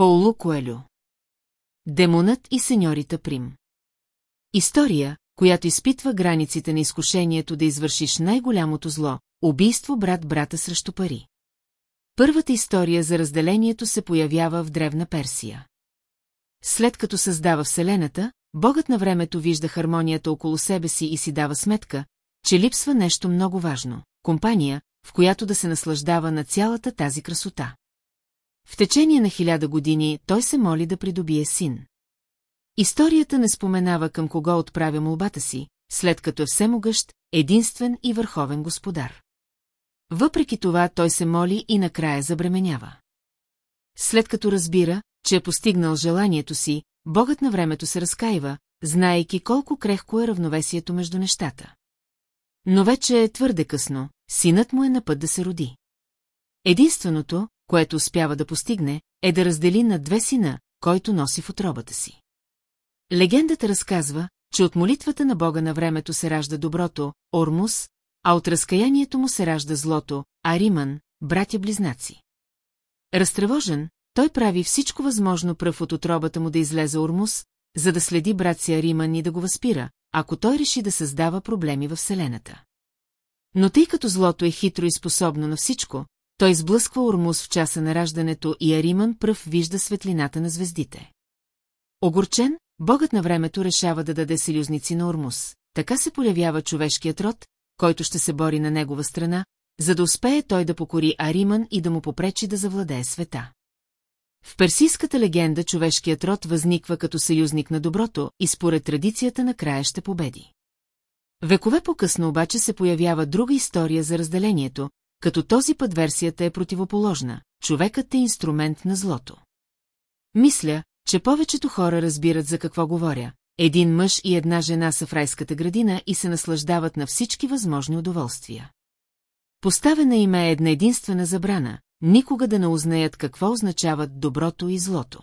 Пауло Коелю Демонът и сеньорита Прим История, която изпитва границите на изкушението да извършиш най-голямото зло – убийство брат брата срещу пари. Първата история за разделението се появява в Древна Персия. След като създава Вселената, Богът на времето вижда хармонията около себе си и си дава сметка, че липсва нещо много важно – компания, в която да се наслаждава на цялата тази красота. В течение на хиляда години той се моли да придобие син. Историята не споменава към кого отправя молбата си, след като е всемогъщ, единствен и върховен господар. Въпреки това той се моли и накрая забременява. След като разбира, че е постигнал желанието си, Богът на времето се разкаива, знаейки колко крехко е равновесието между нещата. Но вече е твърде късно, синът му е на път да се роди. Единственото, което успява да постигне, е да раздели на две сина, който носи в отробата си. Легендата разказва, че от молитвата на Бога на времето се ражда доброто, Ормус, а от разкаянието му се ражда злото, Ариман, братя-близнаци. Разтревожен, той прави всичко възможно пръв от отробата му да излезе Ормус, за да следи брат си Ариман и да го възпира, ако той реши да създава проблеми във Вселената. Но тъй като злото е хитро и способно на всичко, той сблъсква Ормус в часа на раждането и Ариман пръв вижда светлината на звездите. Огорчен, богът на времето решава да даде съюзници на Ормус. Така се появява човешкият род, който ще се бори на негова страна, за да успее той да покори Ариман и да му попречи да завладее света. В персийската легенда човешкият род възниква като съюзник на доброто и според традицията накрая ще победи. Векове по-късно обаче се появява друга история за разделението, като този път версията е противоположна. Човекът е инструмент на злото. Мисля, че повечето хора разбират за какво говоря. Един мъж и една жена са в райската градина и се наслаждават на всички възможни удоволствия. Поставена им е една единствена забрана – никога да не узнаят какво означават доброто и злото.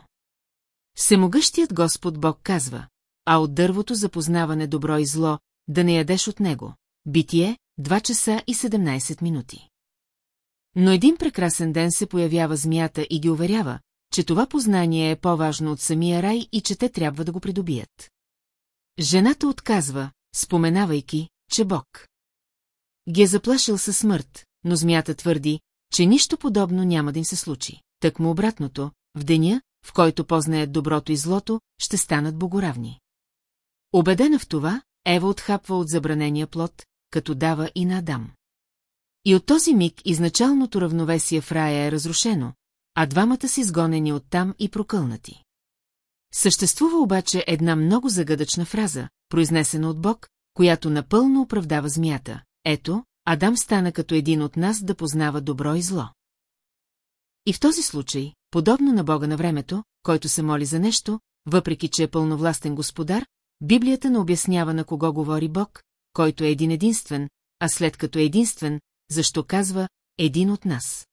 Всемогъщият Господ Бог казва, а от дървото за познаване добро и зло, да не ядеш от него. Битие, 2 часа и 17 минути. Но един прекрасен ден се появява змията и ги уверява, че това познание е по-важно от самия рай и че те трябва да го придобият. Жената отказва, споменавайки, че Бог ги е заплашил със смърт, но змията твърди, че нищо подобно няма да им се случи. Так му обратното, в деня, в който познаят доброто и злото, ще станат богоравни. Обедена в това, Ева отхапва от забранения плод, като дава и на Адам. И от този миг изначалното равновесие в рая е разрушено, а двамата са изгонени оттам и прокълнати. Съществува обаче една много загадъчна фраза, произнесена от Бог, която напълно оправдава змията. Ето, Адам стана като един от нас да познава добро и зло. И в този случай, подобно на Бога на времето, който се моли за нещо, въпреки че е пълновластен господар, Библията не обяснява на кого говори Бог, който е един единствен, а след като е единствен, защо казва «един от нас».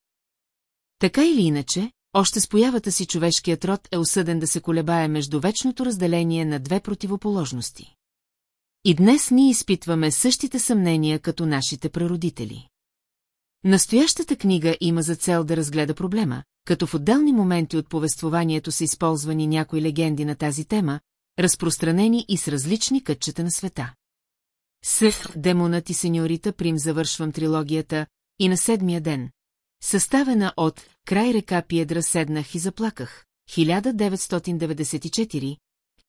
Така или иначе, още с появата си човешкият род е осъден да се колебае между вечното разделение на две противоположности. И днес ние изпитваме същите съмнения като нашите прародители. Настоящата книга има за цел да разгледа проблема, като в отделни моменти от повествованието са използвани някои легенди на тази тема, разпространени и с различни кътчета на света. Съх, демонът и сеньорита Прим завършвам трилогията и на седмия ден, съставена от «Край река Пиедра седнах и заплаках» 1994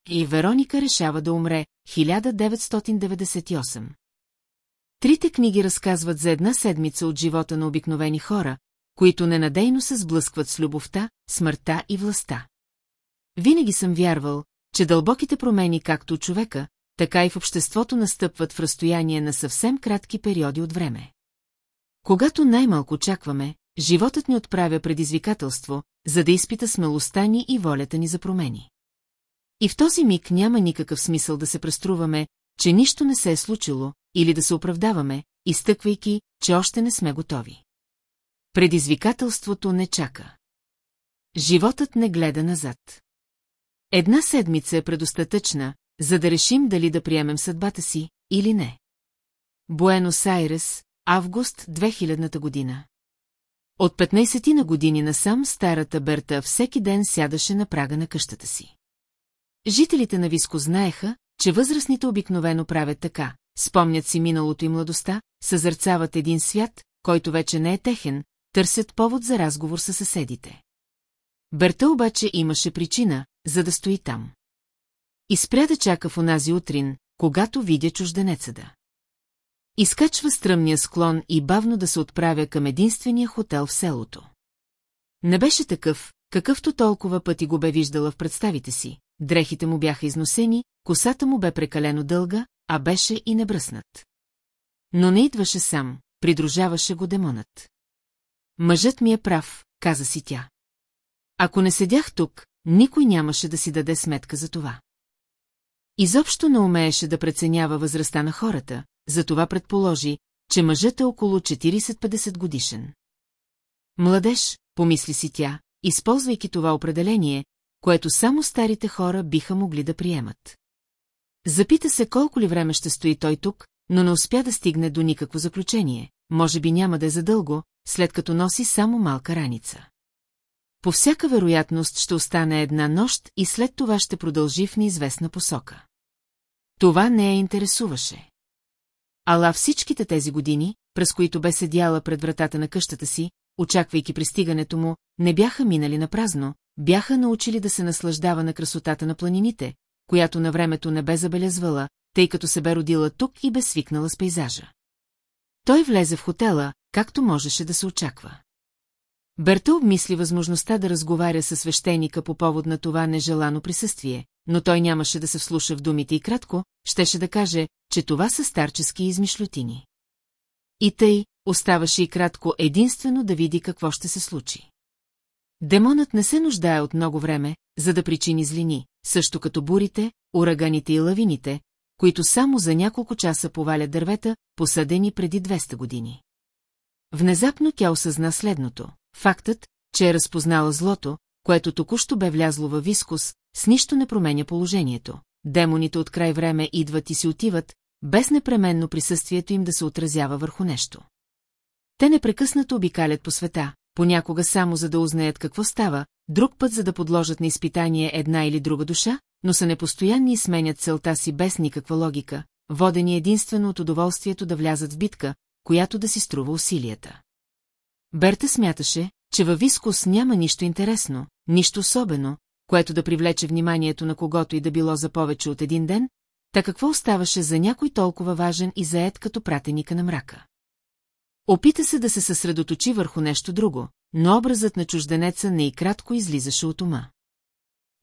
и Вероника решава да умре 1998. Трите книги разказват за една седмица от живота на обикновени хора, които ненадейно се сблъскват с любовта, смъртта и властта. Винаги съм вярвал, че дълбоките промени както от човека, така и в обществото настъпват в разстояние на съвсем кратки периоди от време. Когато най-малко очакваме, животът ни отправя предизвикателство, за да изпита смелостта ни и волята ни за промени. И в този миг няма никакъв смисъл да се преструваме, че нищо не се е случило, или да се оправдаваме, изтъквайки, че още не сме готови. Предизвикателството не чака. Животът не гледа назад. Една седмица е предостатъчна, за да решим дали да приемем съдбата си или не. Буенос Айрес, август 2000 година. От 15 на години насам старата Берта всеки ден сядаше на прага на къщата си. Жителите на Виско знаеха, че възрастните обикновено правят така, спомнят си миналото и младостта, съзърцават един свят, който вече не е техен, търсят повод за разговор с съседите. Берта обаче имаше причина, за да стои там. И спря да чака в онази утрин, когато видя чужденеца да. Изкачва стръмния склон и бавно да се отправя към единствения хотел в селото. Не беше такъв, какъвто толкова пъти го бе виждала в представите си. Дрехите му бяха износени, косата му бе прекалено дълга, а беше и небръснат. Но не идваше сам, придружаваше го демонът. Мъжът ми е прав, каза си тя. Ако не седях тук, никой нямаше да си даде сметка за това. Изобщо не умееше да преценява възрастта на хората, затова предположи, че мъжът е около 40-50 годишен. Младеж, помисли си тя, използвайки това определение, което само старите хора биха могли да приемат. Запита се колко ли време ще стои той тук, но не успя да стигне до никакво заключение. Може би няма да е задълго, след като носи само малка раница. По всяка вероятност ще остане една нощ и след това ще продължи в неизвестна посока. Това не я интересуваше. Ала всичките тези години, през които бе седяла пред вратата на къщата си, очаквайки пристигането му, не бяха минали на празно, бяха научили да се наслаждава на красотата на планините, която на времето не бе забелязвала, тъй като се бе родила тук и бе свикнала с пейзажа. Той влезе в хотела, както можеше да се очаква. Берта обмисли възможността да разговаря със свещеника по повод на това нежелано присъствие, но той нямаше да се вслуша в думите и кратко, щеше да каже, че това са старчески измишлютини. И тъй, оставаше и кратко единствено да види какво ще се случи. Демонът не се нуждае от много време, за да причини злини, също като бурите, ураганите и лавините, които само за няколко часа повалят дървета, посадени преди 200 години. Внезапно тя осъзна следното. Фактът, че е разпознала злото, което току-що бе влязло във вискус, с нищо не променя положението. Демоните от край време идват и си отиват, без непременно присъствието им да се отразява върху нещо. Те непрекъснато обикалят по света, понякога само за да узнаят какво става, друг път за да подложат на изпитание една или друга душа, но са непостоянни и сменят целта си без никаква логика, водени единствено от удоволствието да влязат в битка, която да си струва усилията. Берта смяташе, че във Вискус няма нищо интересно, нищо особено, което да привлече вниманието на когото и да било за повече от един ден, та какво оставаше за някой толкова важен и заед като пратеника на мрака. Опита се да се съсредоточи върху нещо друго, но образът на чужденеца не и кратко излизаше от ума.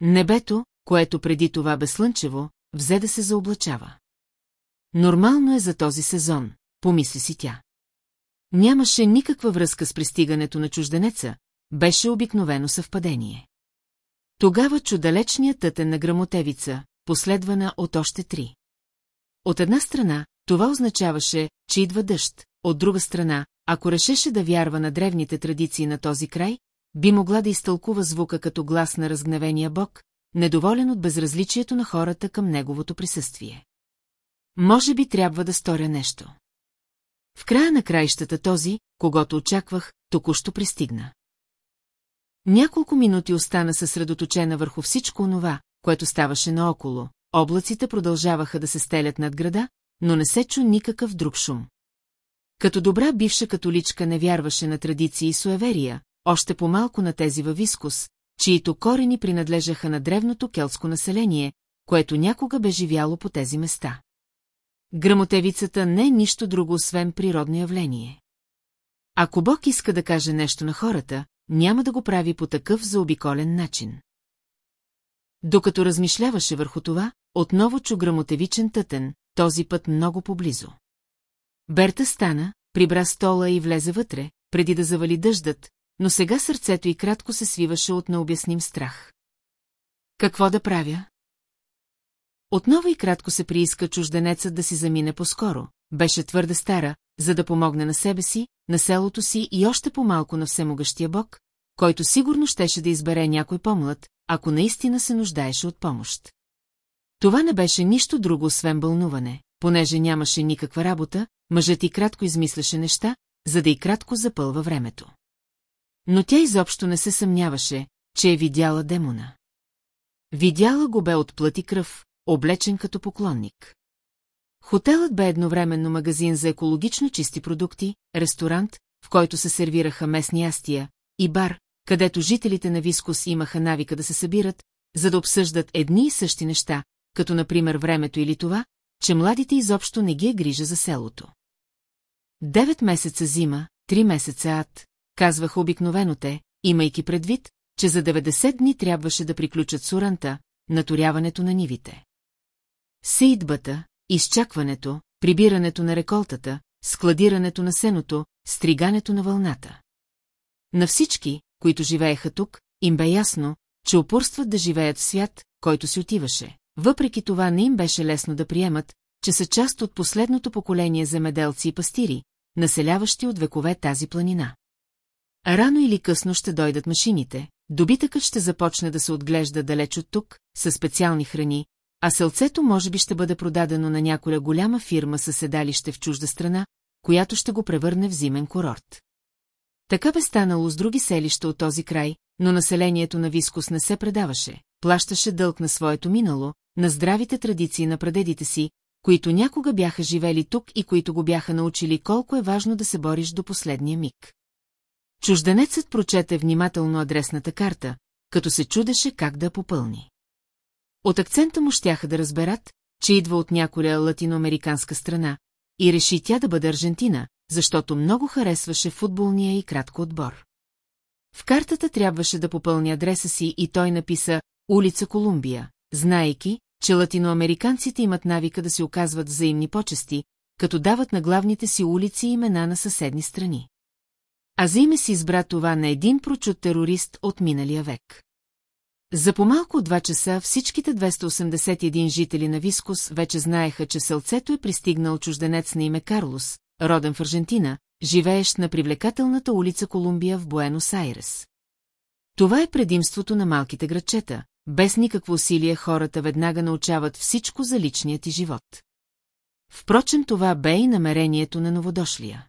Небето, което преди това бе слънчево, взе да се заоблачава. Нормално е за този сезон, помисли си тя. Нямаше никаква връзка с пристигането на чужденеца, беше обикновено съвпадение. Тогава чу далечния тътен на грамотевица, последвана от още три. От една страна, това означаваше, че идва дъжд, от друга страна, ако решеше да вярва на древните традиции на този край, би могла да изтълкува звука като глас на разгневения бог, недоволен от безразличието на хората към неговото присъствие. Може би трябва да сторя нещо. В края на краищата този, когато очаквах, току-що пристигна. Няколко минути остана съсредоточена върху всичко онова, което ставаше наоколо. Облаците продължаваха да се стелят над града, но не се чу никакъв друг шум. Като добра бивша католичка не вярваше на традиции и суеверия, още по-малко на тези във Вискус, чието корени принадлежаха на древното келтско население, което някога бе живяло по тези места. Грамотевицата не е нищо друго, освен природно явление. Ако Бог иска да каже нещо на хората, няма да го прави по такъв заобиколен начин. Докато размишляваше върху това, отново чу грамотевичен тътен, този път много поблизо. Берта стана, прибра стола и влезе вътре, преди да завали дъждът, но сега сърцето й кратко се свиваше от необясним страх. Какво да правя? Отново и кратко се прииска чужденецът да си замине по-скоро. Беше твърде стара, за да помогне на себе си, на селото си и още по-малко на всемогъщия бог, който сигурно щеше да избере някой помлад, ако наистина се нуждаеше от помощ. Това не беше нищо друго, освен бълнуване, понеже нямаше никаква работа, мъжът и кратко измисляше неща, за да и кратко запълва времето. но тя изобщо не се съмняваше, че е видяла демона. Видяла го бе от плъти кръв, облечен като поклонник. Хотелът бе едновременно магазин за екологично чисти продукти, ресторант, в който се сервираха местни ястия, и бар, където жителите на Вискус имаха навика да се събират, за да обсъждат едни и същи неща, като например времето или това, че младите изобщо не ги е грижа за селото. Девет месеца зима, три месеца ад, казваха обикновено те, имайки предвид, че за 90 дни трябваше да приключат суранта, наторяването на нивите. Сейдбата, изчакването, прибирането на реколтата, складирането на сеното, стригането на вълната. На всички, които живееха тук, им бе ясно, че упорстват да живеят в свят, който си отиваше. Въпреки това не им беше лесно да приемат, че са част от последното поколение земеделци и пастири, населяващи от векове тази планина. Рано или късно ще дойдат машините, добитъкът ще започне да се отглежда далеч от тук, със специални храни, а селцето може би ще бъде продадено на някоя голяма фирма със седалище в чужда страна, която ще го превърне в зимен курорт. Така бе станало с други селища от този край, но населението на Вискус не се предаваше, плащаше дълг на своето минало, на здравите традиции на прадедите си, които някога бяха живели тук и които го бяха научили колко е важно да се бориш до последния миг. Чужденецът прочете внимателно адресната карта, като се чудеше как да попълни. От акцента му щяха да разберат, че идва от някоя латиноамериканска страна, и реши тя да бъде Аржентина, защото много харесваше футболния и кратко отбор. В картата трябваше да попълни адреса си и той написа «Улица Колумбия», знаейки, че латиноамериканците имат навика да си оказват взаимни почести, като дават на главните си улици имена на съседни страни. А за име си избра това на един прочут терорист от миналия век. За по-малко от два часа всичките 281 жители на Вискус вече знаеха, че селцето е пристигнал чужденец на име Карлос, роден в Аржентина, живеещ на привлекателната улица Колумбия в Буенос-Айрес. Това е предимството на малките градчета. Без никакво усилие хората веднага научават всичко за личния ти живот. Впрочем, това бе и намерението на новодошлия.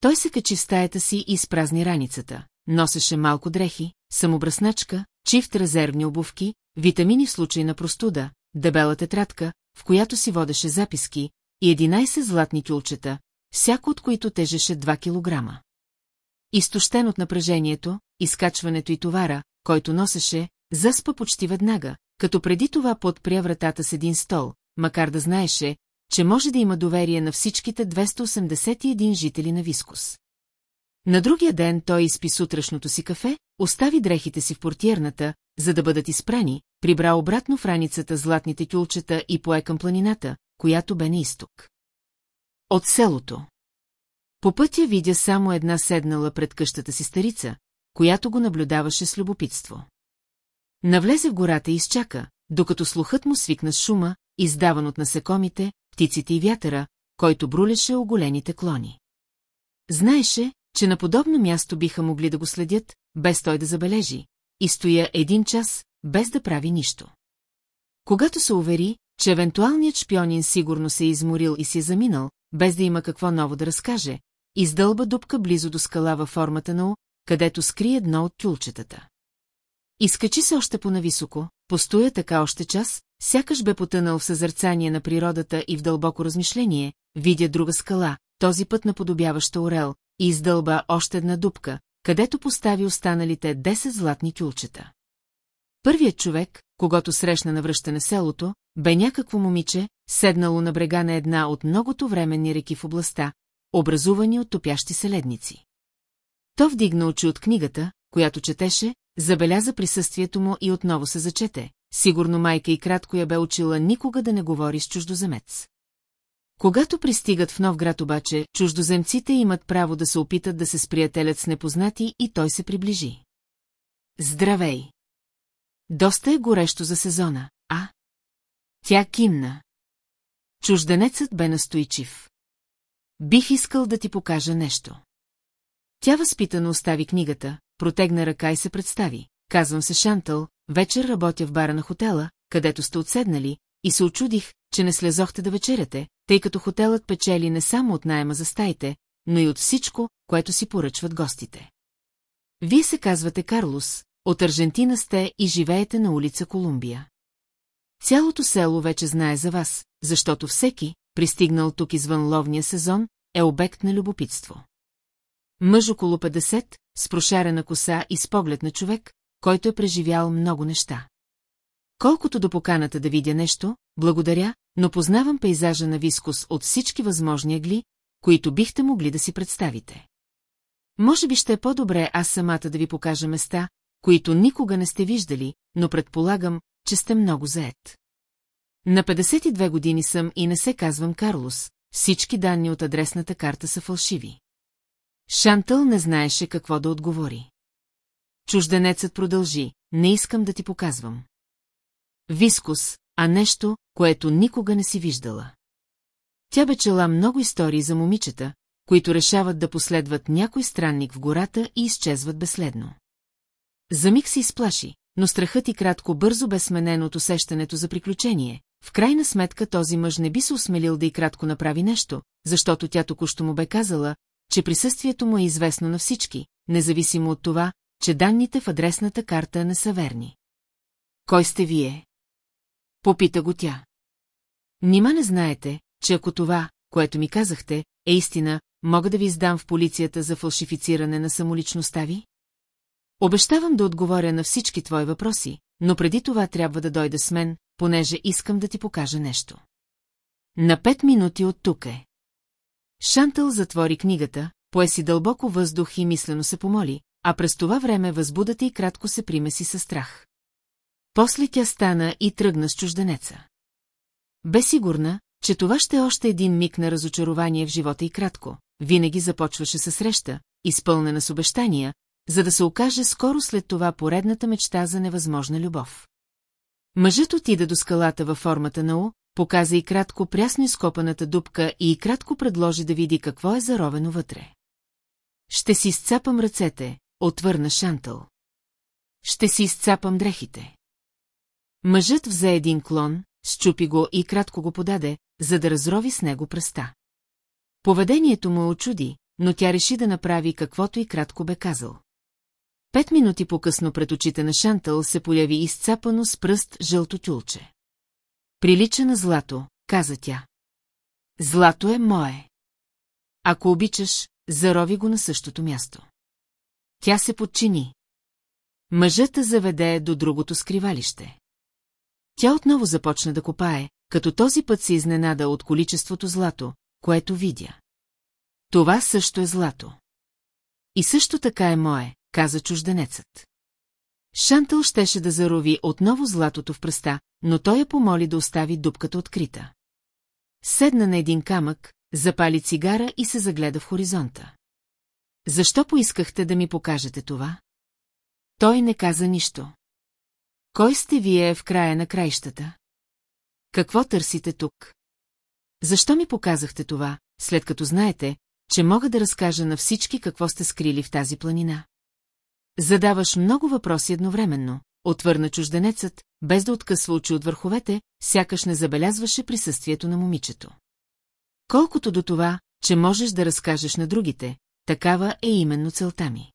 Той се качи в стаята си и изпразни раницата, носеше малко дрехи, самобръсначка, чифт резервни обувки, витамини в случай на простуда, дебела тетрадка, в която си водеше записки, и 11 златни кюлчета, всяко от които тежеше 2 килограма. Изтощен от напрежението, изкачването и товара, който носеше, заспа почти веднага, като преди това подпря вратата с един стол, макар да знаеше, че може да има доверие на всичките 281 жители на Вискус. На другия ден той изпи сутрешното си кафе, остави дрехите си в портиерната, за да бъдат изпрани, прибра обратно в раницата златните тюлчета и пое към планината, която бе на изток. От селото. По пътя видя само една седнала пред къщата си старица, която го наблюдаваше с любопитство. Навлезе в гората и изчака, докато слухът му свикна с шума, издаван от насекомите, птиците и вятъра, който брулеше оголените клони. Знаеше, че на подобно място биха могли да го следят, без той да забележи, и стоя един час, без да прави нищо. Когато се увери, че евентуалният шпионин сигурно се е изморил и си е заминал, без да има какво ново да разкаже, издълба дупка близо до скала във формата на У, където скри едно от тюлчетата. Изкачи се още по-нависоко, постоя така още час, сякаш бе потънал в съзърцание на природата и в дълбоко размишление, видя друга скала, този път наподобяваща орел, и издълба още една дупка, където постави останалите 10 златни тюлчета. Първият човек, когато срещна на връщане селото, бе някакво момиче, седнало на брега на една от многото временни реки в областта, образувани от топящи селедници. То вдигна очи от книгата, която четеше, забеляза присъствието му и отново се зачете. Сигурно майка и кратко я бе учила никога да не говори с чуждоземец. Когато пристигат в нов град обаче, чуждоземците имат право да се опитат да се сприятелят с непознати и той се приближи. Здравей! Доста е горещо за сезона, а? Тя кимна. Чужденецът бе настойчив. Бих искал да ти покажа нещо. Тя възпитано остави книгата, протегна ръка и се представи. Казвам се Шантъл, вечер работя в бара на хотела, където сте отседнали, и се очудих, че не слезохте да вечеряте, тъй като хотелът печели не само от найема за стаите, но и от всичко, което си поръчват гостите. Вие се казвате Карлос, от Аржентина сте и живеете на улица Колумбия. Цялото село вече знае за вас, защото всеки, пристигнал тук извън ловния сезон, е обект на любопитство. Мъж около 50, с прошарена коса и с поглед на човек, който е преживял много неща. Колкото до поканата да видя нещо, благодаря, но познавам пейзажа на Вискус от всички възможни агли, които бихте могли да си представите. Може би ще е по-добре аз самата да ви покажа места, които никога не сте виждали, но предполагам, че сте много заед. На 52 години съм и не се казвам Карлос, всички данни от адресната карта са фалшиви. Шантъл не знаеше какво да отговори. Чужденецът продължи, не искам да ти показвам. Вискус, а нещо, което никога не си виждала. Тя бе чела много истории за момичета, които решават да последват някой странник в гората и изчезват безследно. За миг се изплаши, но страхът и кратко бързо бе сменен от усещането за приключение. В крайна сметка този мъж не би се осмелил да и кратко направи нещо, защото тя току-що му бе казала, че присъствието му е известно на всички, независимо от това, че данните в адресната карта не са верни. Кой сте вие? Попита го тя. Нима не знаете, че ако това, което ми казахте, е истина, мога да ви издам в полицията за фалшифициране на самоличността ви? Обещавам да отговоря на всички твои въпроси, но преди това трябва да дойда с мен, понеже искам да ти покажа нещо. На пет минути от тук е. Шантъл затвори книгата, пое си дълбоко въздух и мислено се помоли, а през това време възбудата и кратко се примеси със страх. После тя стана и тръгна с чужденеца. Бе сигурна, че това ще е още един миг на разочарование в живота и кратко. Винаги започваше със среща, изпълнена с обещания, за да се окаже скоро след това поредната мечта за невъзможна любов. Мъжът отида до скалата във формата на У, показа и кратко прясно изкопаната дупка и кратко предложи да види какво е заровено вътре. Ще си изцапам ръцете, отвърна Шантъл. Ще си изцапам дрехите. Мъжът взе един клон, щупи го и кратко го подаде, за да разрови с него пръста. Поведението му очуди, но тя реши да направи каквото и кратко бе казал. Пет минути по-късно пред очите на Шантъл се появи изцапано с пръст жълто тюлче. Прилича на злато, каза тя. Злато е мое. Ако обичаш, зарови го на същото място. Тя се подчини. Мъжът заведе до другото скривалище. Тя отново започна да копае, като този път се изненада от количеството злато, което видя. Това също е злато. И също така е мое, каза чужденецът. Шантъл щеше да зарови отново златото в пръста, но той я помоли да остави дупката открита. Седна на един камък, запали цигара и се загледа в хоризонта. Защо поискахте да ми покажете това? Той не каза нищо. Кой сте вие в края на краищата? Какво търсите тук? Защо ми показахте това, след като знаете, че мога да разкажа на всички какво сте скрили в тази планина? Задаваш много въпроси едновременно, отвърна чужденецът, без да откъсва очи от върховете, сякаш не забелязваше присъствието на момичето. Колкото до това, че можеш да разкажеш на другите, такава е именно целта ми.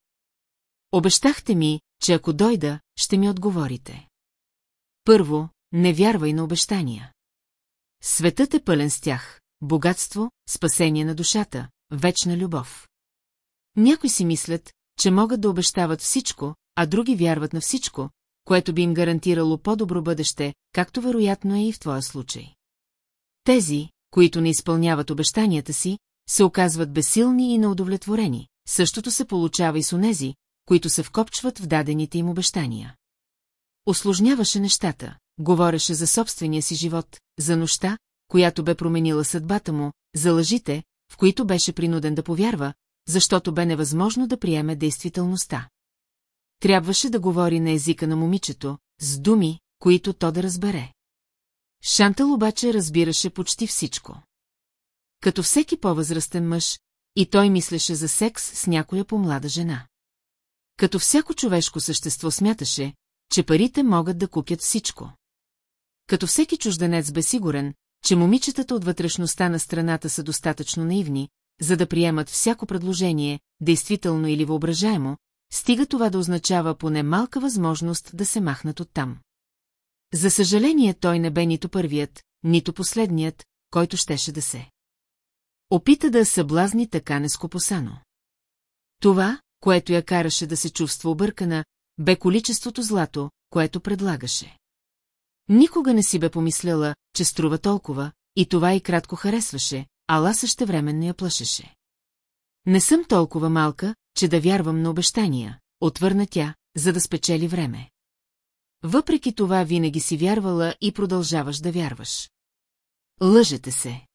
Обещахте ми, че ако дойда, ще ми отговорите. Първо, не вярвай на обещания. Светът е пълен с тях, богатство, спасение на душата, вечна любов. Някои си мислят, че могат да обещават всичко, а други вярват на всичко, което би им гарантирало по-добро бъдеще, както вероятно е и в твоя случай. Тези, които не изпълняват обещанията си, се оказват безсилни и неудовлетворени. Същото се получава и с онези, които се вкопчват в дадените им обещания. Осложняваше нещата, говореше за собствения си живот, за нощта, която бе променила съдбата му, за лъжите, в които беше принуден да повярва, защото бе невъзможно да приеме действителността. Трябваше да говори на езика на момичето, с думи, които то да разбере. Шантъл обаче разбираше почти всичко. Като всеки по-възрастен мъж, и той мислеше за секс с някоя по-млада жена. Като всяко човешко същество смяташе, че парите могат да купят всичко. Като всеки чужденец бе сигурен, че момичетата от вътрешността на страната са достатъчно наивни, за да приемат всяко предложение, действително или въображаемо, стига това да означава поне малка възможност да се махнат оттам. За съжаление той не бе нито първият, нито последният, който щеше да се. Опита да съблазни така нескопосано. Това, което я караше да се чувства объркана, бе количеството злато, което предлагаше. Никога не си бе помисляла, че струва толкова, и това и кратко харесваше, ала същевременно я плашеше. Не съм толкова малка, че да вярвам на обещания, отвърна тя, за да спечели време. Въпреки това винаги си вярвала и продължаваш да вярваш. Лъжете се.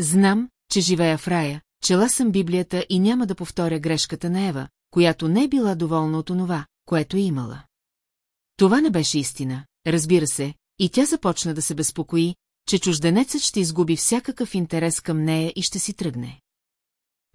Знам, че живея в рая, чела съм Библията и няма да повторя грешката на Ева, която не е била доволна от онова, което е имала. Това не беше истина, разбира се, и тя започна да се безпокои, че чужденецът ще изгуби всякакъв интерес към нея и ще си тръгне.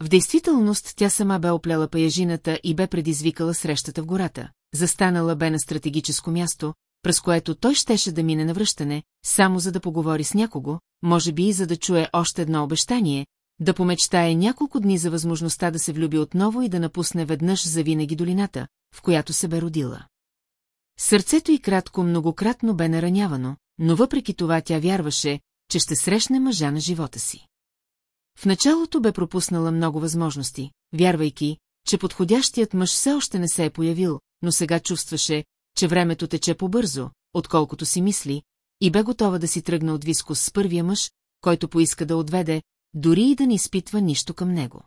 В действителност тя сама бе оплела паяжината и бе предизвикала срещата в гората, застанала бе на стратегическо място, през което той щеше да мине на връщане, само за да поговори с някого, може би и за да чуе още едно обещание, да помечтае няколко дни за възможността да се влюби отново и да напусне веднъж завинаги долината, в която се бе родила. Сърцето й кратко многократно бе наранявано, но въпреки това тя вярваше, че ще срещне мъжа на живота си. В началото бе пропуснала много възможности, вярвайки, че подходящият мъж все още не се е появил, но сега чувстваше, че времето тече по-бързо, отколкото си мисли, и бе готова да си тръгне от вискус с първия мъж, който поиска да отведе, дори и да не изпитва нищо към него.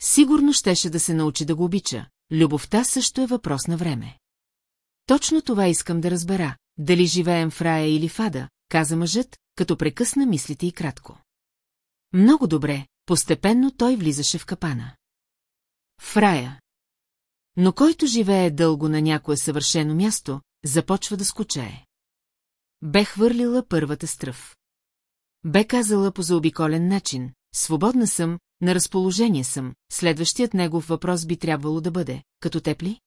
Сигурно щеше да се научи да го обича, любовта също е въпрос на време. Точно това искам да разбера, дали живеем в рая или в ада, каза мъжът, като прекъсна мислите и кратко. Много добре, постепенно той влизаше в капана. В рая. Но който живее дълго на някое съвършено място, започва да скучае. Бе хвърлила първата стръв. Бе казала по заобиколен начин, свободна съм, на разположение съм, следващият негов въпрос би трябвало да бъде, като тепли?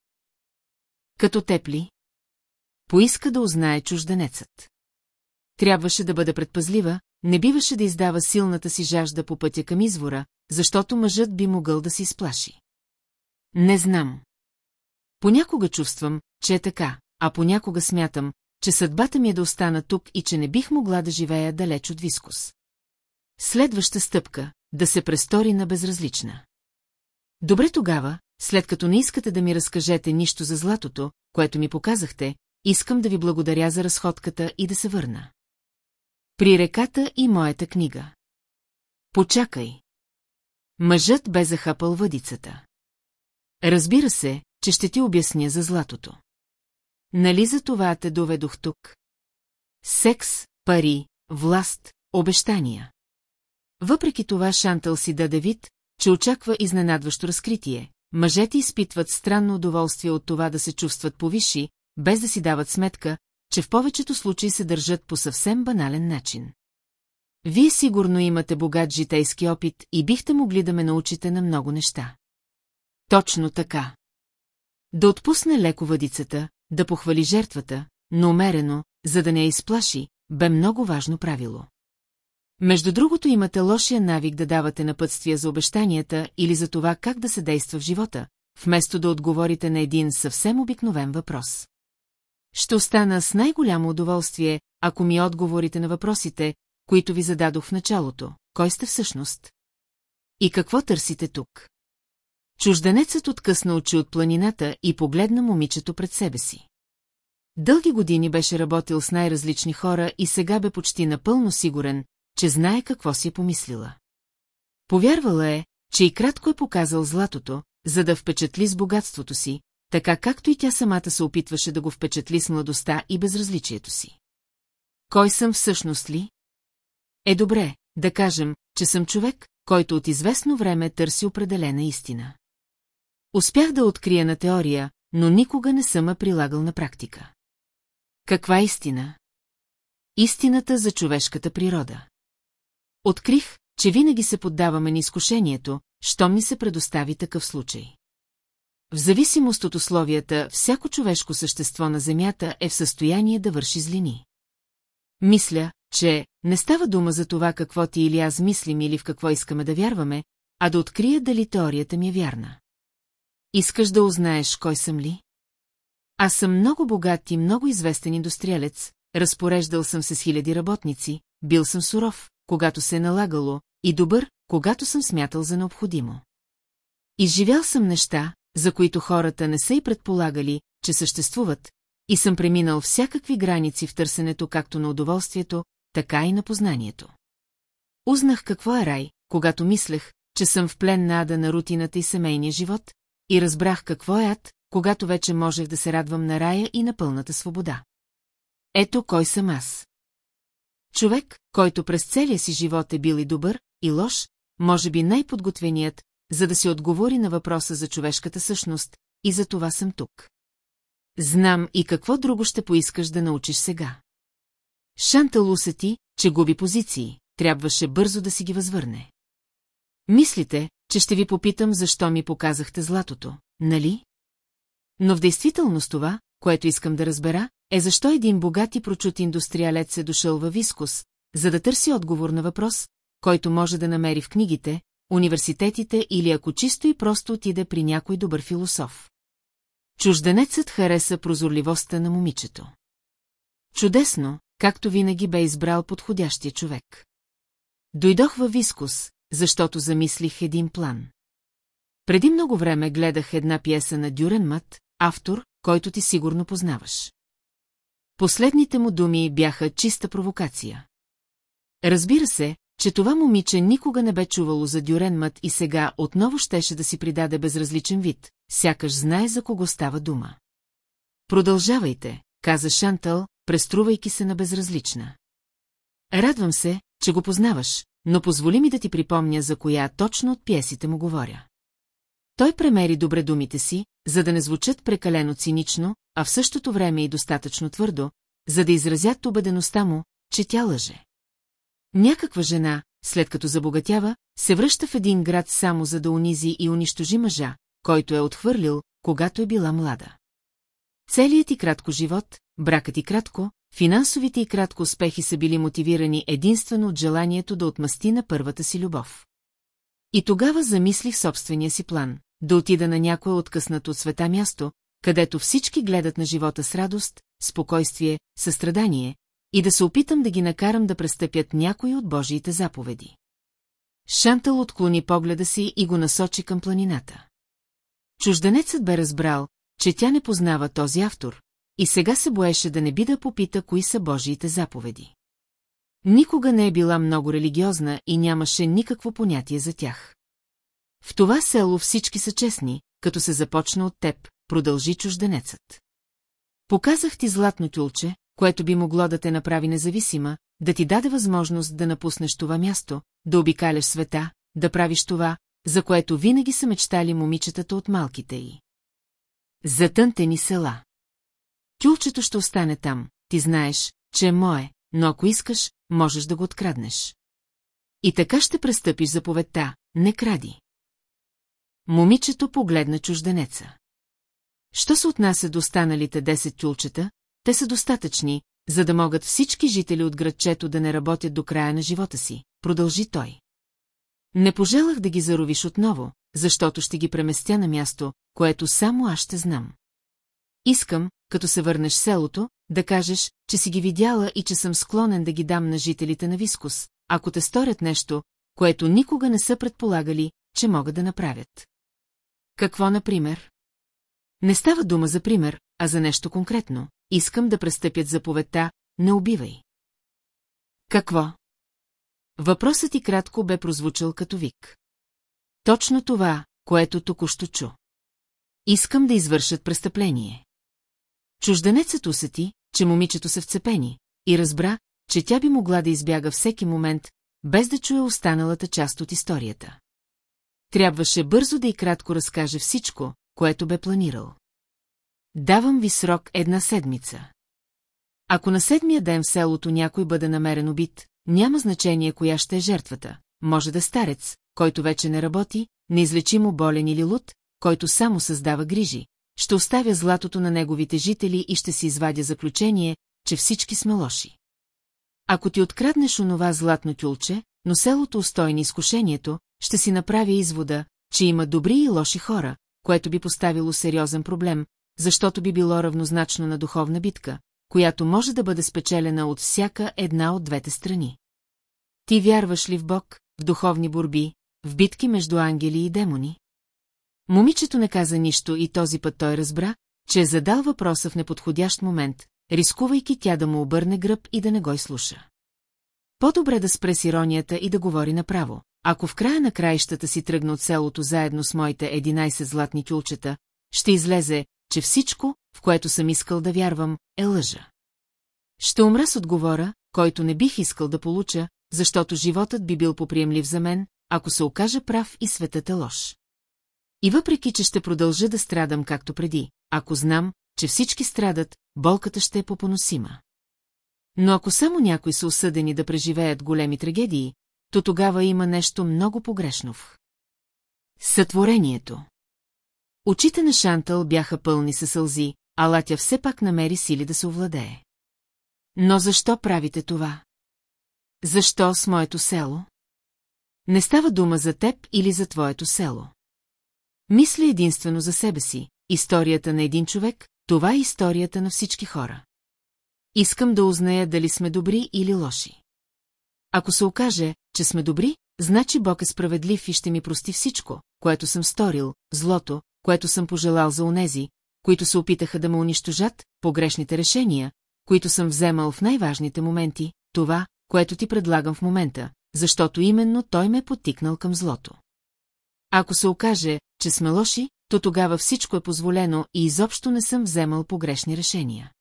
Като тепли? Поиска да узнае чужденецът. Трябваше да бъде предпазлива, не биваше да издава силната си жажда по пътя към извора, защото мъжът би могъл да се изплаши. Не знам. Понякога чувствам, че е така, а понякога смятам, че съдбата ми е да остана тук и че не бих могла да живея далеч от Вискус. Следваща стъпка – да се престори на безразлична. Добре тогава, след като не искате да ми разкажете нищо за златото, което ми показахте, искам да ви благодаря за разходката и да се върна. При реката и моята книга. Почакай. Мъжът бе захапал въдицата. Разбира се, че ще ти обясня за златото. Нали за това те доведох тук? Секс, пари, власт, обещания. Въпреки това Шантъл си даде вид, че очаква изненадващо разкритие. Мъжете изпитват странно удоволствие от това да се чувстват повиши, без да си дават сметка, че в повечето случаи се държат по съвсем банален начин. Вие сигурно имате богат житейски опит и бихте могли да ме научите на много неща. Точно така. Да отпусне леко въдицата, да похвали жертвата, но умерено, за да не я изплаши, бе много важно правило. Между другото имате лошия навик да давате напътствия за обещанията или за това как да се действа в живота, вместо да отговорите на един съвсем обикновен въпрос. Ще остана с най-голямо удоволствие, ако ми отговорите на въпросите, които ви зададох в началото. Кой сте всъщност? И какво търсите тук? Чужденецът откъсна очи от планината и погледна момичето пред себе си. Дълги години беше работил с най-различни хора и сега бе почти напълно сигурен, че знае какво си е помислила. Повярвала е, че и кратко е показал златото, за да впечатли с богатството си, така както и тя самата се опитваше да го впечатли с младостта и безразличието си. Кой съм всъщност ли? Е добре, да кажем, че съм човек, който от известно време търси определена истина. Успях да открия на теория, но никога не съм я прилагал на практика. Каква истина? Истината за човешката природа. Открих, че винаги се поддаваме на изкушението, щом ни се предостави такъв случай. В зависимост от условията, всяко човешко същество на Земята е в състояние да върши злини. Мисля, че не става дума за това какво ти или аз мислим или в какво искаме да вярваме, а да открия дали теорията ми е вярна. Искаш да узнаеш кой съм ли? Аз съм много богат и много известен индустриалец, разпореждал съм се с хиляди работници, бил съм суров, когато се е налагало, и добър, когато съм смятал за необходимо. Изживял съм неща, за които хората не са и предполагали, че съществуват, и съм преминал всякакви граници в търсенето както на удоволствието, така и на познанието. Узнах какво е рай, когато мислех, че съм в плен на ада на рутината и семейния живот, и разбрах какво е ад, когато вече можех да се радвам на рая и на пълната свобода. Ето кой съм аз. Човек, който през целия си живот е бил и добър, и лош, може би най-подготвеният, за да си отговори на въпроса за човешката същност, и за това съм тук. Знам и какво друго ще поискаш да научиш сега. Шантал усети, че губи позиции, трябваше бързо да си ги възвърне. Мислите, че ще ви попитам защо ми показахте златото, нали? Но в действителност това, което искам да разбера, е защо един богат и прочут индустриалец е дошъл във Вискус, за да търси отговор на въпрос, който може да намери в книгите, университетите или ако чисто и просто отиде при някой добър философ. Чужденецът хареса прозорливостта на момичето. Чудесно, както винаги бе избрал подходящия човек. Дойдох във Вискус, защото замислих един план. Преди много време гледах една пиеса на Дюрен Мът, автор, който ти сигурно познаваш. Последните му думи бяха чиста провокация. Разбира се, че това момиче никога не бе чувало за Дюрен Мът и сега отново щеше да си придаде безразличен вид, сякаш знае за кого става дума. Продължавайте, каза Шантъл, преструвайки се на безразлична. Радвам се, че го познаваш, но позволи ми да ти припомня за коя точно от пиесите му говоря. Той премери добре думите си, за да не звучат прекалено цинично, а в същото време и достатъчно твърдо, за да изразят убедеността му, че тя лъже. Някаква жена, след като забогатява, се връща в един град само за да унизи и унищожи мъжа, който е отхвърлил, когато е била млада. Целият и кратко живот, бракът и кратко, финансовите и кратко успехи са били мотивирани единствено от желанието да отмъсти на първата си любов. И тогава замислих собствения си план, да отида на някое откъснато от света място, където всички гледат на живота с радост, спокойствие, състрадание, и да се опитам да ги накарам да престъпят някои от Божиите заповеди. Шантъл отклони погледа си и го насочи към планината. Чужденецът бе разбрал, че тя не познава този автор, и сега се боеше да не би да попита кои са Божиите заповеди. Никога не е била много религиозна и нямаше никакво понятие за тях. В това село всички са честни, като се започна от теб, продължи чужденецът. Показах ти златно тюлче, което би могло да те направи независима, да ти даде възможност да напуснеш това място, да обикаляш света, да правиш това, за което винаги са мечтали момичетата от малките й. Затънтени села. Тюлчето ще остане там, ти знаеш, че е мое, но ако искаш, можеш да го откраднеш. И така ще престъпиш заповедта, не кради. Момичето погледна чужденеца. Що се отнася до останалите 10 тюлчета, те са достатъчни, за да могат всички жители от градчето да не работят до края на живота си, продължи той. Не пожелах да ги заровиш отново, защото ще ги преместя на място, което само аз ще знам. Искам, като се върнеш в селото, да кажеш, че си ги видяла и че съм склонен да ги дам на жителите на Вискус, ако те сторят нещо, което никога не са предполагали, че могат да направят. Какво, например? Не става дума за пример, а за нещо конкретно. Искам да престъпят заповедта «Не убивай». Какво? Въпросът и кратко бе прозвучал като вик. Точно това, което току-що чу. Искам да извършат престъпление. Чужденецът усети, че момичето се вцепени, и разбра, че тя би могла да избяга всеки момент, без да чуе останалата част от историята. Трябваше бързо да и кратко разкаже всичко, което бе планирал. Давам ви срок една седмица. Ако на седмия ден в селото някой бъде намерен убит, няма значение коя ще е жертвата. Може да е старец, който вече не работи, неизлечимо болен или луд, който само създава грижи. Ще оставя златото на неговите жители и ще си извадя заключение, че всички сме лоши. Ако ти откраднеш онова златно тюлче, но селото устойни изкушението, ще си направя извода, че има добри и лоши хора, което би поставило сериозен проблем, защото би било равнозначно на духовна битка, която може да бъде спечелена от всяка една от двете страни. Ти вярваш ли в Бог, в духовни борби, в битки между ангели и демони? Момичето не каза нищо и този път той разбра, че е задал въпроса в неподходящ момент, рискувайки тя да му обърне гръб и да не го изслуша. По-добре да спре с иронията и да говори направо. Ако в края на краищата си тръгна от селото заедно с моите 11 златни кюлчета, ще излезе, че всичко, в което съм искал да вярвам, е лъжа. Ще умра с отговора, който не бих искал да получа, защото животът би бил поприемлив за мен, ако се окажа прав и светът е лош. И въпреки, че ще продължа да страдам както преди, ако знам, че всички страдат, болката ще е попоносима. Но ако само някои са осъдени да преживеят големи трагедии, то тогава има нещо много погрешно в. Сътворението. Очите на Шантъл бяха пълни със сълзи, а Латя все пак намери сили да се овладее. Но защо правите това? Защо с моето село? Не става дума за теб или за твоето село. Мисля единствено за себе си, историята на един човек, това е историята на всички хора. Искам да узная дали сме добри или лоши. Ако се окаже, че сме добри, значи Бог е справедлив и ще ми прости всичко, което съм сторил, злото, което съм пожелал за онези, които се опитаха да ме унищожат, погрешните решения, които съм вземал в най-важните моменти, това, което ти предлагам в момента, защото именно той ме е потикнал към злото. Ако се окаже, че сме лоши, то тогава всичко е позволено и изобщо не съм вземал погрешни решения.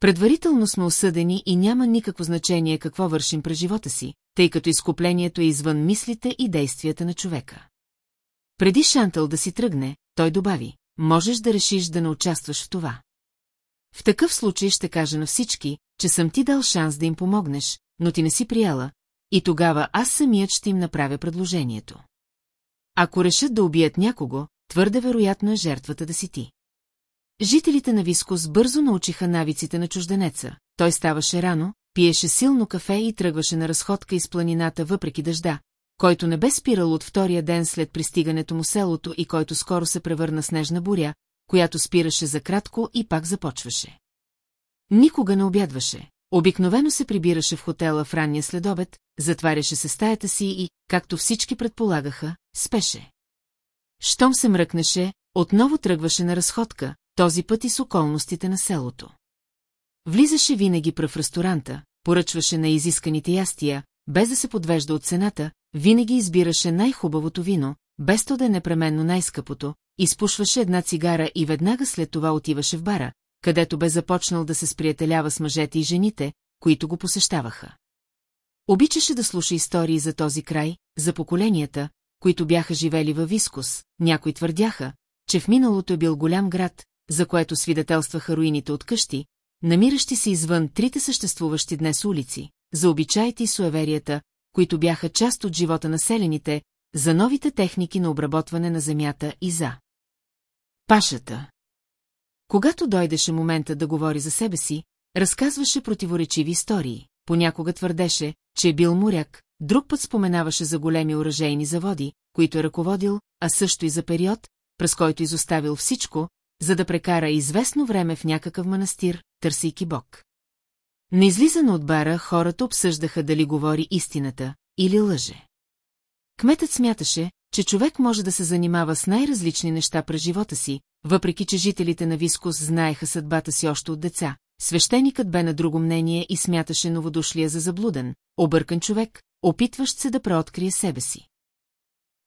Предварително сме осъдени и няма никакво значение какво вършим през живота си, тъй като изкуплението е извън мислите и действията на човека. Преди Шантъл да си тръгне, той добави, можеш да решиш да не участваш в това. В такъв случай ще кажа на всички, че съм ти дал шанс да им помогнеш, но ти не си прияла, и тогава аз самият ще им направя предложението. Ако решат да убият някого, твърде вероятно е жертвата да си ти. Жителите на Вискос бързо научиха навиците на чужденеца. Той ставаше рано, пиеше силно кафе и тръгваше на разходка из планината въпреки дъжда, който не бе спирал от втория ден след пристигането му селото и който скоро се превърна снежна буря, която спираше за кратко и пак започваше. Никога не обядваше. Обикновено се прибираше в хотела в ранния следобед, затваряше се стаята си и, както всички предполагаха, спеше. Щом се мръкнеше, отново тръгваше на разходка, този път и с околностите на селото. Влизаше винаги пръв ресторанта, поръчваше на изисканите ястия, без да се подвежда от цената, винаги избираше най-хубавото вино, без то да е непременно най-скъпото, изпушваше една цигара и веднага след това отиваше в бара, където бе започнал да се сприятелява с мъжете и жените, които го посещаваха. Обичаше да слуша истории за този край, за поколенията, които бяха живели във Вискус, някои твърдяха, че в миналото е бил голям град, за което свидетелстваха руините от къщи, намиращи се извън трите съществуващи днес улици, за обичаите и суеверията, които бяха част от живота на селените, за новите техники на обработване на земята и за пашата. Когато дойдеше момента да говори за себе си, разказваше противоречиви истории. Понякога твърдеше, че е бил моряк, друг път споменаваше за големи оръжейни заводи, които е ръководил, а също и за период, през който изоставил всичко, за да прекара известно време в някакъв манастир, търсейки Бог. На излизане от бара хората обсъждаха дали говори истината или лъже. Кметът смяташе, че човек може да се занимава с най-различни неща през живота си, въпреки че жителите на Вискус знаеха съдбата си още от деца. Свещеникът бе на друго мнение и смяташе новодушлия за заблуден, объркан човек, опитващ се да преоткрие себе си.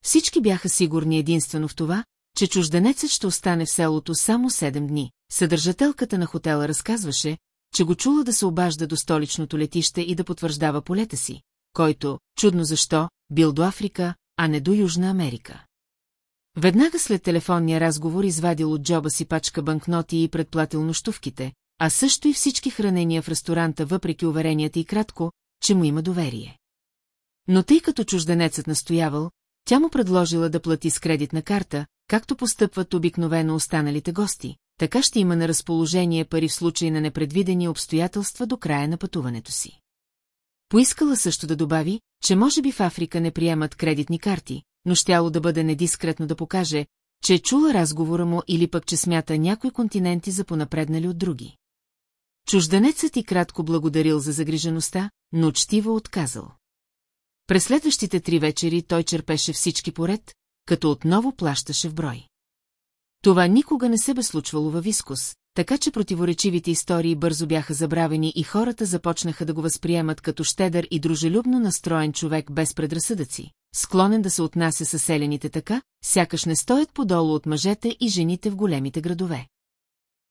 Всички бяха сигурни единствено в това, че чужденецът ще остане в селото само седем дни. Съдържателката на хотела разказваше, че го чула да се обажда до столичното летище и да потвърждава полета си, който, чудно защо, бил до Африка, а не до Южна Америка. Веднага след телефонния разговор извадил от джоба си пачка банкноти и предплатил нощувките, а също и всички хранения в ресторанта, въпреки уверенията и кратко, че му има доверие. Но тъй като чужденецът настоявал, тя му предложила да плати с кредитна карта, както постъпват обикновено останалите гости, така ще има на разположение пари в случай на непредвидени обстоятелства до края на пътуването си. Поискала също да добави, че може би в Африка не приемат кредитни карти, но щяло да бъде недискретно да покаже, че е чула разговора му или пък че смята някои континенти за понапреднали от други. Чужденецът и кратко благодарил за загрижеността, но учтиво отказал. През следващите три вечери той черпеше всички поред, като отново плащаше в брой. Това никога не се бе случвало във Вискус, така че противоречивите истории бързо бяха забравени и хората започнаха да го възприемат като щедър и дружелюбно настроен човек без предразсъдъци, склонен да се отнася със селените така, сякаш не стоят подолу от мъжете и жените в големите градове.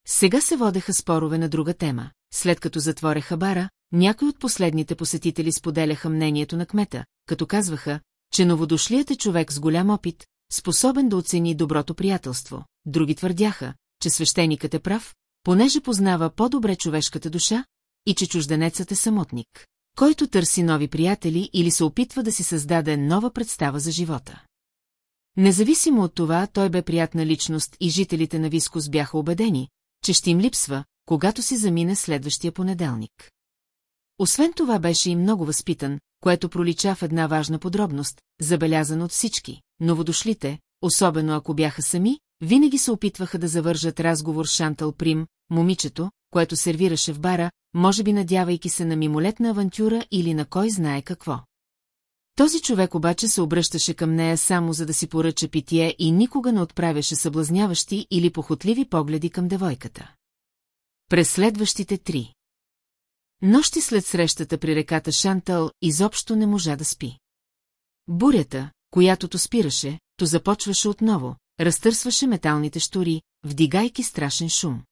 Сега се водеха спорове на друга тема. След като затвореха бара, някои от последните посетители споделяха мнението на кмета, като казваха, че новодошлият е човек с голям опит, способен да оцени доброто приятелство. Други твърдяха, че свещеникът е прав, понеже познава по-добре човешката душа и че чужденецът е самотник, който търси нови приятели или се опитва да си създаде нова представа за живота. Независимо от това, той бе приятна личност и жителите на Вискус бяха убедени, че ще им липсва, когато си замине следващия понеделник. Освен това беше и много възпитан, което пролича в една важна подробност, забелязана от всички. Новодошлите, особено ако бяха сами, винаги се опитваха да завържат разговор с Шантал Прим, момичето, което сервираше в бара, може би надявайки се на мимолетна авантюра или на кой знае какво. Този човек обаче се обръщаше към нея само за да си поръча питие и никога не отправяше съблазняващи или похотливи погледи към девойката. През следващите три. Нощи след срещата при реката Шантал изобщо не можа да спи. Бурята, която то спираше, то започваше отново, разтърсваше металните штори, вдигайки страшен шум.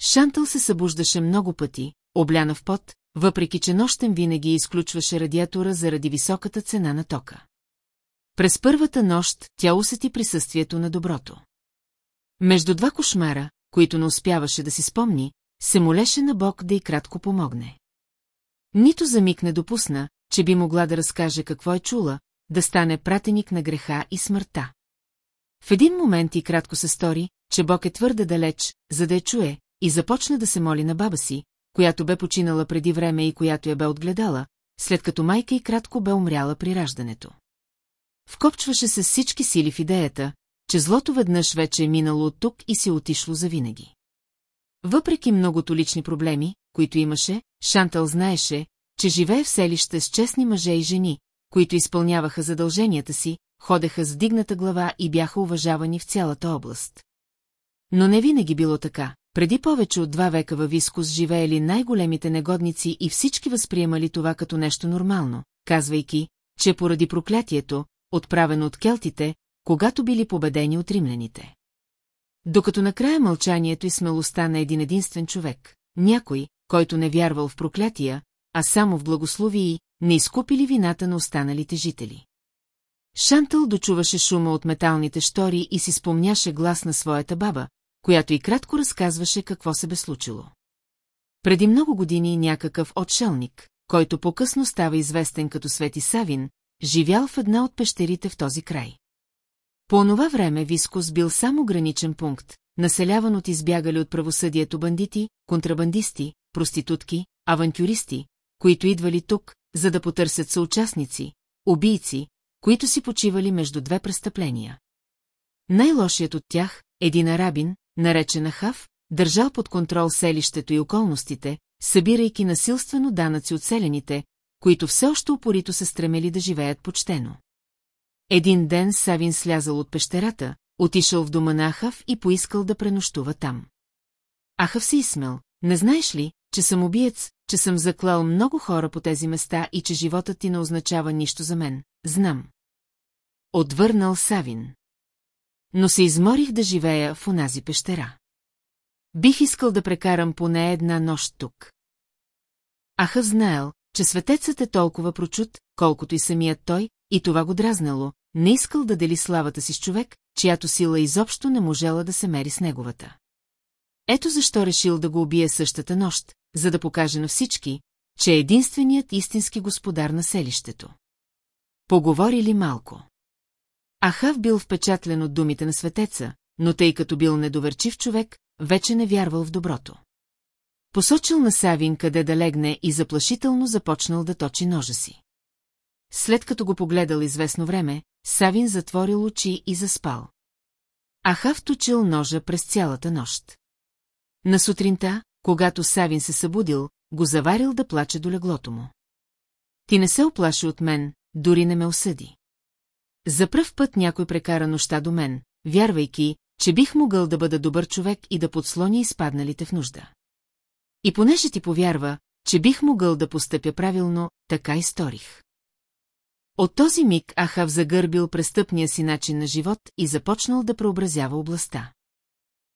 Шантъл се събуждаше много пъти, обляна в пот, въпреки че нощем винаги изключваше радиатора заради високата цена на тока. През първата нощ тя усети присъствието на доброто. Между два кошмара, които не успяваше да си спомни, се молеше на Бог да й кратко помогне. Нито за миг не допусна, че би могла да разкаже какво е чула, да стане пратеник на греха и смъртта. В един момент и кратко се стори, че Бог е твърде далеч, за да я чуе, и започна да се моли на баба си, която бе починала преди време и която я бе отгледала, след като майка и кратко бе умряла при раждането. Вкопчваше се с всички сили в идеята, че злото веднъж вече е минало от тук и си отишло завинаги. Въпреки многото лични проблеми, които имаше, Шантъл знаеше, че живее в селище с честни мъже и жени, които изпълняваха задълженията си, ходеха с дигната глава и бяха уважавани в цялата област. Но не винаги било така. Преди повече от два века във Вискус живеели най-големите негодници и всички възприемали това като нещо нормално, казвайки, че поради проклятието, отправено от келтите, когато били победени от римляните. Докато накрая мълчанието и смелостта на един единствен човек, някой, който не вярвал в проклятия, а само в благословии, не изкупили вината на останалите жители. Шантъл дочуваше шума от металните штори и си спомняше глас на своята баба, която и кратко разказваше какво се бе случило. Преди много години някакъв отшелник, който по-късно става известен като Свети Савин, живял в една от пещерите в този край. По онова време Вискус бил само граничен пункт, населяван от избягали от правосъдието бандити, контрабандисти, проститутки, авантюристи, които идвали тук, за да потърсят съучастници, убийци, които си почивали между две престъпления. Най-лошият от тях, един арабин, наречен Ахав, държал под контрол селището и околностите, събирайки насилствено данъци от селените, които все още упорито се стремели да живеят почтено. Един ден Савин слязал от пещерата, отишъл в дома на Ахав и поискал да пренощува там. Ахав се изсмел. Не знаеш ли, че съм убиец, че съм заклал много хора по тези места и че животът ти не означава нищо за мен? Знам. Отвърнал Савин. Но се изморих да живея в онази пещера. Бих искал да прекарам поне една нощ тук. Ахав знаел, че светецът е толкова прочут, колкото и самият той, и това го дразнало, не искал да дели славата си с човек, чиято сила изобщо не можела да се мери с неговата. Ето защо решил да го убие същата нощ, за да покаже на всички, че е единственият истински господар на селището. Поговорили малко. Ахав бил впечатлен от думите на светеца, но тъй като бил недоверчив човек, вече не вярвал в доброто. Посочил на Савин къде да легне и заплашително започнал да точи ножа си. След като го погледал известно време, Савин затворил очи и заспал. Ахав точил ножа през цялата нощ. На сутринта, когато Савин се събудил, го заварил да плаче до леглото му. Ти не се оплаши от мен, дори не ме осъди. За пръв път някой прекара нощта до мен, вярвайки, че бих могъл да бъда добър човек и да подслоня изпадналите в нужда. И понеже ти повярва, че бих могъл да постъпя правилно, така и сторих. От този миг Ахав загърбил престъпния си начин на живот и започнал да преобразява областта.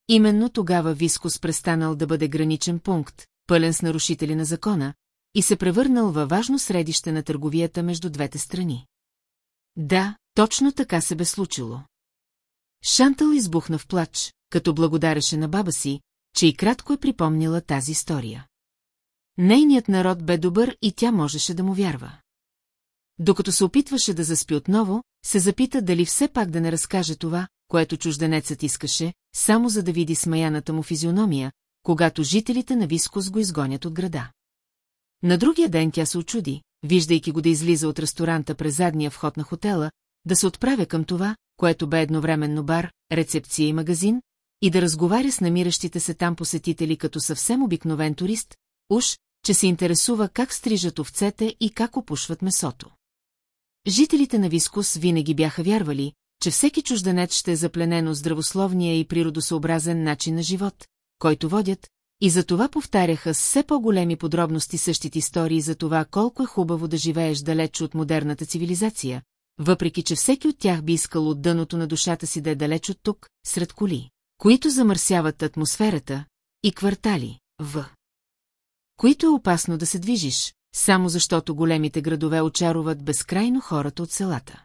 Именно тогава Вискус престанал да бъде граничен пункт, пълен с нарушители на закона, и се превърнал във важно средище на търговията между двете страни. Да, точно така се бе случило. Шантъл избухна в плач, като благодареше на баба си, че и кратко е припомнила тази история. Нейният народ бе добър и тя можеше да му вярва. Докато се опитваше да заспи отново, се запита дали все пак да не разкаже това, което чужденецът искаше, само за да види смаяната му физиономия, когато жителите на Вискос го изгонят от града. На другия ден тя се очуди, виждайки го да излиза от ресторанта през задния вход на хотела, да се отправя към това, което бе едновременно бар, рецепция и магазин, и да разговаря с намиращите се там посетители като съвсем обикновен турист, уж, че се интересува как стрижат овцете и как опушват месото. Жителите на Вискус винаги бяха вярвали, че всеки чужденец ще е запленен от здравословния и природосъобразен начин на живот, който водят, и за това повтаряха с все по-големи подробности същите истории за това колко е хубаво да живееш далеч от модерната цивилизация, въпреки че всеки от тях би искал от дъното на душата си да е далеч от тук, сред коли, които замърсяват атмосферата, и квартали, в които е опасно да се движиш, само защото големите градове очаруват безкрайно хората от селата.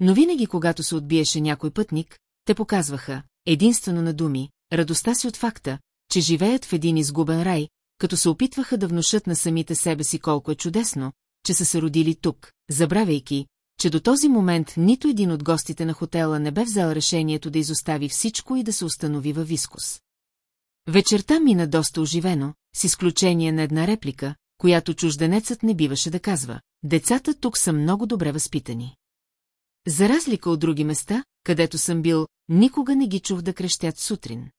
Но винаги, когато се отбиеше някой пътник, те показваха, единствено на думи, радостта си от факта, че живеят в един изгубен рай, като се опитваха да внушат на самите себе си колко е чудесно, че са се родили тук, забравяйки, че до този момент нито един от гостите на хотела не бе взел решението да изостави всичко и да се установи във Вискус. Вечерта мина доста оживено, с изключение на една реплика, която чужденецът не биваше да казва. Децата тук са много добре възпитани. За разлика от други места, където съм бил, никога не ги чух да крещят сутрин.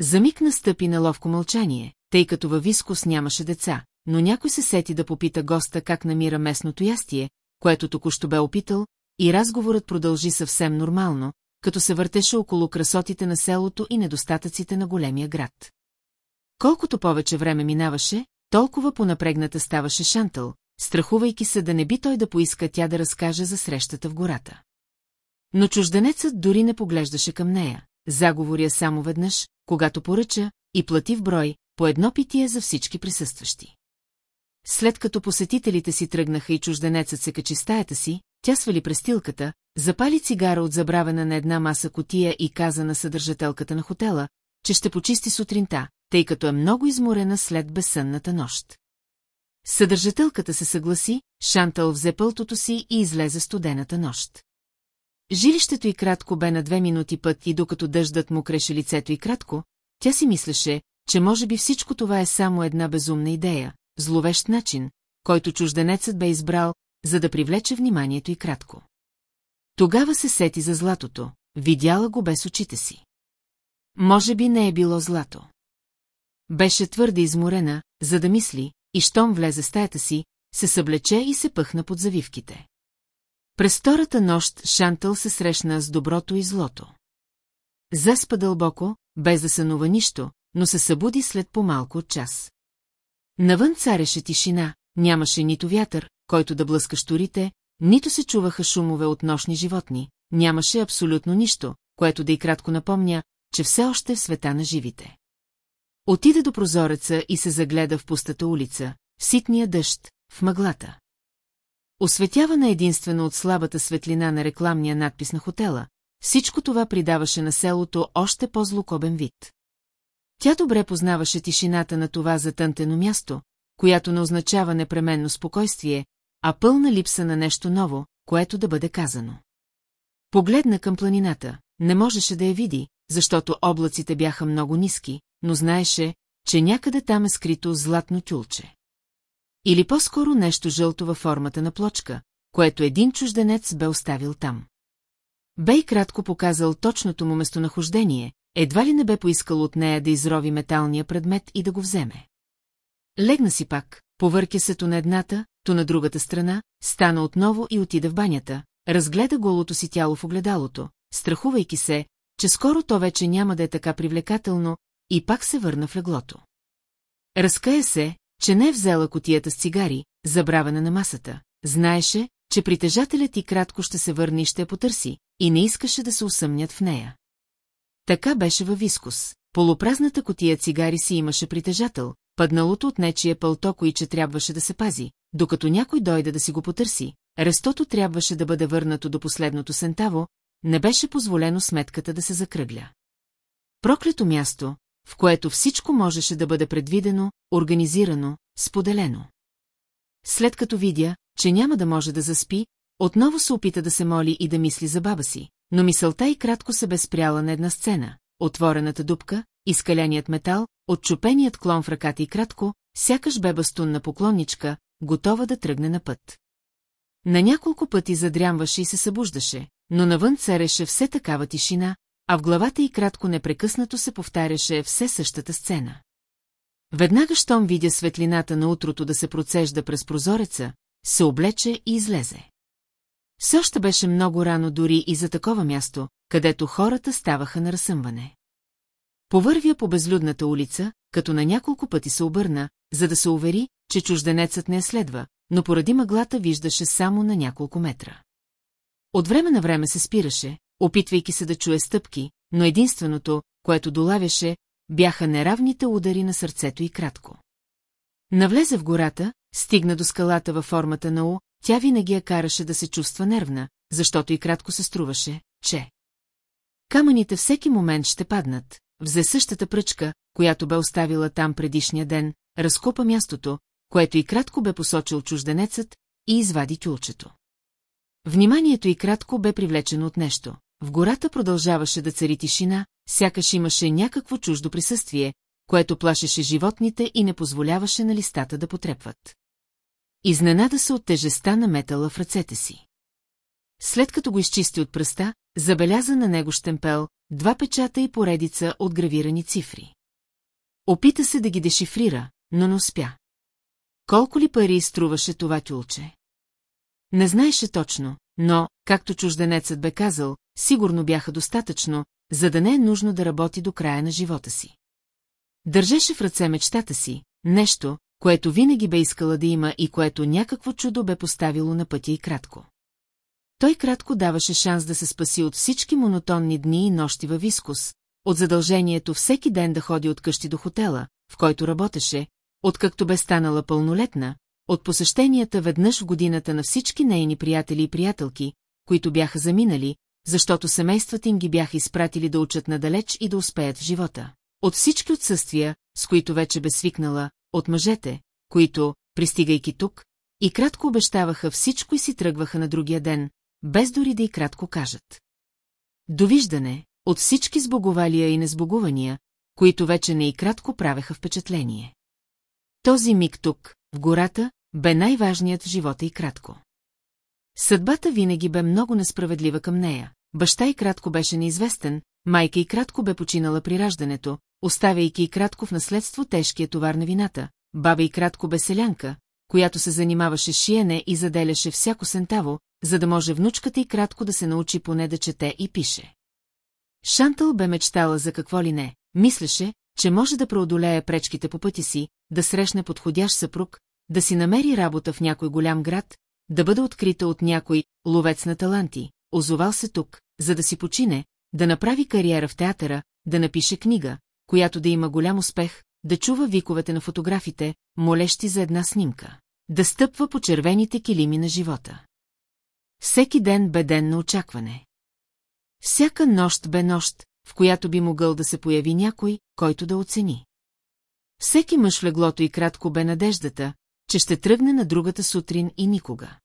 За миг настъпи неловко мълчание, тъй като във Вискус нямаше деца, но някой се сети да попита госта как намира местното ястие, което току-що бе опитал, и разговорът продължи съвсем нормално, като се въртеше около красотите на селото и недостатъците на големия град. Колкото повече време минаваше, толкова понапрегната ставаше Шантъл, страхувайки се да не би той да поиска тя да разкаже за срещата в гората. Но чужденецът дори не поглеждаше към нея, заговоря само веднъж, когато поръча и плати в брой по едно питие за всички присъстващи. След като посетителите си тръгнаха и чужденецът се качи стаята си, тя свали престилката, запали цигара от забравена на една маса котия и каза на съдържателката на хотела, че ще почисти сутринта, тъй като е много изморена след безсънната нощ. Съдържателката се съгласи, Шантъл взе пълтото си и излезе студената нощ. Жилището и кратко бе на две минути път и докато дъждът му креше лицето и кратко, тя си мислеше, че може би всичко това е само една безумна идея, зловещ начин, който чужденецът бе избрал, за да привлече вниманието и кратко. Тогава се сети за златото, видяла го без очите си. Може би не е било злато. Беше твърде изморена, за да мисли, и щом влезе стаята си, се съблече и се пъхна под завивките. През втората нощ Шантъл се срещна с доброто и злото. Заспа дълбоко, без да сънува нищо, но се събуди след по-малко от час. Навън цареше тишина, нямаше нито вятър, който да блъска шторите, нито се чуваха шумове от нощни животни, нямаше абсолютно нищо, което да и кратко напомня, че все още е в света на живите. Отида до прозореца и се загледа в пустата улица, в ситния дъжд, в мъглата. Осветявана единствено от слабата светлина на рекламния надпис на хотела, всичко това придаваше на селото още по-злокобен вид. Тя добре познаваше тишината на това затънтено място, която не означава непременно спокойствие, а пълна липса на нещо ново, което да бъде казано. Погледна към планината, не можеше да я види, защото облаците бяха много ниски, но знаеше, че някъде там е скрито златно тюлче. Или по-скоро нещо жълто във формата на плочка, което един чужденец бе оставил там. Бе и кратко показал точното му местонахождение, едва ли не бе поискал от нея да изрови металния предмет и да го вземе. Легна си пак, повъркя се то на едната, то на другата страна, стана отново и отида в банята, разгледа голото си тяло в огледалото, страхувайки се, че скоро то вече няма да е така привлекателно, и пак се върна в леглото. Разкая се, че не е взела котията с цигари, забравена на масата. Знаеше, че притежателят и кратко ще се върне и ще я потърси, и не искаше да се усъмнят в нея. Така беше във вискус. Полупразната котия цигари си имаше притежател, падналото от нечия пълто, и че трябваше да се пази, докато някой дойде да си го потърси, рестото трябваше да бъде върнато до последното сентаво, не беше позволено сметката да се закръгля. Проклето място, в което всичко можеше да бъде предвидено, организирано, споделено. След като видя, че няма да може да заспи, отново се опита да се моли и да мисли за баба си, но мисълта и кратко се безпряла на една сцена, отворената дупка, изкаляният метал, отчупеният клон в ръката и кратко, сякаш бе бастунна поклонничка, готова да тръгне на път. На няколко пъти задрямваше и се събуждаше, но навън цареше все такава тишина, а в главата й кратко непрекъснато се повтаряше все същата сцена. Веднага, щом видя светлината на утрото да се процежда през прозореца, се облече и излезе. Все още беше много рано дори и за такова място, където хората ставаха на разсъмване. Повървя по безлюдната улица, като на няколко пъти се обърна, за да се увери, че чужденецът не я следва, но поради мъглата виждаше само на няколко метра. От време на време се спираше, опитвайки се да чуе стъпки, но единственото, което долавяше, бяха неравните удари на сърцето и кратко. Навлезе в гората, стигна до скалата във формата на У, тя винаги я караше да се чувства нервна, защото и кратко се струваше, че... Камъните всеки момент ще паднат, взе същата пръчка, която бе оставила там предишния ден, разкопа мястото, което и кратко бе посочил чужденецът, и извади тюлчето. Вниманието и кратко бе привлечено от нещо. В гората продължаваше да цари тишина, сякаш имаше някакво чуждо присъствие, което плашеше животните и не позволяваше на листата да потрепват. Изненада се от тежеста на метала в ръцете си. След като го изчисти от пръста, забеляза на него штемпел, два печата и поредица от гравирани цифри. Опита се да ги дешифрира, но не успя. Колко ли пари струваше това тюлче? Не знаеше точно, но, както чужденецът бе казал, сигурно бяха достатъчно, за да не е нужно да работи до края на живота си. Държеше в ръце мечтата си, нещо, което винаги бе искала да има и което някакво чудо бе поставило на пътя и кратко. Той кратко даваше шанс да се спаси от всички монотонни дни и нощи във вискус, от задължението всеки ден да ходи от къщи до хотела, в който работеше, откакто бе станала пълнолетна, от посещенията веднъж в годината на всички нейни приятели и приятелки, които бяха заминали, защото семействата им ги бяха изпратили да учат надалеч и да успеят в живота. От всички отсъствия, с които вече бе свикнала, от мъжете, които, пристигайки тук, и кратко обещаваха всичко и си тръгваха на другия ден, без дори да и кратко кажат. Довиждане, от всички сбоговалия и несбогувания, които вече не и кратко правеха впечатление. Този миг тук, в гората, бе най-важният в живота и кратко. Съдбата винаги бе много несправедлива към нея. Баща и кратко беше неизвестен, майка и кратко бе починала при раждането, оставяйки и кратко в наследство тежкия товар на вината, баба и кратко бе селянка, която се занимаваше шиене и заделяше всяко сентаво, за да може внучката и кратко да се научи поне да чете и пише. Шантъл бе мечтала за какво ли не, мислеше, че може да преодолее пречките по пъти си, да срещне подходящ съпруг, да си намери работа в някой голям град, да бъде открита от някой ловец на таланти, озовал се тук, за да си почине, да направи кариера в театъра, да напише книга, която да има голям успех, да чува виковете на фотографите, молещи за една снимка, да стъпва по червените килими на живота. Всеки ден бе ден на очакване. Всяка нощ бе нощ, в която би могъл да се появи някой, който да оцени. Всеки мъж в леглото и кратко бе надеждата, че ще тръгне на другата сутрин и никога.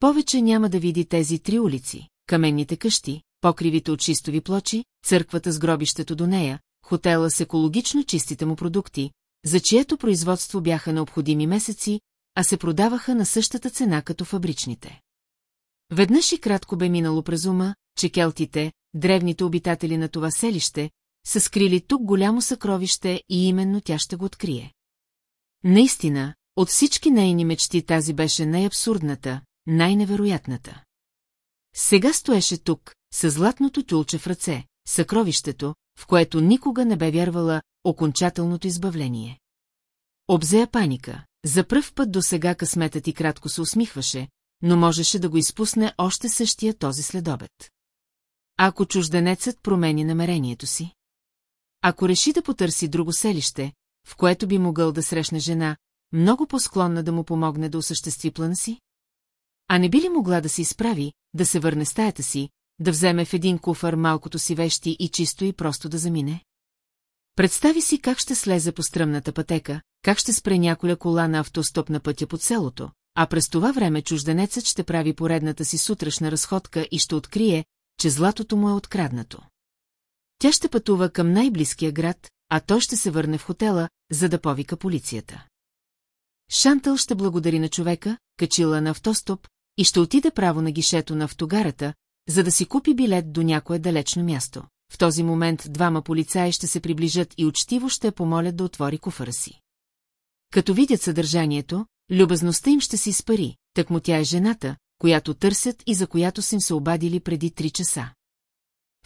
Повече няма да види тези три улици, каменните къщи, покривите от чистови плочи, църквата с гробището до нея, хотела с екологично чистите му продукти, за чието производство бяха необходими месеци, а се продаваха на същата цена като фабричните. Веднъж и кратко бе минало през ума, че келтите, древните обитатели на това селище, са скрили тук голямо съкровище и именно тя ще го открие. Наистина, от всички нейни мечти тази беше най-абсурдната, най-невероятната. Сега стоеше тук, с златното тюлче в ръце, съкровището, в което никога не бе вярвала окончателното избавление. Обзея паника. За пръв път до сега късметът и кратко се усмихваше, но можеше да го изпусне още същия този следобед. Ако чужденецът промени намерението си? Ако реши да потърси друго селище, в което би могъл да срещне жена, много по-склонна да му помогне да осъществи плана си? А не би ли могла да се изправи, да се върне стаята си, да вземе в един куфър малкото си вещи и чисто и просто да замине? Представи си как ще слезе по стръмната пътека, как ще спре няколя кола на автостоп на пътя под селото, а през това време чужденецът ще прави поредната си сутрешна разходка и ще открие, че златото му е откраднато. Тя ще пътува към най-близкия град, а той ще се върне в хотела, за да повика полицията. Шантъл ще благодари на човека, качила на автостоп, и ще отиде право на гишето на автогарата, за да си купи билет до някое далечно място. В този момент двама полицаи ще се приближат и учтиво ще помолят да отвори куфара си. Като видят съдържанието, любезността им ще се изпари, так му тя е жената, която търсят и за която са им се обадили преди три часа.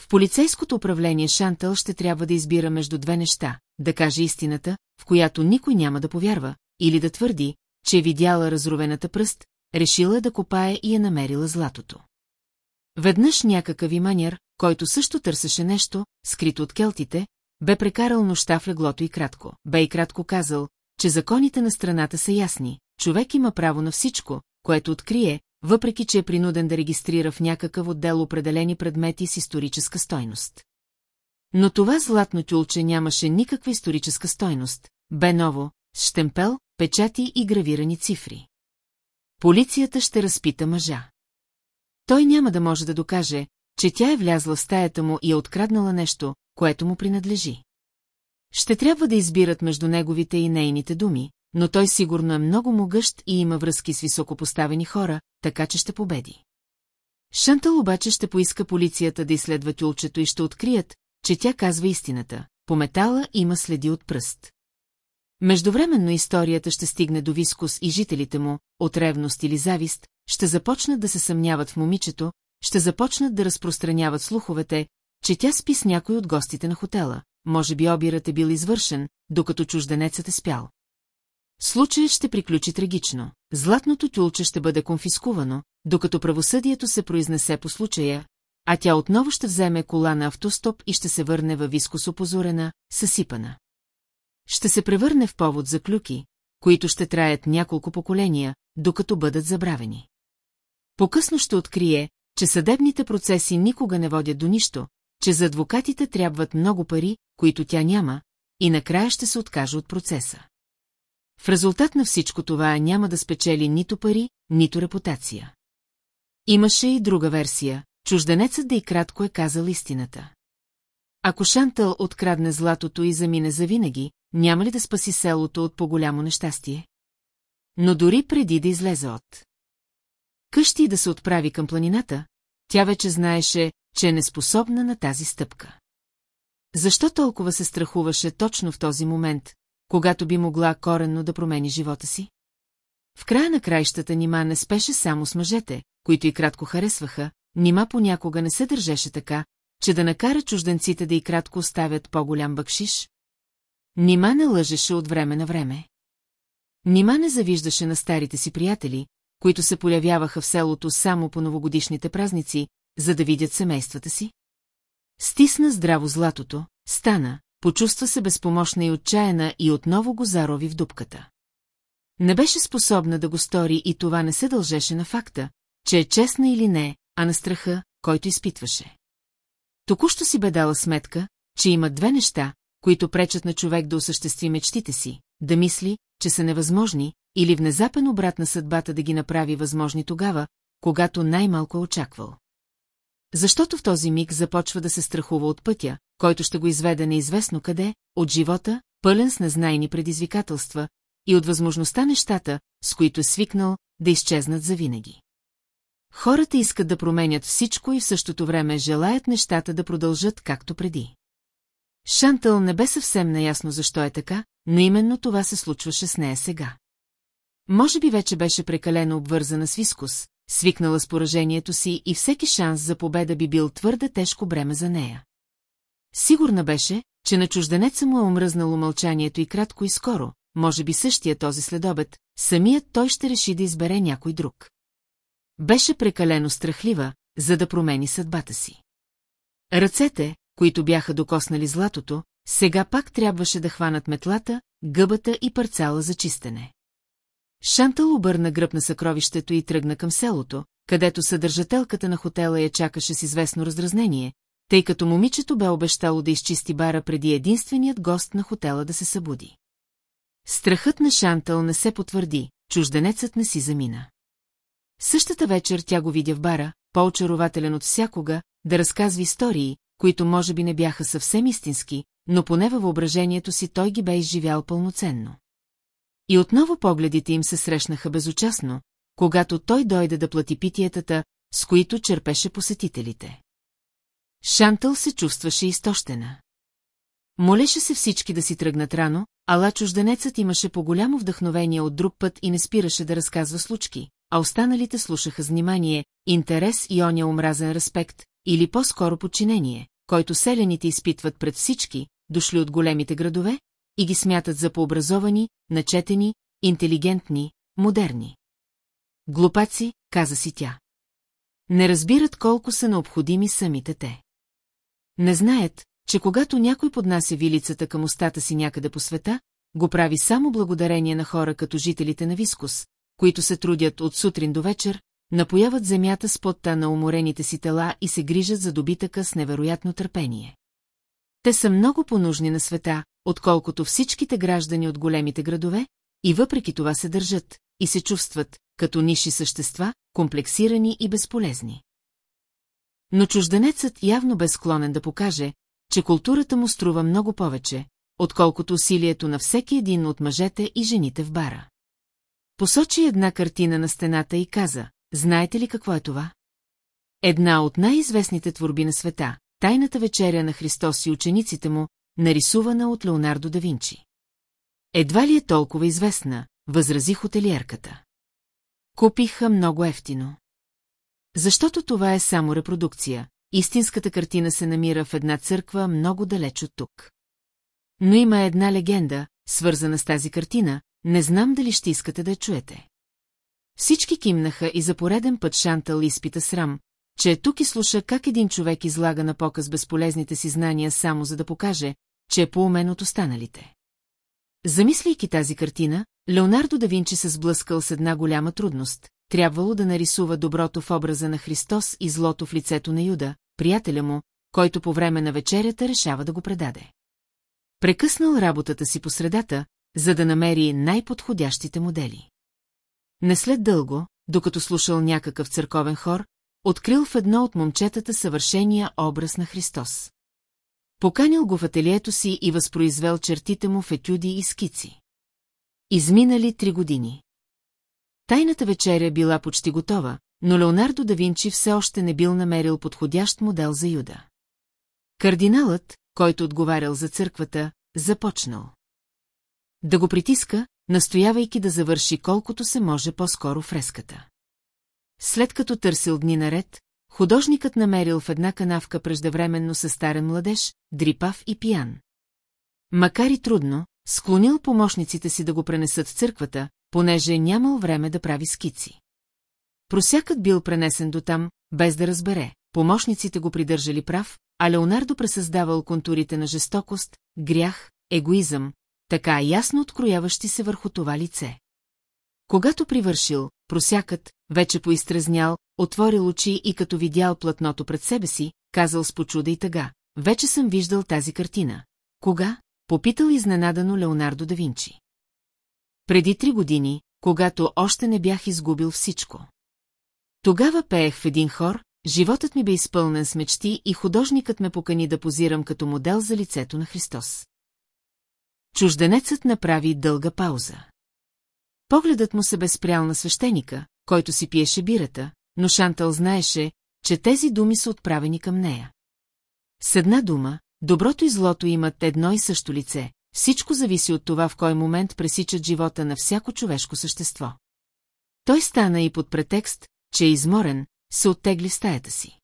В полицейското управление Шантъл ще трябва да избира между две неща, да каже истината, в която никой няма да повярва, или да твърди, че е видяла разровената пръст, решила да копае и е намерила златото. Веднъж някакъв иманер, който също търсеше нещо, скрито от келтите, бе прекарал нощта в леглото и кратко. Бе и кратко казал, че законите на страната са ясни, човек има право на всичко, което открие, въпреки че е принуден да регистрира в някакъв отдел определени предмети с историческа стойност. Но това златно тюлче нямаше никаква историческа стойност, бе ново, с штемпел, печати и гравирани цифри. Полицията ще разпита мъжа. Той няма да може да докаже, че тя е влязла в стаята му и е откраднала нещо, което му принадлежи. Ще трябва да избират между неговите и нейните думи, но той сигурно е много могъщ и има връзки с високопоставени хора, така че ще победи. Шантъл обаче ще поиска полицията да изследва тюлчето и ще открият, че тя казва истината. По метала има следи от пръст. Междувременно историята ще стигне до Вискус и жителите му, от ревност или завист, ще започнат да се съмняват в момичето, ще започнат да разпространяват слуховете, че тя спи с някой от гостите на хотела, може би обирът е бил извършен, докато чужденецът е спял. Случаят ще приключи трагично. Златното тюлче ще бъде конфискувано, докато правосъдието се произнесе по случая, а тя отново ще вземе кола на автостоп и ще се върне във вискос опозорена, съсипана. Ще се превърне в повод за клюки, които ще траят няколко поколения, докато бъдат забравени. По-късно ще открие, че съдебните процеси никога не водят до нищо, че за адвокатите трябват много пари, които тя няма, и накрая ще се откаже от процеса. В резултат на всичко това няма да спечели нито пари, нито репутация. Имаше и друга версия, чужденецът да и кратко е казал истината. Ако Шантъл открадне златото и замине завинаги, няма ли да спаси селото от по-голямо нещастие? Но дори преди да излезе от къщи и да се отправи към планината, тя вече знаеше, че е неспособна на тази стъпка. Защо толкова се страхуваше точно в този момент, когато би могла коренно да промени живота си? В края на краищата Нима не спеше само с мъжете, които и кратко харесваха, Нима понякога не се държеше така, че да накара чужденците да и кратко оставят по-голям бъкшиш? Нима не лъжеше от време на време. Нима не завиждаше на старите си приятели, които се полявяваха в селото само по новогодишните празници, за да видят семействата си? Стисна здраво златото, стана, почувства се безпомощна и отчаяна и отново го зарови в дупката. Не беше способна да го стори и това не се дължеше на факта, че е честна или не, а на страха, който изпитваше. Току-що си бе дала сметка, че има две неща, които пречат на човек да осъществи мечтите си, да мисли, че са невъзможни, или внезапен обрат на съдбата да ги направи възможни тогава, когато най-малко е очаквал. Защото в този миг започва да се страхува от пътя, който ще го изведе неизвестно къде, от живота, пълен с незнайни предизвикателства, и от възможността нещата, с които е свикнал, да изчезнат завинаги. Хората искат да променят всичко и в същото време желаят нещата да продължат както преди. Шантъл не бе съвсем наясно защо е така, но именно това се случваше с нея сега. Може би вече беше прекалено обвързана с Вискус, свикнала с поражението си и всеки шанс за победа би бил твърде тежко бреме за нея. Сигурна беше, че на чужденеца му е омръзнало мълчанието и кратко и скоро, може би същия този следобед, самият той ще реши да избере някой друг. Беше прекалено страхлива, за да промени съдбата си. Ръцете, които бяха докоснали златото, сега пак трябваше да хванат метлата, гъбата и парцала за чистене. Шантъл обърна гръб на съкровището и тръгна към селото, където съдържателката на хотела я чакаше с известно раздразнение, тъй като момичето бе обещало да изчисти бара преди единственият гост на хотела да се събуди. Страхът на Шантъл не се потвърди, чужденецът не си замина. Същата вечер тя го видя в бара, по-очарователен от всякога, да разказва истории, които може би не бяха съвсем истински, но поне във въображението си той ги бе изживял пълноценно. И отново погледите им се срещнаха безучастно, когато той дойде да плати питиетата, с които черпеше посетителите. Шантъл се чувстваше изтощена. Молеше се всички да си тръгнат рано, ала чужденецът имаше по-голямо вдъхновение от друг път и не спираше да разказва случки, а останалите слушаха с внимание, интерес и оня омразен респект, или по-скоро подчинение, който селените изпитват пред всички, дошли от големите градове, и ги смятат за пообразовани, начетени, интелигентни, модерни. Глупаци, каза си тя. Не разбират колко са необходими самите те. Не знаят, че когато някой поднася вилицата към устата си някъде по света, го прави само благодарение на хора като жителите на Вискус, които се трудят от сутрин до вечер, напояват земята с потта на уморените си тела и се грижат за добитъка с невероятно търпение. Те са много понужни на света, отколкото всичките граждани от големите градове, и въпреки това се държат и се чувстват като ниши същества, комплексирани и безполезни. Но чужденецът явно бе склонен да покаже, че културата му струва много повече, отколкото усилието на всеки един от мъжете и жените в бара. Посочи една картина на стената и каза, знаете ли какво е това? Една от най-известните творби на света, Тайната вечеря на Христос и учениците му, нарисувана от Леонардо да Винчи. Едва ли е толкова известна, възрази хотелиерката. Купиха много ефтино. Защото това е само репродукция, истинската картина се намира в една църква много далеч от тук. Но има една легенда, свързана с тази картина, не знам дали ще искате да я чуете. Всички кимнаха и за пореден път Шантъл изпита срам, че е тук и слуша как един човек излага на показ безполезните си знания само за да покаже, че е по-умен от останалите. Замисляйки тази картина, Леонардо да Винчи се сблъскал с една голяма трудност. Трябвало да нарисува доброто в образа на Христос и злото в лицето на Юда, приятеля му, който по време на вечерята решава да го предаде. Прекъснал работата си по средата, за да намери най-подходящите модели. Не след дълго, докато слушал някакъв църковен хор, открил в едно от момчетата съвършения образ на Христос. Поканил го в ателието си и възпроизвел чертите му в етюди и скици. Изминали три години. Тайната вечеря била почти готова, но Леонардо да Винчи все още не бил намерил подходящ модел за Юда. Кардиналът, който отговарял за църквата, започнал. Да го притиска, настоявайки да завърши колкото се може по-скоро фреската. След като търсил дни наред, художникът намерил в една канавка преждевременно със старен младеж, дрипав и пиян. Макар и трудно, склонил помощниците си да го пренесат в църквата, понеже нямал време да прави скици. Просякът бил пренесен до там, без да разбере, помощниците го придържали прав, а Леонардо пресъздавал контурите на жестокост, грях, егоизъм, така ясно открояващи се върху това лице. Когато привършил, просякът, вече поизтрезнял, отворил очи и като видял платното пред себе си, казал с почуда и тъга. Вече съм виждал тази картина. Кога? Попитал изненадано Леонардо да Винчи. Преди три години, когато още не бях изгубил всичко. Тогава пеех в един хор, животът ми бе изпълнен с мечти и художникът ме покани да позирам като модел за лицето на Христос. Чужденецът направи дълга пауза. Погледът му се безпрял на свещеника, който си пиеше бирата, но Шантъл знаеше, че тези думи са отправени към нея. С една дума, доброто и злото имат едно и също лице, всичко зависи от това в кой момент пресичат живота на всяко човешко същество. Той стана и под претекст, че е изморен, се оттегли в стаята си.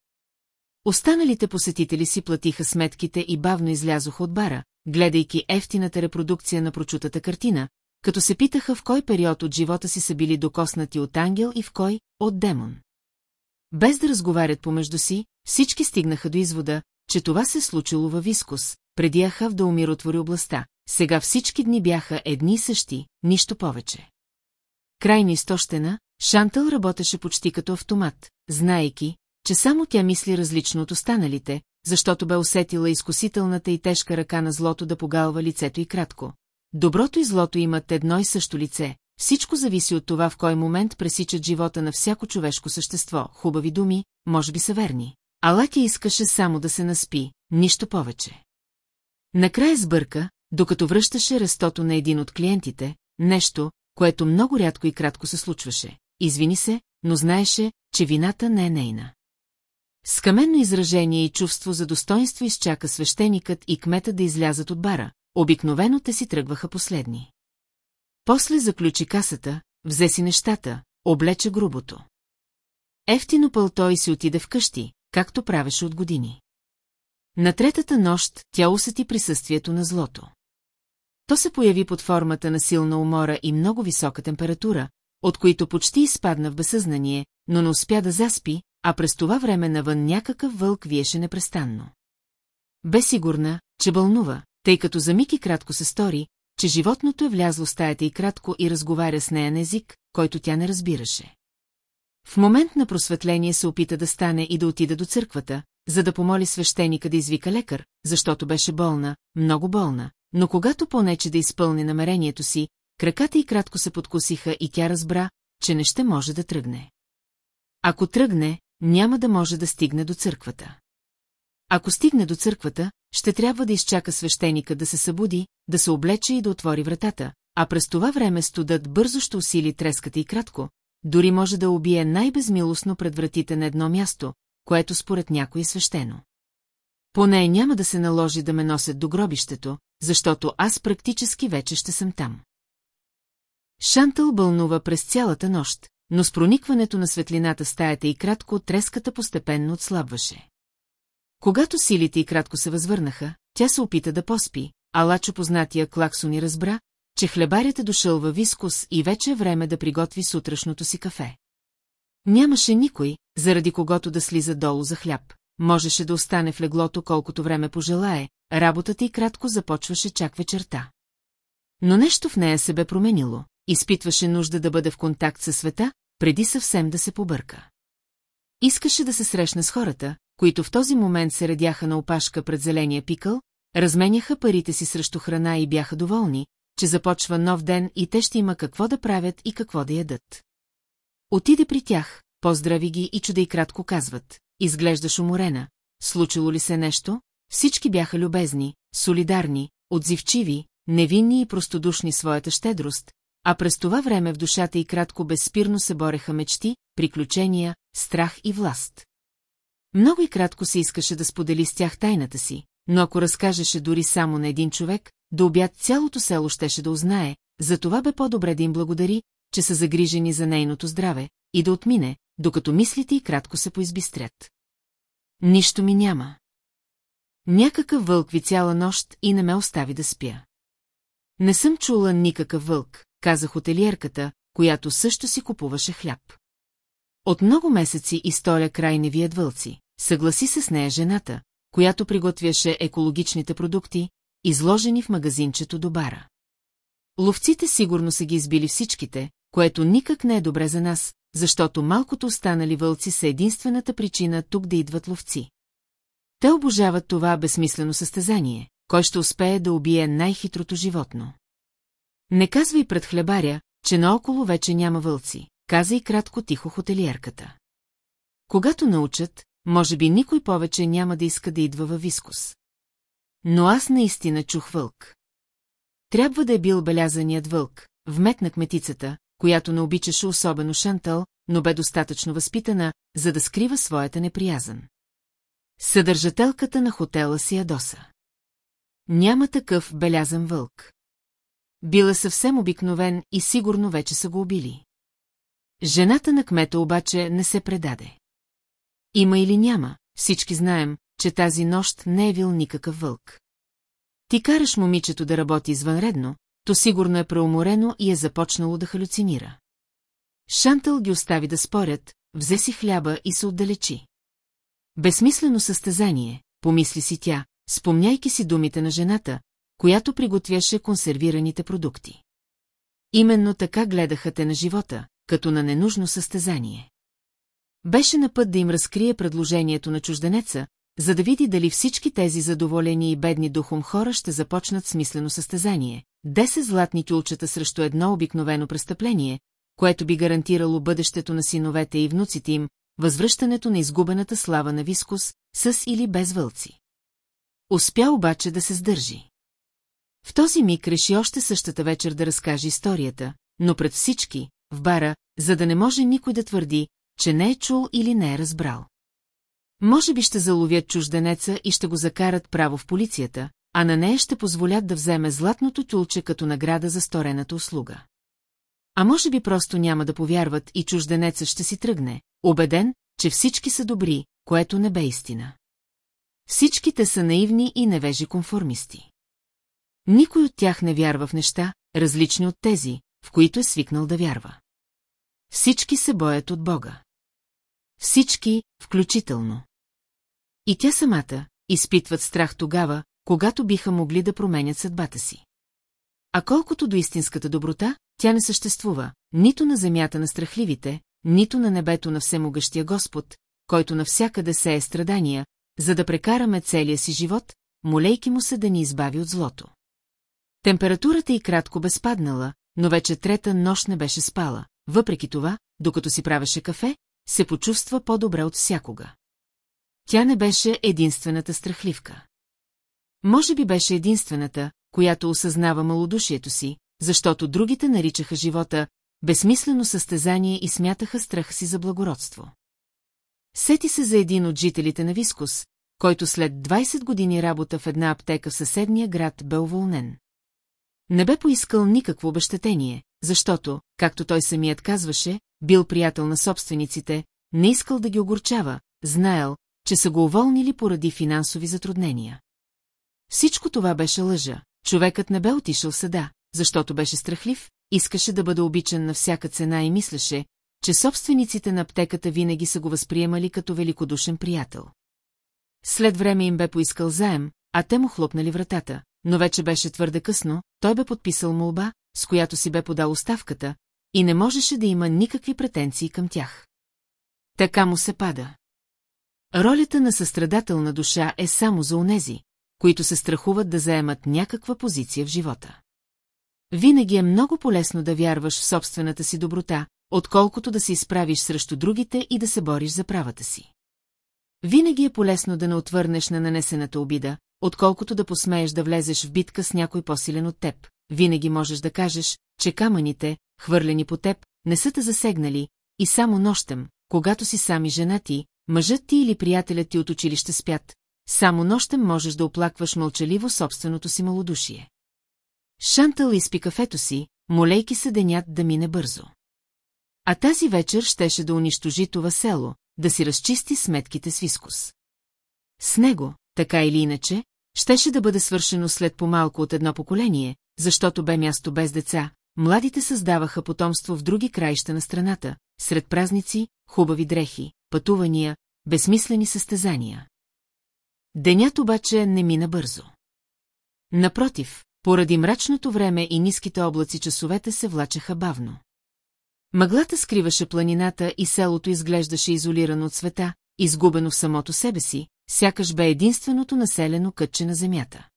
Останалите посетители си платиха сметките и бавно излязоха от бара, гледайки ефтината репродукция на прочутата картина, като се питаха в кой период от живота си са били докоснати от ангел и в кой – от демон. Без да разговарят помежду си, всички стигнаха до извода, че това се е случило във Вискус, преди Ахав да умиротвори областта. Сега всички дни бяха едни и същи, нищо повече. Крайно изтощена, Шантъл работеше почти като автомат, знаейки, че само тя мисли различно от останалите, защото бе усетила изкусителната и тежка ръка на злото да погалва лицето и кратко. Доброто и злото имат едно и също лице, всичко зависи от това в кой момент пресичат живота на всяко човешко същество, хубави думи, може би са верни. Ала ти искаше само да се наспи, нищо повече. Накрая сбърка, докато връщаше рестото на един от клиентите, нещо, което много рядко и кратко се случваше. Извини се, но знаеше, че вината не е нейна. С каменно изражение и чувство за достоинство изчака свещеникът и кмета да излязат от бара, обикновено те си тръгваха последни. После заключи касата, взе си нещата, облече грубото. Ефтино пълто и си отиде вкъщи, както правеше от години. На третата нощ тя усети присъствието на злото. То се появи под формата на силна умора и много висока температура, от които почти изпадна в безсъзнание, но не успя да заспи, а през това време навън някакъв вълк виеше непрестанно. Бе сигурна, че бълнува, тъй като за миг и кратко се стори, че животното е влязло в стаята и кратко и разговаря с нея на език, който тя не разбираше. В момент на просветление се опита да стане и да отида до църквата, за да помоли свещеника да извика лекар, защото беше болна, много болна, но когато понече да изпълни намерението си, краката й кратко се подкосиха и тя разбра, че не ще може да тръгне. Ако тръгне, няма да може да стигне до църквата. Ако стигне до църквата, ще трябва да изчака свещеника да се събуди, да се облече и да отвори вратата, а през това време студът бързо ще усили треската и кратко, дори може да убие най-безмилостно пред вратите на едно място, което според някой е свещено. Поне няма да се наложи да ме носят до гробището, защото аз практически вече ще съм там. Шантъл бълнува през цялата нощ, но с проникването на светлината стаята и кратко треската постепенно отслабваше. Когато силите и кратко се възвърнаха, тя се опита да поспи, а Лачо познатия клаксони разбра, че хлебарят е дошъл във вискус и вече е време да приготви сутрешното си кафе. Нямаше никой, заради когото да слиза долу за хляб. Можеше да остане в леглото колкото време пожелае, работата и кратко започваше чак вечерта. Но нещо в нея се бе променило, изпитваше нужда да бъде в контакт със света, преди съвсем да се побърка. Искаше да се срещне с хората, които в този момент се редяха на опашка пред зеления пикъл, разменяха парите си срещу храна и бяха доволни, че започва нов ден и те ще има какво да правят и какво да ядат. Отиде при тях, поздрави ги и чуда и кратко казват. Изглеждаш уморена. Случило ли се нещо? Всички бяха любезни, солидарни, отзивчиви, невинни и простодушни своята щедрост, а през това време в душата и кратко безспирно се бореха мечти, приключения, страх и власт. Много и кратко се искаше да сподели с тях тайната си, но ако разкажеше дори само на един човек, до обяд цялото село щеше да узнае, затова бе по-добре да им благодари, че са загрижени за нейното здраве, и да отмине, докато мислите и кратко се поизбистрят. Нищо ми няма. Някакъв вълк ви цяла нощ и не ме остави да спя. Не съм чула никакъв вълк, каза хотелиерката, която също си купуваше хляб. От много месеци изторя край не вият вълци, съгласи се с нея жената, която приготвяше екологичните продукти, изложени в магазинчето до бара. Ловците сигурно са ги избили всичките, което никак не е добре за нас, защото малкото останали вълци са единствената причина тук да идват ловци. Те обожават това безсмислено състезание, кой ще успее да убие най-хитрото животно. Не казвай пред хлебаря, че наоколо вече няма вълци, каза и кратко тихо хотелиерката. Когато научат, може би никой повече няма да иска да идва във вискус. Но аз наистина чух вълк. Трябва да е бил белязаният вълк, вметна кметицата, която не обичаше особено Шантъл, но бе достатъчно възпитана, за да скрива своята неприязън. Съдържателката на хотела си ядоса. Няма такъв белязан вълк. Била съвсем обикновен и сигурно вече са го убили. Жената на кмета обаче не се предаде. Има или няма, всички знаем, че тази нощ не е вил никакъв вълк. Ти караш момичето да работи извънредно, то сигурно е преуморено и е започнало да халюцинира. Шантъл ги остави да спорят, взе си хляба и се отдалечи. Безсмислено състезание, помисли си тя, спомняйки си думите на жената, която приготвяше консервираните продукти. Именно така гледаха те на живота, като на ненужно състезание. Беше на път да им разкрие предложението на чужденеца, за да види дали всички тези задоволени и бедни духом хора ще започнат смислено състезание. Десет златни тюлчета срещу едно обикновено престъпление, което би гарантирало бъдещето на синовете и внуците им, възвръщането на изгубената слава на Вискус, с или без вълци. Успя обаче да се сдържи. В този миг реши още същата вечер да разкаже историята, но пред всички, в бара, за да не може никой да твърди, че не е чул или не е разбрал. Може би ще заловят чужденеца и ще го закарат право в полицията, а на нея ще позволят да вземе златното тюлче като награда за сторената услуга. А може би просто няма да повярват и чужденеца ще си тръгне, убеден, че всички са добри, което не бе истина. Всичките са наивни и невежи конформисти. Никой от тях не вярва в неща, различни от тези, в които е свикнал да вярва. Всички се боят от Бога. Всички, включително. И тя самата, изпитват страх тогава, когато биха могли да променят съдбата си. А колкото до истинската доброта, тя не съществува, нито на земята на страхливите, нито на небето на всемогъщия Господ, който навсякъде се е страдания, за да прекараме целия си живот, молейки му се да ни избави от злото. Температурата й кратко бе спаднала, но вече трета нощ не беше спала. Въпреки това, докато си правеше кафе, се почувства по-добре от всякога. Тя не беше единствената страхливка. Може би беше единствената, която осъзнава малодушието си, защото другите наричаха живота безсмислено състезание и смятаха страха си за благородство. Сети се за един от жителите на Вискус, който след 20 години работа в една аптека в съседния град бе уволнен. Не бе поискал никакво обещетение, защото, както той самият казваше, бил приятел на собствениците, не искал да ги огорчава, знаел, че са го уволнили поради финансови затруднения. Всичко това беше лъжа. Човекът не бе отишъл в съда, защото беше страхлив, искаше да бъде обичан на всяка цена и мислеше, че собствениците на аптеката винаги са го възприемали като великодушен приятел. След време им бе поискал заем, а те му хлопнали вратата, но вече беше твърде късно, той бе подписал молба, с която си бе подал оставката, и не можеше да има никакви претенции към тях. Така му се пада. Ролята на състрадателна душа е само за онези, които се страхуват да заемат някаква позиция в живота. Винаги е много полезно да вярваш в собствената си доброта, отколкото да се изправиш срещу другите и да се бориш за правата си. Винаги е полезно да не отвърнеш на нанесената обида, отколкото да посмееш да влезеш в битка с някой по-силен от теб. Винаги можеш да кажеш, че камъните, хвърлени по теб, не са те засегнали, и само нощем, когато си сами жена ти, мъжът ти или приятелят ти от училище спят, само нощем можеш да оплакваш мълчаливо собственото си малодушие. Шантъл изпи кафето си, молейки се денят да мине бързо. А тази вечер щеше да унищожи това село, да си разчисти сметките с Вискус. С него, така или иначе, щеше да бъде свършено след по-малко от едно поколение, защото бе място без деца, младите създаваха потомство в други краища на страната, сред празници, хубави дрехи, пътувания, безсмислени състезания. Денят обаче не мина бързо. Напротив, поради мрачното време и ниските облаци часовете се влачеха бавно. Мъглата скриваше планината и селото изглеждаше изолирано от света, изгубено в самото себе си, сякаш бе единственото населено кътче на земята.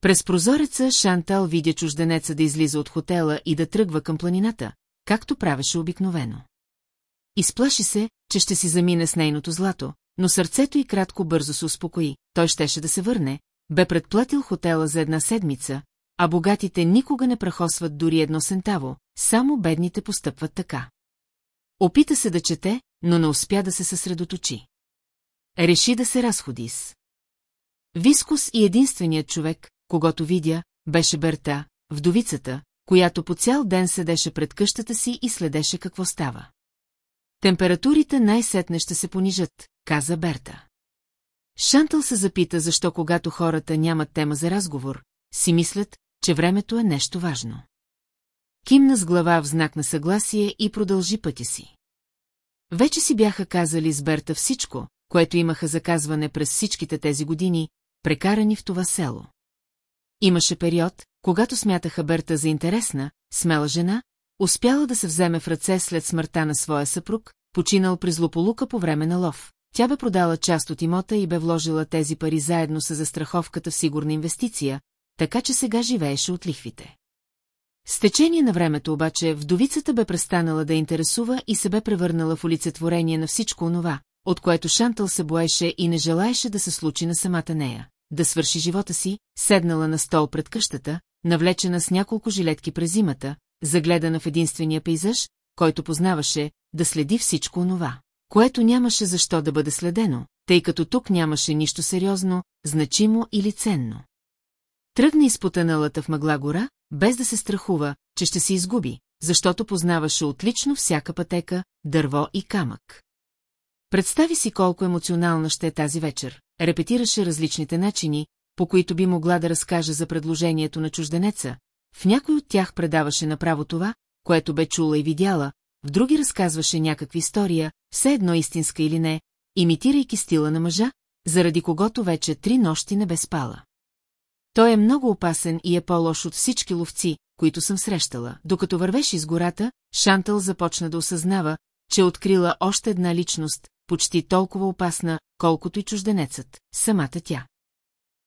През прозореца Шантал видя чужденеца да излиза от хотела и да тръгва към планината, както правеше обикновено. Изплаши се, че ще си замине с нейното злато, но сърцето й кратко бързо се успокои, той щеше да се върне, бе предплатил хотела за една седмица, а богатите никога не прахосват дори едно сентаво, само бедните постъпват така. Опита се да чете, но не успя да се съсредоточи. Реши да се разходи с. Вискус и единственият човек, когато видя, беше Берта, вдовицата, която по цял ден седеше пред къщата си и следеше какво става. Температурите най-сетне ще се понижат, каза Берта. Шантъл се запита, защо когато хората нямат тема за разговор, си мислят, че времето е нещо важно. Кимна с глава в знак на съгласие и продължи пътя си. Вече си бяха казали с Берта всичко, което имаха заказване през всичките тези години, прекарани в това село. Имаше период, когато смятаха Берта за интересна, смела жена, успяла да се вземе в ръце след смъртта на своя съпруг, починал при злополука по време на лов. Тя бе продала част от имота и бе вложила тези пари заедно с застраховката в сигурна инвестиция, така че сега живееше от лихвите. С течение на времето обаче вдовицата бе престанала да интересува и се бе превърнала в олицетворение на всичко онова, от което Шантъл се боеше и не желаеше да се случи на самата нея. Да свърши живота си, седнала на стол пред къщата, навлечена с няколко жилетки през зимата, загледана в единствения пейзаж, който познаваше, да следи всичко онова, което нямаше защо да бъде следено, тъй като тук нямаше нищо сериозно, значимо или ценно. Тръгна изпотаналата в мъгла гора, без да се страхува, че ще се изгуби, защото познаваше отлично всяка пътека, дърво и камък. Представи си колко емоционална ще е тази вечер. Репетираше различните начини, по които би могла да разкаже за предложението на чужденеца. В някой от тях предаваше направо това, което бе чула и видяла, в други разказваше някакви история, все едно истинска или не, имитирайки стила на мъжа, заради когото вече три нощи не бе спала. Той е много опасен и е по-лош от всички ловци, които съм срещала. Докато вървеше из гората, Шантъл започна да осъзнава, че е открила още една личност, почти толкова опасна, колкото и чужденецът, самата тя.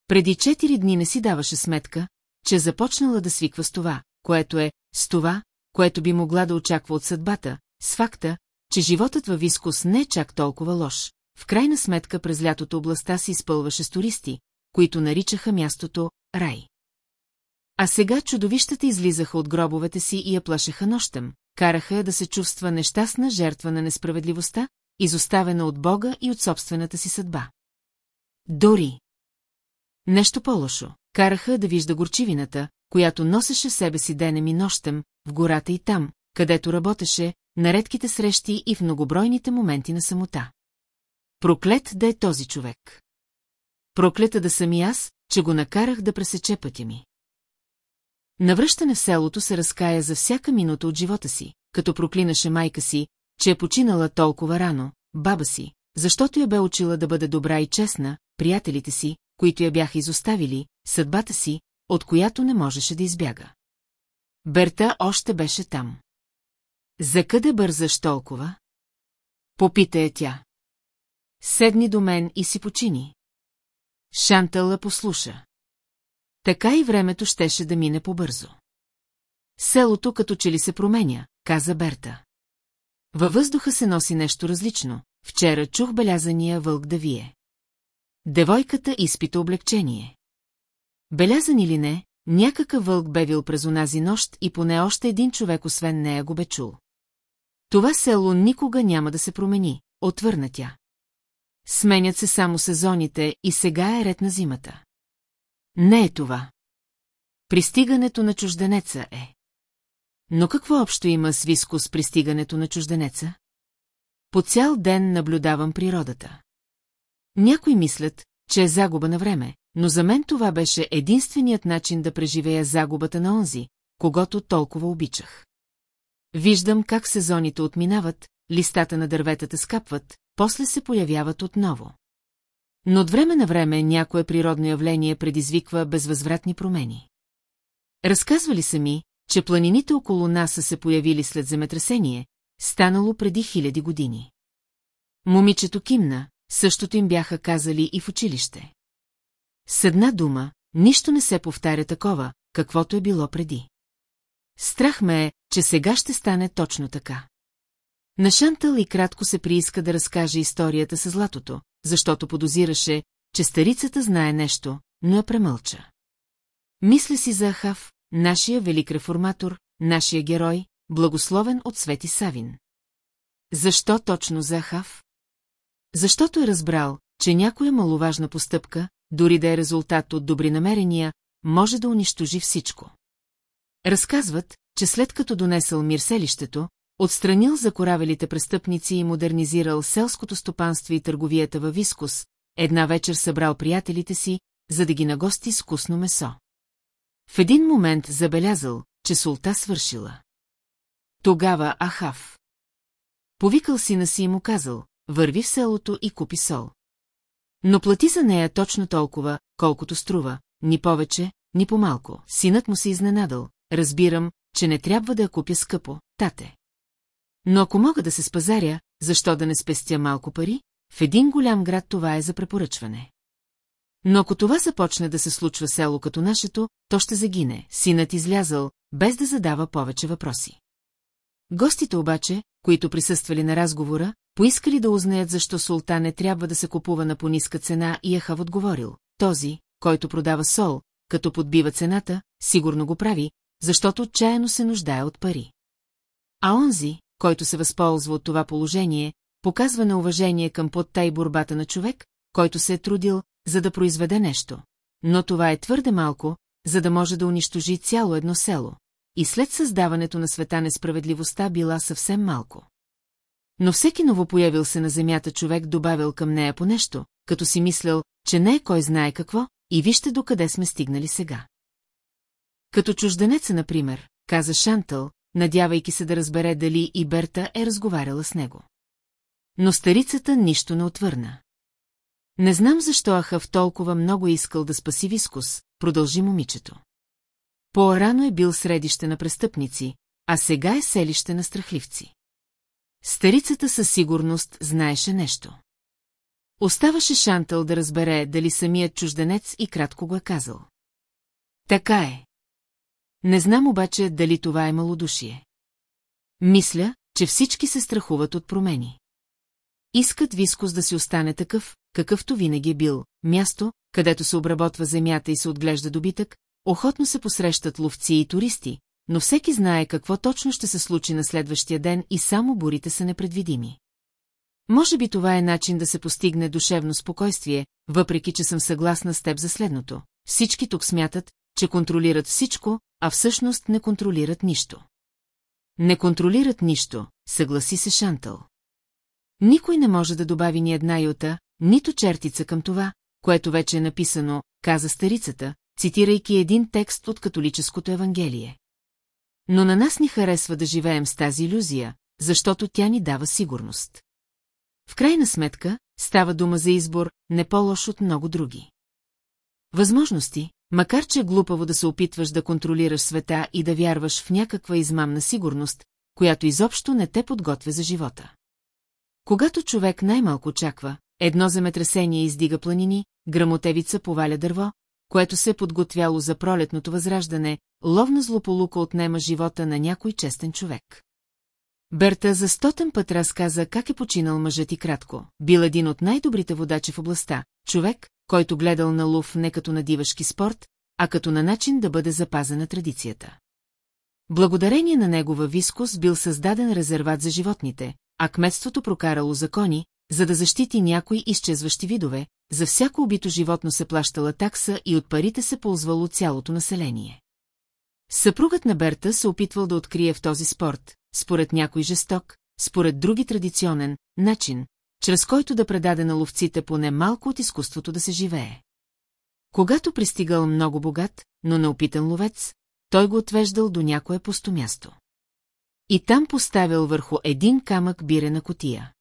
Преди четири дни не си даваше сметка, че започнала да свиква с това, което е, с това, което би могла да очаква от съдбата, с факта, че животът във Вискус не е чак толкова лош. В крайна сметка през лятото областта се изпълваше с туристи, които наричаха мястото рай. А сега чудовищата излизаха от гробовете си и я плашеха нощем, караха я да се чувства нещастна жертва на несправедливостта, изоставена от Бога и от собствената си съдба. Дори. Нещо по-лошо. Караха да вижда горчивината, която носеше себе си денем и нощем, в гората и там, където работеше, на редките срещи и в многобройните моменти на самота. Проклет да е този човек. Проклета да съм и аз, че го накарах да пресече пътя ми. Навръщане в селото се разкая за всяка минута от живота си, като проклинаше майка си, че е починала толкова рано, баба си, защото я бе учила да бъде добра и честна, приятелите си, които я бяха изоставили, съдбата си, от която не можеше да избяга. Берта още беше там. За къде бързаш толкова? Попита я тя. Седни до мен и си почини. Шантъла послуша. Така и времето щеше да мине побързо. Селото като че ли се променя, каза Берта. Във въздуха се носи нещо различно. Вчера чух белязания вълк да вие. Девойката изпита облегчение. Белязан или не, някакъв вълк бе вил през онази нощ и поне още един човек освен нея го бе чул. Това село никога няма да се промени, отвърна тя. Сменят се само сезоните и сега е ред на зимата. Не е това. Пристигането на чужденеца е. Но какво общо има с Виско с пристигането на чужденеца? По цял ден наблюдавам природата. Някои мислят, че е загуба на време, но за мен това беше единственият начин да преживея загубата на онзи, когато толкова обичах. Виждам как сезоните отминават, листата на дърветата скапват, после се появяват отново. Но от време на време някое природно явление предизвиква безвъзвратни промени. Разказвали са ми, че планините около нас са се появили след земетресение, станало преди хиляди години. Момичето кимна, същото им бяха казали и в училище. С една дума, нищо не се повтаря такова, каквото е било преди. Страх ме е, че сега ще стане точно така. На Шантъл и кратко се прииска да разкаже историята с златото, защото подозираше, че старицата знае нещо, но я премълча. Мисля си за Ахав, нашия велик реформатор, нашия герой, благословен от Свети Савин. Защо точно за Ахав? Защото е разбрал, че някоя маловажна постъпка, дори да е резултат от добри намерения, може да унищожи всичко. Разказват, че след като донесъл мир селището, отстранил закоравелите престъпници и модернизирал селското стопанство и търговията във Вискус, една вечер събрал приятелите си, за да ги нагости с вкусно месо. В един момент забелязал, че султа свършила. Тогава Ахав. Повикал сина си и му казал, върви в селото и купи сол. Но плати за нея точно толкова, колкото струва, ни повече, ни по-малко. Синът му се изненадал. Разбирам, че не трябва да я купя скъпо, тате. Но ако мога да се спазаря, защо да не спестя малко пари? В един голям град това е за препоръчване. Но ако това започне да се случва село като нашето, то ще загине, синът излязъл, без да задава повече въпроси. Гостите обаче, които присъствали на разговора, поискали да узнаят защо султан не трябва да се купува на пониска цена и Ахав отговорил. Този, който продава сол, като подбива цената, сигурно го прави, защото отчаяно се нуждае от пари. А онзи, който се възползва от това положение, показва неуважение към потта и борбата на човек, който се е трудил, за да произведе нещо. Но това е твърде малко, за да може да унищожи цяло едно село. И след създаването на света несправедливостта била съвсем малко. Но всеки новопоявил се на земята човек добавил към нея по нещо, като си мислял, че не е кой знае какво, и вижте докъде сме стигнали сега. Като чужденеца, например, каза Шантъл, надявайки се да разбере дали и Берта е разговаряла с него. Но старицата нищо не отвърна. Не знам защо Ахав толкова много искал да спаси Вискус, продължи момичето. По-рано е бил средище на престъпници, а сега е селище на страхливци. Старицата със сигурност знаеше нещо. Оставаше Шантъл да разбере дали самият чужденец и кратко го е казал. Така е. Не знам обаче дали това е малодушие. Мисля, че всички се страхуват от промени. Искат Вискус да си остане такъв, какъвто винаги е бил, място, където се обработва земята и се отглежда добитък, охотно се посрещат ловци и туристи, но всеки знае какво точно ще се случи на следващия ден и само бурите са непредвидими. Може би това е начин да се постигне душевно спокойствие, въпреки че съм съгласна с теб за следното. Всички тук смятат, че контролират всичко, а всъщност не контролират нищо. Не контролират нищо, съгласи се Шантъл. Никой не може да добави ни една юта, нито чертица към това, което вече е написано, каза старицата, цитирайки един текст от католическото Евангелие. Но на нас ни харесва да живеем с тази иллюзия, защото тя ни дава сигурност. В крайна сметка, става дума за избор, не по-лош от много други. Възможности, макар че е глупаво да се опитваш да контролираш света и да вярваш в някаква измамна сигурност, която изобщо не те подготвя за живота. Когато човек най-малко очаква, едно земетресение издига планини, грамотевица поваля дърво, което се е подготвяло за пролетното възраждане, ловна злополука отнема живота на някой честен човек. Берта за стотен път разказа как е починал мъжът и кратко. Бил един от най-добрите водачи в областта, човек, който гледал на лов не като на дивашки спорт, а като на начин да бъде запазена традицията. Благодарение на негова вискус бил създаден резерват за животните, а кметството прокарало закони, за да защити някои изчезващи видове, за всяко убито животно се плащала такса и от парите се ползвало цялото население. Съпругът на Берта се опитвал да открие в този спорт, според някой жесток, според други традиционен, начин, чрез който да предаде на ловците поне малко от изкуството да се живее. Когато пристигал много богат, но неопитан ловец, той го отвеждал до някое пусто място. И там поставил върху един камък бирена котия.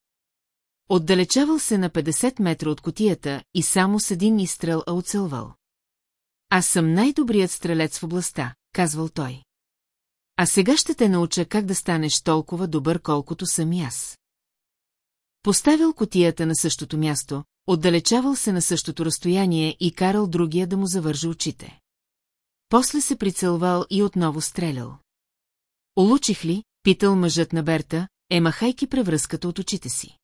Отдалечавал се на 50 метра от котията и само с един изстрел а оцелвал. Аз съм най-добрият стрелец в областта, казвал той. А сега ще те науча как да станеш толкова добър, колкото съм и аз. Поставил котията на същото място, отдалечавал се на същото разстояние и карал другия да му завържа очите. После се прицелвал и отново стрелял. Олучих ли, питал мъжът на Берта, е махайки превръзката от очите си.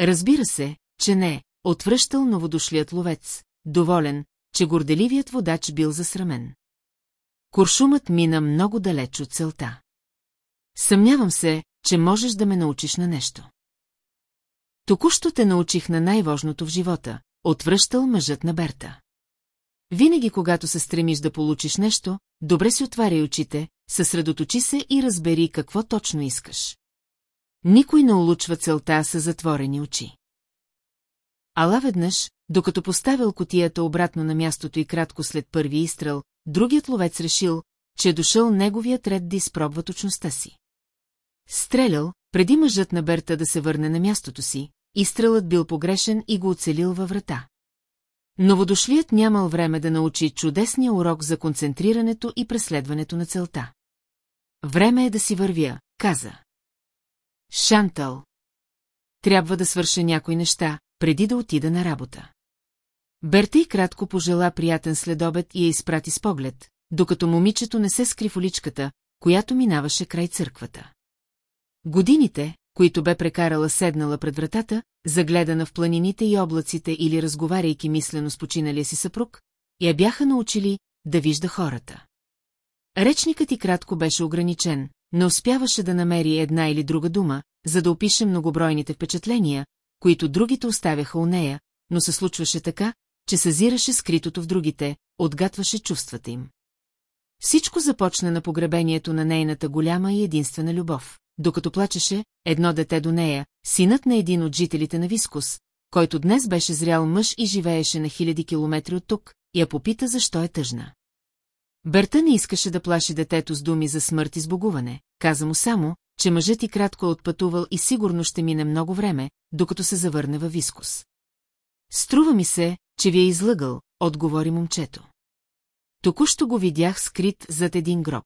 Разбира се, че не, отвръщал новодошлият ловец, доволен, че горделивият водач бил засрамен. Куршумът мина много далеч от целта. Съмнявам се, че можеш да ме научиш на нещо. Току-що те научих на най-важното в живота, отвръщал мъжът на Берта. Винаги, когато се стремиш да получиш нещо, добре си отваряй очите, съсредоточи се и разбери какво точно искаш. Никой не улучва целта с затворени очи. Ала веднъж, докато поставил котията обратно на мястото и кратко след първи изстрел, другият ловец решил, че е дошъл неговият ред да изпробва точността си. Стрелял, преди мъжът на Берта да се върне на мястото си, изстрелът бил погрешен и го оцелил във врата. Новодошлият нямал време да научи чудесния урок за концентрирането и преследването на целта. Време е да си вървя, каза. Шантал. Трябва да свърша някои неща, преди да отида на работа. Берта и кратко пожела приятен следобед и я изпрати с поглед, докато момичето не се скри в уличката, която минаваше край църквата. Годините, които бе прекарала седнала пред вратата, загледана в планините и облаците или разговаряйки мислено с починалия си съпруг, я бяха научили да вижда хората. Речникът и кратко беше ограничен, не успяваше да намери една или друга дума, за да опише многобройните впечатления, които другите оставяха у нея, но се случваше така, че съзираше скритото в другите, отгатваше чувствата им. Всичко започна на погребението на нейната голяма и единствена любов. Докато плачеше, едно дете до нея, синът на един от жителите на Вискус, който днес беше зрял мъж и живееше на хиляди километри от тук, я попита защо е тъжна. Берта не искаше да плаши детето с думи за смърт и сбогуване, каза му само, че мъжът и кратко е отпътувал и сигурно ще мине много време, докато се завърне във Вискус. Струва ми се, че ви е излъгал, отговори момчето. Току-що го видях скрит зад един гроб.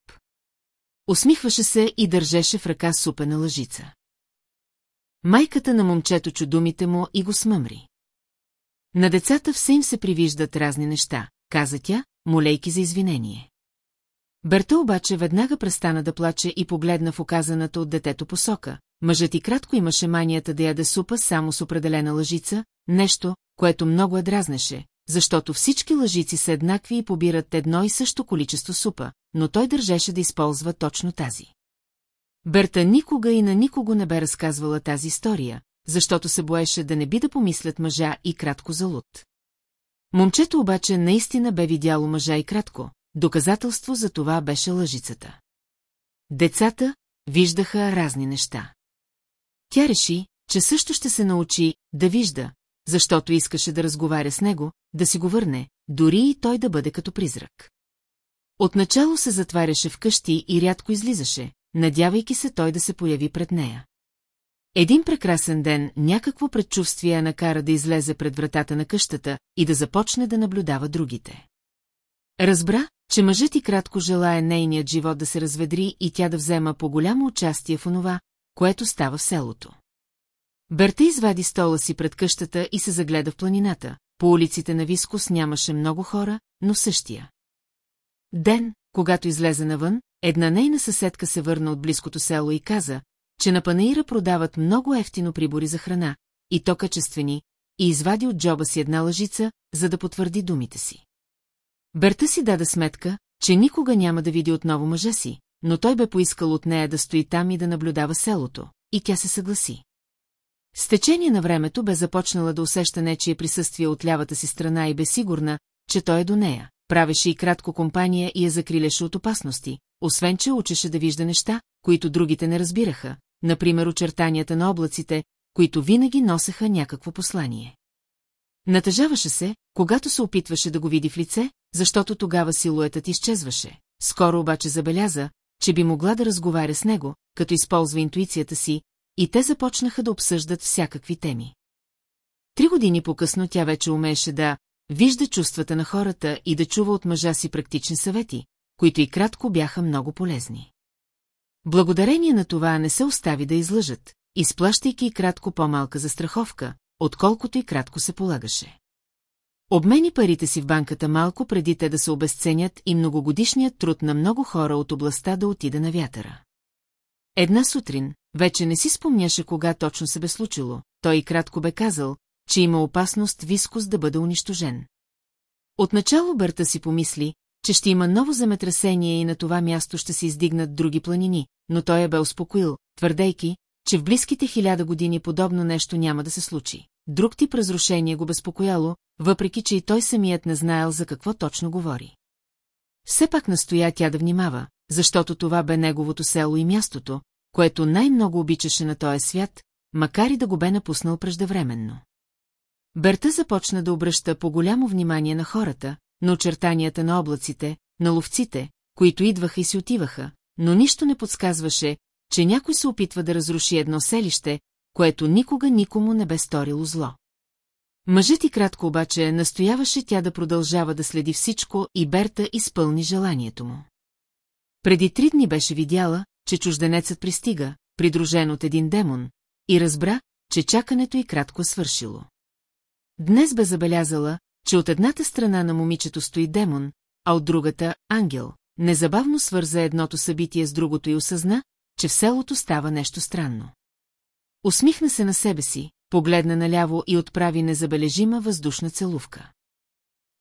Усмихваше се и държеше в ръка супена лъжица. Майката на момчето чу думите му и го смъмри. На децата все им се привиждат разни неща, каза тя, молейки за извинение. Берта обаче веднага престана да плаче и погледна в оказаната от детето посока. Мъжът и кратко имаше манията да яде супа само с определена лъжица, нещо, което много я дразнеше, защото всички лъжици са еднакви и побират едно и също количество супа, но той държеше да използва точно тази. Берта никога и на никого не бе разказвала тази история, защото се боеше да не би да помислят мъжа и кратко за луд. Момчето обаче наистина бе видяло мъжа и кратко, доказателство за това беше лъжицата. Децата виждаха разни неща. Тя реши, че също ще се научи да вижда, защото искаше да разговаря с него, да си го върне, дори и той да бъде като призрак. Отначало се затваряше вкъщи и рядко излизаше, надявайки се той да се появи пред нея. Един прекрасен ден някакво предчувствие накара да излезе пред вратата на къщата и да започне да наблюдава другите. Разбра, че мъжът и кратко желая нейният живот да се разведри и тя да взема по голямо участие в онова, което става в селото. Берта извади стола си пред къщата и се загледа в планината. По улиците на Вискус нямаше много хора, но същия. Ден, когато излезе навън, една нейна съседка се върна от близкото село и каза, че на панаира продават много ефтино прибори за храна, и то качествени, и извади от джоба си една лъжица, за да потвърди думите си. Берта си даде сметка, че никога няма да види отново мъжа си, но той бе поискал от нея да стои там и да наблюдава селото, и тя се съгласи. С течение на времето бе започнала да усеща нечие присъствие от лявата си страна и бе сигурна, че той е до нея. Правеше и кратко компания и я закриляше от опасности, освен че учеше да вижда неща, които другите не разбираха, например очертанията на облаците, които винаги носеха някакво послание. Натъжаваше се, когато се опитваше да го види в лице, защото тогава силуетът изчезваше. Скоро обаче забеляза, че би могла да разговаря с него, като използва интуицията си, и те започнаха да обсъждат всякакви теми. Три години по-късно тя вече умееше да вижда чувствата на хората и да чува от мъжа си практични съвети, които и кратко бяха много полезни. Благодарение на това не се остави да излъжат, изплащайки и кратко по-малка застраховка, отколкото и кратко се полагаше. Обмени парите си в банката малко преди те да се обесценят и многогодишният труд на много хора от областта да отиде на вятъра. Една сутрин, вече не си спомняше кога точно се бе случило, той и кратко бе казал, че има опасност Вискус да бъде унищожен. Отначало Бърта си помисли, че ще има ново земетресение и на това място ще се издигнат други планини, но той я бе успокоил, твърдейки, че в близките хиляда години подобно нещо няма да се случи. Друг тип разрушение го безпокояло, въпреки че и той самият не знаел за какво точно говори. Все пак настоя тя да внимава, защото това бе неговото село и мястото, което най-много обичаше на този свят, макар и да го бе напуснал преждевременно. Берта започна да обръща по-голямо внимание на хората, на очертанията на облаците, на ловците, които идваха и си отиваха, но нищо не подсказваше, че някой се опитва да разруши едно селище, което никога никому не бе сторило зло. Мъжът и кратко обаче настояваше тя да продължава да следи всичко и Берта изпълни желанието му. Преди три дни беше видяла, че чужденецът пристига, придружен от един демон, и разбра, че чакането й кратко свършило. Днес бе забелязала, че от едната страна на момичето стои демон, а от другата – ангел. Незабавно свърза едното събитие с другото и осъзна, че в селото става нещо странно. Усмихна се на себе си, погледна наляво и отправи незабележима въздушна целувка.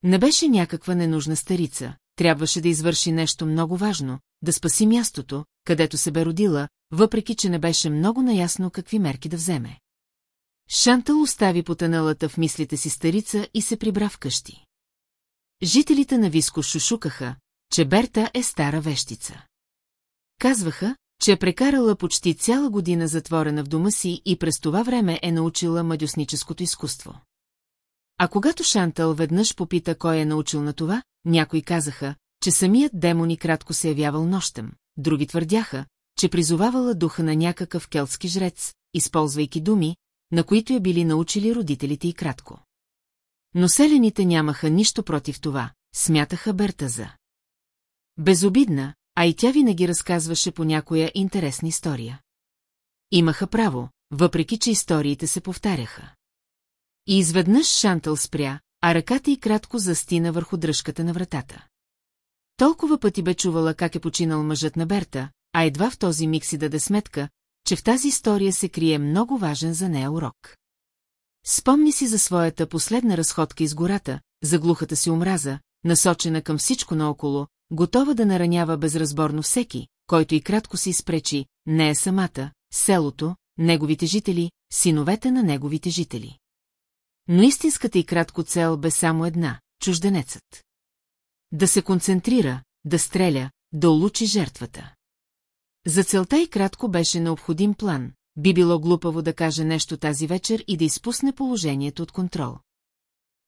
Не беше някаква ненужна старица, трябваше да извърши нещо много важно, да спаси мястото, където се бе родила, въпреки че не беше много наясно какви мерки да вземе. Шантъл остави потъналата в мислите си старица и се прибра вкъщи. Жителите на Виско шушукаха, че Берта е стара вещица. Казваха, че е прекарала почти цяла година затворена в дома си и през това време е научила мадюсническото изкуство. А когато Шантъл веднъж попита кой е научил на това, някои казаха, че самият демон и кратко се явявал нощем, други твърдяха, че призовавала духа на някакъв келтски жрец, използвайки думи, на които я били научили родителите и кратко. Но селените нямаха нищо против това, смятаха Берта за. Безобидна, а и тя винаги разказваше по някоя интересна история. Имаха право, въпреки че историите се повтаряха. И изведнъж Шантъл спря, а ръката й кратко застина върху дръжката на вратата. Толкова пъти бе чувала как е починал мъжът на Берта, а едва в този миг си даде сметка, че в тази история се крие много важен за нея урок. Спомни си за своята последна разходка из гората, за глухата си омраза, насочена към всичко наоколо, готова да наранява безразборно всеки, който и кратко си изпречи, не е самата, селото, неговите жители, синовете на неговите жители. Но истинската и кратко цел бе само една – чужденецът. Да се концентрира, да стреля, да улучи жертвата. За целта и кратко беше необходим план, би било глупаво да каже нещо тази вечер и да изпусне положението от контрол.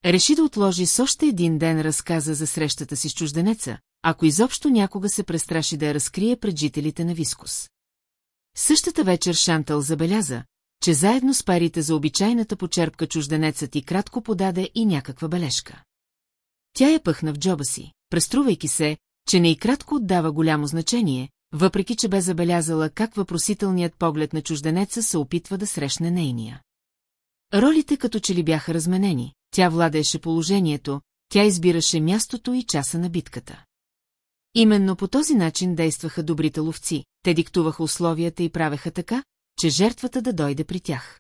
Реши да отложи с още един ден разказа за срещата си с чужденеца, ако изобщо някога се престраши да я разкрие пред жителите на Вискус. Същата вечер Шантъл забеляза, че заедно с парите за обичайната почерпка чужденецът и кратко подаде и някаква бележка. Тя я пъхна в джоба си, преструвайки се, че не и кратко отдава голямо значение, въпреки че бе забелязала как въпросителният поглед на чужденеца се опитва да срещне нейния. Ролите като че ли бяха разменени, тя владееше положението, тя избираше мястото и часа на битката. Именно по този начин действаха добрите ловци, те диктуваха условията и правеха така, че жертвата да дойде при тях.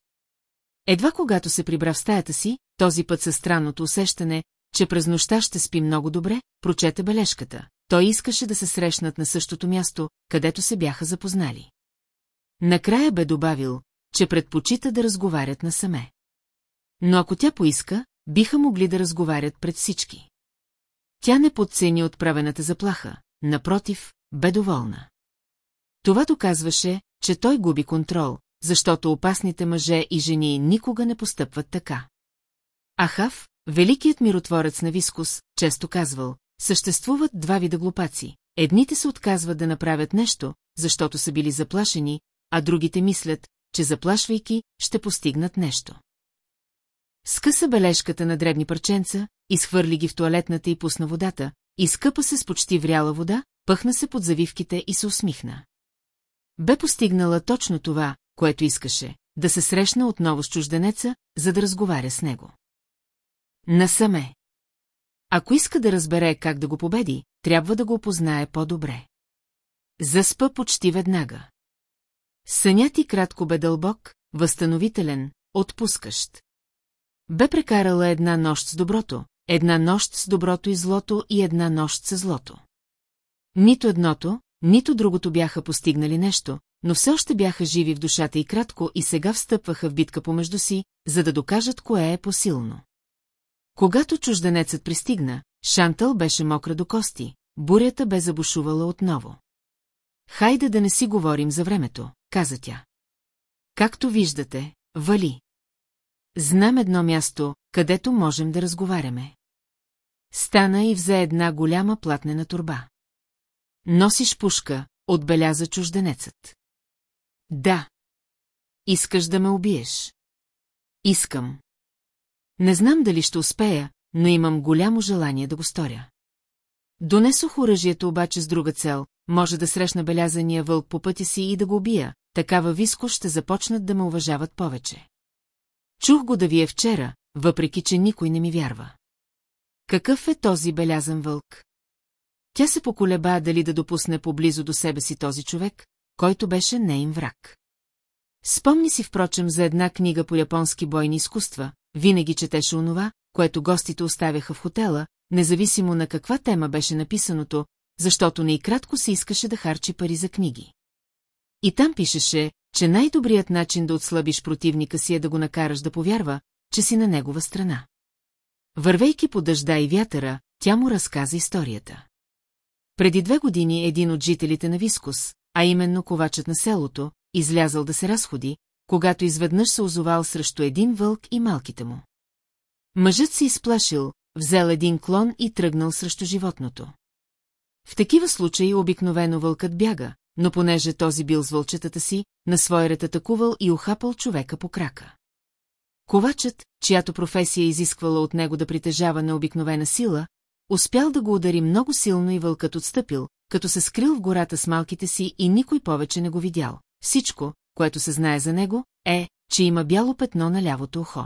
Едва когато се прибра в стаята си, този път със странното усещане, че през нощта ще спи много добре, прочете бележката. Той искаше да се срещнат на същото място, където се бяха запознали. Накрая бе добавил, че предпочита да разговарят насаме. Но ако тя поиска, биха могли да разговарят пред всички. Тя не подцени отправената заплаха, напротив, бе доволна. Това доказваше, че той губи контрол, защото опасните мъже и жени никога не постъпват така. Ахав, великият миротворец на Вискус, често казвал, съществуват два вида глупаци. Едните се отказват да направят нещо, защото са били заплашени, а другите мислят, че заплашвайки, ще постигнат нещо. Скъса бележката на дребни парченца, изхвърли ги в туалетната и пусна водата, изкъпа се с почти вряла вода, пъхна се под завивките и се усмихна. Бе постигнала точно това, което искаше, да се срещна отново с чужденеца, за да разговаря с него. Насаме. Ако иска да разбере как да го победи, трябва да го опознае по-добре. Заспа почти веднага. Сънят и кратко бе дълбок, възстановителен, отпускащ. Бе прекарала една нощ с доброто, една нощ с доброто и злото и една нощ с злото. Нито едното, нито другото бяха постигнали нещо, но все още бяха живи в душата и кратко и сега встъпваха в битка помежду си, за да докажат кое е посилно. Когато чужденецът пристигна, Шантъл беше мокра до кости, бурята бе забушувала отново. Хайде да не си говорим за времето, каза тя. Както виждате, вали. Знам едно място, където можем да разговаряме. Стана и взе една голяма платнена турба. Носиш пушка, отбеляза чужденецът. Да. Искаш да ме убиеш? Искам. Не знам дали ще успея, но имам голямо желание да го сторя. Донесох оръжието обаче с друга цел, може да срещна белязания вълк по пътя си и да го убия, такава виско ще започнат да ме уважават повече. Чух го да ви е вчера, въпреки че никой не ми вярва. Какъв е този белязан вълк? Тя се поколеба дали да допусне поблизо до себе си този човек, който беше нейн враг. Спомни си, впрочем, за една книга по японски бойни изкуства, винаги четеше онова, което гостите оставяха в хотела, независимо на каква тема беше написаното, защото не и кратко се искаше да харчи пари за книги. И там пишеше, че най-добрият начин да отслабиш противника си е да го накараш да повярва, че си на негова страна. Вървейки по дъжда и вятъра, тя му разказа историята. Преди две години един от жителите на Вискус, а именно ковачът на селото, излязъл да се разходи, когато изведнъж се озовал срещу един вълк и малките му. Мъжът се изплашил, взел един клон и тръгнал срещу животното. В такива случаи обикновено вълкът бяга, но понеже този бил с вълчетата си, на свой ред атакувал и ухапал човека по крака. Ковачът, чиято професия изисквала от него да притежава необикновена сила, успял да го удари много силно и вълкът отстъпил, като се скрил в гората с малките си и никой повече не го видял. Всичко, което се знае за него, е, че има бяло петно на лявото ухо.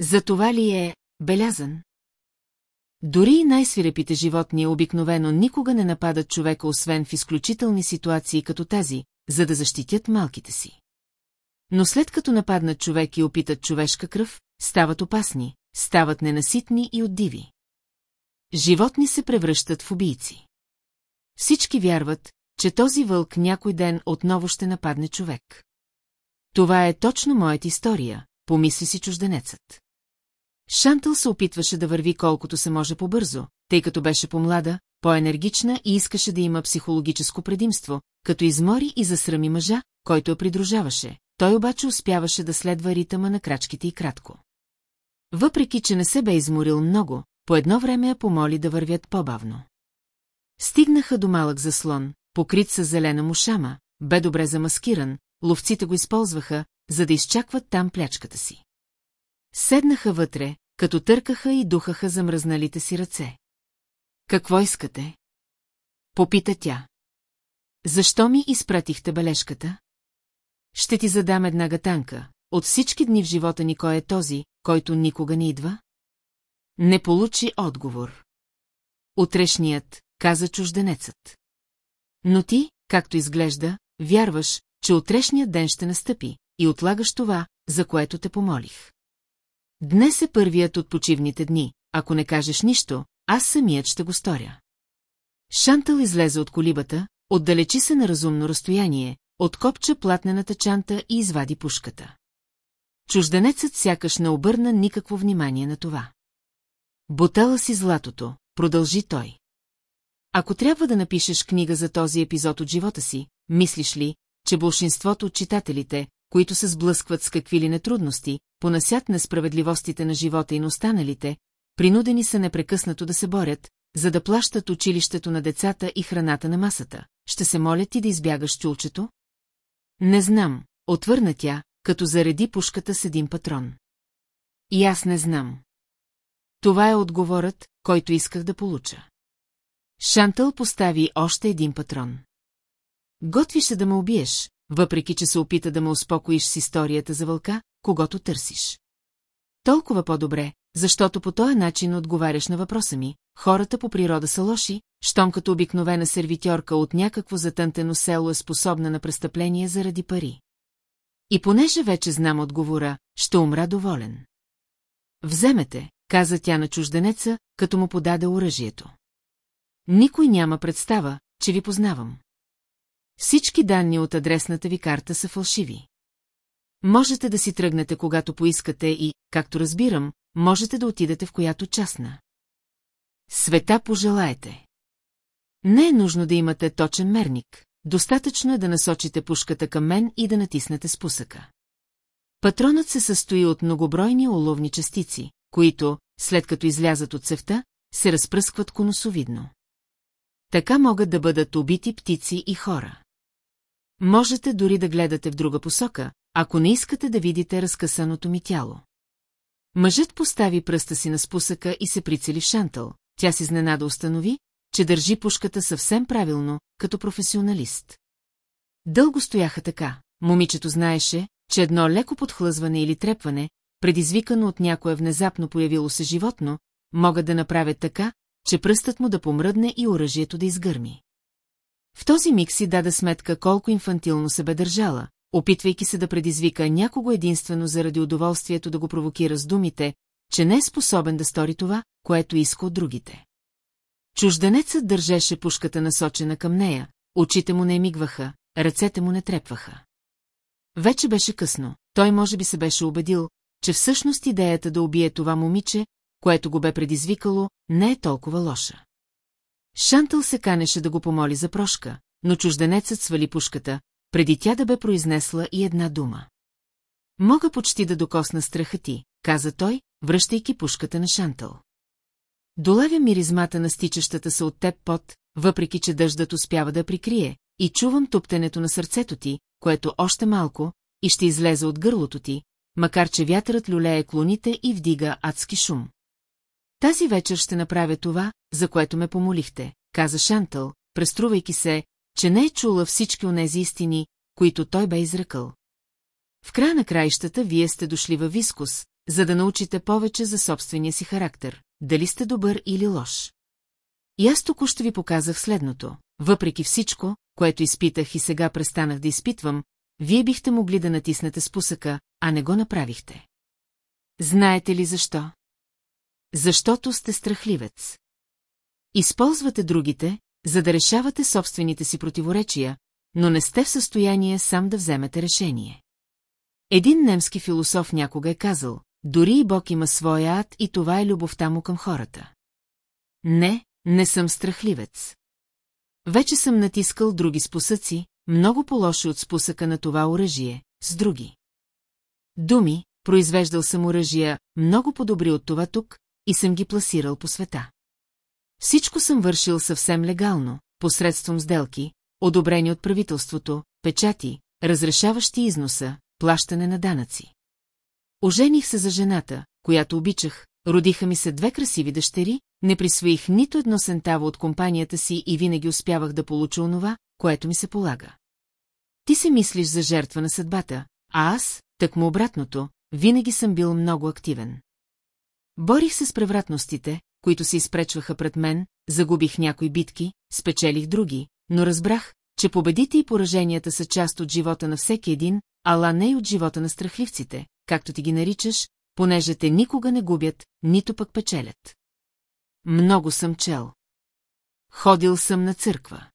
За това ли е белязан? Дори и най-свирепите животни обикновено никога не нападат човека, освен в изключителни ситуации като тази, за да защитят малките си. Но след като нападнат човек и опитат човешка кръв, стават опасни, стават ненаситни и отдиви. Животни се превръщат в убийци. Всички вярват, че този вълк някой ден отново ще нападне човек. Това е точно моята история, помисли си чужденецът. Шантъл се опитваше да върви колкото се може по-бързо, тъй като беше по-млада, по-енергична и искаше да има психологическо предимство, като измори и засрами мъжа, който я придружаваше. Той обаче успяваше да следва ритъма на крачките и кратко. Въпреки, че не се бе изморил много, по едно време я помоли да вървят по-бавно. Стигнаха до малък заслон, покрит с зелена мушама, бе добре замаскиран, ловците го използваха, за да изчакват там плячката си. Седнаха вътре, като търкаха и духаха замръзналите си ръце. Какво искате? Попита тя. Защо ми изпратихте бележката? Ще ти задам една гатанка. От всички дни в живота ни кой е този, който никога не идва? Не получи отговор. Утрешният, каза чужденецът. Но ти, както изглежда, вярваш, че утрешният ден ще настъпи и отлагаш това, за което те помолих. Днес е първият от почивните дни, ако не кажеш нищо, аз самият ще го сторя. Шантъл излезе от колибата, отдалечи се на разумно разстояние, откопча платнената чанта и извади пушката. Чужденецът сякаш не обърна никакво внимание на това. Ботала си златото, продължи той. Ако трябва да напишеш книга за този епизод от живота си, мислиш ли, че большинството от читателите, които се сблъскват с какви ли нетрудности, понасят несправедливостите на живота и на останалите, принудени са непрекъснато да се борят, за да плащат училището на децата и храната на масата. Ще се молят ти да избягаш чулчето? Не знам, отвърна тя, като зареди пушката с един патрон. И аз не знам. Това е отговорът, който исках да получа. Шантъл постави още един патрон. Готви се да ме убиеш, въпреки че се опита да ме успокоиш с историята за вълка, когато търсиш. Толкова по-добре, защото по този начин отговаряш на въпроса ми, хората по природа са лоши, щом като обикновена сервитьорка от някакво затънтено село е способна на престъпление заради пари. И понеже вече знам отговора, ще умра доволен. Вземете, каза тя на чужденеца, като му подаде оръжието. Никой няма представа, че ви познавам. Всички данни от адресната ви карта са фалшиви. Можете да си тръгнете когато поискате и, както разбирам, можете да отидете в която частна. Света пожелаете. Не е нужно да имате точен мерник, достатъчно е да насочите пушката към мен и да натиснете спусъка. Патронът се състои от многобройни оловни частици, които, след като излязат от цевта, се разпръскват конусовидно. Така могат да бъдат убити птици и хора. Можете дори да гледате в друга посока, ако не искате да видите разкъсаното ми тяло. Мъжът постави пръста си на спусъка и се прицели в Шантъл. Тя си изненада установи, че държи пушката съвсем правилно, като професионалист. Дълго стояха така. Момичето знаеше, че едно леко подхлъзване или трепване, предизвикано от някое внезапно появило се животно, могат да направят така, че пръстът му да помръдне и оръжието да изгърми. В този миг си даде сметка колко инфантилно се бе държала, опитвайки се да предизвика някого единствено заради удоволствието да го провокира с думите, че не е способен да стори това, което иска от другите. Чужденецът държеше пушката насочена към нея, очите му не мигваха, ръцете му не трепваха. Вече беше късно, той може би се беше убедил, че всъщност идеята да убие това момиче, което го бе предизвикало, не е толкова лоша. Шантъл се канеше да го помоли за прошка, но чужденецът свали пушката, преди тя да бе произнесла и една дума. Мога почти да докосна страха ти, каза той, връщайки пушката на Шантъл. Долавя миризмата на стичащата се от теб пот, въпреки че дъждът успява да прикрие, и чувам туптенето на сърцето ти, което още малко, и ще излезе от гърлото ти, макар че вятърът люлее клоните и вдига адски шум. Тази вечер ще направя това, за което ме помолихте, каза Шантъл, преструвайки се, че не е чула всички онези истини, които той бе изрекал. В края на краищата вие сте дошли във Вискус, за да научите повече за собствения си характер, дали сте добър или лош. И аз току-що ви показах следното. Въпреки всичко, което изпитах и сега престанах да изпитвам, вие бихте могли да натиснете спусъка, а не го направихте. Знаете ли защо? Защото сте страхливец. Използвате другите, за да решавате собствените си противоречия, но не сте в състояние сам да вземете решение. Един немски философ някога е казал, дори и Бог има своя ад и това е любовта му към хората. Не, не съм страхливец. Вече съм натискал други спусъци, много по-лоши от спусъка на това оръжие, с други. Думи, произвеждал съм оръжия, много по-добри от това тук, и съм ги пласирал по света. Всичко съм вършил съвсем легално, посредством сделки, одобрени от правителството, печати, разрешаващи износа, плащане на данъци. Ожених се за жената, която обичах, родиха ми се две красиви дъщери, не присвоих нито едно сентаво от компанията си и винаги успявах да получа онова, което ми се полага. Ти се мислиш за жертва на съдбата, а аз, так му обратното, винаги съм бил много активен. Борих се с превратностите, които се изпречваха пред мен, загубих някои битки, спечелих други, но разбрах, че победите и пораженията са част от живота на всеки един, ала не и от живота на страхливците, както ти ги наричаш, понеже те никога не губят, нито пък печелят. Много съм чел. Ходил съм на църква.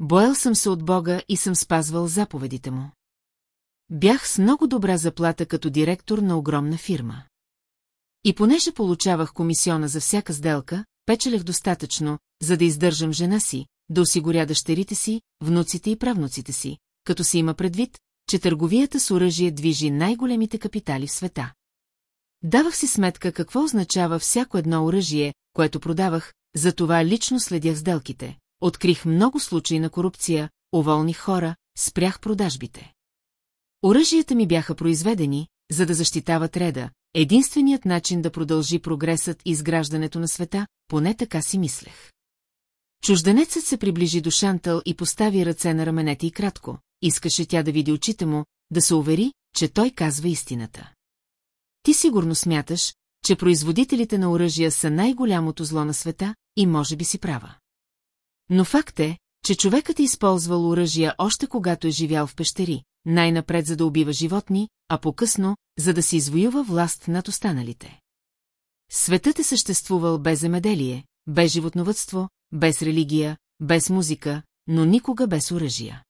Боел съм се от Бога и съм спазвал заповедите му. Бях с много добра заплата като директор на огромна фирма. И понеже получавах комисиона за всяка сделка, печелех достатъчно, за да издържам жена си, да осигуря дъщерите си, внуците и правнуците си, като се има предвид, че търговията с оръжие движи най-големите капитали в света. Давах си сметка какво означава всяко едно оръжие, което продавах, затова лично следях сделките. Открих много случаи на корупция, уволних хора, спрях продажбите. Оръжията ми бяха произведени, за да защитават реда, единственият начин да продължи прогресът и изграждането на света, поне така си мислех. Чужденецът се приближи до Шантъл и постави ръце на раменете и кратко. Искаше тя да види очите му, да се увери, че той казва истината. Ти сигурно смяташ, че производителите на оръжия са най-голямото зло на света и може би си права. Но факт е, че човекът е използвал оръжия още когато е живял в пещери, най-напред за да убива животни, а по-късно, за да си извоюва власт над останалите. Светът е съществувал без земеделие, без животновътство, без религия, без музика, но никога без оръжия.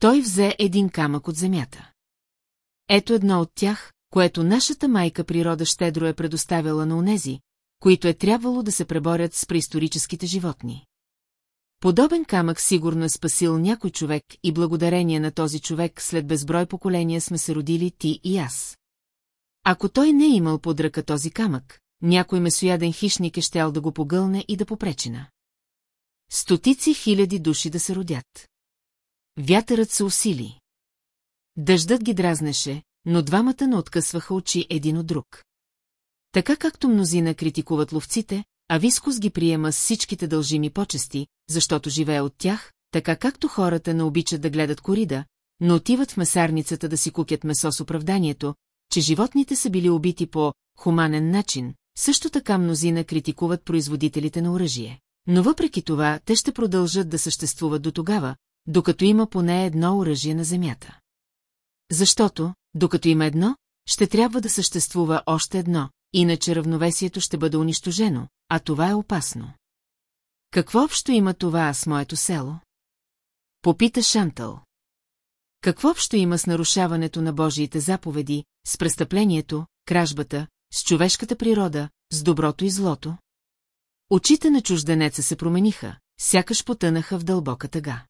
Той взе един камък от земята. Ето едно от тях, което нашата майка природа щедро е предоставила на онези, които е трябвало да се преборят с преисторическите животни. Подобен камък сигурно е спасил някой човек и благодарение на този човек след безброй поколения сме се родили ти и аз. Ако той не е имал под ръка този камък, някой месояден хищник е щял да го погълне и да попречина. Стотици хиляди души да се родят. Вятърът се усили. Дъждът ги дразнеше, но двамата не откъсваха очи един от друг. Така както мнозина критикуват ловците, а Вискус ги приема с всичките дължими почести, защото живее от тях, така както хората не обичат да гледат корида, но отиват в месарницата да си кукят месо с оправданието, че животните са били убити по хуманен начин, също така мнозина критикуват производителите на оръжие. Но въпреки това, те ще продължат да съществуват до тогава, докато има поне едно оръжие на Земята. Защото, докато има едно, ще трябва да съществува още едно, иначе равновесието ще бъде унищожено, а това е опасно. Какво общо има това с моето село? Попита Шантъл. Какво общо има с нарушаването на Божиите заповеди, с престъплението, кражбата, с човешката природа, с доброто и злото? Очите на чужденеца се промениха, сякаш потънаха в дълбока тъга.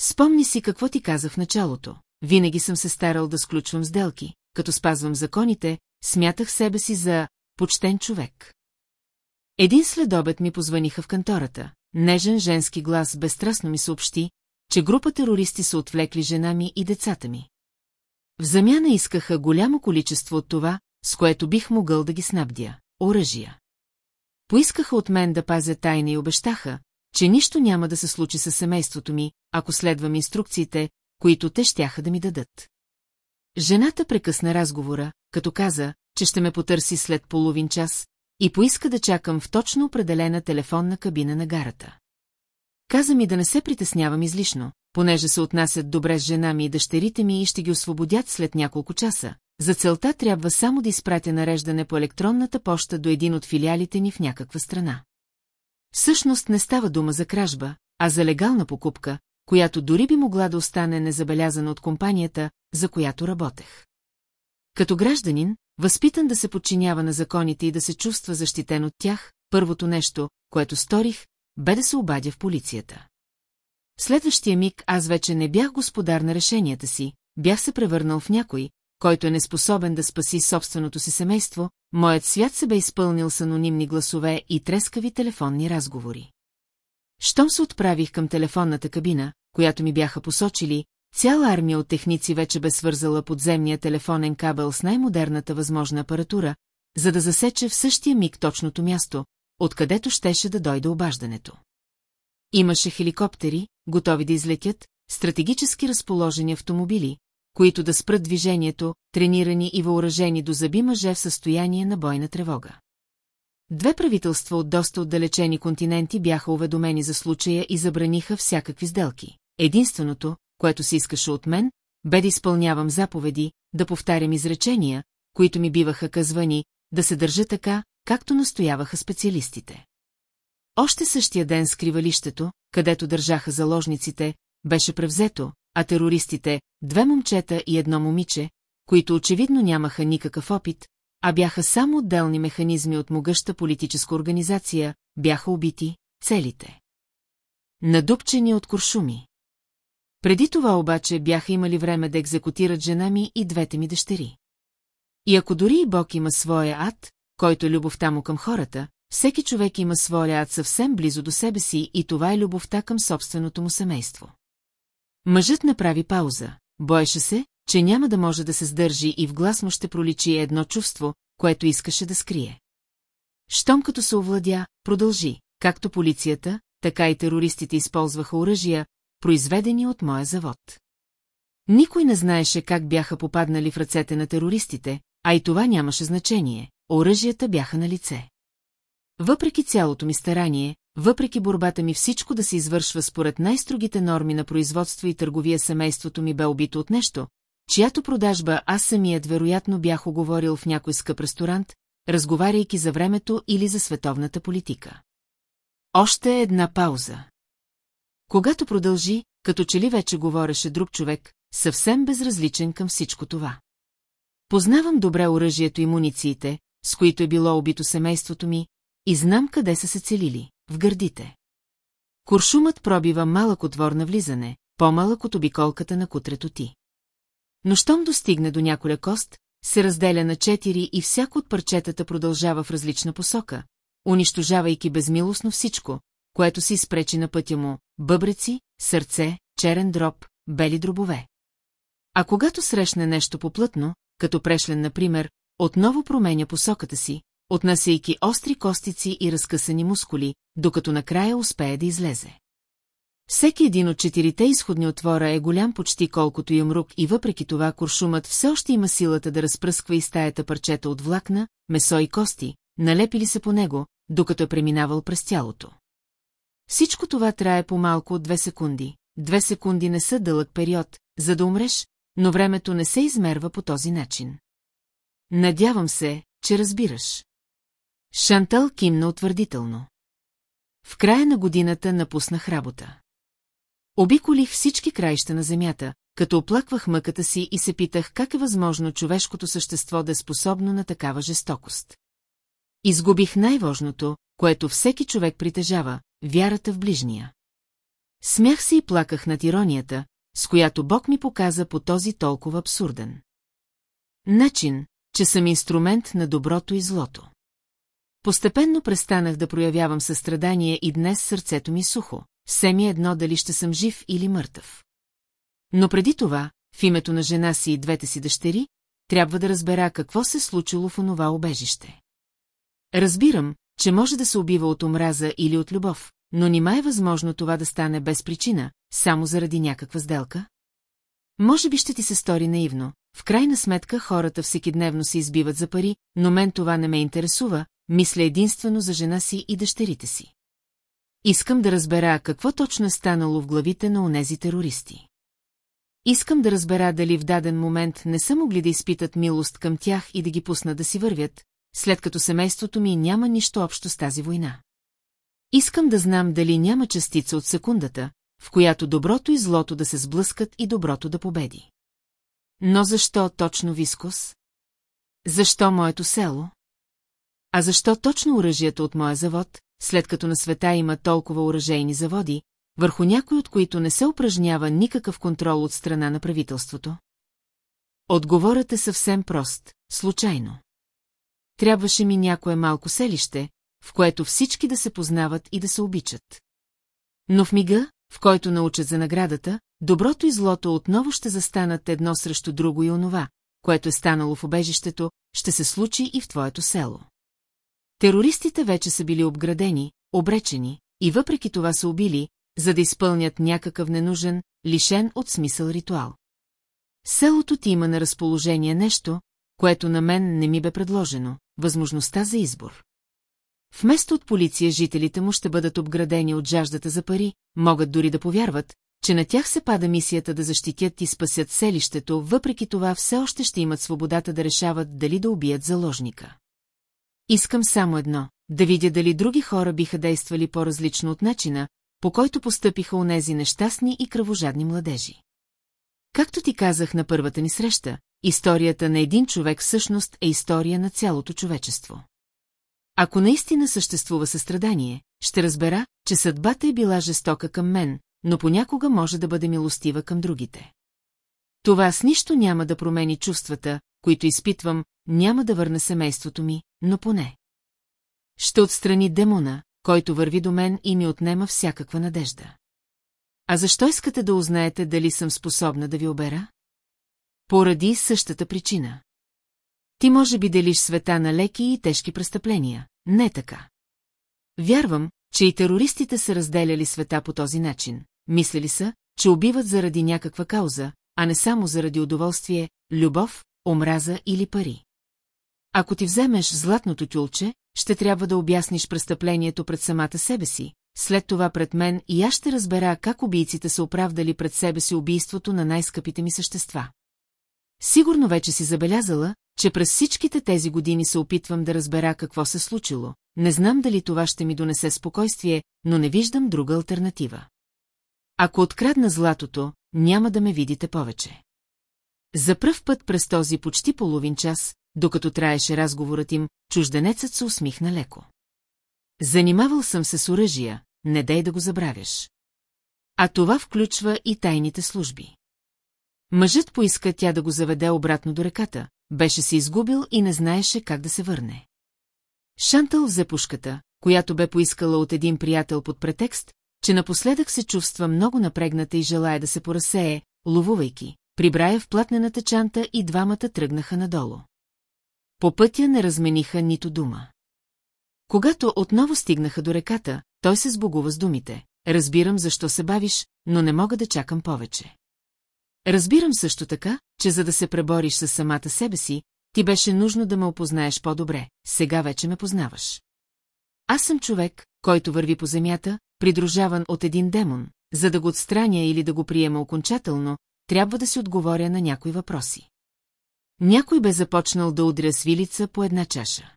Спомни си какво ти каза в началото. Винаги съм се старал да сключвам сделки, като спазвам законите, смятах себе си за почтен човек. Един следобед ми позваниха в кантората. Нежен женски глас безстрастно ми съобщи, че група терористи са отвлекли жена ми и децата ми. В замяна искаха голямо количество от това, с което бих могъл да ги снабдя – оръжия. Поискаха от мен да пазя тайна и обещаха, че нищо няма да се случи с семейството ми, ако следвам инструкциите, които те щяха да ми дадат. Жената прекъсна разговора, като каза, че ще ме потърси след половин час, и поиска да чакам в точно определена телефонна кабина на гарата. Каза ми да не се притеснявам излишно, понеже се отнасят добре с жена ми и дъщерите ми и ще ги освободят след няколко часа. За целта трябва само да изпратя нареждане по електронната поща до един от филиалите ни в някаква страна. Всъщност не става дума за кражба, а за легална покупка, която дори би могла да остане незабелязана от компанията, за която работех. Като гражданин, възпитан да се подчинява на законите и да се чувства защитен от тях, първото нещо, което сторих, бе да се обадя в полицията. В следващия миг аз вече не бях господар на решенията си, бях се превърнал в някой, който е неспособен да спаси собственото си семейство, моят свят се бе изпълнил с анонимни гласове и трескави телефонни разговори. Щом се отправих към телефонната кабина, която ми бяха посочили, цяла армия от техници вече бе свързала подземния телефонен кабел с най-модерната възможна апаратура, за да засече в същия миг точното място, откъдето щеше да дойде обаждането. Имаше хеликоптери, готови да излетят, стратегически разположени автомобили, които да спрат движението, тренирани и въоръжени до зъби мъже в състояние на бойна тревога. Две правителства от доста отдалечени континенти бяха уведомени за случая и забраниха всякакви сделки. Единственото, което се искаше от мен, бе да изпълнявам заповеди, да повтарям изречения, които ми биваха казвани, да се държа така, както настояваха специалистите. Още същия ден скривалището, където държаха заложниците, беше превзето, а терористите, две момчета и едно момиче, които очевидно нямаха никакъв опит, а бяха само отделни механизми от могъща политическа организация, бяха убити, целите. Надупчени от куршуми. Преди това обаче бяха имали време да екзекутират жена ми и двете ми дъщери. И ако дори и Бог има своя ад, който е любовта му към хората, всеки човек има своя ад съвсем близо до себе си и това е любовта към собственото му семейство. Мъжът направи пауза, боеше се, че няма да може да се сдържи и в глас му ще проличи едно чувство, което искаше да скрие. Щом като се овладя, продължи, както полицията, така и терористите използваха оръжия, произведени от моя завод. Никой не знаеше как бяха попаднали в ръцете на терористите, а и това нямаше значение, оръжията бяха на лице. Въпреки цялото ми старание, въпреки борбата ми всичко да се извършва според най-строгите норми на производство и търговия семейството ми бе убито от нещо, чиято продажба аз самият вероятно бях оговорил в някой скъп ресторант, разговаряйки за времето или за световната политика. Още една пауза. Когато продължи, като че ли вече говореше друг човек, съвсем безразличен към всичко това. Познавам добре оръжието и мунициите, с които е било убито семейството ми, и знам къде са се целили – в гърдите. Куршумът пробива малък отвор на влизане, по-малък от обиколката на кутрето ти. Но щом достигне до няколя кост, се разделя на четири и всяко от парчетата продължава в различна посока, унищожавайки безмилостно всичко, което си изпречи на пътя му – бъбреци, сърце, черен дроб, бели дробове. А когато срещне нещо поплътно, като прешлен, например, отново променя посоката си, отнасяйки остри костици и разкъсани мускули, докато накрая успее да излезе. Всеки един от четирите изходни отвора е голям почти колкото юмрук и въпреки това куршумът все още има силата да разпръсква и стаята парчета от влакна, месо и кости, налепили се по него, докато е преминавал през тялото. Всичко това трае по-малко от две секунди. Две секунди не са дълъг период, за да умреш, но времето не се измерва по този начин. Надявам се, че разбираш. Шантал кимна утвърдително. В края на годината напуснах работа. Обиколих всички краища на земята, като оплаквах мъката си и се питах как е възможно човешкото същество да е способно на такава жестокост. Изгубих най-важното, което всеки човек притежава – вярата в ближния. Смях се и плаках над иронията, с която Бог ми показа по този толкова абсурден. Начин, че съм инструмент на доброто и злото. Постепенно престанах да проявявам състрадание и днес сърцето ми сухо, все ми е едно дали ще съм жив или мъртъв. Но преди това, в името на жена си и двете си дъщери, трябва да разбера какво се случило в онова обежище. Разбирам, че може да се убива от омраза или от любов, но нима е възможно това да стане без причина, само заради някаква сделка? Може би ще ти се стори наивно, в крайна сметка хората всекидневно се избиват за пари, но мен това не ме интересува, мисля единствено за жена си и дъщерите си. Искам да разбера какво точно е станало в главите на онези терористи. Искам да разбера дали в даден момент не са могли да изпитат милост към тях и да ги пуснат да си вървят, след като семейството ми няма нищо общо с тази война. Искам да знам дали няма частица от секундата, в която доброто и злото да се сблъскат и доброто да победи. Но защо точно Вискос? Защо моето село? А защо точно оръжията от моя завод, след като на света има толкова оръжейни заводи, върху някой от които не се упражнява никакъв контрол от страна на правителството? Отговорът е съвсем прост, случайно. Трябваше ми някое малко селище, в което всички да се познават и да се обичат. Но в мига, в който научат за наградата, доброто и злото отново ще застанат едно срещу друго и онова, което е станало в обежището, ще се случи и в твоето село. Терористите вече са били обградени, обречени, и въпреки това са убили, за да изпълнят някакъв ненужен, лишен от смисъл ритуал. Селото ти има на разположение нещо, което на мен не ми бе предложено – възможността за избор. Вместо от полиция жителите му ще бъдат обградени от жаждата за пари, могат дори да повярват, че на тях се пада мисията да защитят и спасят селището, въпреки това все още ще имат свободата да решават дали да убият заложника. Искам само едно – да видя дали други хора биха действали по-различно от начина, по който постъпиха онези нещастни и кръвожадни младежи. Както ти казах на първата ни среща, историята на един човек всъщност е история на цялото човечество. Ако наистина съществува състрадание, ще разбера, че съдбата е била жестока към мен, но понякога може да бъде милостива към другите. Това с нищо няма да промени чувствата, които изпитвам, няма да върне семейството ми, но поне. Ще отстрани демона, който върви до мен и ми отнема всякаква надежда. А защо искате да узнаете дали съм способна да ви обера? Поради същата причина. Ти може би делиш света на леки и тежки престъпления, не така. Вярвам, че и терористите са разделяли света по този начин. Мислили са, че убиват заради някаква кауза, а не само заради удоволствие, любов, омраза или пари. Ако ти вземеш златното тюлче, ще трябва да обясниш престъплението пред самата себе си, след това пред мен и аз ще разбера как убийците са оправдали пред себе си убийството на най-скъпите ми същества. Сигурно вече си забелязала, че през всичките тези години се опитвам да разбера какво се случило. Не знам дали това ще ми донесе спокойствие, но не виждам друга альтернатива. Ако открадна златото, няма да ме видите повече. За пръв път през този почти половин час, докато траеше разговорът им, чужденецът се усмихна леко. Занимавал съм се с оръжия, не дай да го забравяш. А това включва и тайните служби. Мъжът поиска тя да го заведе обратно до реката, беше се изгубил и не знаеше как да се върне. Шантъл взе пушката, която бе поискала от един приятел под претекст, че напоследък се чувства много напрегната и желая да се поразсее, ловувайки, прибрая в платнената чанта и двамата тръгнаха надолу. По пътя не размениха нито дума. Когато отново стигнаха до реката, той се сбогува с думите. Разбирам защо се бавиш, но не мога да чакам повече. Разбирам също така, че за да се пребориш с самата себе си, ти беше нужно да ме опознаеш по-добре, сега вече ме познаваш. Аз съм човек, който върви по земята, придружаван от един демон, за да го отстраня или да го приема окончателно, трябва да си отговоря на някои въпроси. Някой бе започнал да удря свилица по една чаша.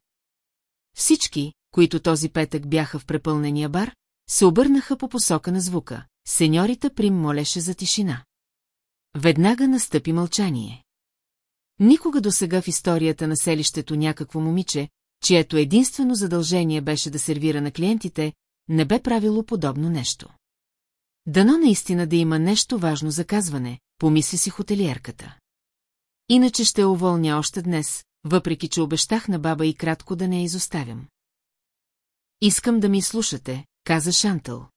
Всички, които този петък бяха в препълнения бар, се обърнаха по посока на звука. Сеньорита Прим молеше за тишина. Веднага настъпи мълчание. Никога до сега в историята на селището някакво момиче, чието единствено задължение беше да сервира на клиентите, не бе правило подобно нещо. Дано наистина да има нещо важно за казване, помисли си хотелиерката. Иначе ще уволня още днес, въпреки че обещах на баба и кратко да не я изоставям. Искам да ми слушате, каза Шантъл.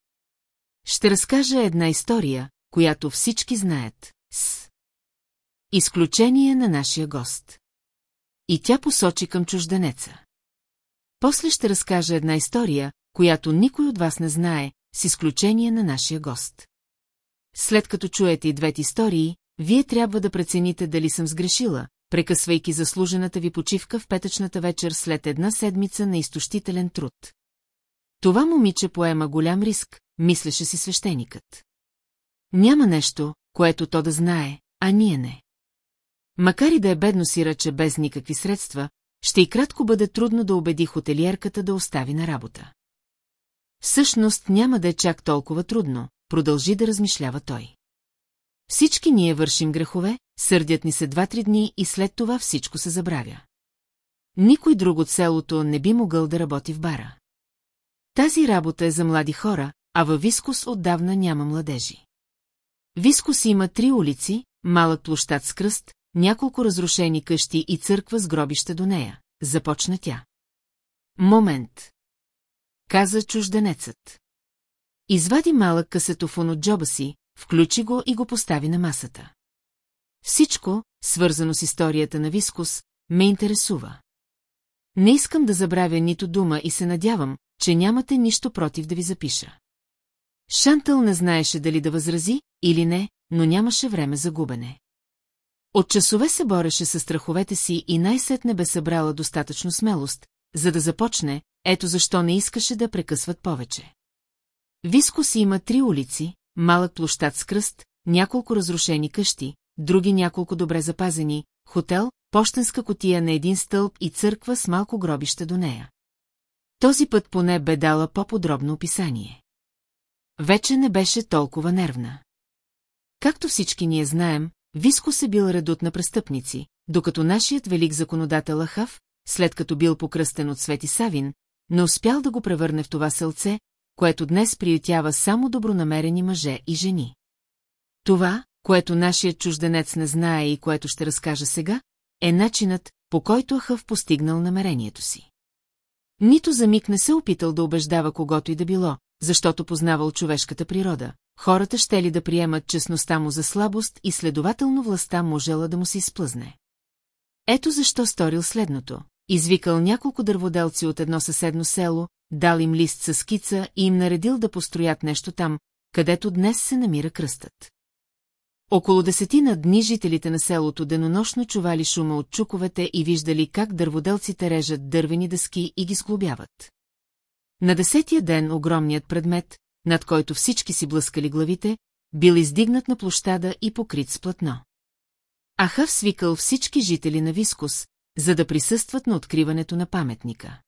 Ще разкажа една история, която всички знаят, с изключение на нашия гост. И тя посочи към чужденеца. После ще разкажа една история, която никой от вас не знае, с изключение на нашия гост. След като чуете и двете истории, вие трябва да прецените дали съм сгрешила, прекъсвайки заслужената ви почивка в петъчната вечер след една седмица на изтощителен труд. Това момиче поема голям риск, мислеше си свещеникът. Няма нещо, което то да знае, а ние не. Макар и да е бедно сираче без никакви средства, ще и кратко бъде трудно да убеди хотелиерката да остави на работа. Всъщност няма да е чак толкова трудно, продължи да размишлява той. Всички ние вършим грехове, сърдят ни се два-три дни и след това всичко се забравя. Никой друг от селото не би могъл да работи в бара. Тази работа е за млади хора, а във Вискус отдавна няма младежи. Вискус има три улици, малък площад с кръст, няколко разрушени къщи и църква с гробище до нея. Започна тя. Момент. Каза чужденецът. Извади малък касетофон от джоба си, включи го и го постави на масата. Всичко, свързано с историята на Вискус, ме интересува. Не искам да забравя нито дума и се надявам, че нямате нищо против да ви запиша. Шантъл не знаеше дали да възрази или не, но нямаше време за губене. От часове се бореше с страховете си и най-сетне бе събрала достатъчно смелост, за да започне, ето защо не искаше да прекъсват повече. Виско си има три улици, малък площад с кръст, няколко разрушени къщи, други няколко добре запазени, хотел, почтенска котия на един стълб и църква с малко гробище до нея. Този път поне бе дала по-подробно описание. Вече не беше толкова нервна. Както всички ние знаем, Виско се бил редут на престъпници, докато нашият велик законодател Ахав, след като бил покръстен от Свети Савин, не успял да го превърне в това селце, което днес приютява само добронамерени мъже и жени. Това, което нашият чужденец не знае и което ще разкажа сега, е начинът, по който Ахав постигнал намерението си. Нито за миг не се опитал да убеждава когото и да било, защото познавал човешката природа. Хората ще ли да приемат честността му за слабост и следователно властта можела да му се изплъзне. Ето защо сторил следното. Извикал няколко дърводелци от едно съседно село, дал им лист с скица и им наредил да построят нещо там, където днес се намира кръстът. Около десетина дни жителите на селото денонощно чували шума от чуковете и виждали как дърводелците режат дървени дъски и ги сглобяват. На десетия ден огромният предмет, над който всички си блъскали главите, бил издигнат на площада и покрит с платно. Ахав свикал всички жители на Вискус, за да присъстват на откриването на паметника.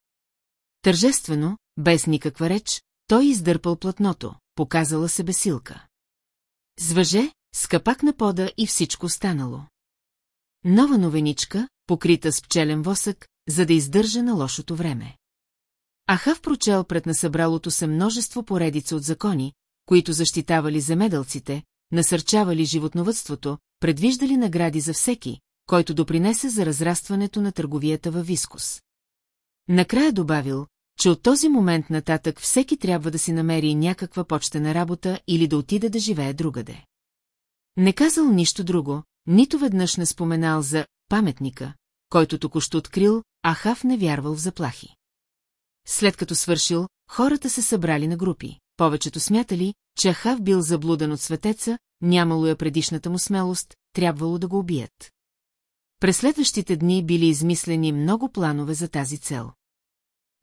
Тържествено, без никаква реч, той издърпал платното, показала се бесилка. С въже, на пода и всичко станало. Нова новеничка, покрита с пчелен восък, за да издържа на лошото време. Ахав прочел пред насъбралото се множество поредица от закони, които защитавали земеделците, насърчавали животновътството, предвиждали награди за всеки, който допринесе за разрастването на търговията във Вискус. Накрая добавил, че от този момент нататък всеки трябва да си намери някаква почтена работа или да отиде да живее другаде. Не казал нищо друго, нито веднъж не споменал за паметника, който току-що открил, а Хав не вярвал в заплахи. След като свършил, хората се събрали на групи. Повечето смятали, че Ахав бил заблуден от светеца, нямало я предишната му смелост, трябвало да го убият. През следващите дни били измислени много планове за тази цел.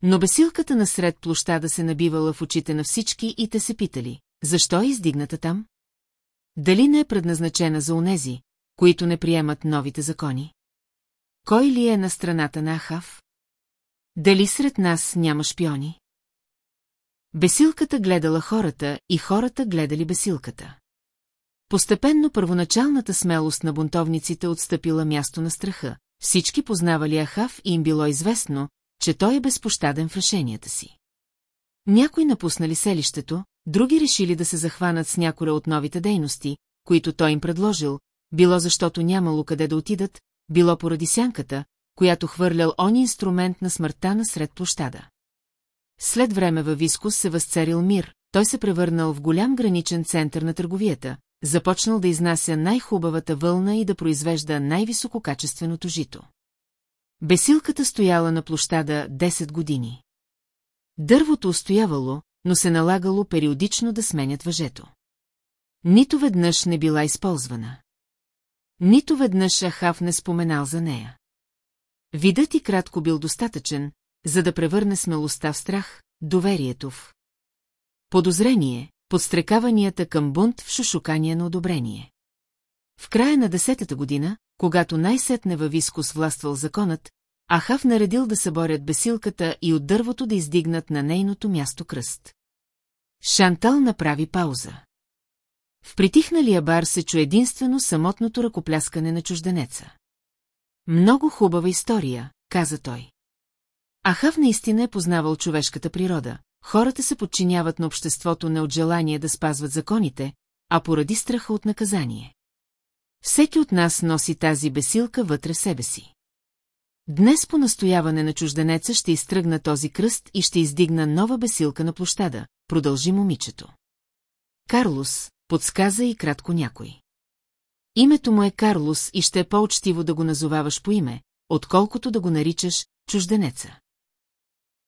Но бесилката насред площада се набивала в очите на всички и те се питали, защо е издигната там? Дали не е предназначена за онези, които не приемат новите закони? Кой ли е на страната на Ахав? Дали сред нас няма шпиони? Бесилката гледала хората и хората гледали бесилката. Постепенно първоначалната смелост на бунтовниците отстъпила място на страха. Всички познавали Ахав и им било известно, че той е безпощаден в решенията си. Някои напуснали селището, други решили да се захванат с някоя от новите дейности, които той им предложил, било защото нямало къде да отидат, било поради сянката, която хвърлял он инструмент на смъртта насред площада. След време във Вискус се възцарил мир, той се превърнал в голям граничен център на търговията, започнал да изнася най-хубавата вълна и да произвежда най-висококачественото жито. Бесилката стояла на площада 10 години. Дървото устоявало, но се налагало периодично да сменят въжето. Нито веднъж не била използвана. Нито веднъж Ахав не споменал за нея. Видът и кратко бил достатъчен, за да превърне смелостта в страх, доверието в подозрение, подстрекаванията към бунт в шушукание на одобрение. В края на десетата година, когато най-сетне във Вискус властвал законът, Ахав наредил да съборят бесилката и от дървото да издигнат на нейното място кръст. Шантал направи пауза. В притихналия бар се чу единствено самотното ръкопляскане на чужденеца. Много хубава история, каза той. Ахав наистина е познавал човешката природа. Хората се подчиняват на обществото не от желание да спазват законите, а поради страха от наказание. Всеки от нас носи тази бесилка вътре в себе си. Днес по настояване на чужденеца ще изтръгна този кръст и ще издигна нова бесилка на площада, продължи момичето. Карлос, подсказа и кратко някой. Името му е Карлос и ще е по-учтиво да го назоваваш по име, отколкото да го наричаш чужденеца.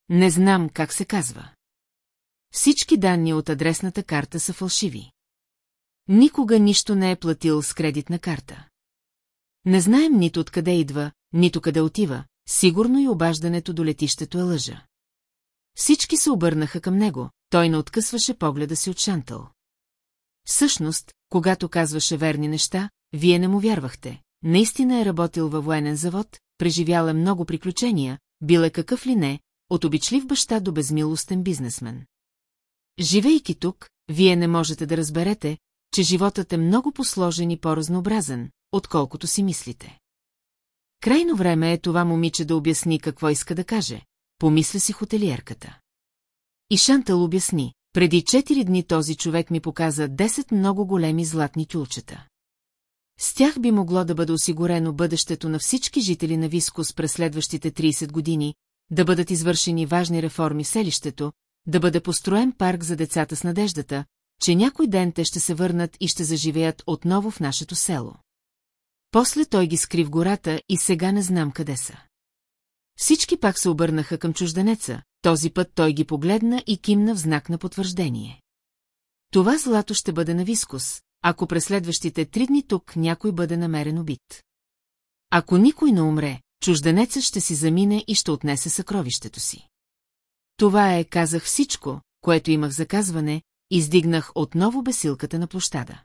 Не знам как се казва. Всички данни от адресната карта са фалшиви. Никога нищо не е платил с кредитна карта. Не знаем нито откъде идва, нито къде отива, сигурно и обаждането до летището е лъжа. Всички се обърнаха към него, той не откъсваше погледа си от Шантъл. Всъщност, когато казваше верни неща, вие не му вярвахте. Наистина е работил във военен завод, преживял е много приключения, бил е какъв ли не, от обичлив баща до безмилостен бизнесмен. Живейки тук, вие не можете да разберете, че животът е много посложен и по-разнообразен, отколкото си мислите. Крайно време е това момиче да обясни какво иска да каже, помисля си хотелиерката. И Шантъл обясни, преди четири дни този човек ми показа 10 много големи златни тюлчета. С тях би могло да бъде осигурено бъдещето на всички жители на Вискус през следващите 30 години, да бъдат извършени важни реформи в селището, да бъде построен парк за децата с надеждата, че някой ден те ще се върнат и ще заживеят отново в нашето село. После той ги скри в гората и сега не знам къде са. Всички пак се обърнаха към чужденеца, този път той ги погледна и кимна в знак на потвърждение. Това злато ще бъде на вискус, ако през следващите три дни тук някой бъде намерен убит. Ако никой не умре, чужденецът ще си замине и ще отнесе съкровището си. Това е, казах всичко, което имах за казване, издигнах отново бесилката на площада.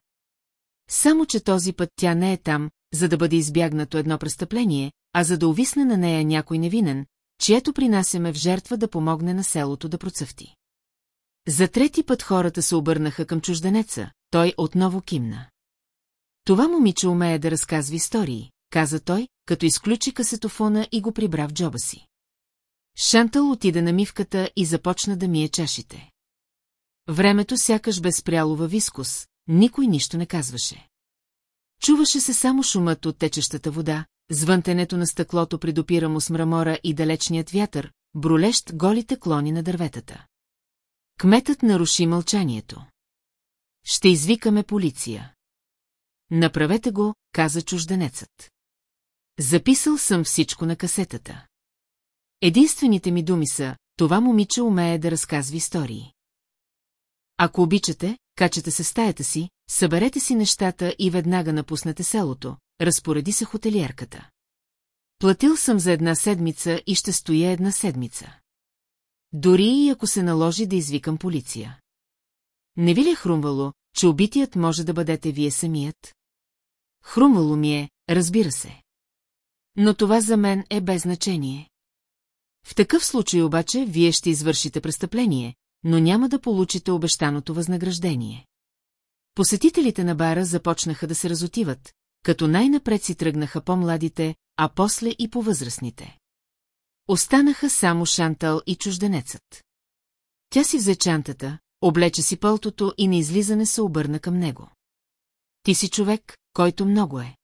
Само, че този път тя не е там, за да бъде избягнато едно престъпление, а за да увисне на нея някой невинен, чието принасяме в жертва да помогне на селото да процъфти. За трети път хората се обърнаха към чужденеца, той отново кимна. Това момиче умее да разказва истории, каза той, като изключи касетофона и го прибра в джоба си. Шантъл отида на мивката и започна да мие чашите. Времето сякаш бе спряло във вискус, никой нищо не казваше. Чуваше се само шумът от течещата вода, звънтенето на стъклото при допира му с мрамора и далечният вятър, бролещ голите клони на дърветата. Кметът наруши мълчанието. Ще извикаме полиция. Направете го, каза чужденецът. Записал съм всичко на касетата. Единствените ми думи са, това момиче умее да разказва истории. Ако обичате, качете се в стаята си, съберете си нещата и веднага напуснете селото, разпореди се хотелиерката. Платил съм за една седмица и ще стоя една седмица. Дори и ако се наложи да извикам полиция. Не ви ли е хрумвало, че убитият може да бъдете вие самият? Хрумвало ми е, разбира се. Но това за мен е без значение. В такъв случай обаче вие ще извършите престъпление, но няма да получите обещаното възнаграждение. Посетителите на бара започнаха да се разотиват, като най-напред си тръгнаха по-младите, а после и по-възрастните. Останаха само Шантал и чужденецът. Тя си взе чантата, облече си пълтото и на излизане се обърна към него. Ти си човек, който много е.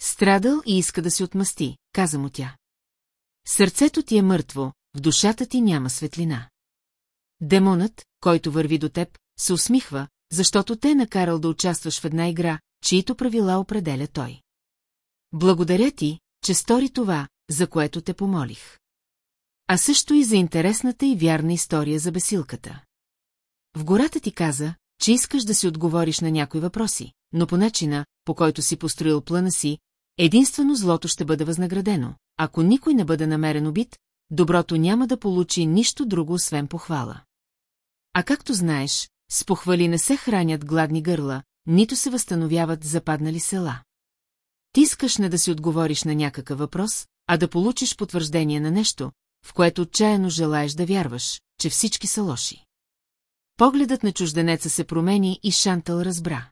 Страдал и иска да се отмъсти, каза му тя. Сърцето ти е мъртво, в душата ти няма светлина. Демонът, който върви до теб, се усмихва, защото те е накарал да участваш в една игра, чието правила определя той. Благодаря ти, че стори това, за което те помолих. А също и за интересната и вярна история за бесилката. В гората ти каза, че искаш да си отговориш на някои въпроси, но по начина, по който си построил плана си, единствено злото ще бъде възнаградено. Ако никой не бъде намерен убит, доброто няма да получи нищо друго, освен похвала. А както знаеш, с похвали не се хранят гладни гърла, нито се възстановяват западнали села. Ти искаш не да си отговориш на някакъв въпрос, а да получиш потвърждение на нещо, в което отчаяно желаеш да вярваш, че всички са лоши. Погледът на чужденеца се промени и Шантъл разбра.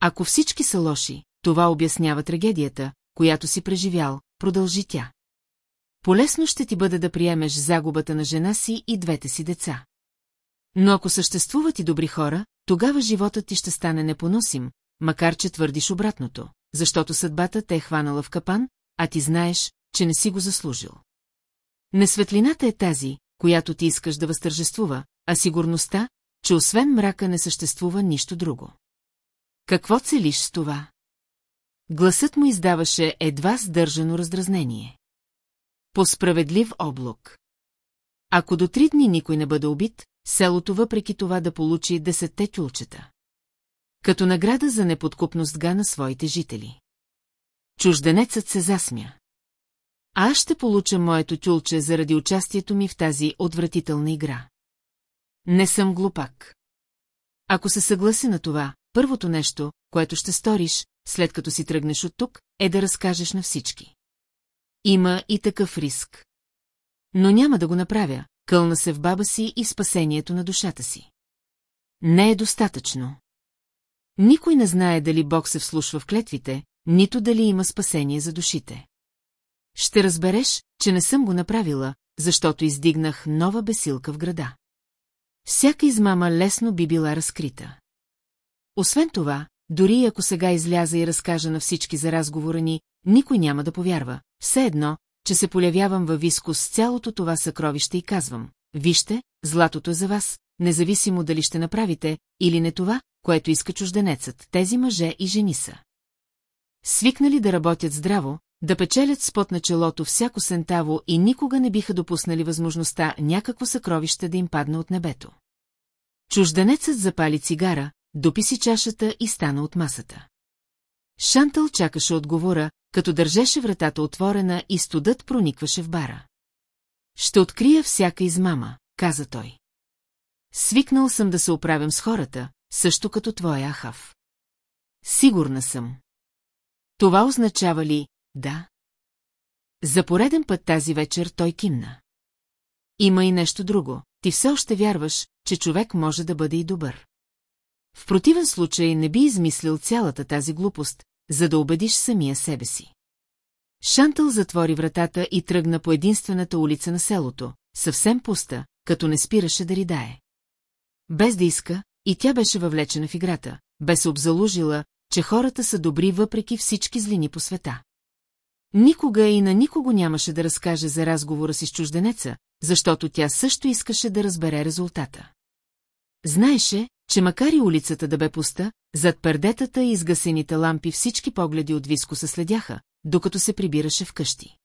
Ако всички са лоши, това обяснява трагедията, която си преживял, продължи тя. Полесно ще ти бъде да приемеш загубата на жена си и двете си деца. Но ако съществуват и добри хора, тогава животът ти ще стане непоносим, макар че твърдиш обратното, защото съдбата те е хванала в капан, а ти знаеш, че не си го заслужил. Несветлината е тази, която ти искаш да възтържествува, а сигурността, че освен мрака не съществува нищо друго. Какво целиш с това? Гласът му издаваше едва сдържано раздразнение. По справедлив облак. Ако до три дни никой не бъде убит, селото въпреки това да получи десетте тюлчета. Като награда за неподкупността на своите жители. Чужденецът се засмя. А аз ще получа моето тюлче заради участието ми в тази отвратителна игра. Не съм глупак. Ако се съгласи на това, първото нещо, което ще сториш, след като си тръгнеш от тук, е да разкажеш на всички. Има и такъв риск. Но няма да го направя, кълна се в баба си и спасението на душата си. Не е достатъчно. Никой не знае дали Бог се вслушва в клетвите, нито дали има спасение за душите. Ще разбереш, че не съм го направила, защото издигнах нова бесилка в града. Всяка измама лесно би била разкрита. Освен това, дори ако сега изляза и разкажа на всички за разговора ни, никой няма да повярва. Все едно, че се полявявам във виско с цялото това съкровище и казвам, вижте, златото е за вас, независимо дали ще направите или не това, което иска чужденецът, тези мъже и жени са. Свикнали да работят здраво, да печелят спот на челото всяко сентаво и никога не биха допуснали възможността някакво съкровище да им падне от небето. Чужденецът запали цигара, допи си чашата и стана от масата. Шантъл чакаше отговора, като държеше вратата отворена и студът проникваше в бара. Ще открия всяка измама, каза той. Свикнал съм да се оправям с хората, също като твоя Ахав. Сигурна съм. Това означава ли да? За пореден път тази вечер той кимна. Има и нещо друго. Ти все още вярваш, че човек може да бъде и добър. В противен случай не би измислил цялата тази глупост, за да убедиш самия себе си. Шантъл затвори вратата и тръгна по единствената улица на селото, съвсем пуста, като не спираше да ридае. Без да иска, и тя беше въвлечена в играта, бе се обзалужила, че хората са добри въпреки всички злини по света. Никога и на никого нямаше да разкаже за разговора си с чужденеца, защото тя също искаше да разбере резултата. Знаеше, че макар и улицата да бе пуста, зад пердетата и изгасените лампи всички погледи от Виско се следяха, докато се прибираше вкъщи.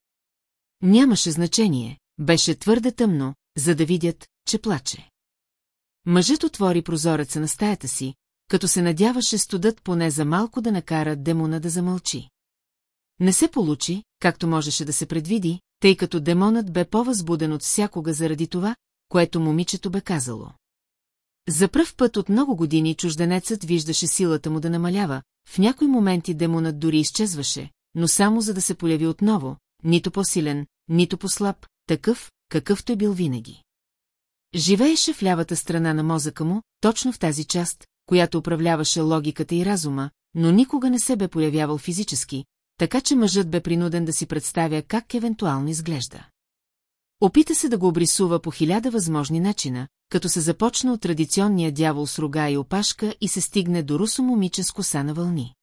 Нямаше значение, беше твърде тъмно, за да видят, че плаче. Мъжът отвори прозореца на стаята си, като се надяваше студът поне за малко да накара демона да замълчи. Не се получи, както можеше да се предвиди, тъй като демонът бе по-възбуден от всякога заради това, което момичето бе казало. За пръв път от много години чужденецът виждаше силата му да намалява, в някои моменти демонът дори изчезваше, но само за да се появи отново, нито по-силен, нито по-слаб, такъв, какъвто е бил винаги. Живееше в лявата страна на мозъка му, точно в тази част, която управляваше логиката и разума, но никога не се бе появявал физически, така че мъжът бе принуден да си представя как евентуално изглежда. Опита се да го обрисува по хиляда възможни начина, като се започна от традиционния дявол с рога и опашка и се стигне до русо момиче с коса на вълни.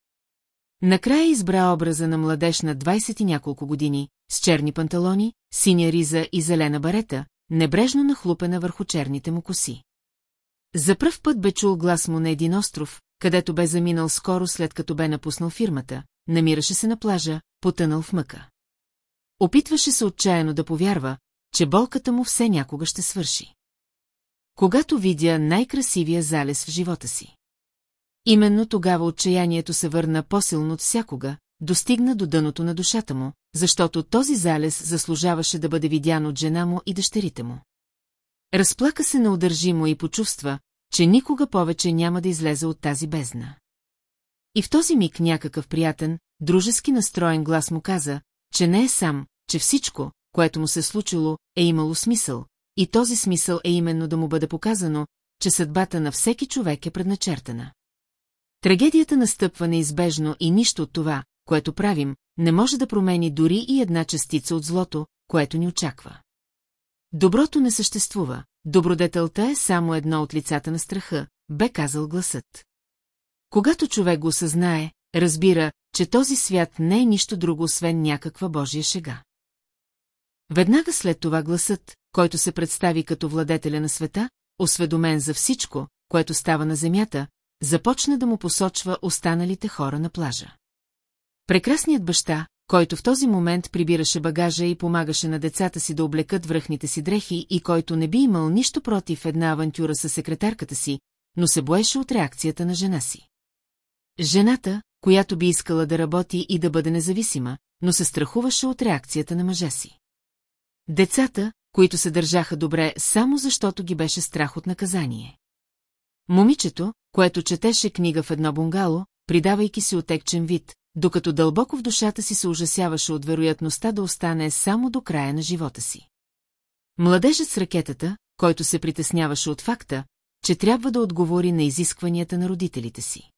Накрая избра образа на младеж на 20 и няколко години, с черни панталони, синя риза и зелена барета, небрежно нахлупена върху черните му коси. За пръв път бе чул глас му на един остров, където бе заминал скоро след като бе напуснал фирмата, намираше се на плажа, потънал в мъка. Опитваше се отчаяно да повярва, че болката му все някога ще свърши. Когато видя най-красивия залез в живота си. Именно тогава отчаянието се върна по-силно от всякога, достигна до дъното на душата му, защото този залез заслужаваше да бъде видян от жена му и дъщерите му. Разплака се неудържимо и почувства, че никога повече няма да излезе от тази бездна. И в този миг някакъв приятен, дружески настроен глас му каза, че не е сам, че всичко, което му се случило, е имало смисъл, и този смисъл е именно да му бъде показано, че съдбата на всеки човек е предначертана. Трагедията настъпва неизбежно и нищо от това, което правим, не може да промени дори и една частица от злото, което ни очаква. Доброто не съществува, добродетелта е само едно от лицата на страха, бе казал гласът. Когато човек го осъзнае, разбира, че този свят не е нищо друго, освен някаква Божия шега. Веднага след това гласът, който се представи като владетеля на света, осведомен за всичко, което става на земята, започна да му посочва останалите хора на плажа. Прекрасният баща, който в този момент прибираше багажа и помагаше на децата си да облекат връхните си дрехи и който не би имал нищо против една авантюра с секретарката си, но се боеше от реакцията на жена си. Жената, която би искала да работи и да бъде независима, но се страхуваше от реакцията на мъжа си. Децата, които се държаха добре само защото ги беше страх от наказание. Момичето, което четеше книга в едно бунгало, придавайки си отекчен вид, докато дълбоко в душата си се ужасяваше от вероятността да остане само до края на живота си. Младежът с ракетата, който се притесняваше от факта, че трябва да отговори на изискванията на родителите си.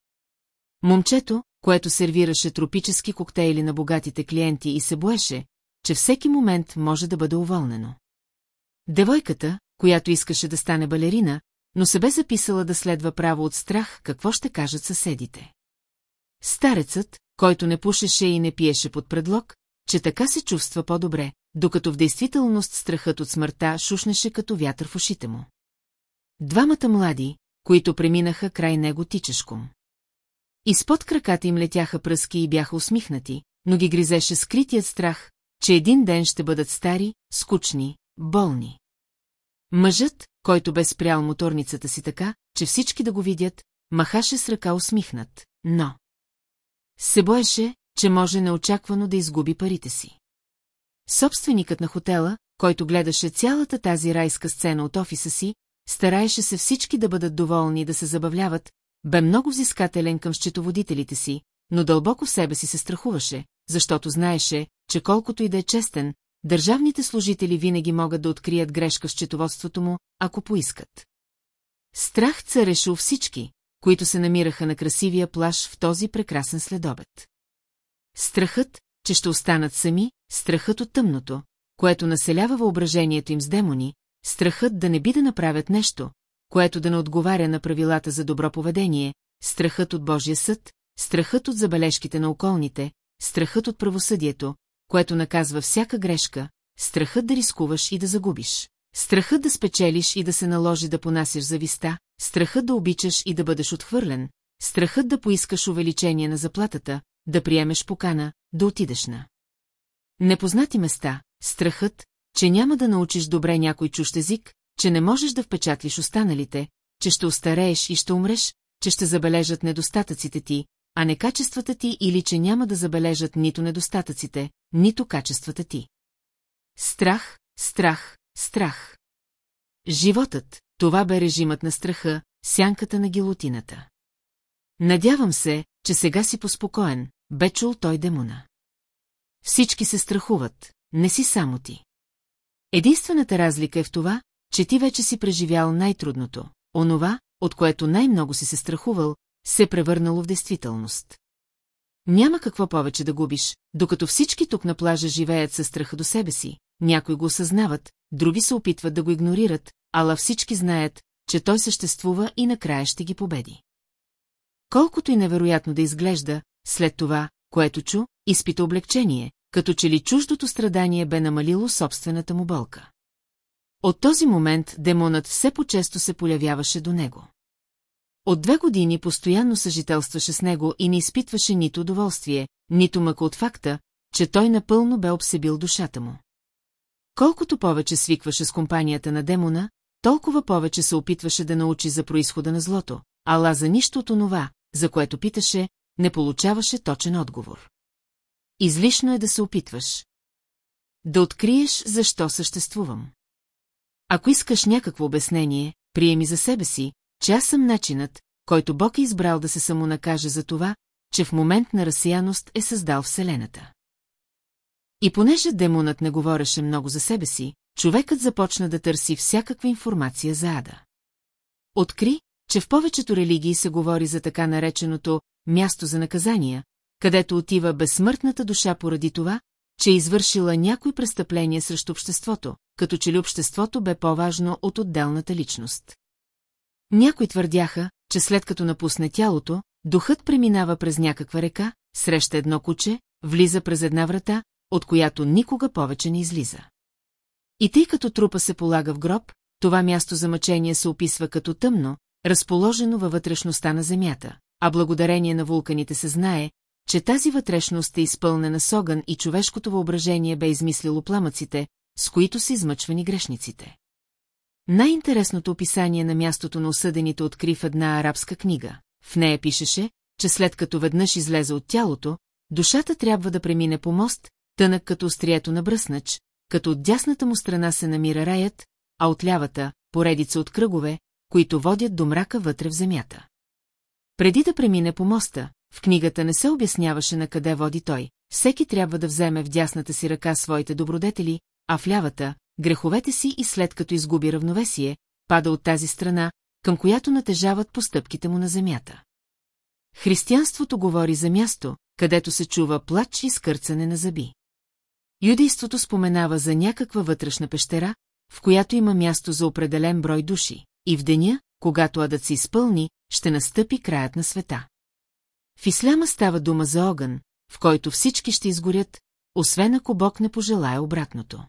Момчето, което сервираше тропически коктейли на богатите клиенти и се боеше, че всеки момент може да бъде уволнено. Девойката, която искаше да стане балерина, но се бе записала да следва право от страх какво ще кажат съседите. Старецът, който не пушеше и не пиеше под предлог, че така се чувства по-добре, докато в действителност страхът от смъртта шушнеше като вятър в ушите му. Двамата млади, които преминаха край него тичешком. Изпод краката им летяха пръски и бяха усмихнати, но ги гризеше скритият страх, че един ден ще бъдат стари, скучни, болни. Мъжът, който бе спрял моторницата си така, че всички да го видят, махаше с ръка усмихнат, но... Се боеше, че може неочаквано да изгуби парите си. Собственикът на хотела, който гледаше цялата тази райска сцена от офиса си, стараеше се всички да бъдат доволни и да се забавляват, бе много взискателен към счетоводителите си, но дълбоко в себе си се страхуваше, защото знаеше, че колкото и да е честен, държавните служители винаги могат да открият грешка в счетоводството му, ако поискат. Страх цареше у всички, които се намираха на красивия плаж в този прекрасен следобед. Страхът, че ще останат сами, страхът от тъмното, което населява въображението им с демони, страхът да не би да направят нещо, което да не отговаря на правилата за добро поведение, страхът от Божия съд, страхът от забележките на околните, страхът от правосъдието, което наказва всяка грешка, страхът да рискуваш и да загубиш. Страхът да спечелиш и да се наложи да понасяш зависта, страхът да обичаш и да бъдеш отхвърлен, страхът да поискаш увеличение на заплатата, да приемеш покана, да отидеш на. Непознати места, страхът, че няма да научиш добре някой чущ език, че не можеш да впечатлиш останалите, че ще остарееш и ще умреш, че ще забележат недостатъците ти, а не качествата ти или че няма да забележат нито недостатъците, нито качествата ти. Страх, страх, страх. Животът, това бе режимът на страха, сянката на гилотината. Надявам се, че сега си поспокоен, бе чул той демона. Всички се страхуват, не си само ти. Единствената разлика е в това, че ти вече си преживял най-трудното, онова, от което най-много си се страхувал, се превърнало в действителност. Няма какво повече да губиш, докато всички тук на плажа живеят със страха до себе си, някои го осъзнават, други се опитват да го игнорират, ала всички знаят, че той съществува и накрая ще ги победи. Колкото и невероятно да изглежда, след това, което чу, изпита облегчение, като че ли чуждото страдание бе намалило собствената му болка. От този момент демонът все по-често се полявяваше до него. От две години постоянно съжителстваше с него и не изпитваше нито удоволствие, нито мъка от факта, че той напълно бе обсебил душата му. Колкото повече свикваше с компанията на демона, толкова повече се опитваше да научи за происхода на злото, ала за нищо от онова, за което питаше, не получаваше точен отговор. Излишно е да се опитваш. Да откриеш защо съществувам. Ако искаш някакво обяснение, приеми за себе си, че аз съм начинът, който Бог е избрал да се самонакаже за това, че в момент на разсияност е създал Вселената. И понеже демонът не говореше много за себе си, човекът започна да търси всякаква информация за Ада. Откри, че в повечето религии се говори за така нареченото «място за наказания», където отива безсмъртната душа поради това, че е извършила някои престъпления срещу обществото, като че ли обществото бе по-важно от отделната личност. Някои твърдяха, че след като напусне тялото, духът преминава през някаква река, среща едно куче, влиза през една врата, от която никога повече не излиза. И тъй като трупа се полага в гроб, това място за мъчение се описва като тъмно, разположено във вътрешността на земята, а благодарение на вулканите се знае, че тази вътрешност е изпълнена с огън и човешкото въображение бе измислило пламъците, с които са измъчвани грешниците. Най-интересното описание на мястото на осъдените откри в една арабска книга. В нея пишеше, че след като веднъж излезе от тялото, душата трябва да премине по мост, тънък като острието на бръснач, като от дясната му страна се намира раят, а от лявата – поредица от кръгове, които водят до мрака вътре в земята. Преди да премине по моста, в книгата не се обясняваше на къде води той, всеки трябва да вземе в дясната си ръка своите добродетели, а в лявата – греховете си и след като изгуби равновесие, пада от тази страна, към която натежават постъпките му на земята. Християнството говори за място, където се чува плач и скърцане на зъби. Юдейството споменава за някаква вътрешна пещера, в която има място за определен брой души, и в деня, когато адът се изпълни, ще настъпи краят на света. В исляма става дума за огън, в който всички ще изгорят, освен ако Бог не пожелая обратното.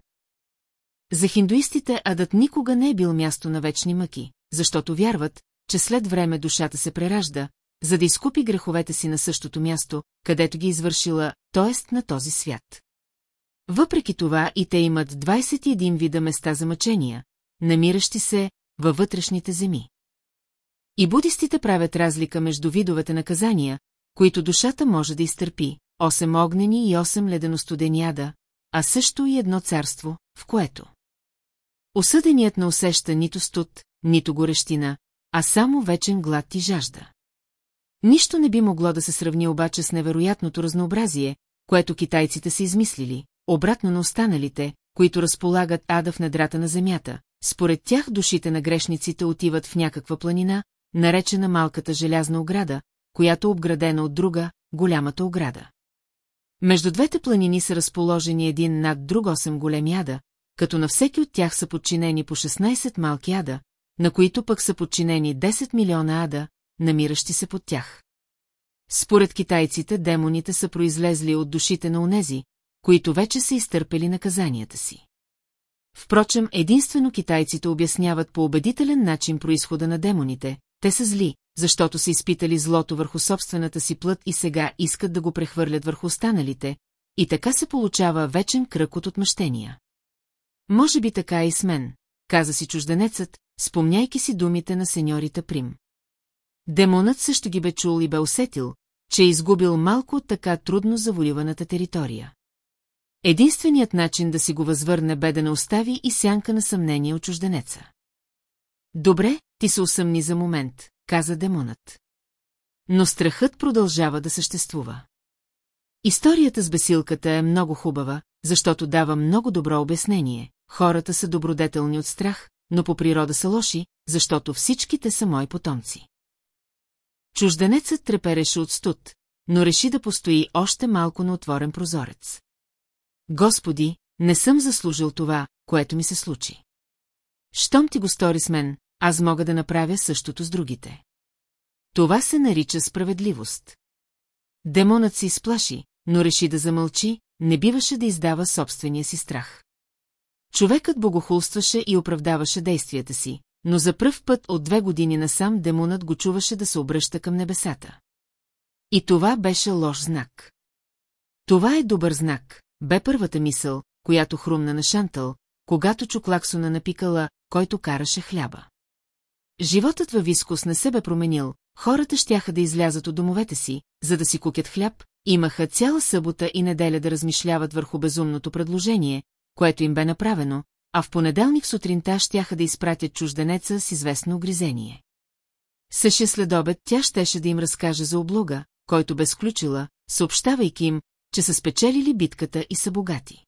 За хиндуистите адът никога не е бил място на вечни мъки, защото вярват, че след време душата се преражда, за да изкупи греховете си на същото място, където ги извършила, т.е. на този свят. Въпреки това и те имат 21 вида места за мъчения, намиращи се във вътрешните земи. И будистите правят разлика между видовете наказания, които душата може да изтърпи, 8 огнени и 8 леденостудени ада, а също и едно царство, в което. Осъденият не усеща нито студ, нито горещина, а само вечен глад и жажда. Нищо не би могло да се сравни обаче с невероятното разнообразие, което китайците са измислили, обратно на останалите, които разполагат ада в недрата на земята. Според тях душите на грешниците отиват в някаква планина, наречена малката желязна ограда, която е обградена от друга, голямата ограда. Между двете планини са разположени един над друг 8 големи ада, като на всеки от тях са подчинени по 16 малки ада, на които пък са подчинени 10 милиона ада, намиращи се под тях. Според китайците, демоните са произлезли от душите на онези, които вече са изтърпели наказанията си. Впрочем, единствено китайците обясняват по убедителен начин происхода на демоните, те са зли, защото са изпитали злото върху собствената си плът и сега искат да го прехвърлят върху останалите, и така се получава вечен кръг от отмъщения. Може би така и с мен, каза си чужденецът, спомняйки си думите на сеньорита Прим. Демонът също ги бе чул и бе усетил, че е изгубил малко от така трудно завоюваната територия. Единственият начин да си го възвърне бе да не остави и сянка на съмнение от чужденеца. Добре, ти се усъмни за момент, каза демонът. Но страхът продължава да съществува. Историята с бесилката е много хубава, защото дава много добро обяснение. Хората са добродетелни от страх, но по природа са лоши, защото всичките са мои потомци. Чужденецът трепереше от студ, но реши да постои още малко на отворен прозорец. Господи, не съм заслужил това, което ми се случи. Щом ти го стори с мен, аз мога да направя същото с другите. Това се нарича справедливост. Демонът се изплаши, но реши да замълчи, не биваше да издава собствения си страх. Човекът богохулстваше и оправдаваше действията си, но за пръв път от две години насам демонът го чуваше да се обръща към небесата. И това беше лош знак. Това е добър знак, бе първата мисъл, която хрумна на Шантъл, когато чу клаксона на пикала, който караше хляба. Животът във Вискус не се бе променил, хората щяха да излязат от домовете си, за да си кукят хляб, имаха цяла събота и неделя да размишляват върху безумното предложение, което им бе направено, а в понеделник сутринта щяха да изпратят чужденеца с известно огризение. Съше следобед тя щеше да им разкаже за облуга, който бе сключила, съобщавайки им, че са спечелили битката и са богати.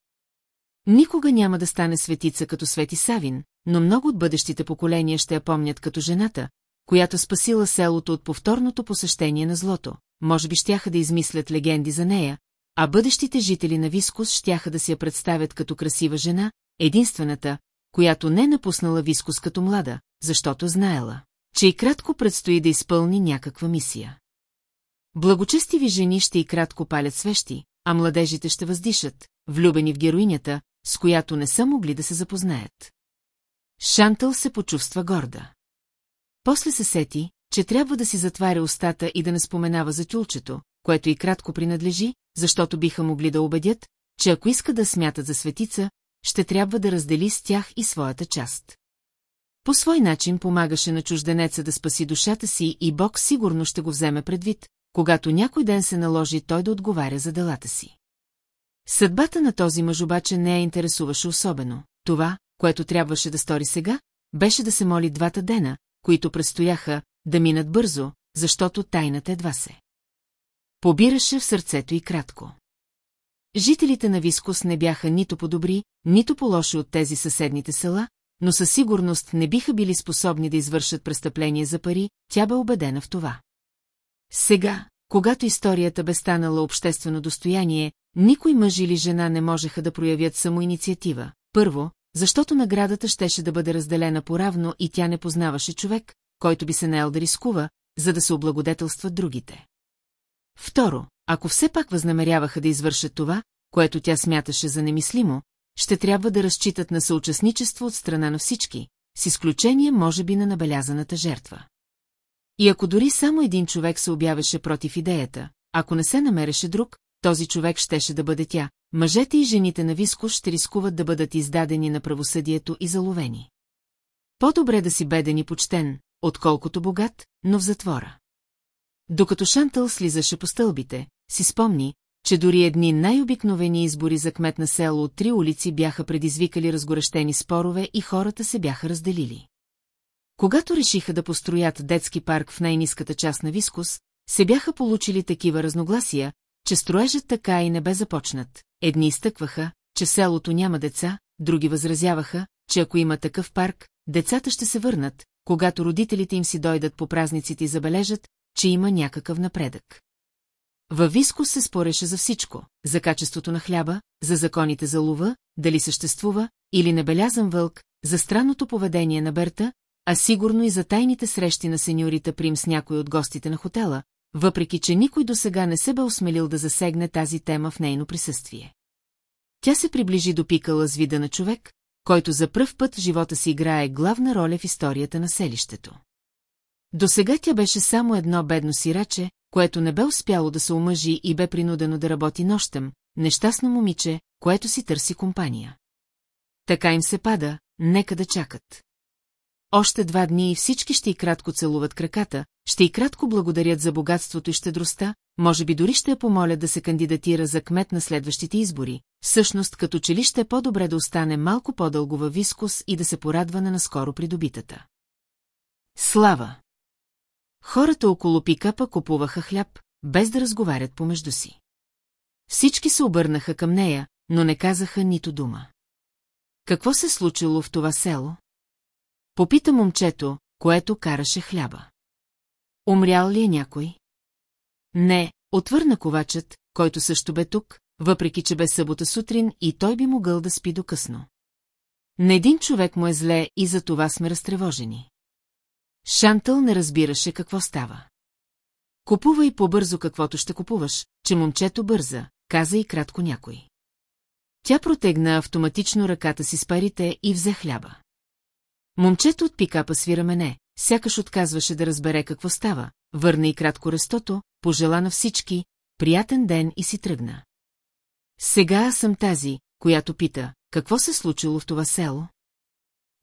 Никога няма да стане светица като Свети Савин, но много от бъдещите поколения ще я помнят като жената, която спасила селото от повторното посещение на злото. Може би щяха да измислят легенди за нея, а бъдещите жители на Вискус щяха да си я представят като красива жена, единствената, която не напуснала Вискус като млада, защото знаела, че и кратко предстои да изпълни някаква мисия. Благочестиви жени ще и кратко палят свещи, а младежите ще въздишат, влюбени в героинята, с която не са могли да се запознаят. Шантъл се почувства горда. После се сети, че трябва да си затваря устата и да не споменава за тюлчето, което и кратко принадлежи, защото биха могли да убедят, че ако иска да смятат за светица, ще трябва да раздели с тях и своята част. По свой начин помагаше на чужденеца да спаси душата си и Бог сигурно ще го вземе предвид, когато някой ден се наложи той да отговаря за делата си. Съдбата на този мъж обаче не я интересуваше особено. Това, което трябваше да стори сега, беше да се моли двата дена, които предстояха, да минат бързо, защото тайната едва се. Побираше в сърцето и кратко. Жителите на Вискус не бяха нито по-добри, нито по-лоши от тези съседните села, но със сигурност не биха били способни да извършат престъпление за пари, тя бе убедена в това. Сега, когато историята бе станала обществено достояние, никой мъж или жена не можеха да проявят самоинициатива. Първо, защото наградата щеше да бъде разделена поравно и тя не познаваше човек, който би се наел да рискува, за да се облагодетелстват другите. Второ, ако все пак възнамеряваха да извършат това, което тя смяташе за немислимо, ще трябва да разчитат на съучастничество от страна на всички, с изключение може би на набелязаната жертва. И ако дори само един човек се обявеше против идеята, ако не се намереше друг, този човек щеше да бъде тя, мъжете и жените на Виско ще рискуват да бъдат издадени на правосъдието и заловени. По-добре да си беден и почтен, отколкото богат, но в затвора. Докато Шантъл слизаше по стълбите, си спомни, че дори едни най-обикновени избори за кмет на село от три улици бяха предизвикали разгорещени спорове и хората се бяха разделили. Когато решиха да построят детски парк в най-низката част на Вискус, се бяха получили такива разногласия, че строежът така и не бе започнат. Едни изтъкваха, че селото няма деца, други възразяваха, че ако има такъв парк, децата ще се върнат, когато родителите им си дойдат по празниците и забележат, че има някакъв напредък. Във Виско се спореше за всичко, за качеството на хляба, за законите за лова, дали съществува, или небелязан вълк, за странното поведение на Берта, а сигурно и за тайните срещи на сеньорите Прим с някой от гостите на хотела, въпреки че никой до сега не се бе осмелил да засегне тази тема в нейно присъствие. Тя се приближи до пикала с вида на човек, който за пръв път в живота си играе главна роля в историята на селището. До сега тя беше само едно бедно сираче, което не бе успяло да се омъжи и бе принудено да работи нощем, нещастно момиче, което си търси компания. Така им се пада, нека да чакат. Още два дни и всички ще и кратко целуват краката, ще и кратко благодарят за богатството и щедростта, може би дори ще я помолят да се кандидатира за кмет на следващите избори, всъщност като че ли ще е по-добре да остане малко по-дълго във вискус и да се порадва на наскоро придобитата. Слава! Хората около пикапа купуваха хляб, без да разговарят помежду си. Всички се обърнаха към нея, но не казаха нито дума. Какво се случило в това село? Попита момчето, което караше хляба. Умрял ли е някой? Не, отвърна ковачът, който също бе тук, въпреки че бе събота сутрин и той би могъл да спи докъсно. На един човек му е зле и за това сме разтревожени. Шантъл не разбираше какво става. Купувай по-бързо каквото ще купуваш, че момчето бърза, каза и кратко някой. Тя протегна автоматично ръката си с парите и взе хляба. Момчето от пикапа свира мене, сякаш отказваше да разбере какво става, върна и кратко рестото, пожела на всички, приятен ден и си тръгна. Сега аз съм тази, която пита, какво се случило в това село?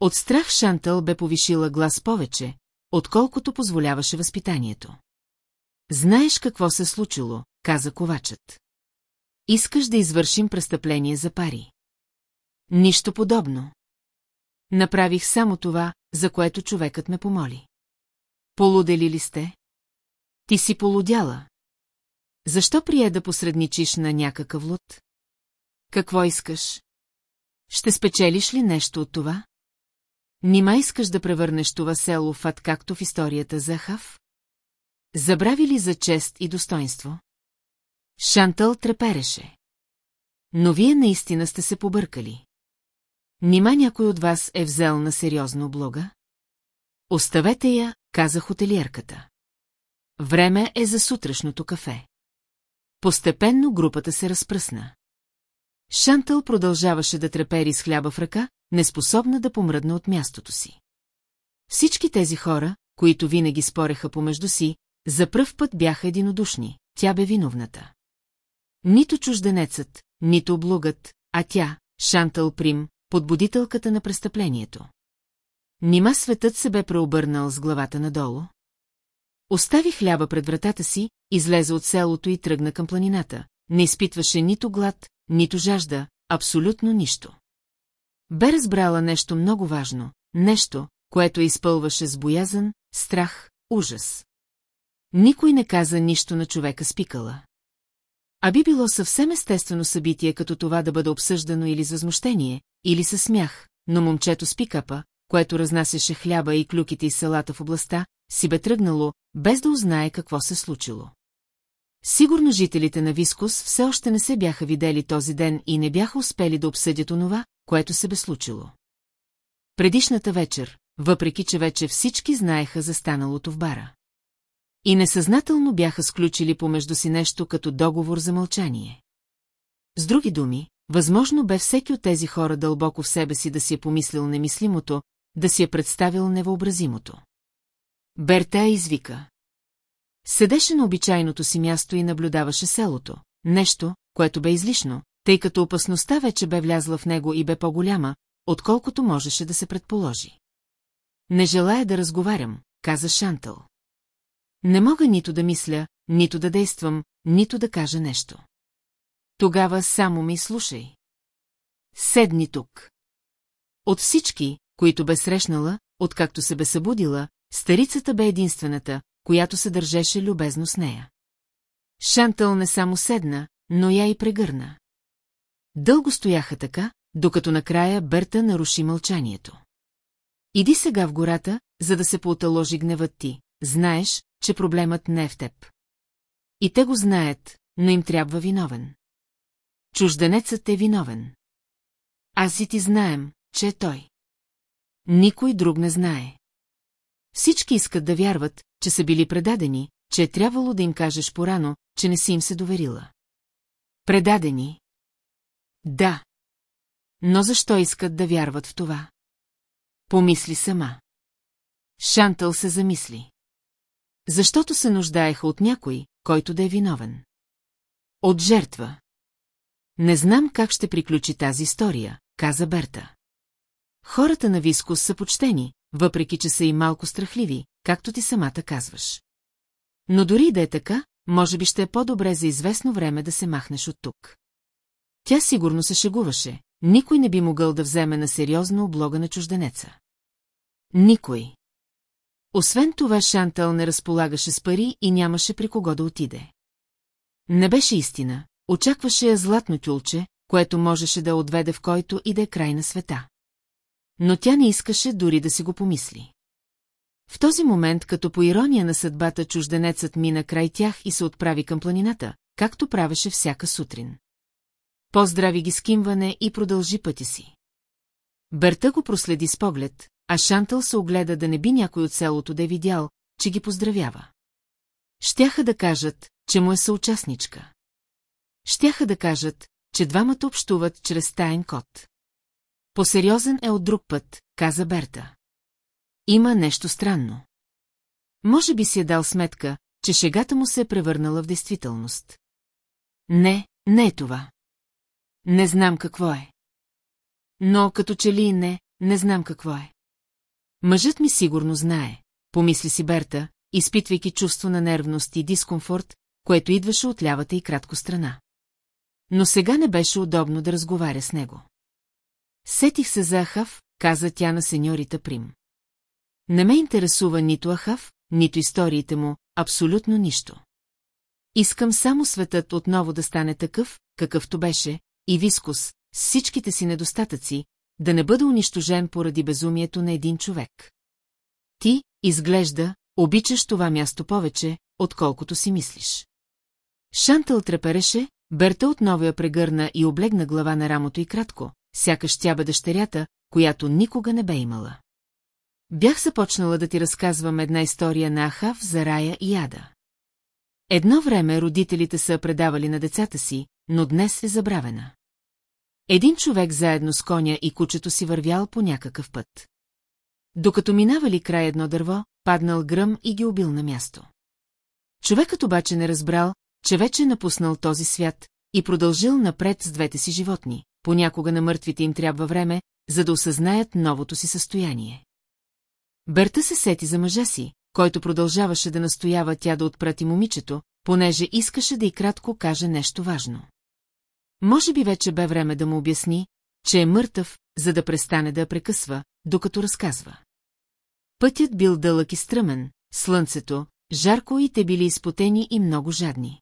От страх Шантъл бе повишила глас повече, отколкото позволяваше възпитанието. Знаеш какво се случило, каза ковачът. Искаш да извършим престъпление за пари. Нищо подобно. Направих само това, за което човекът ме помоли. Полудели ли сте? Ти си полудяла. Защо прие да посредничиш на някакъв луд? Какво искаш? Ще спечелиш ли нещо от това? Нима искаш да превърнеш това село в ад, както в историята за Хав? Забрави ли за чест и достоинство? Шантъл трепереше. Но вие наистина сте се побъркали. Нима някой от вас е взел на сериозно облога? Оставете я, каза хотелиерката. Време е за сутрешното кафе. Постепенно групата се разпръсна. Шантъл продължаваше да трепери с хляба в ръка, неспособна да помръдне от мястото си. Всички тези хора, които винаги спореха помежду си, за пръв път бяха единодушни, тя бе виновната. Нито чужденецът, нито облугът, а тя, Шантъл Прим, подбудителката на престъплението. Нима светът се бе преобърнал с главата надолу? Остави хляба пред вратата си, излезе от селото и тръгна към планината. Не изпитваше нито глад, нито жажда, абсолютно нищо. Бе разбрала нещо много важно, нещо, което изпълваше с боязън, страх, ужас. Никой не каза нищо на човека с пикала. А би било съвсем естествено събитие като това да бъде обсъждано или с възмущение, или със смях, но момчето с пикапа, което разнасяше хляба и клюките и салата в областта, си бе тръгнало, без да узнае какво се случило. Сигурно жителите на Вискус все още не се бяха видели този ден и не бяха успели да обсъдят онова, което се бе случило. Предишната вечер, въпреки че вече всички знаеха за станалото в бара. И несъзнателно бяха сключили помежду си нещо като договор за мълчание. С други думи, възможно бе всеки от тези хора дълбоко в себе си да си е помислил немислимото, да си е представил невъобразимото. Берта извика. Седеше на обичайното си място и наблюдаваше селото, нещо, което бе излишно, тъй като опасността вече бе влязла в него и бе по-голяма, отколкото можеше да се предположи. Не желая да разговарям, каза Шантъл. Не мога нито да мисля, нито да действам, нито да кажа нещо. Тогава само ми слушай. Седни тук. От всички, които бе срещнала, откакто се бе събудила, старицата бе единствената, която се държеше любезно с нея. Шантъл не само седна, но я и прегърна. Дълго стояха така, докато накрая Берта наруши мълчанието. Иди сега в гората, за да се пооталожи гневът ти. Знаеш, че проблемът не е в теб. И те го знаят, но им трябва виновен. Чужденецът е виновен. Аз и ти знаем, че е той. Никой друг не знае. Всички искат да вярват, че са били предадени, че е трябвало да им кажеш порано, че не си им се доверила. Предадени? Да. Но защо искат да вярват в това? Помисли сама. Шантъл се замисли. Защото се нуждаеха от някой, който да е виновен. От жертва. Не знам как ще приключи тази история, каза Берта. Хората на Вискус са почтени, въпреки че са и малко страхливи, както ти самата казваш. Но дори да е така, може би ще е по-добре за известно време да се махнеш от тук. Тя сигурно се шегуваше, никой не би могъл да вземе на сериозно облога на чужденеца. Никой. Освен това Шантъл не разполагаше с пари и нямаше при кого да отиде. Не беше истина, очакваше я златно тюлче, което можеше да отведе в който и да е край на света. Но тя не искаше дори да си го помисли. В този момент, като по ирония на съдбата, чужденецът мина край тях и се отправи към планината, както правеше всяка сутрин. Поздрави ги скимване и продължи пътя си. Берта го проследи с поглед, а Шантъл се огледа да не би някой от селото да е видял, че ги поздравява. Щяха да кажат, че му е съучастничка. Щяха да кажат, че двамата общуват чрез таен код. Посериозен е от друг път, каза Берта. Има нещо странно. Може би си е дал сметка, че шегата му се е превърнала в действителност. Не, не е това. Не знам какво е. Но като че ли не, не знам какво е. Мъжът ми сигурно знае, помисли си Берта, изпитвайки чувство на нервност и дискомфорт, което идваше от лявата и кратко страна. Но сега не беше удобно да разговаря с него. Сетих се за Ахав, каза тя на сеньорита Прим. Не ме интересува нито Ахав, нито историите му, абсолютно нищо. Искам само светът отново да стане такъв, какъвто беше, и Вискус, с всичките си недостатъци, да не бъде унищожен поради безумието на един човек. Ти, изглежда, обичаш това място повече, отколкото си мислиш. Шантъл трепереше, Берта отново я прегърна и облегна глава на рамото и кратко, сякаш тя бе дъщерята, която никога не бе имала. Бях започнала да ти разказвам една история на Ахав за Рая и Ада. Едно време родителите са предавали на децата си, но днес е забравена. Един човек заедно с коня и кучето си вървял по някакъв път. Докато минавали край едно дърво, паднал гръм и ги убил на място. Човекът обаче не разбрал, че вече е напуснал този свят и продължил напред с двете си животни. Понякога на мъртвите им трябва време, за да осъзнаят новото си състояние. Берта се сети за мъжа си, който продължаваше да настоява тя да отпрати момичето, понеже искаше да и кратко каже нещо важно. Може би вече бе време да му обясни, че е мъртъв, за да престане да я прекъсва, докато разказва. Пътят бил дълъг и стръмен, слънцето, жарко и те били изпотени и много жадни.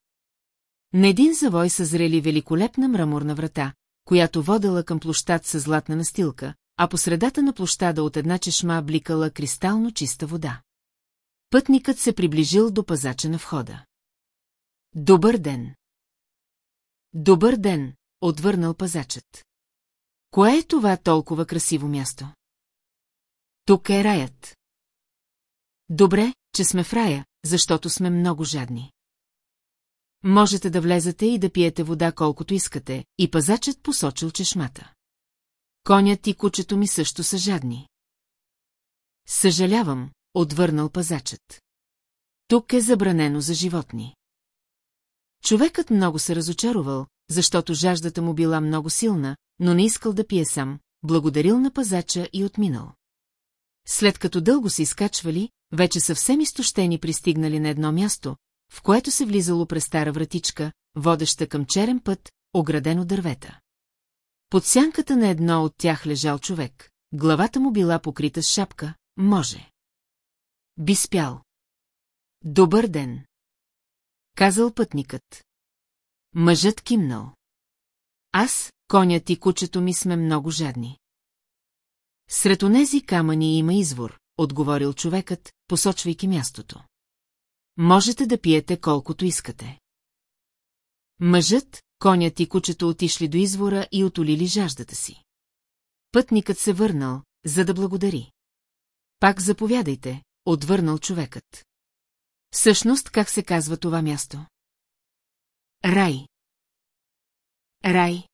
На един завой са зрели великолепна мраморна врата, която водела към площад с златна настилка, а по средата на площада от една чешма бликала кристално чиста вода. Пътникът се приближил до пазача на входа. Добър ден! Добър ден, отвърнал пазачът. Кое е това толкова красиво място? Тук е раят. Добре, че сме в рая, защото сме много жадни. Можете да влезете и да пиете вода колкото искате, и пазачът посочил чешмата. Конят и кучето ми също са жадни. Съжалявам, отвърнал пазачът. Тук е забранено за животни. Човекът много се разочаровал, защото жаждата му била много силна, но не искал да пие сам, благодарил на пазача и отминал. След като дълго се изкачвали, вече съвсем изтощени пристигнали на едно място, в което се влизало през стара вратичка, водеща към черен път, оградено дървета. Под сянката на едно от тях лежал човек, главата му била покрита с шапка, може. Би спял. Добър ден! Казал пътникът. Мъжът кимнал. Аз, конят и кучето ми сме много жадни. Сред онези камъни има извор, отговорил човекът, посочвайки мястото. Можете да пиете колкото искате. Мъжът, конят и кучето отишли до извора и отолили жаждата си. Пътникът се върнал, за да благодари. Пак заповядайте, отвърнал човекът. Всъщност, как се казва това място? Рай. Рай.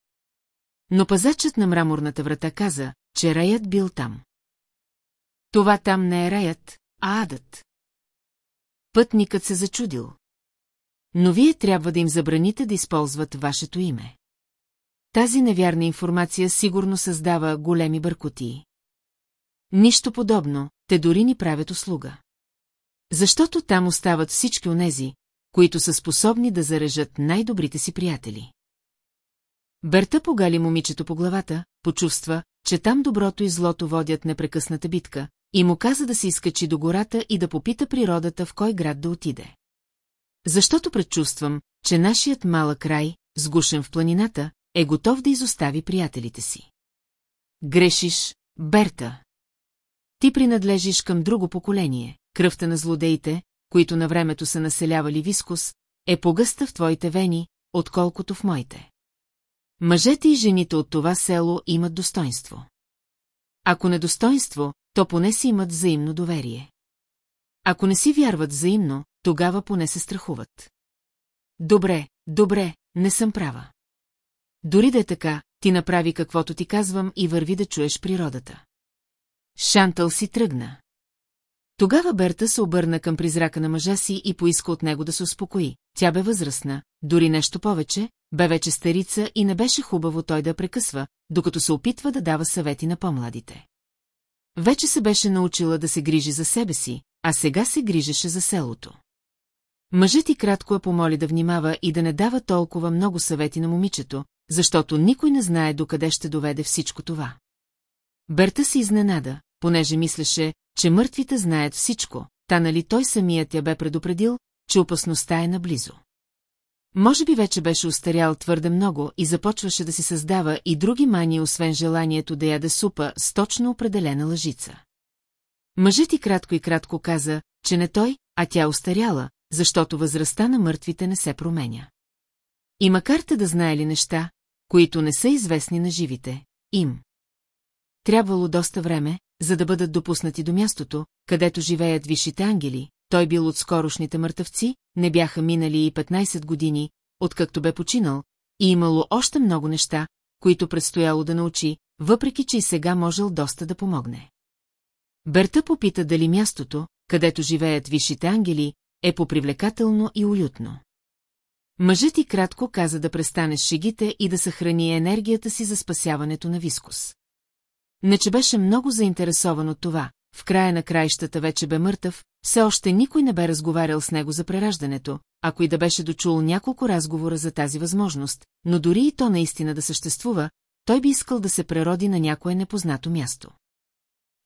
Но пазачът на мраморната врата каза, че раят бил там. Това там не е раят, а адът. Пътникът се зачудил. Но вие трябва да им забраните да използват вашето име. Тази невярна информация сигурно създава големи бъркотии. Нищо подобно, те дори ни правят услуга. Защото там остават всички онези, които са способни да зарежат най-добрите си приятели. Берта погали момичето по главата, почувства, че там доброто и злото водят непрекъсната битка, и му каза да се изкачи до гората и да попита природата в кой град да отиде. Защото предчувствам, че нашият малък край, сгушен в планината, е готов да изостави приятелите си. Грешиш, Берта. Ти принадлежиш към друго поколение, кръвта на злодеите, които на времето са населявали вискус, е погъста в твоите вени, отколкото в моите. Мъжете и жените от това село имат достоинство. Ако не достоинство, то поне си имат взаимно доверие. Ако не си вярват взаимно, тогава поне се страхуват. Добре, добре, не съм права. Дори да е така, ти направи каквото ти казвам и върви да чуеш природата. Шантъл си тръгна. Тогава Берта се обърна към призрака на мъжа си и поиска от него да се успокои. Тя бе възрастна, дори нещо повече, бе вече старица и не беше хубаво той да прекъсва, докато се опитва да дава съвети на по-младите. Вече се беше научила да се грижи за себе си, а сега се грижеше за селото. Мъжът и кратко я помоли да внимава и да не дава толкова много съвети на момичето, защото никой не знае докъде ще доведе всичко това. Берта се изненада, понеже мислеше, че мъртвите знаят всичко, та нали той самият я бе предупредил, че опасността е наблизо. Може би вече беше устарял твърде много и започваше да си създава и други мани, освен желанието да яде супа с точно определена лъжица. Мъжът и кратко и кратко каза, че не той, а тя устаряла, защото възрастта на мъртвите не се променя. И макар те да знаели неща, които не са известни на живите, им. Трябвало доста време, за да бъдат допуснати до мястото, където живеят висшите ангели, той бил от скорошните мъртъвци, не бяха минали и 15 години, откакто бе починал, и имало още много неща, които предстояло да научи, въпреки че и сега можел доста да помогне. Берта попита дали мястото, където живеят висшите ангели, е попривлекателно и уютно. Мъжът и кратко каза да престане с шегите и да съхрани енергията си за спасяването на Вискус. Не че беше много заинтересован от това, в края на краищата вече бе мъртъв, все още никой не бе разговарял с него за прераждането, ако и да беше дочул няколко разговора за тази възможност, но дори и то наистина да съществува, той би искал да се прероди на някое непознато място.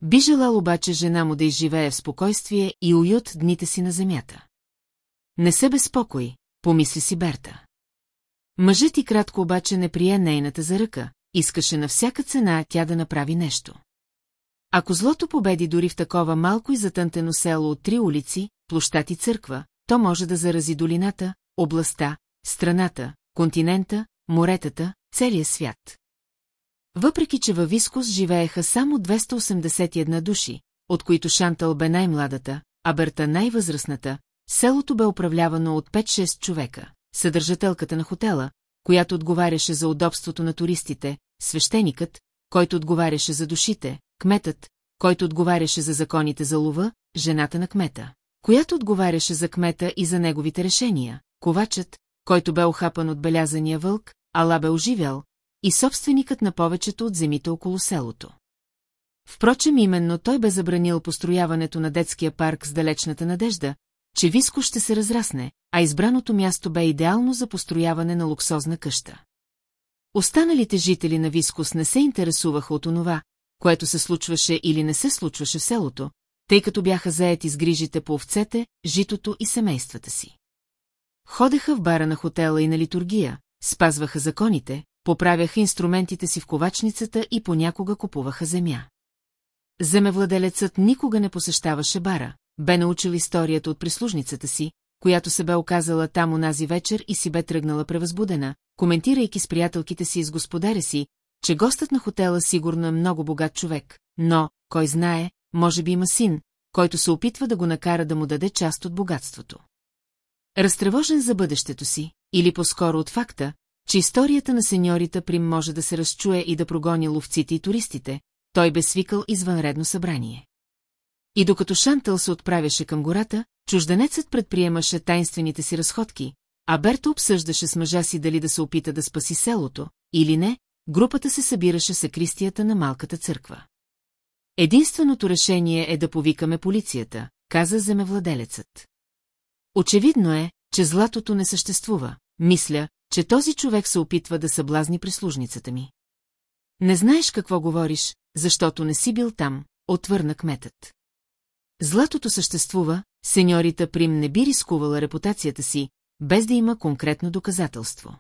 Би желал обаче жена му да изживее в спокойствие и уют дните си на земята. Не се безпокой, помисли си Берта. Мъжът и кратко обаче не прие нейната за ръка, искаше на всяка цена тя да направи нещо. Ако злото победи дори в такова малко и затънтено село от три улици, площад и църква, то може да зарази долината, областта, страната, континента, моретата, целия свят. Въпреки, че във Вискус живееха само 281 души, от които Шантъл бе най-младата, а Берта най-възрастната, селото бе управлявано от 5-6 човека. Съдържателката на хотела, която отговаряше за удобството на туристите, свещеникът, който отговаряше за душите, кметът, който отговаряше за законите за лова, жената на кмета, която отговаряше за кмета и за неговите решения, ковачът, който бе охапан от белязания вълк, ала бе оживял, и собственикът на повечето от земите около селото. Впрочем, именно той бе забранил построяването на детския парк с далечната надежда, че Виско ще се разрасне, а избраното място бе идеално за построяване на луксозна къща. Останалите жители на Вискус не се интересуваха от онова, което се случваше или не се случваше в селото, тъй като бяха заети с грижите по овцете, житото и семействата си. Ходеха в бара на хотела и на литургия, спазваха законите, поправяха инструментите си в ковачницата и понякога купуваха земя. земевладелецът никога не посещаваше бара, бе научил историята от прислужницата си, която се бе оказала там унази вечер и си бе тръгнала превъзбудена, коментирайки с приятелките си и с господаря си, че гостът на хотела сигурно е много богат човек, но, кой знае, може би има син, който се опитва да го накара да му даде част от богатството. Разтревожен за бъдещето си, или по-скоро от факта, че историята на сеньорита Прим може да се разчуе и да прогони ловците и туристите, той бе свикал извънредно събрание. И докато Шантъл се отправяше към гората, чужденецът предприемаше тайнствените си разходки, а Берта обсъждаше с мъжа си дали да се опита да спаси селото, или не, групата се събираше с акристията на малката църква. Единственото решение е да повикаме полицията, каза земевладелецът. Очевидно е, че златото не съществува. Мисля, че този човек се опитва да съблазни прислужницата ми. Не знаеш какво говориш, защото не си бил там, отвърна кметът. Златото съществува, сеньорита Прим не би рискувала репутацията си, без да има конкретно доказателство.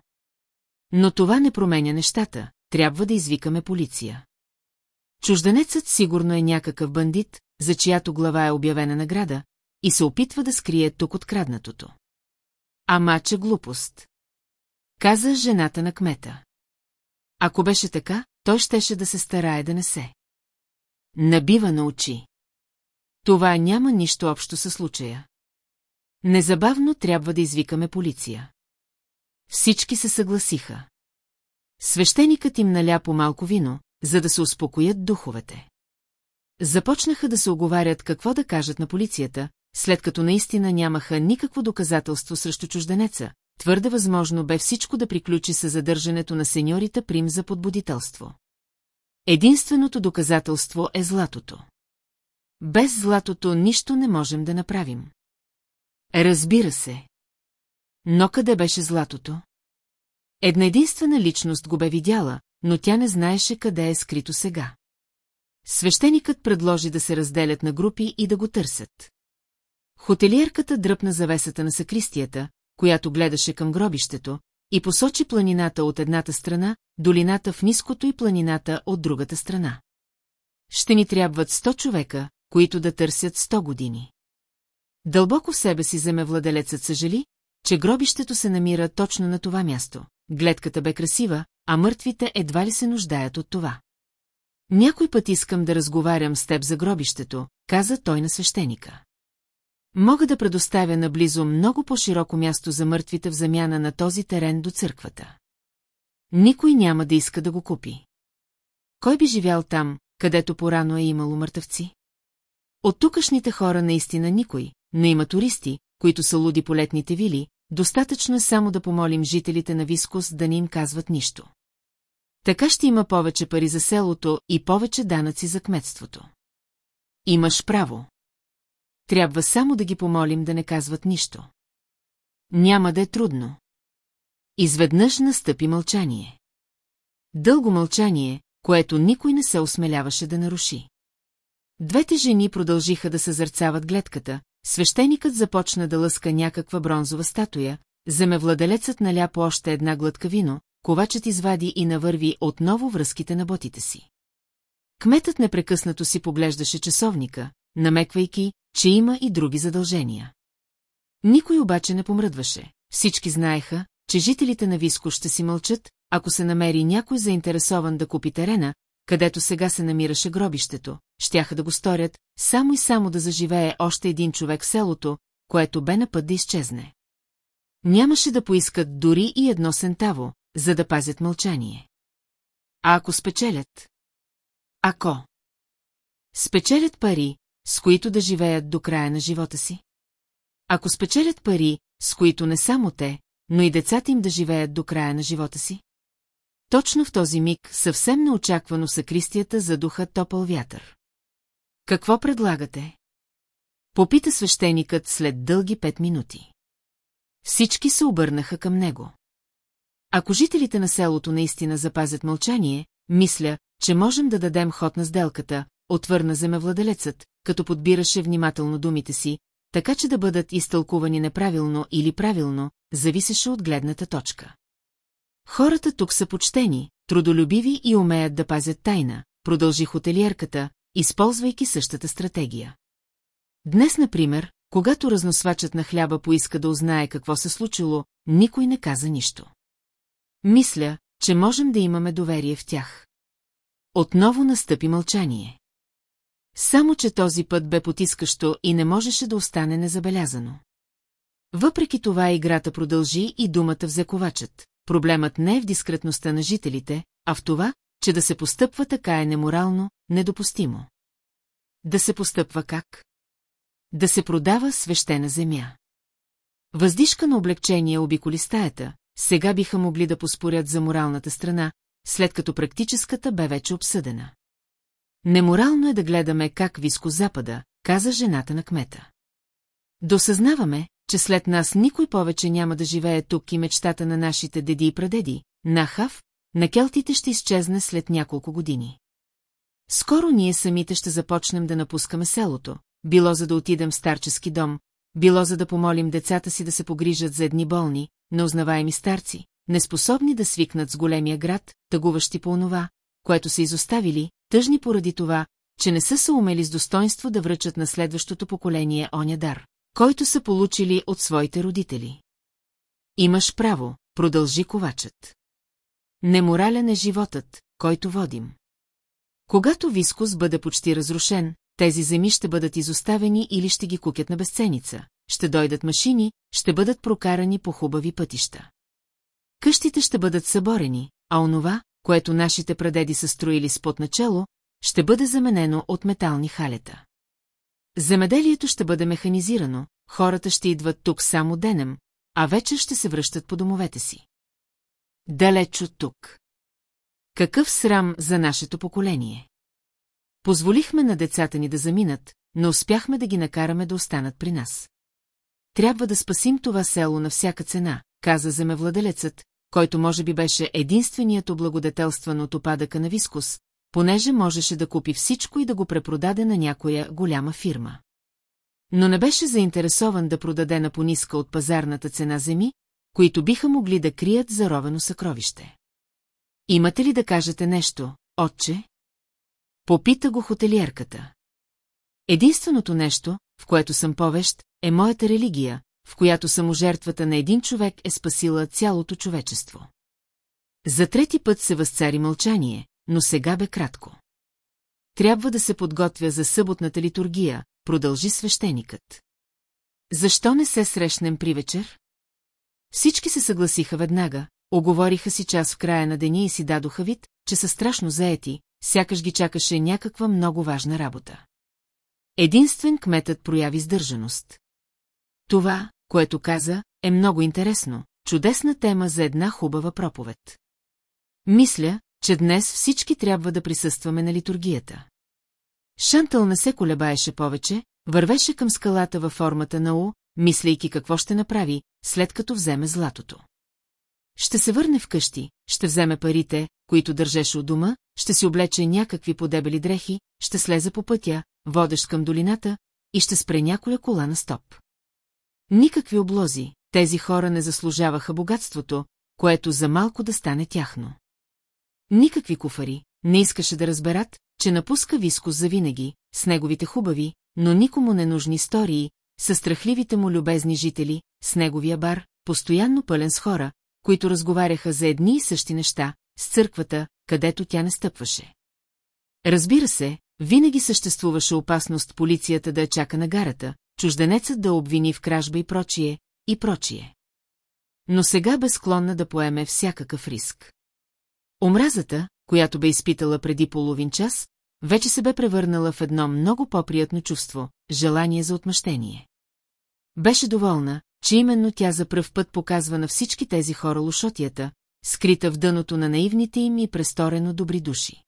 Но това не променя нещата, трябва да извикаме полиция. Чужденецът сигурно е някакъв бандит, за чиято глава е обявена награда, и се опитва да скрие тук от краднатото. Ама, че глупост. Каза жената на кмета. Ако беше така, той щеше да се старае да не се. Набива на очи. Това няма нищо общо със случая. Незабавно трябва да извикаме полиция. Всички се съгласиха. Свещеникът им наля по малко вино, за да се успокоят духовете. Започнаха да се оговарят какво да кажат на полицията, след като наистина нямаха никакво доказателство срещу чужденеца, твърде възможно бе всичко да приключи с задържането на сеньорита Прим за подбудителство. Единственото доказателство е златото. Без златото нищо не можем да направим. Разбира се. Но къде беше златото? Една единствена личност го бе видяла, но тя не знаеше къде е скрито сега. Свещеникът предложи да се разделят на групи и да го търсят. Хотелиерката дръпна завесата на сакристията, която гледаше към гробището, и посочи планината от едната страна, долината в ниското и планината от другата страна. Ще ни трябват сто човека, които да търсят сто години. Дълбоко в себе си земевладелецът съжали, че гробището се намира точно на това място. Гледката бе красива, а мъртвите едва ли се нуждаят от това. Някой път искам да разговарям с теб за гробището, каза той на свещеника. Мога да предоставя наблизо много по-широко място за мъртвите в замяна на този терен до църквата. Никой няма да иска да го купи. Кой би живял там, където порано е имало мъртъвци? От тукашните хора наистина никой, но има туристи, които са луди по летните вили, достатъчно е само да помолим жителите на Вискус да ни им казват нищо. Така ще има повече пари за селото и повече данъци за кметството. Имаш право. Трябва само да ги помолим да не казват нищо. Няма да е трудно. Изведнъж настъпи мълчание. Дълго мълчание, което никой не се осмеляваше да наруши. Двете жени продължиха да съзърцават гледката, свещеникът започна да лъска някаква бронзова статуя, земевладелецът наля по още една глътка вино, ковачът извади и навърви отново връзките на ботите си. Кметът непрекъснато си поглеждаше часовника, намеквайки, че има и други задължения. Никой обаче не помръдваше. Всички знаеха, че жителите на Виско ще си мълчат, ако се намери някой заинтересован да купи терена, където сега се намираше гробището, щяха да го сторят, само и само да заживее още един човек в селото, което бе на път да изчезне. Нямаше да поискат дори и едно сентаво, за да пазят мълчание. А ако спечелят? Ако? Спечелят пари, с които да живеят до края на живота си? Ако спечелят пари, с които не само те, но и децата им да живеят до края на живота си? Точно в този миг съвсем неочаквано сакристията задуха топъл вятър. Какво предлагате? Попита свещеникът след дълги пет минути. Всички се обърнаха към него. Ако жителите на селото наистина запазят мълчание, мисля, че можем да дадем ход на сделката, отвърна земевладелецът, като подбираше внимателно думите си, така че да бъдат изтълкувани неправилно или правилно, зависеше от гледната точка. Хората тук са почтени, трудолюбиви и умеят да пазят тайна, продължи хотелиерката, използвайки същата стратегия. Днес, например, когато разносвачът на хляба поиска да узнае какво се случило, никой не каза нищо. Мисля, че можем да имаме доверие в тях. Отново настъпи мълчание. Само, че този път бе потискащо и не можеше да остане незабелязано. Въпреки това играта продължи и думата взе ковачът. Проблемът не е в дискретността на жителите, а в това, че да се постъпва така е неморално, недопустимо. Да се постъпва как? Да се продава свещена земя. Въздишка на облегчение обиколи стаята, сега биха могли да поспорят за моралната страна, след като практическата бе вече обсъдена. Неморално е да гледаме как виско запада, каза жената на кмета. Досъзнаваме, че след нас никой повече няма да живее тук и мечтата на нашите деди и прадеди, на Хав, на келтите ще изчезне след няколко години. Скоро ние самите ще започнем да напускаме селото, било за да отидем в старчески дом, било за да помолим децата си да се погрижат за едни болни, неузнаваеми старци, неспособни да свикнат с големия град, тъгуващи по онова, което са изоставили, тъжни поради това, че не са се умели с достоинство да връчат на следващото поколение оня дар, който са получили от своите родители. Имаш право, продължи ковачът. Неморален е животът, който водим. Когато Вискус бъде почти разрушен, тези земи ще бъдат изоставени или ще ги кукят на безценица, ще дойдат машини, ще бъдат прокарани по хубави пътища. Къщите ще бъдат съборени, а онова, което нашите прадеди са строили с под начало, ще бъде заменено от метални халета. Земеделието ще бъде механизирано, хората ще идват тук само денем, а вечер ще се връщат по домовете си. Далеч от тук. Какъв срам за нашето поколение. Позволихме на децата ни да заминат, но успяхме да ги накараме да останат при нас. Трябва да спасим това село на всяка цена, каза земевладелецът, който може би беше единственият облагодетелстван от опадъка на Вискус, понеже можеше да купи всичко и да го препродаде на някоя голяма фирма. Но не беше заинтересован да продаде на пониска от пазарната цена земи, които биха могли да крият заровено съкровище. Имате ли да кажете нещо, отче? Попита го хотелиерката. Единственото нещо, в което съм повещ, е моята религия, в която саможертвата на един човек е спасила цялото човечество. За трети път се възцари мълчание, но сега бе кратко. Трябва да се подготвя за съботната литургия, продължи свещеникът. Защо не се срещнем при вечер? Всички се съгласиха веднага, оговориха си час в края на деня и си дадоха вид, че са страшно заети, сякаш ги чакаше някаква много важна работа. Единствен кметът прояви сдържаност. Това, което каза, е много интересно, чудесна тема за една хубава проповед. Мисля, че днес всички трябва да присъстваме на литургията. Шантъл не се колебаеше повече, вървеше към скалата във формата на У, мислейки какво ще направи, след като вземе златото. Ще се върне вкъщи, ще вземе парите, които държеше от дома, ще си облече някакви подебели дрехи, ще слезе по пътя, водещ към долината, и ще спре някоя кола на стоп. Никакви облози, тези хора не заслужаваха богатството, което за малко да стане тяхно. Никакви куфари, не искаше да разберат, че напуска Вискос завинаги, с неговите хубави, но никому не нужни истории, с страхливите му любезни жители, с неговия бар, постоянно пълен с хора, които разговаряха за едни и същи неща, с църквата, където тя не стъпваше. Разбира се, винаги съществуваше опасност полицията да я чака на гарата, чужденецът да обвини в кражба и прочие, и прочие. Но сега бе склонна да поеме всякакъв риск. Омразата, която бе изпитала преди половин час, вече се бе превърнала в едно много по-приятно чувство – желание за отмъщение. Беше доволна, че именно тя за пръв път показва на всички тези хора лошотията, скрита в дъното на наивните им и престорено добри души.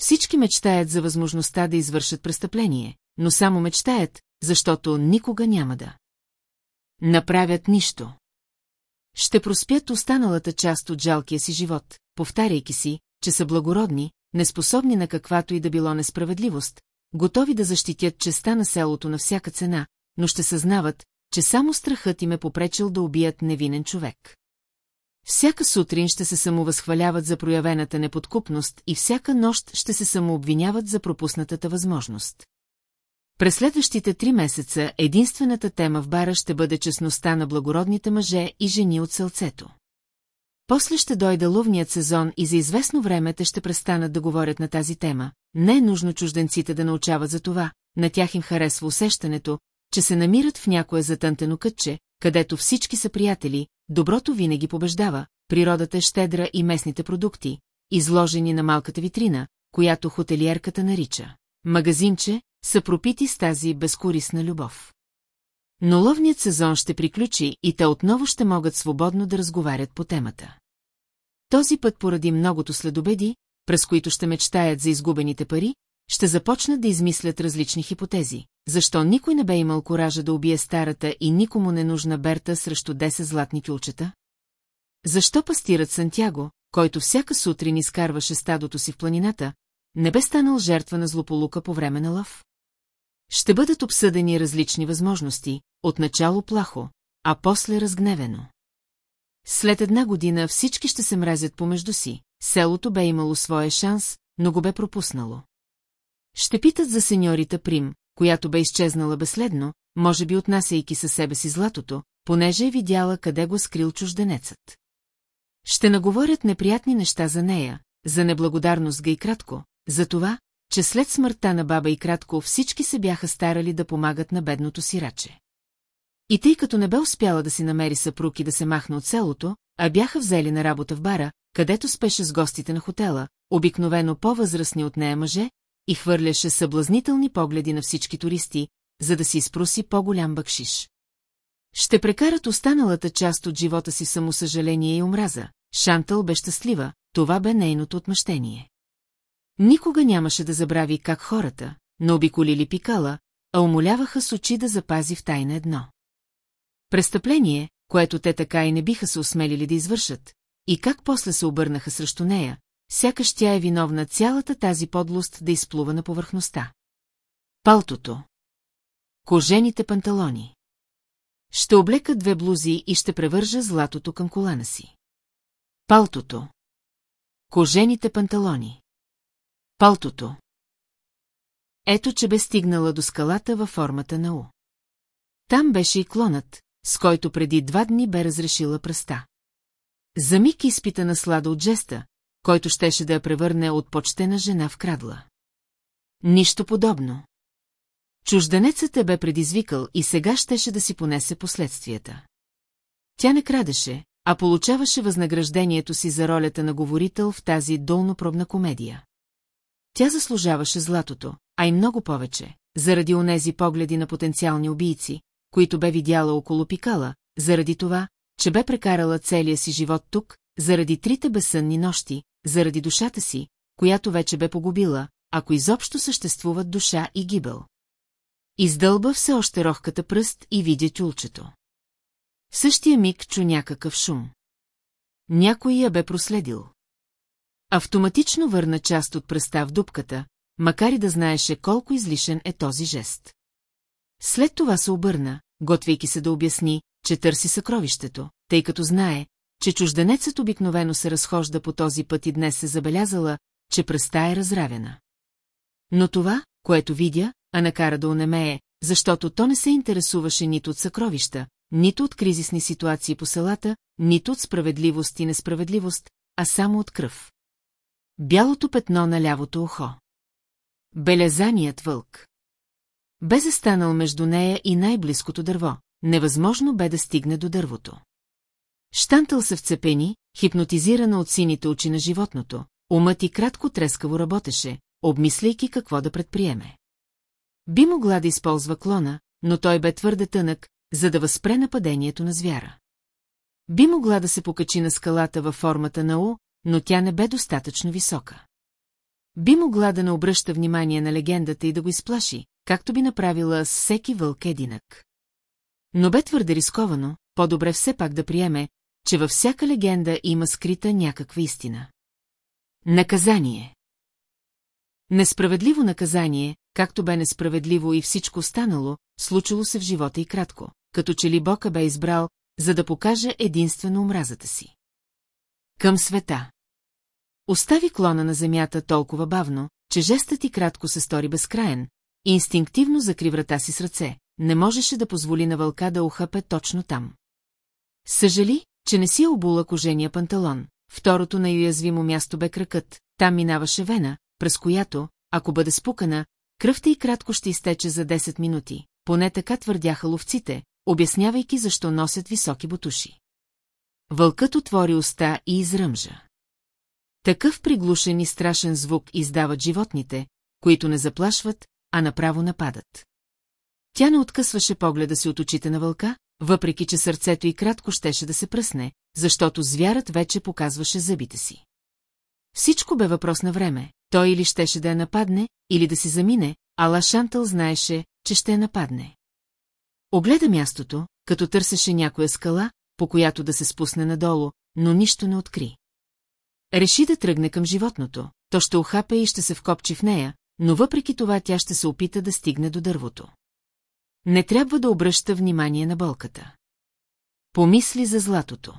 Всички мечтаят за възможността да извършат престъпление, но само мечтаят, защото никога няма да. Направят нищо. Ще проспят останалата част от жалкия си живот, повтаряйки си, че са благородни, неспособни на каквато и да било несправедливост, готови да защитят честа на селото на всяка цена, но ще съзнават, че само страхът им е попречил да убият невинен човек. Всяка сутрин ще се самовъзхваляват за проявената неподкупност и всяка нощ ще се самообвиняват за пропуснатата възможност. През следващите три месеца единствената тема в бара ще бъде честността на благородните мъже и жени от сълцето. После ще дойде ловният сезон и за известно време те ще престанат да говорят на тази тема. Не е нужно чужденците да научават за това, на тях им харесва усещането, че се намират в някое затънтено кътче, където всички са приятели, доброто винаги побеждава, природата е щедра и местните продукти, изложени на малката витрина, която хотелиерката нарича. Магазинче са пропити с тази безкорисна любов. Но ловният сезон ще приключи и те отново ще могат свободно да разговарят по темата. Този път поради многото следобеди, през които ще мечтаят за изгубените пари, ще започнат да измислят различни хипотези. Защо никой не бе имал коража да убие старата и никому не нужна Берта срещу 10 златни кюлчета? Защо пастират Сантяго, който всяка сутрин изкарваше стадото си в планината, не бе станал жертва на злополука по време на лъв? Ще бъдат обсъдени различни възможности, отначало плахо, а после разгневено. След една година всички ще се мразят помежду си, селото бе имало своя шанс, но го бе пропуснало. Ще питат за сеньорита Прим, която бе изчезнала безследно, може би отнасяйки със себе си златото, понеже е видяла къде го скрил чужденецът. Ще наговорят неприятни неща за нея, за неблагодарност га и кратко, за това, че след смъртта на баба и кратко всички се бяха старали да помагат на бедното сираче. И тъй като не бе успяла да си намери съпруг и да се махне от селото, а бяха взели на работа в бара, където спеше с гостите на хотела, обикновено по-възрастни от нея мъже, и хвърляше съблазнителни погледи на всички туристи, за да си изпроси по-голям бъкшиш. Ще прекарат останалата част от живота си самосъжаление и омраза. Шантъл бе щастлива, това бе нейното отмъщение. Никога нямаше да забрави как хората, но обиколили пикала, а умоляваха с очи да запази в тайна едно. Престъпление, което те така и не биха се осмелили да извършат, и как после се обърнаха срещу нея, сякаш тя е виновна цялата тази подлост да изплува на повърхността. Палтото. Кожените панталони. Ще облека две блузи и ще превържа златото към колана си. Палтото. Кожените панталони. Палтото. Ето, че бе стигнала до скалата във формата на У. Там беше и клонът, с който преди два дни бе разрешила пръста. За миг изпита наслада от жеста, който щеше да я превърне от почтена жена в крадла. Нищо подобно. Чужденецът е бе предизвикал и сега щеше да си понесе последствията. Тя не крадеше, а получаваше възнаграждението си за ролята на говорител в тази долнопробна комедия. Тя заслужаваше златото, а и много повече, заради онези погледи на потенциални убийци, които бе видяла около пикала, заради това, че бе прекарала целия си живот тук, заради трите безсънни нощи, заради душата си, която вече бе погубила, ако изобщо съществуват душа и гибел. Издълба все още рохката пръст и видя тюлчето. В същия миг чу някакъв шум. Някой я бе проследил. Автоматично върна част от пръста в дупката, макар и да знаеше колко излишен е този жест. След това се обърна, готвейки се да обясни, че търси съкровището, тъй като знае, че чужденецът обикновено се разхожда по този път и днес се забелязала, че пръста е разравена. Но това, което видя, а накара да онемее, защото то не се интересуваше нито от съкровища, нито от кризисни ситуации по селата, нито от справедливост и несправедливост, а само от кръв. Бялото петно на лявото ухо. Белезаният вълк. Бе застанал между нея и най-близкото дърво. Невъзможно бе да стигне до дървото. Штантъл се вцепени, хипнотизирана от сините очи на животното, умът и кратко трескаво работеше, обмисляйки какво да предприеме. Би могла да използва клона, но той бе твърде тънък, за да възпре нападението на звяра. Би могла да се покачи на скалата във формата на У, но тя не бе достатъчно висока. Би могла да не обръща внимание на легендата и да го изплаши, както би направила с всеки вълк единък. Но бе твърде рисковано, по-добре все пак да приеме, че във всяка легенда има скрита някаква истина. Наказание Несправедливо наказание, както бе несправедливо и всичко останало, случило се в живота и кратко, като че ли Бока бе избрал, за да покаже единствено омразата си. Към света. Остави клона на земята толкова бавно, че жестът ти кратко се стори безкраен, инстинктивно закри врата си с ръце, не можеше да позволи на вълка да ухапе точно там. Съжали, че не си е обула кожения панталон. Второто най-уязвимо място бе кракът, там минаваше вена, през която, ако бъде спукана, кръвта и кратко ще изтече за 10 минути. Поне така твърдяха ловците, обяснявайки защо носят високи бутуши. Вълкът отвори уста и изръмжа. Такъв приглушен и страшен звук издават животните, които не заплашват, а направо нападат. Тя не откъсваше погледа си от очите на вълка, въпреки че сърцето й кратко щеше да се пръсне, защото звярат вече показваше зъбите си. Всичко бе въпрос на време, той или щеше да я нападне, или да си замине, ала Шантъл знаеше, че ще я нападне. Огледа мястото, като търсеше някоя скала, по която да се спусне надолу, но нищо не откри. Реши да тръгне към животното, то ще охапе и ще се вкопчи в нея, но въпреки това тя ще се опита да стигне до дървото. Не трябва да обръща внимание на болката. Помисли за златото.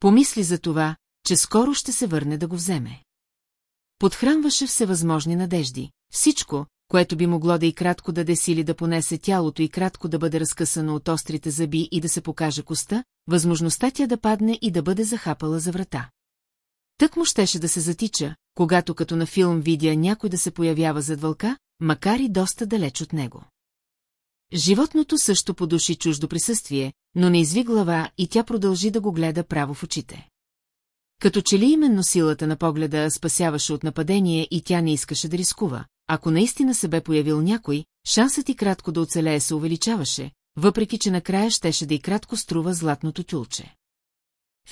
Помисли за това, че скоро ще се върне да го вземе. Подхранваше всевъзможни надежди. Всичко, което би могло да и кратко даде сили да понесе тялото и кратко да бъде разкъсано от острите зъби и да се покаже коста, възможността тя да падне и да бъде захапала за врата. Тък му щеше да се затича, когато като на филм видя някой да се появява зад вълка, макар и доста далеч от него. Животното също подуши чуждо присъствие, но не изви глава и тя продължи да го гледа право в очите. Като че ли именно силата на погледа спасяваше от нападение и тя не искаше да рискува, ако наистина се бе появил някой, шансът и кратко да оцелее се увеличаваше, въпреки че накрая щеше да и кратко струва златното тюлче.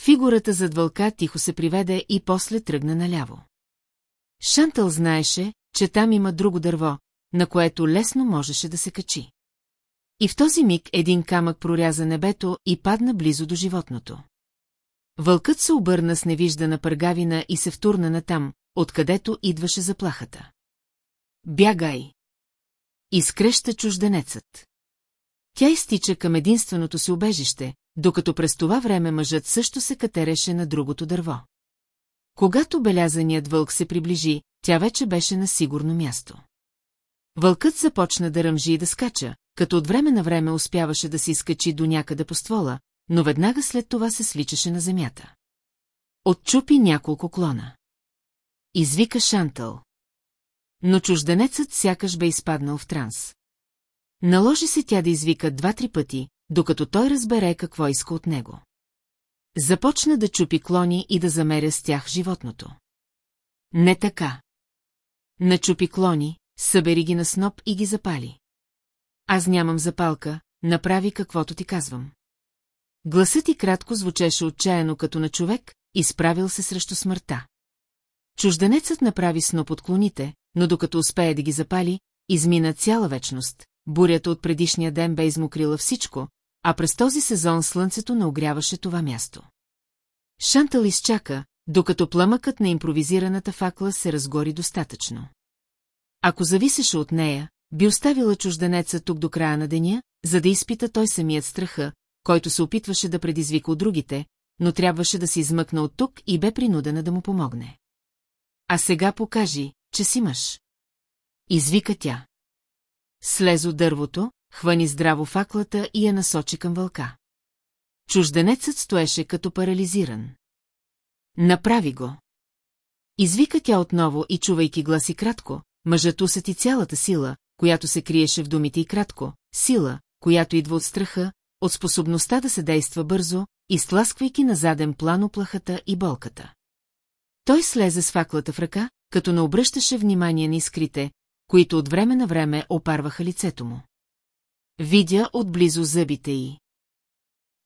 Фигурата зад вълка тихо се приведе и после тръгна наляво. Шантъл знаеше, че там има друго дърво, на което лесно можеше да се качи. И в този миг един камък проряза небето и падна близо до животното. Вълкът се обърна с невиждана пъргавина и се втурна натам, откъдето идваше заплахата. Бягай! Изкреща чужденецът. Тя изтича към единственото си убежище, докато през това време мъжът също се катереше на другото дърво. Когато белязаният вълк се приближи, тя вече беше на сигурно място. Вълкът започна да ръмжи и да скача, като от време на време успяваше да се изкачи до някъде по ствола, но веднага след това се свличаше на земята. Отчупи няколко клона. Извика Шантъл. Но чужденецът сякаш бе изпаднал в транс. Наложи се тя да извика два-три пъти, докато той разбере какво иска от него. Започна да чупи клони и да замеря с тях животното. Не така. Начупи клони, събери ги на сноп и ги запали. Аз нямам запалка, направи каквото ти казвам. Гласът ти кратко звучеше отчаяно като на човек, изправил се срещу смъртта. Чужденецът направи сноп от клоните, но докато успее да ги запали, измина цяла вечност. Бурята от предишния ден бе измокрила всичко, а през този сезон слънцето не огряваше това място. Шантъл изчака, докато пламъкът на импровизираната факла се разгори достатъчно. Ако зависеше от нея, би оставила чужденеца тук до края на деня, за да изпита той самият страха, който се опитваше да предизвика от другите, но трябваше да се измъкна от тук и бе принудена да му помогне. А сега покажи, че си мъж. Извика тя. Слез от дървото, хвани здраво факлата и я насочи към вълка. Чужденецът стоеше като парализиран. Направи го. Извика тя отново и чувайки гласи кратко, мъжът усети цялата сила, която се криеше в думите и кратко, сила, която идва от страха, от способността да се действа бързо, изтласквайки на заден план оплахата и болката. Той слезе с факлата в ръка, като не обръщаше внимание на искрите, които от време на време опарваха лицето му. Видя отблизо зъбите й.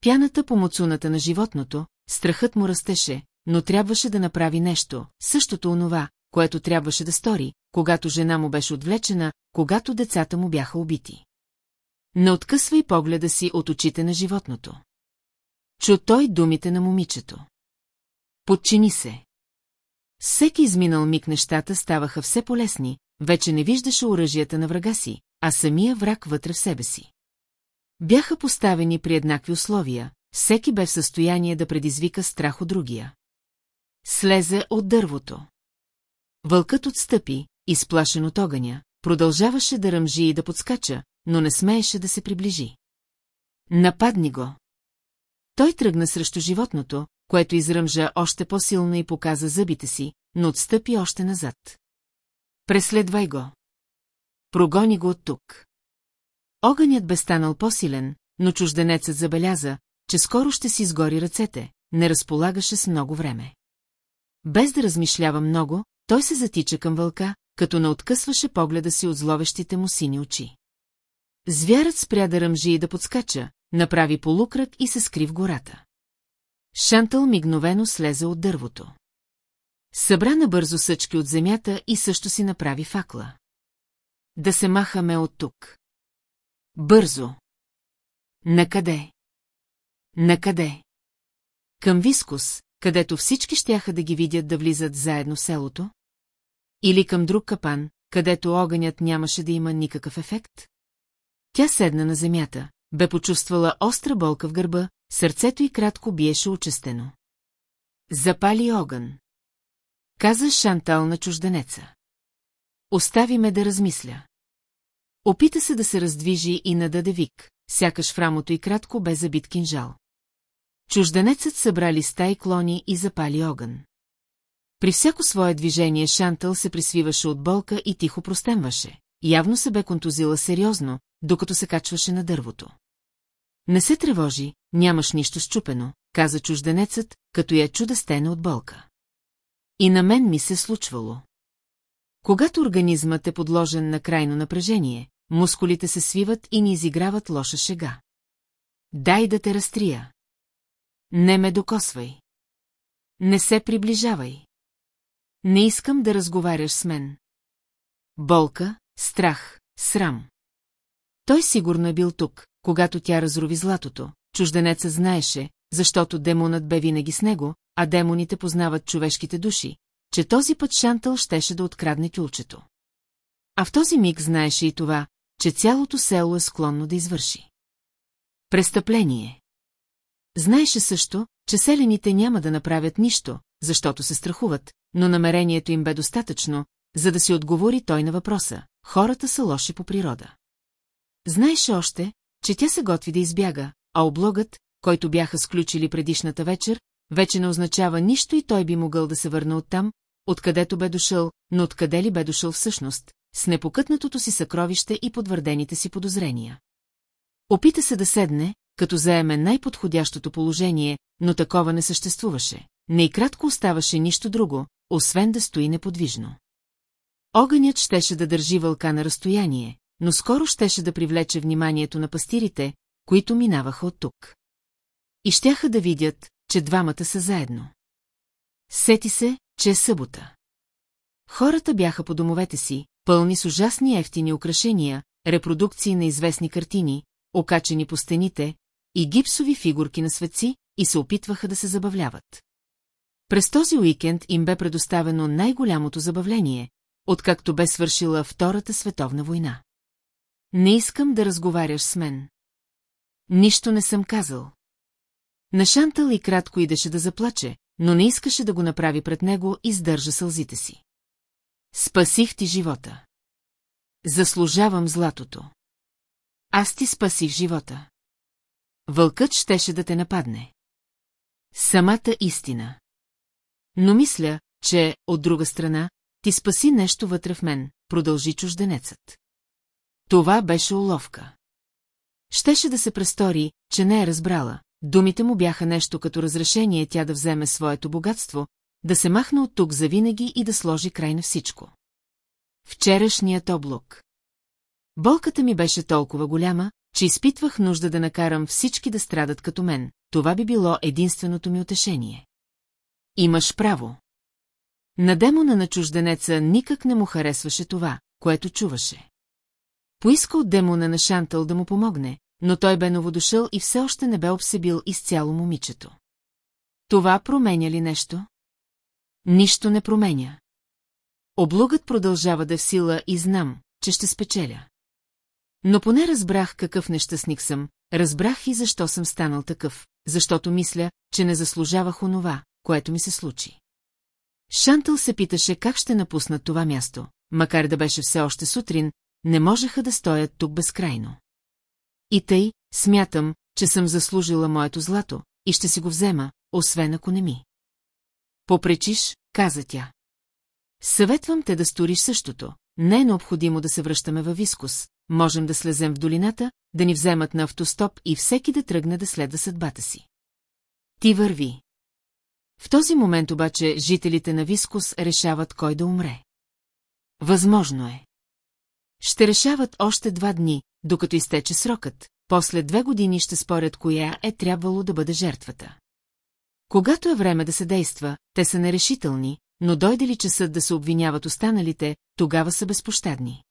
Пяната по муцуната на животното, страхът му растеше, но трябваше да направи нещо, същото онова, което трябваше да стори, когато жена му беше отвлечена, когато децата му бяха убити. Не откъсвай погледа си от очите на животното. Чу той думите на момичето. Подчини се. Всеки изминал миг нещата ставаха все полезни, вече не виждаше оръжията на врага си, а самия враг вътре в себе си. Бяха поставени при еднакви условия, всеки бе в състояние да предизвика страх от другия. Слезе от дървото. Вълкът отстъпи, изплашен от огъня, продължаваше да ръмжи и да подскача, но не смееше да се приближи. Нападни го. Той тръгна срещу животното, което изръмжа още по-силно и показа зъбите си, но отстъпи още назад. Преследвай го. Прогони го от тук. Огънят бе станал по-силен, но чужденецът забеляза, че скоро ще си изгори ръцете, не разполагаше с много време. Без да размишлява много, той се затича към вълка, като не откъсваше погледа си от зловещите му сини очи. Звярат спря да ръмжи и да подскача, направи полукръг и се скри в гората. Шантъл мигновено слезе от дървото. Събра набързо съчки от земята и също си направи факла. Да се махаме от тук. Бързо. Накъде? Накъде? Към Вискус, където всички щяха да ги видят да влизат заедно в селото? Или към друг капан, където огънят нямаше да има никакъв ефект? Тя седна на земята, бе почувствала остра болка в гърба, сърцето й кратко биеше учестено. Запали огън. Каза Шантал на чужденеца. Остави ме да размисля. Опита се да се раздвижи и нададе вик, сякаш в рамото и кратко бе забит кинжал. Чужденецът събра листа и клони и запали огън. При всяко свое движение Шантъл се присвиваше от болка и тихо простемваше. Явно се бе контузила сериозно, докато се качваше на дървото. Не се тревожи, нямаш нищо щупено, каза чужденецът, като я чуда стене от болка. И на мен ми се случвало. Когато организмът е подложен на крайно напрежение, мускулите се свиват и ни изиграват лоша шега. Дай да те разтрия. Не ме докосвай. Не се приближавай. Не искам да разговаряш с мен. Болка, страх, срам. Той сигурно е бил тук, когато тя разрови златото. Чужденеца знаеше, защото демонът бе винаги с него, а демоните познават човешките души, че този път Шантъл щеше да открадне тюлчето. А в този миг знаеше и това, че цялото село е склонно да извърши. Престъпление. Знаеше също, че селените няма да направят нищо, защото се страхуват, но намерението им бе достатъчно, за да си отговори той на въпроса. Хората са лоши по природа. Знаеше още, че тя се готви да избяга, а облогът, който бяха сключили предишната вечер, вече не означава нищо и той би могъл да се върне оттам, откъдето бе дошъл, но откъде ли бе дошъл всъщност, с непокътнатото си съкровище и подвърдените си подозрения. Опита се да седне, като заеме най-подходящото положение, но такова не съществуваше. Не оставаше нищо друго, освен да стои неподвижно. Огънят щеше да държи вълка на разстояние, но скоро щеше да привлече вниманието на пастирите, които минаваха от тук. И щяха да видят, че двамата са заедно. Сети се, че е събота. Хората бяха по домовете си, пълни с ужасни ефтини украшения, репродукции на известни картини, окачени по стените, и гипсови фигурки на светци, и се опитваха да се забавляват. През този уикенд им бе предоставено най-голямото забавление, откакто бе свършила Втората световна война. Не искам да разговаряш с мен. Нищо не съм казал. На Шантъл и кратко идеше да заплаче, но не искаше да го направи пред него и сдържа сълзите си. Спасих ти живота. Заслужавам златото. Аз ти спасих живота. Вълкът щеше да те нападне. Самата истина. Но мисля, че, от друга страна, ти спаси нещо вътре в мен, продължи чужденецът. Това беше уловка. Щеше да се престори, че не е разбрала. Думите му бяха нещо като разрешение тя да вземе своето богатство, да се махне от тук завинаги и да сложи край на всичко. Вчерашният облак. Болката ми беше толкова голяма, че изпитвах нужда да накарам всички да страдат като мен. Това би било единственото ми утешение. Имаш право. На демона на чужденеца никак не му харесваше това, което чуваше. Поиска от демона на Шантъл да му помогне, но той бе новодушъл и все още не бе обсебил изцяло момичето. Това променя ли нещо? Нищо не променя. Облугът продължава да е в сила и знам, че ще спечеля. Но поне разбрах какъв нещастник съм, разбрах и защо съм станал такъв, защото мисля, че не заслужавах онова, което ми се случи. Шантъл се питаше как ще напуснат това място, макар да беше все още сутрин, не можеха да стоят тук безкрайно. И тъй, смятам, че съм заслужила моето злато и ще си го взема, освен ако не ми. Попречиш, каза тя. Съветвам те да сториш същото. Не е необходимо да се връщаме във Вискус. Можем да слезем в долината, да ни вземат на автостоп и всеки да тръгне да следва съдбата си. Ти върви. В този момент обаче жителите на Вискус решават кой да умре. Възможно е. Ще решават още два дни, докато изтече срокът, после две години ще спорят коя е трябвало да бъде жертвата. Когато е време да се действа, те са нерешителни, но дойде ли часът да се обвиняват останалите, тогава са безпощадни.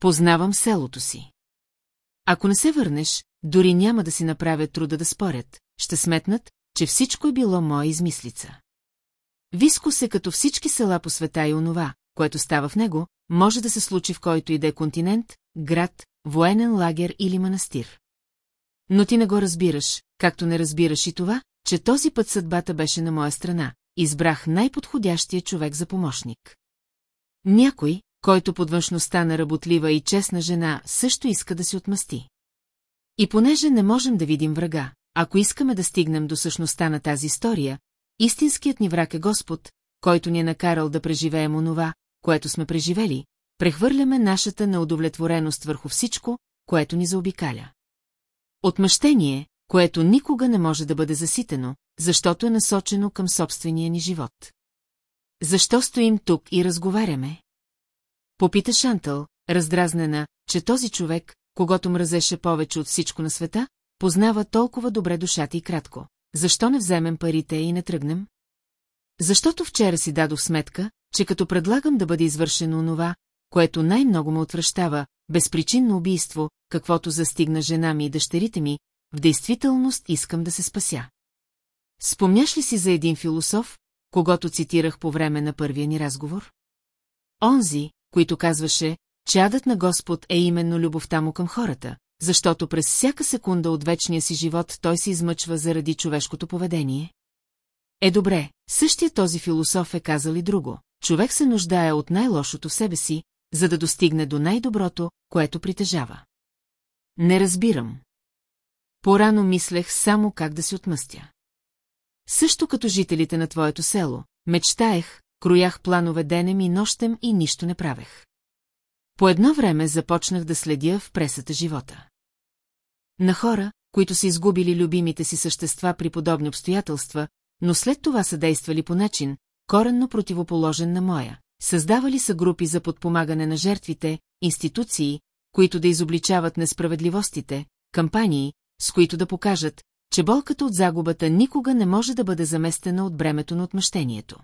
Познавам селото си. Ако не се върнеш, дори няма да си направят труда да спорят, ще сметнат, че всичко е било моя измислица. Виско се като всички села по света и онова, което става в него, може да се случи в който и да е континент, град, военен лагер или манастир. Но ти не го разбираш, както не разбираш и това, че този път съдбата беше на моя страна. Избрах най-подходящия човек за помощник. Някой, който под външността на работлива и честна жена, също иска да си отмъсти. И понеже не можем да видим врага, ако искаме да стигнем до същността на тази история, истинският ни враг е Господ, който ни е накарал да преживеем онова, което сме преживели, прехвърляме нашата неудовлетвореност върху всичко, което ни заобикаля. Отмъщение, което никога не може да бъде заситено, защото е насочено към собствения ни живот. Защо стоим тук и разговаряме? Попита Шантъл, раздразнена, че този човек, когато мразеше повече от всичко на света, познава толкова добре душата и кратко. Защо не вземем парите и не тръгнем? Защото вчера си дадох сметка, че като предлагам да бъде извършено онова, което най-много ме отвръщава, безпричинно убийство, каквото застигна жена ми и дъщерите ми, в действителност искам да се спася. Спомняш ли си за един философ, когато цитирах по време на първия ни разговор? Онзи, който казваше, че адът на Господ е именно любовта му към хората, защото през всяка секунда от вечния си живот той се измъчва заради човешкото поведение. Е добре, същия този философ е казал и друго. Човек се нуждае от най-лошото себе си, за да достигне до най-доброто, което притежава. Не разбирам. Порано мислех само как да си отмъстя. Също като жителите на твоето село, мечтаех, кроях планове денем и нощем и нищо не правех. По едно време започнах да следя в пресата живота. На хора, които са изгубили любимите си същества при подобни обстоятелства, но след това са действали по начин, коренно противоположен на моя. Създавали са групи за подпомагане на жертвите, институции, които да изобличават несправедливостите, кампании, с които да покажат, че болката от загубата никога не може да бъде заместена от бремето на отмъщението.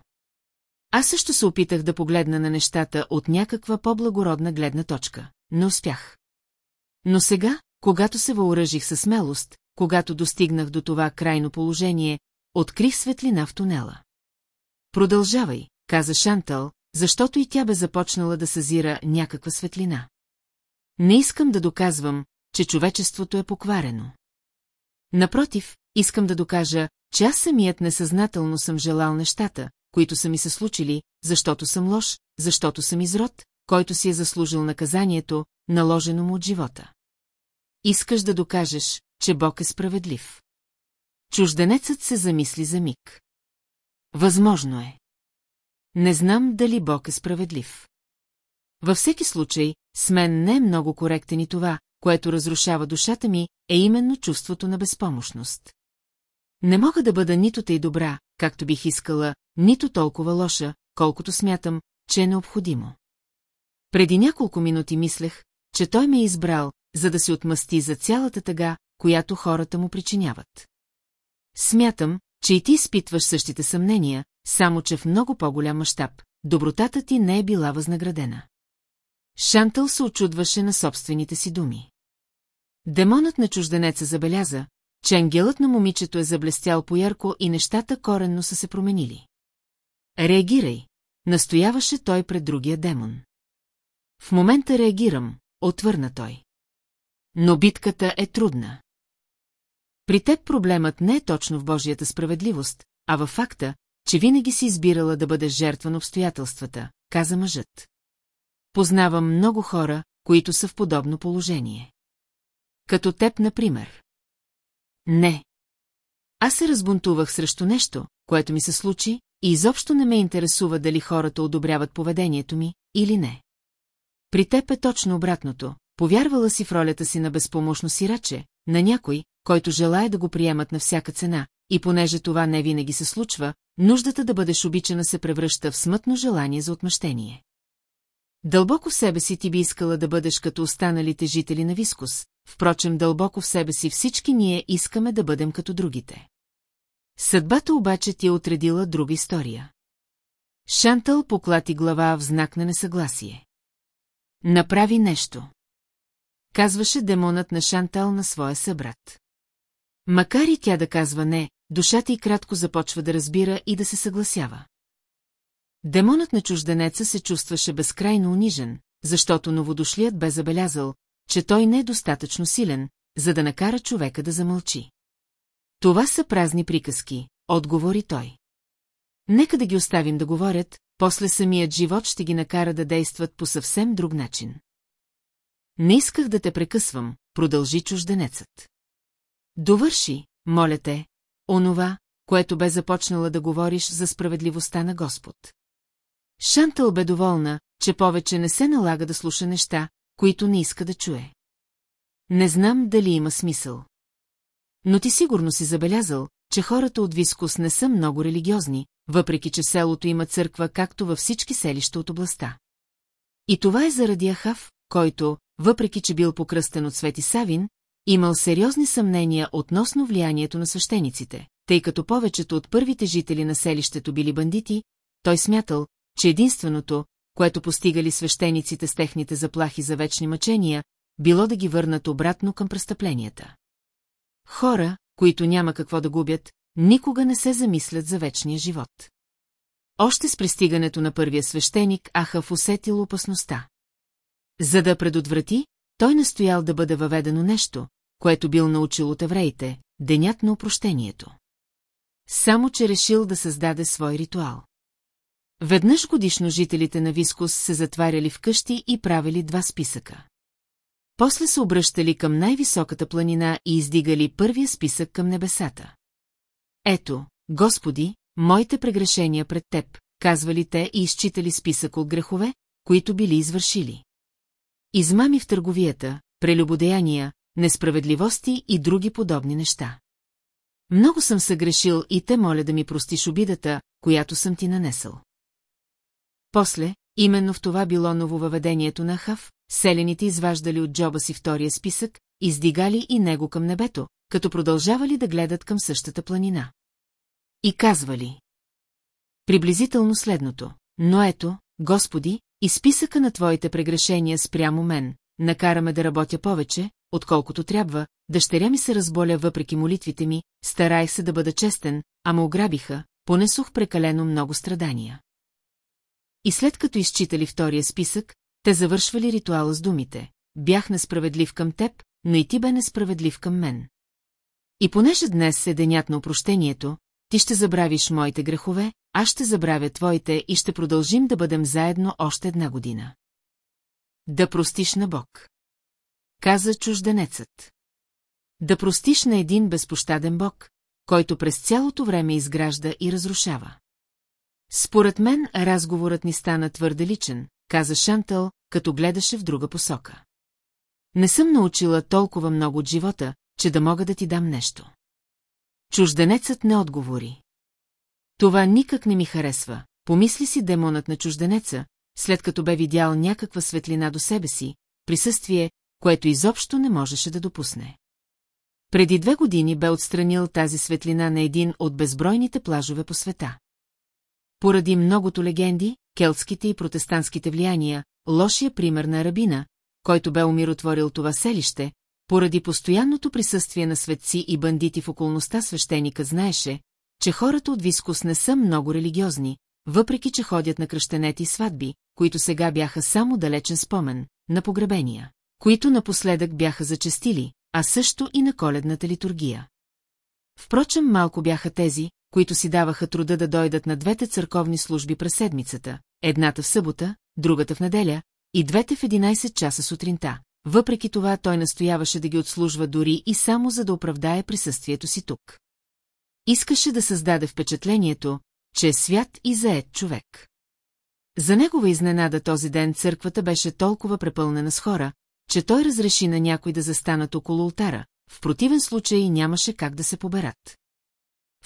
Аз също се опитах да погледна на нещата от някаква по-благородна гледна точка. Не успях. Но сега, когато се въоръжих със смелост, когато достигнах до това крайно положение, открих светлина в тунела. Продължавай, каза Шантъл, защото и тя бе започнала да съзира някаква светлина. Не искам да доказвам, че човечеството е покварено. Напротив, искам да докажа, че аз самият несъзнателно съм желал нещата, които са ми се случили, защото съм лош, защото съм изрод, който си е заслужил наказанието, наложено му от живота. Искаш да докажеш, че Бог е справедлив. Чужденецът се замисли за миг. Възможно е. Не знам дали Бог е справедлив. Във всеки случай, с мен не е много коректен и това, което разрушава душата ми, е именно чувството на безпомощност. Не мога да бъда нито тъй добра, както бих искала, нито толкова лоша, колкото смятам, че е необходимо. Преди няколко минути мислех, че той ме е избрал, за да се отмъсти за цялата тъга, която хората му причиняват. Смятам, че и ти изпитваш същите съмнения, само че в много по-голям мащаб. Добротата ти не е била възнаградена. Шантъл се очудваше на собствените си думи. Демонът на чужденеца забеляза, че ангелът на момичето е заблестял поярко и нещата коренно са се променили. Реагирай, настояваше той пред другия демон. В момента реагирам, отвърна той. Но битката е трудна. При теб проблемът не е точно в Божията справедливост, а във факта, че винаги си избирала да бъдеш жертва на обстоятелствата, каза мъжът. Познавам много хора, които са в подобно положение. Като теб, например. Не. Аз се разбунтувах срещу нещо, което ми се случи, и изобщо не ме интересува дали хората одобряват поведението ми или не. При теб е точно обратното. Повярвала си в ролята си на безпомощно сираче, на някой, който желая да го приемат на всяка цена, и понеже това не винаги се случва, нуждата да бъдеш обичана се превръща в смътно желание за отмъщение. Дълбоко в себе си ти би искала да бъдеш като останалите жители на Вискус, впрочем дълбоко в себе си всички ние искаме да бъдем като другите. Съдбата обаче ти е отредила друга история. Шантъл поклати глава в знак на несъгласие. Направи нещо. Казваше демонът на Шантал на своя събрат. Макар и тя да казва не, душата й кратко започва да разбира и да се съгласява. Демонът на чужденеца се чувстваше безкрайно унижен, защото новодошлият бе забелязал, че той не е достатъчно силен, за да накара човека да замълчи. Това са празни приказки, отговори той. Нека да ги оставим да говорят, после самият живот ще ги накара да действат по съвсем друг начин. Не исках да те прекъсвам, продължи чужденецът. Довърши, моля те, онова, което бе започнала да говориш за справедливостта на Господ. Шантъл бе доволна, че повече не се налага да слуша неща, които не иска да чуе. Не знам дали има смисъл. Но ти сигурно си забелязал, че хората от Вискус не са много религиозни, въпреки че селото има църква както във всички селища от областта. И това е заради Ахав, който, въпреки че бил покръстен от Свети Савин, имал сериозни съмнения относно влиянието на свещениците, тъй като повечето от първите жители на селището били бандити, той смятал, че единственото, което постигали свещениците с техните заплахи за вечни мъчения, било да ги върнат обратно към престъпленията. Хора, които няма какво да губят, никога не се замислят за вечния живот. Още с пристигането на първия свещеник Ахав усетил опасността. За да предотврати, той настоял да бъде въведено нещо, което бил научил от евреите, денят на опрощението. Само, че решил да създаде свой ритуал. Веднъж годишно жителите на Вискус се затваряли в къщи и правили два списъка. После се обръщали към най-високата планина и издигали първия списък към небесата. Ето, Господи, моите прегрешения пред Теб, казвали те и изчитали списък от грехове, които били извършили. Измами в търговията, прелюбодеяния, несправедливости и други подобни неща. Много съм съгрешил и те моля да ми простиш обидата, която съм ти нанесъл. После, именно в това било нововъведението на Хав, селените изваждали от джоба си втория списък, издигали и него към небето, като продължавали да гледат към същата планина. И казвали. Приблизително следното. Но ето, Господи, и списъка на Твоите прегрешения спрямо мен, накараме да работя повече, отколкото трябва, дъщеря ми се разболя въпреки молитвите ми, стараех се да бъда честен, а ме ограбиха, понесох прекалено много страдания. И след като изчитали втория списък, те завършвали ритуала с думите. Бях несправедлив към теб, но и ти бе несправедлив към мен. И понеже днес е денят на опрощението, ти ще забравиш моите грехове, аз ще забравя твоите и ще продължим да бъдем заедно още една година. Да простиш на Бог. Каза чужденецът. Да простиш на един безпощаден Бог, който през цялото време изгражда и разрушава. Според мен разговорът ни стана твърде личен, каза Шантъл, като гледаше в друга посока. Не съм научила толкова много от живота, че да мога да ти дам нещо. Чужденецът не отговори. Това никак не ми харесва, помисли си демонът на чужденеца, след като бе видял някаква светлина до себе си, присъствие, което изобщо не можеше да допусне. Преди две години бе отстранил тази светлина на един от безбройните плажове по света. Поради многото легенди, келтските и протестантските влияния, лошия пример на Арабина, който бе умиротворил това селище, поради постоянното присъствие на светци и бандити в околността свещеника знаеше, че хората от Вискус не са много религиозни, въпреки че ходят на кръщенети и сватби, които сега бяха само далечен спомен, на погребения, които напоследък бяха зачестили, а също и на коледната литургия. Впрочем, малко бяха тези, които си даваха труда да дойдат на двете църковни служби през седмицата, едната в събота, другата в неделя, и двете в 11 часа сутринта. Въпреки това той настояваше да ги отслужва дори и само за да оправдае присъствието си тук. Искаше да създаде впечатлението, че е свят и заед човек. За негова изненада този ден църквата беше толкова препълнена с хора, че той разреши на някой да застанат около ултара, в противен случай нямаше как да се поберат.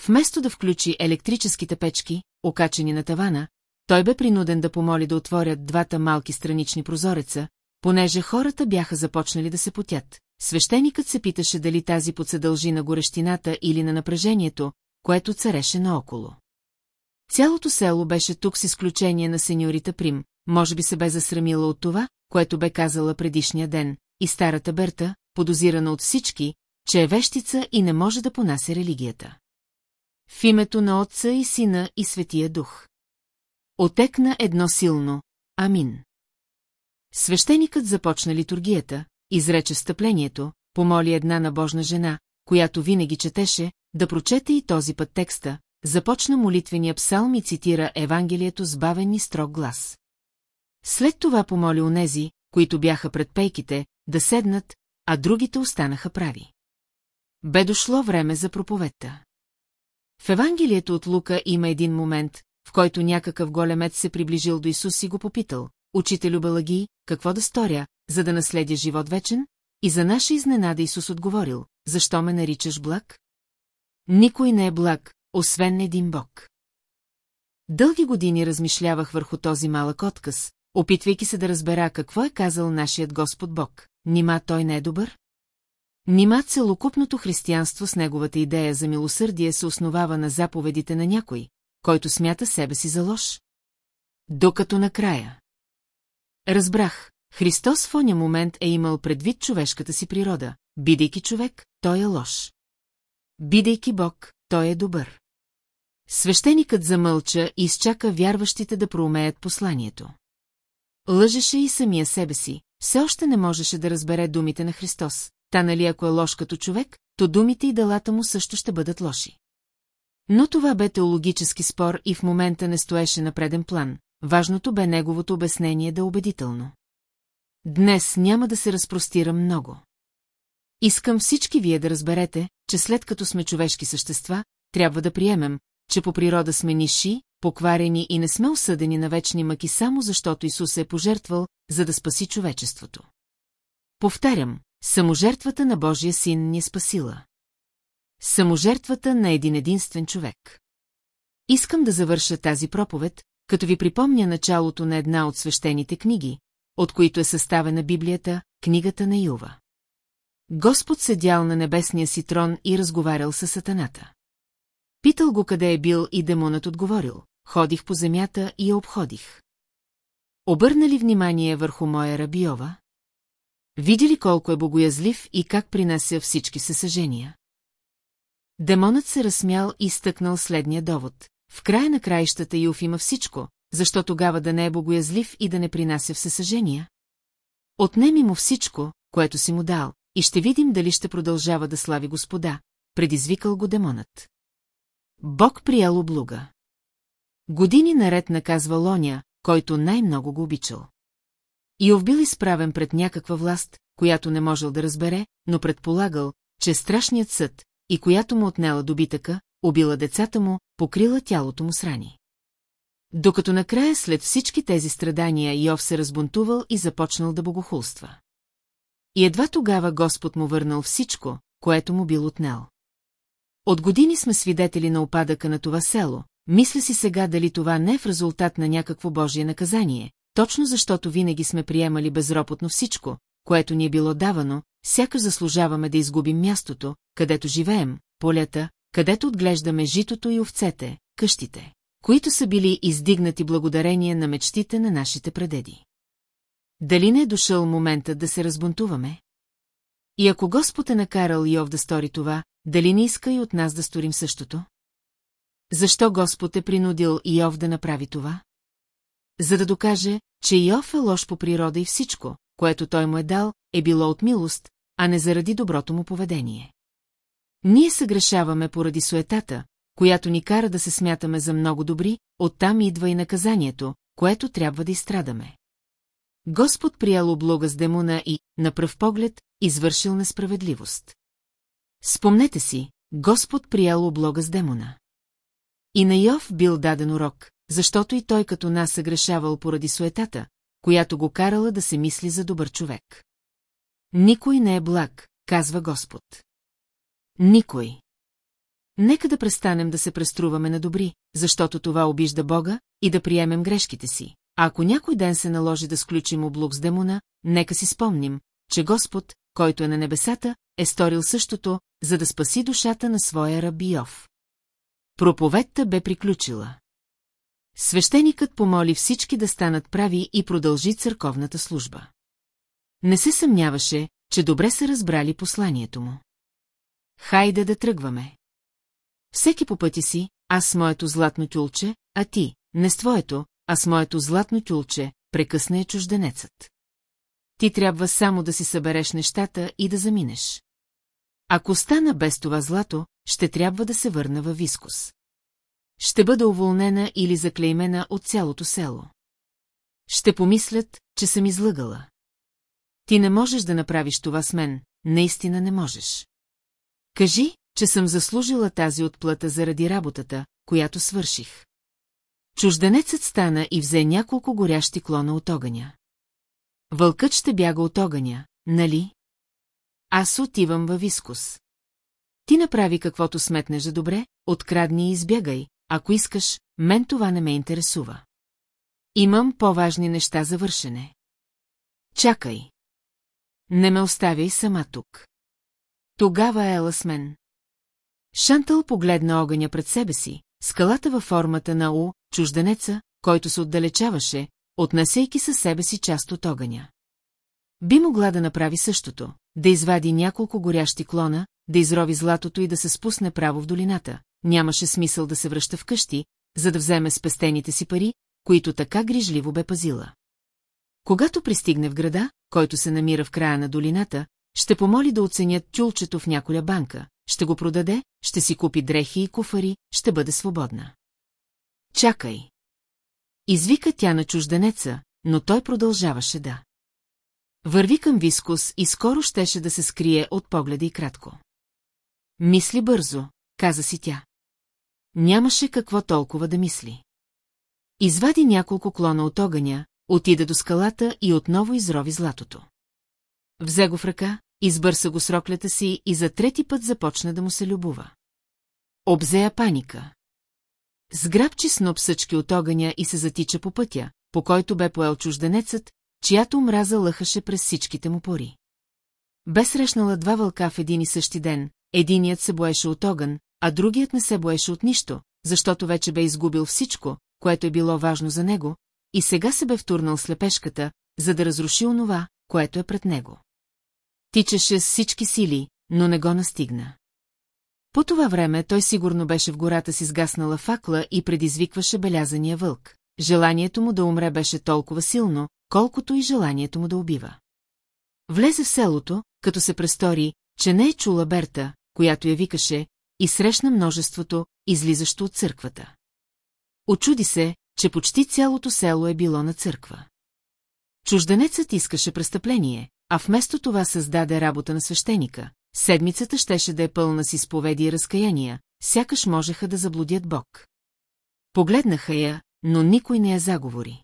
Вместо да включи електрическите печки, окачени на тавана, той бе принуден да помоли да отворят двата малки странични прозореца, понеже хората бяха започнали да се потят. Свещеникът се питаше дали тази пот се дължи на горещината или на напрежението, което цареше наоколо. Цялото село беше тук с изключение на сеньорита Прим, може би се бе засрамила от това, което бе казала предишния ден, и старата Берта, подозирана от всички, че е вещица и не може да понася религията. В името на Отца и Сина и Светия Дух. Отекна едно силно Амин. Свещеникът започна литургията, изрече стъплението, помоли една набожна жена, която винаги четеше, да прочете и този път текста, започна молитвения псалм и цитира Евангелието с бавен и строг глас. След това помоли онези, които бяха пред пейките, да седнат, а другите останаха прави. Бе дошло време за проповедта. В Евангелието от Лука има един момент, в който някакъв големец се приближил до Исус и го попитал, «Учителю Балаги, какво да сторя, за да наследя живот вечен?» И за наша изненада Исус отговорил, «Защо ме наричаш благ?» Никой не е благ, освен един Бог. Дълги години размишлявах върху този малък отказ, опитвайки се да разбера какво е казал нашият Господ Бог. Нима той не е добър? Нима целокупното християнство с неговата идея за милосърдие се основава на заповедите на някой, който смята себе си за лош? Докато накрая. Разбрах, Христос в оня момент е имал предвид човешката си природа. Бидейки човек, той е лош. Бидейки Бог, той е добър. Свещеникът замълча и изчака вярващите да проумеят посланието. Лъжеше и самия себе си, все още не можеше да разбере думите на Христос. Та нали ако е лош като човек, то думите и делата му също ще бъдат лоши. Но това бе теологически спор и в момента не стоеше на преден план. Важното бе неговото обяснение да е убедително. Днес няма да се разпростирам много. Искам всички вие да разберете, че след като сме човешки същества, трябва да приемем, че по природа сме ниши, покварени и не сме осъдени на вечни мъки само защото Исус е пожертвал, за да спаси човечеството. Повтарям, саможертвата на Божия син ни е спасила. Саможертвата на един единствен човек. Искам да завърша тази проповед, като ви припомня началото на една от свещените книги, от които е съставена Библията, книгата на Юва. Господ седял на небесния си трон и разговарял с сатаната. Питал го къде е бил и демонът отговорил. Ходих по земята и я обходих. Обърна ли внимание върху моя рабиова? Види ли колко е богоязлив и как принася всички съсъжения? Демонът се разсмял и стъкнал следния довод. В края на краищата Юф има всичко, защо тогава да не е богоязлив и да не принася всесъжения? Отнеми му всичко, което си му дал, и ще видим дали ще продължава да слави Господа, предизвикал го демонът. Бог приял облуга. Години наред наказва Лоня, който най-много го обичал. И бил изправен пред някаква власт, която не можел да разбере, но предполагал, че страшният съд, и която му отнела добитъка, убила децата му, покрила тялото му с рани. Докато накрая след всички тези страдания Йов се разбунтувал и започнал да богохулства. И едва тогава Господ му върнал всичко, което му бил отнел. От години сме свидетели на опадъка на това село, мисля си сега дали това не е в резултат на някакво Божие наказание, точно защото винаги сме приемали безропотно всичко, което ни е било давано, сякаш заслужаваме да изгубим мястото, където живеем, полята, където отглеждаме житото и овцете, къщите, които са били издигнати благодарение на мечтите на нашите предеди. Дали не е дошъл моментът да се разбунтуваме? И ако Господ е накарал Йов да стори това, дали не иска и от нас да сторим същото? Защо Господ е принудил Йов да направи това? За да докаже, че Йов е лош по природа и всичко, което той му е дал, е било от милост, а не заради доброто му поведение. Ние съгрешаваме поради суетата, която ни кара да се смятаме за много добри, оттам идва и наказанието, което трябва да изстрадаме. Господ приял облога с демона и, на пръв поглед, извършил несправедливост. Спомнете си, Господ приял облога с демона. И на Йов бил даден урок, защото и той като нас съгрешавал поради суетата, която го карала да се мисли за добър човек. Никой не е благ, казва Господ. Никой. Нека да престанем да се преструваме на добри, защото това обижда Бога, и да приемем грешките си. А ако някой ден се наложи да сключим облук с демона, нека си спомним, че Господ, който е на небесата, е сторил същото, за да спаси душата на своя раб Йов. Проповедта бе приключила. Свещеникът помоли всички да станат прави и продължи църковната служба. Не се съмняваше, че добре са разбрали посланието му. Хайде да тръгваме. Всеки по пъти си, аз с моето златно тюлче, а ти, не с твоето, а с моето златно тюлче, прекъсна е чужденецът. Ти трябва само да си събереш нещата и да заминеш. Ако стана без това злато, ще трябва да се върна във Вискус. Ще бъда уволнена или заклеймена от цялото село. Ще помислят, че съм излъгала. Ти не можеш да направиш това с мен, наистина не можеш. Кажи, че съм заслужила тази отплата заради работата, която свърших. Чужденецът стана и взе няколко горящи клона от огъня. Вълкът ще бяга от огъня, нали? Аз отивам във Вискус. Ти направи каквото сметнеш за добре, открадни и избягай, ако искаш, мен това не ме интересува. Имам по-важни неща за вършене. Чакай. Не ме оставяй сама тук. Тогава ела мен. Шантъл погледна огъня пред себе си, скалата във формата на У, чужденеца, който се отдалечаваше, отнасейки със себе си част от огъня. Би могла да направи същото, да извади няколко горящи клона, да изрови златото и да се спусне право в долината. Нямаше смисъл да се връща вкъщи, за да вземе спестените си пари, които така грижливо бе пазила. Когато пристигне в града, който се намира в края на долината, ще помоли да оценят тюлчето в няколя банка, ще го продаде, ще си купи дрехи и куфари, ще бъде свободна. Чакай! Извика тя на чужденеца, но той продължаваше да. Върви към Вискус и скоро щеше да се скрие от погледа и кратко. Мисли бързо, каза си тя. Нямаше какво толкова да мисли. Извади няколко клона от огъня, отида до скалата и отново изрови златото. Взе го в ръка, избърса го с роклята си и за трети път започна да му се любува. Обзея паника. Сграбчи сноп съчки от огъня и се затича по пътя, по който бе поел чужденецът, чиято мраза лъхаше през всичките му пори. Бе срещнала два вълка в един и същи ден, единият се боеше от огън, а другият не се боеше от нищо, защото вече бе изгубил всичко, което е било важно за него, и сега се бе втурнал слепешката, за да разруши онова, което е пред него. Тичаше с всички сили, но не го настигна. По това време той сигурно беше в гората си сгаснала факла и предизвикваше белязания вълк. Желанието му да умре беше толкова силно, колкото и желанието му да убива. Влезе в селото, като се престори, че не е чула Берта, която я викаше, и срещна множеството, излизащо от църквата. Очуди се, че почти цялото село е било на църква. Чужденецът искаше престъпление, а вместо това създаде работа на свещеника. Седмицата щеше да е пълна с изповеди и разкаяния, сякаш можеха да заблудят Бог. Погледнаха я, но никой не я заговори.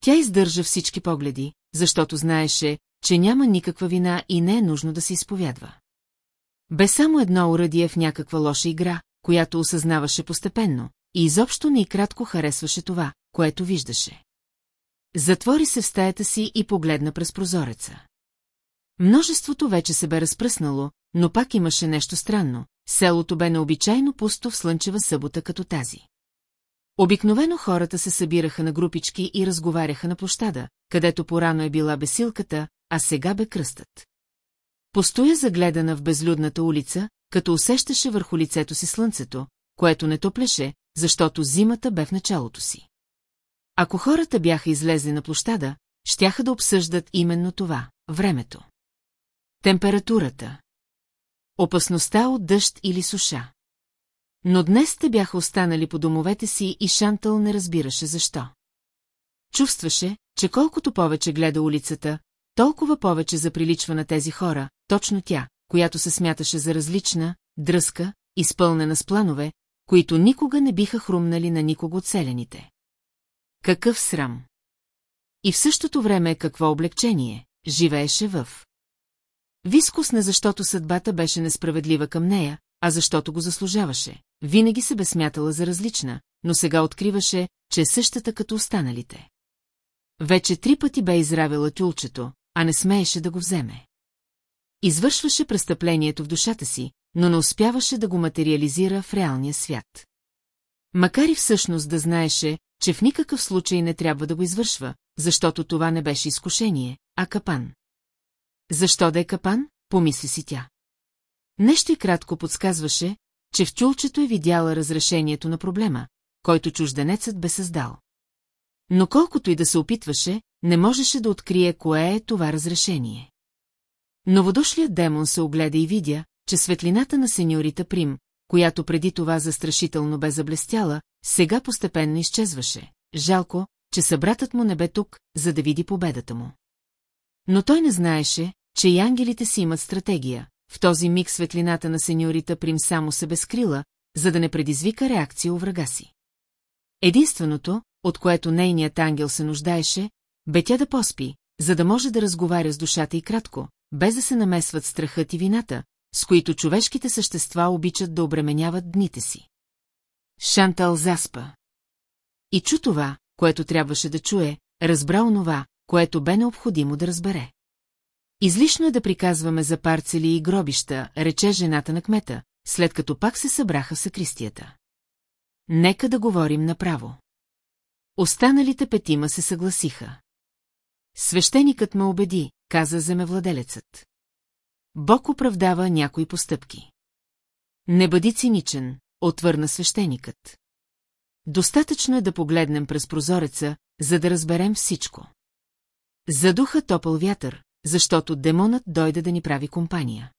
Тя издържа всички погледи, защото знаеше, че няма никаква вина и не е нужно да се изповядва. Бе само едно уръдие в някаква лоша игра, която осъзнаваше постепенно, и изобщо не и кратко харесваше това, което виждаше. Затвори се в стаята си и погледна през прозореца. Множеството вече се бе разпръснало, но пак имаше нещо странно. Селото бе необичайно пусто в слънчева събота като тази. Обикновено хората се събираха на групички и разговаряха на площада, където порано е била бесилката, а сега бе кръстът. Постоя загледана в безлюдната улица, като усещаше върху лицето си слънцето, което не топлеше, защото зимата бе в началото си. Ако хората бяха излезли на площада, щяха да обсъждат именно това – времето. Температурата. Опасността от дъжд или суша. Но днес те бяха останали по домовете си и Шантъл не разбираше защо. Чувстваше, че колкото повече гледа улицата, толкова повече заприличва на тези хора, точно тя, която се смяташе за различна, дръска, изпълнена с планове, които никога не биха хрумнали на никого от селените. Какъв срам! И в същото време какво облегчение, живееше в. Вискус не защото съдбата беше несправедлива към нея, а защото го заслужаваше. Винаги се бе смятала за различна, но сега откриваше, че е същата като останалите. Вече три пъти бе изравила тюлчето, а не смееше да го вземе. Извършваше престъплението в душата си, но не успяваше да го материализира в реалния свят. Макар и всъщност да знаеше, че в никакъв случай не трябва да го извършва, защото това не беше изкушение, а капан. Защо да е капан? Помисли си тя. Нещо и кратко подсказваше, че в тюлчето е видяла разрешението на проблема, който чужденецът бе създал. Но колкото и да се опитваше, не можеше да открие кое е това разрешение. Новодошлият демон се огледа и видя, че светлината на сеньорита Прим, която преди това застрашително бе заблестяла, сега постепенно изчезваше. Жалко, че събратът му не бе тук, за да види победата му. Но той не знаеше, че и ангелите си имат стратегия. В този миг светлината на сеньорита Прим само се безкрила, за да не предизвика реакция у врага си. Единственото, от което нейният ангел се нуждаеше, бе тя да поспи, за да може да разговаря с душата и кратко, без да се намесват страхът и вината, с които човешките същества обичат да обременяват дните си. Шантал заспа. И чу това, което трябваше да чуе, разбра онова, което бе необходимо да разбере. Излишно е да приказваме за парцели и гробища, рече жената на кмета, след като пак се събраха в сакристията. Нека да говорим направо. Останалите петима се съгласиха. Свещеникът ме убеди, каза земевладелецът. Бог оправдава някои постъпки. Не бъди циничен, отвърна свещеникът. Достатъчно е да погледнем през прозореца, за да разберем всичко. Задуха топъл вятър, защото демонът дойде да ни прави компания.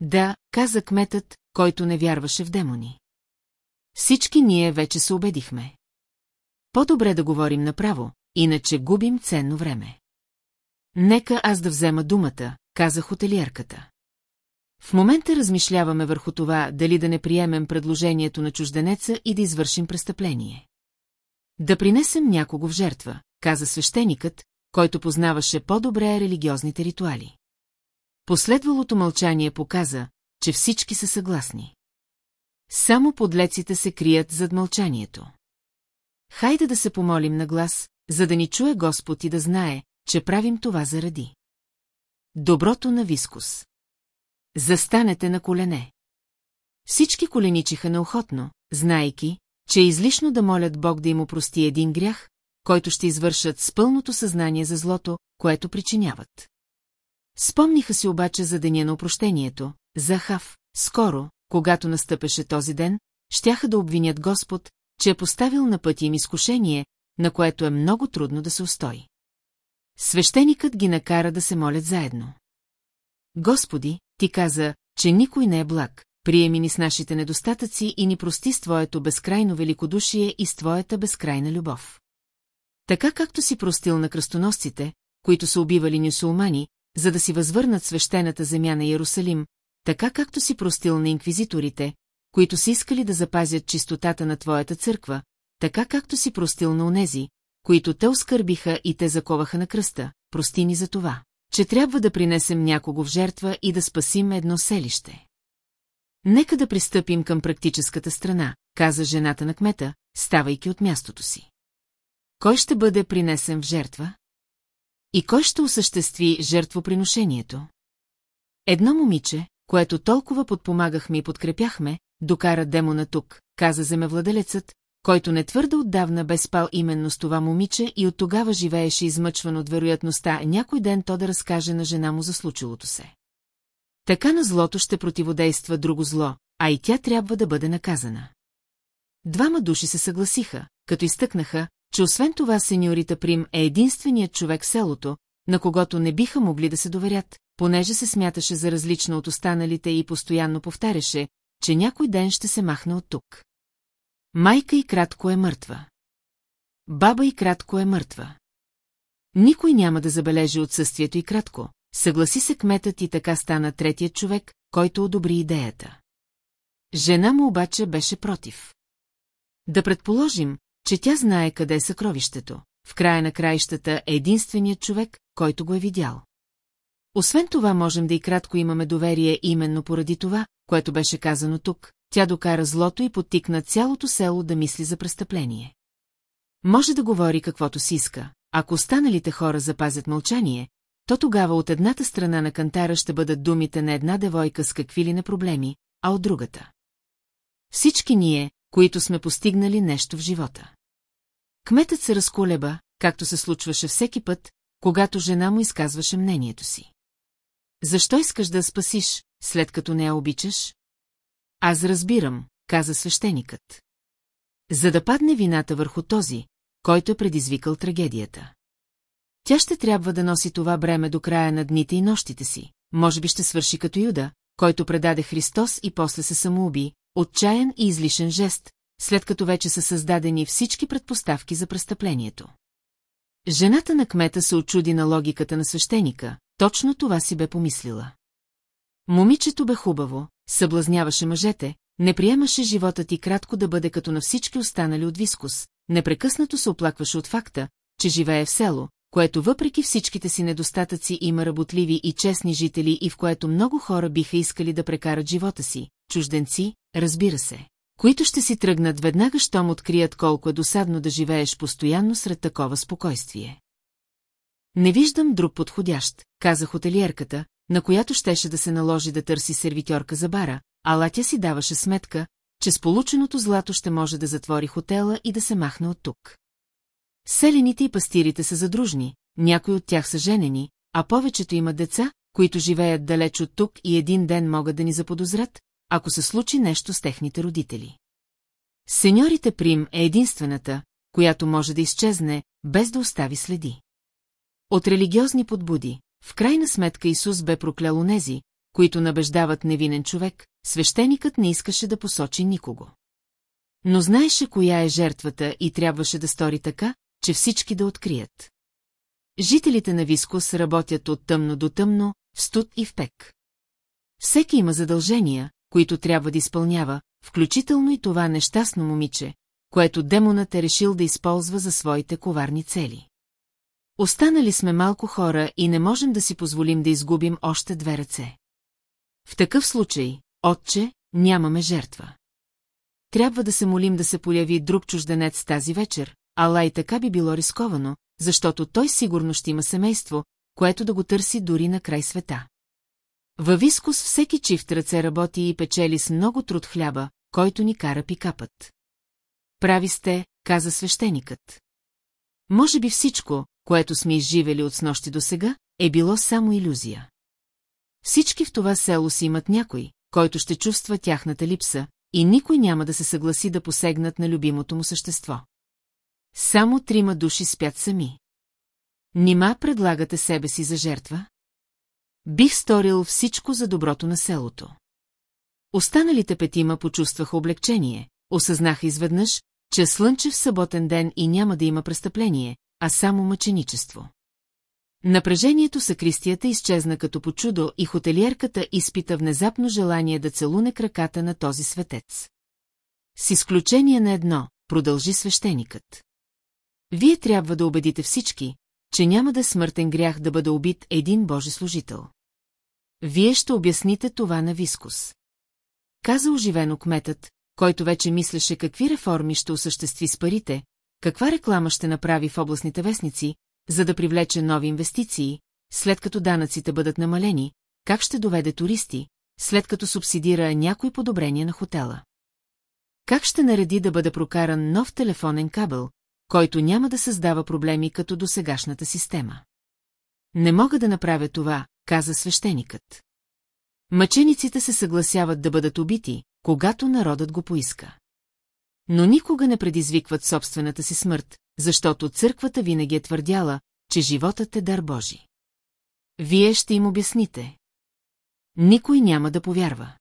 Да, каза кметът, който не вярваше в демони. Всички ние вече се убедихме. По-добре да говорим направо, иначе губим ценно време. Нека аз да взема думата, каза хотелиерката. В момента размишляваме върху това, дали да не приемем предложението на чужденеца и да извършим престъпление. Да принесем някого в жертва, каза свещеникът, който познаваше по-добре религиозните ритуали. Последвалото мълчание показа, че всички са съгласни. Само подлеците се крият зад мълчанието. Хайде да се помолим на глас, за да ни чуе Господ и да знае, че правим това заради. Доброто на Вискус. Застанете на колене. Всички коленичиха неохотно, знайки, че е излишно да молят Бог да им опрости един грях, който ще извършат с пълното съзнание за злото, което причиняват. Спомниха си обаче за деня на опрощението, за Хав, скоро, когато настъпеше този ден, щяха да обвинят Господ, че е поставил на пъти им изкушение, на което е много трудно да се устои. Свещеникът ги накара да се молят заедно. Господи, ти каза, че никой не е благ, приеми ни с нашите недостатъци и ни прости с Твоето безкрайно великодушие и с Твоята безкрайна любов. Така както си простил на кръстоносците, които са убивали нюсулмани, за да си възвърнат свещената земя на Иерусалим, така както си простил на инквизиторите, които си искали да запазят чистотата на Твоята църква, така както си простил на онези, които те оскърбиха и те заковаха на кръста, прости ни за това, че трябва да принесем някого в жертва и да спасим едно селище. Нека да пристъпим към практическата страна, каза жената на кмета, ставайки от мястото си. Кой ще бъде принесен в жертва? И кой ще осъществи жертвоприношението? Едно момиче, което толкова подпомагахме и подкрепяхме, докара демона тук, каза земевладелецът, който не твърде отдавна бе спал именно с това момиче и от тогава живееше измъчван от вероятността някой ден то да разкаже на жена му за случилото се. Така на злото ще противодейства друго зло, а и тя трябва да бъде наказана. Двама души се съгласиха, като изтъкнаха, че освен това сеньорита Прим е единственият човек в селото, на когото не биха могли да се доверят, понеже се смяташе за различна от останалите и постоянно повтаряше, че някой ден ще се махне от тук. Майка и кратко е мъртва. Баба и кратко е мъртва. Никой няма да забележи отсъствието и кратко. Съгласи се кметът и така стана третият човек, който одобри идеята. Жена му обаче беше против. Да предположим, че тя знае къде е съкровището. В края на краищата е единственият човек, който го е видял. Освен това можем да и кратко имаме доверие именно поради това, което беше казано тук, тя докара злото и подтикна цялото село да мисли за престъпление. Може да говори каквото си иска, ако останалите хора запазят мълчание, то тогава от едната страна на кантара ще бъдат думите на една девойка с какви ли не проблеми, а от другата. Всички ние, които сме постигнали нещо в живота. Кметът се разколеба, както се случваше всеки път, когато жена му изказваше мнението си. Защо искаш да спасиш, след като не я обичаш? Аз разбирам, каза свещеникът. За да падне вината върху този, който е предизвикал трагедията. Тя ще трябва да носи това бреме до края на дните и нощите си. Може би ще свърши като Юда, който предаде Христос и после се самоуби, отчаян и излишен жест, след като вече са създадени всички предпоставки за престъплението. Жената на кмета се очуди на логиката на свещеника, точно това си бе помислила. Момичето бе хубаво, съблазняваше мъжете, не приемаше живота ти кратко да бъде като на всички останали от вискус, непрекъснато се оплакваше от факта, че живее в село, което въпреки всичките си недостатъци има работливи и честни жители и в което много хора биха искали да прекарат живота си, чужденци, разбира се, които ще си тръгнат веднага, щом открият колко е досадно да живееш постоянно сред такова спокойствие. Не виждам друг подходящ, каза хотелиерката, на която щеше да се наложи да търси сервитьорка за бара, ала тя си даваше сметка, че с полученото злато ще може да затвори хотела и да се махне от тук. Селените и пастирите са задружни, някои от тях са женени, а повечето имат деца, които живеят далеч от тук и един ден могат да ни заподозрат, ако се случи нещо с техните родители. Сеньорите Прим е единствената, която може да изчезне, без да остави следи. От религиозни подбуди, в крайна сметка Исус бе проклял онези, които набеждават невинен човек, свещеникът не искаше да посочи никого. Но знаеше коя е жертвата и трябваше да стори така, че всички да открият. Жителите на Вискус работят от тъмно до тъмно, в студ и в пек. Всеки има задължения, които трябва да изпълнява, включително и това нещастно момиче, което демонът е решил да използва за своите коварни цели. Останали сме малко хора и не можем да си позволим да изгубим още две ръце. В такъв случай, отче, нямаме жертва. Трябва да се молим да се появи друг чужденец тази вечер, ала и така би било рисковано, защото той сигурно ще има семейство, което да го търси дори на край света. Във Вискус всеки чифт ръце работи и печели с много труд хляба, който ни кара пикапът. Прави сте, каза свещеникът. Може би всичко, което сме изживели от снощи до сега, е било само иллюзия. Всички в това село си имат някой, който ще чувства тяхната липса, и никой няма да се съгласи да посегнат на любимото му същество. Само трима души спят сами. Нима предлагате себе си за жертва? Бих сторил всичко за доброто на селото. Останалите петима почувстваха облегчение, осъзнаха изведнъж, че слънчев съботен ден и няма да има престъпление, а само мъченичество. Напрежението сакристията изчезна като по чудо и хотелиерката изпита внезапно желание да целуне краката на този светец. С изключение на едно, продължи свещеникът. Вие трябва да убедите всички, че няма да смъртен грях да бъде убит един Божи служител. Вие ще обясните това на Вискус. Каза оживено кметът, който вече мислеше какви реформи ще осъществи с парите, каква реклама ще направи в областните вестници, за да привлече нови инвестиции, след като данъците бъдат намалени, как ще доведе туристи, след като субсидира някои подобрения на хотела. Как ще нареди да бъде прокаран нов телефонен кабел, който няма да създава проблеми като досегашната система. Не мога да направя това, каза свещеникът. Мъчениците се съгласяват да бъдат убити, когато народът го поиска. Но никога не предизвикват собствената си смърт, защото църквата винаги е твърдяла, че животът е дар Божи. Вие ще им обясните. Никой няма да повярва.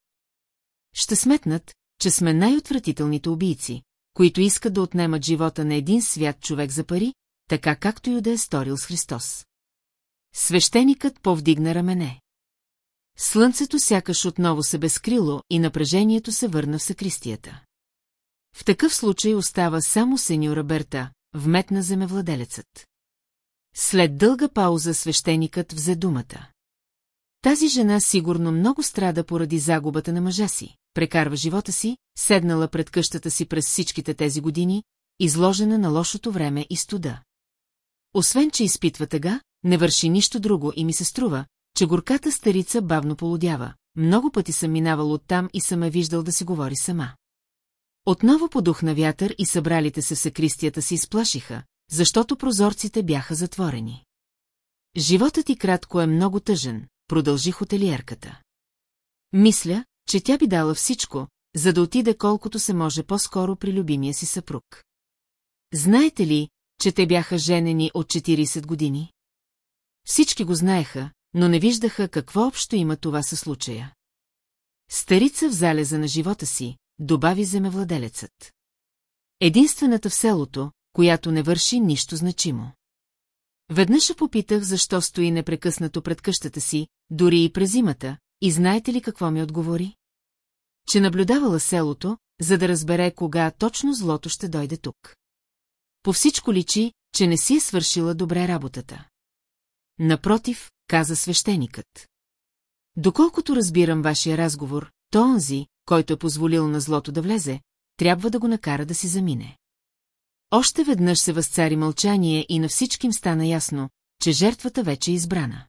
ще сметнат, че сме най-отвратителните убийци, които искат да отнемат живота на един свят човек за пари, така както и да е сторил с Христос. Свещеникът повдигна рамене. Слънцето сякаш отново се безкрило и напрежението се върна в сакристията. В такъв случай остава само сеньора Берта, вметна земевладелецът. След дълга пауза свещеникът взе думата. Тази жена сигурно много страда поради загубата на мъжа си, прекарва живота си, седнала пред къщата си през всичките тези години, изложена на лошото време и студа. Освен, че изпитва тъга, не върши нищо друго и ми се струва, че горката старица бавно полудява. Много пъти съм минавал оттам и съм е виждал да си говори сама. Отново подухна вятър и събралите се в секристията си изплашиха, защото прозорците бяха затворени. Животът ти кратко е много тъжен, продължи хотелиерката. Мисля, че тя би дала всичко, за да отиде колкото се може по-скоро при любимия си съпруг. Знаете ли, че те бяха женени от 40 години? Всички го знаеха, но не виждаха какво общо има това със случая. Старица в залеза на живота си, добави земевладелецът. Единствената в селото, която не върши нищо значимо. Веднъж попитах, защо стои непрекъснато пред къщата си, дори и през зимата, и знаете ли какво ми отговори? Че наблюдавала селото, за да разбере кога точно злото ще дойде тук. По всичко личи, че не си е свършила добре работата. Напротив, каза свещеникът. Доколкото разбирам вашия разговор, то онзи, който е позволил на злото да влезе, трябва да го накара да си замине. Още веднъж се възцари мълчание и на всички им стана ясно, че жертвата вече е избрана.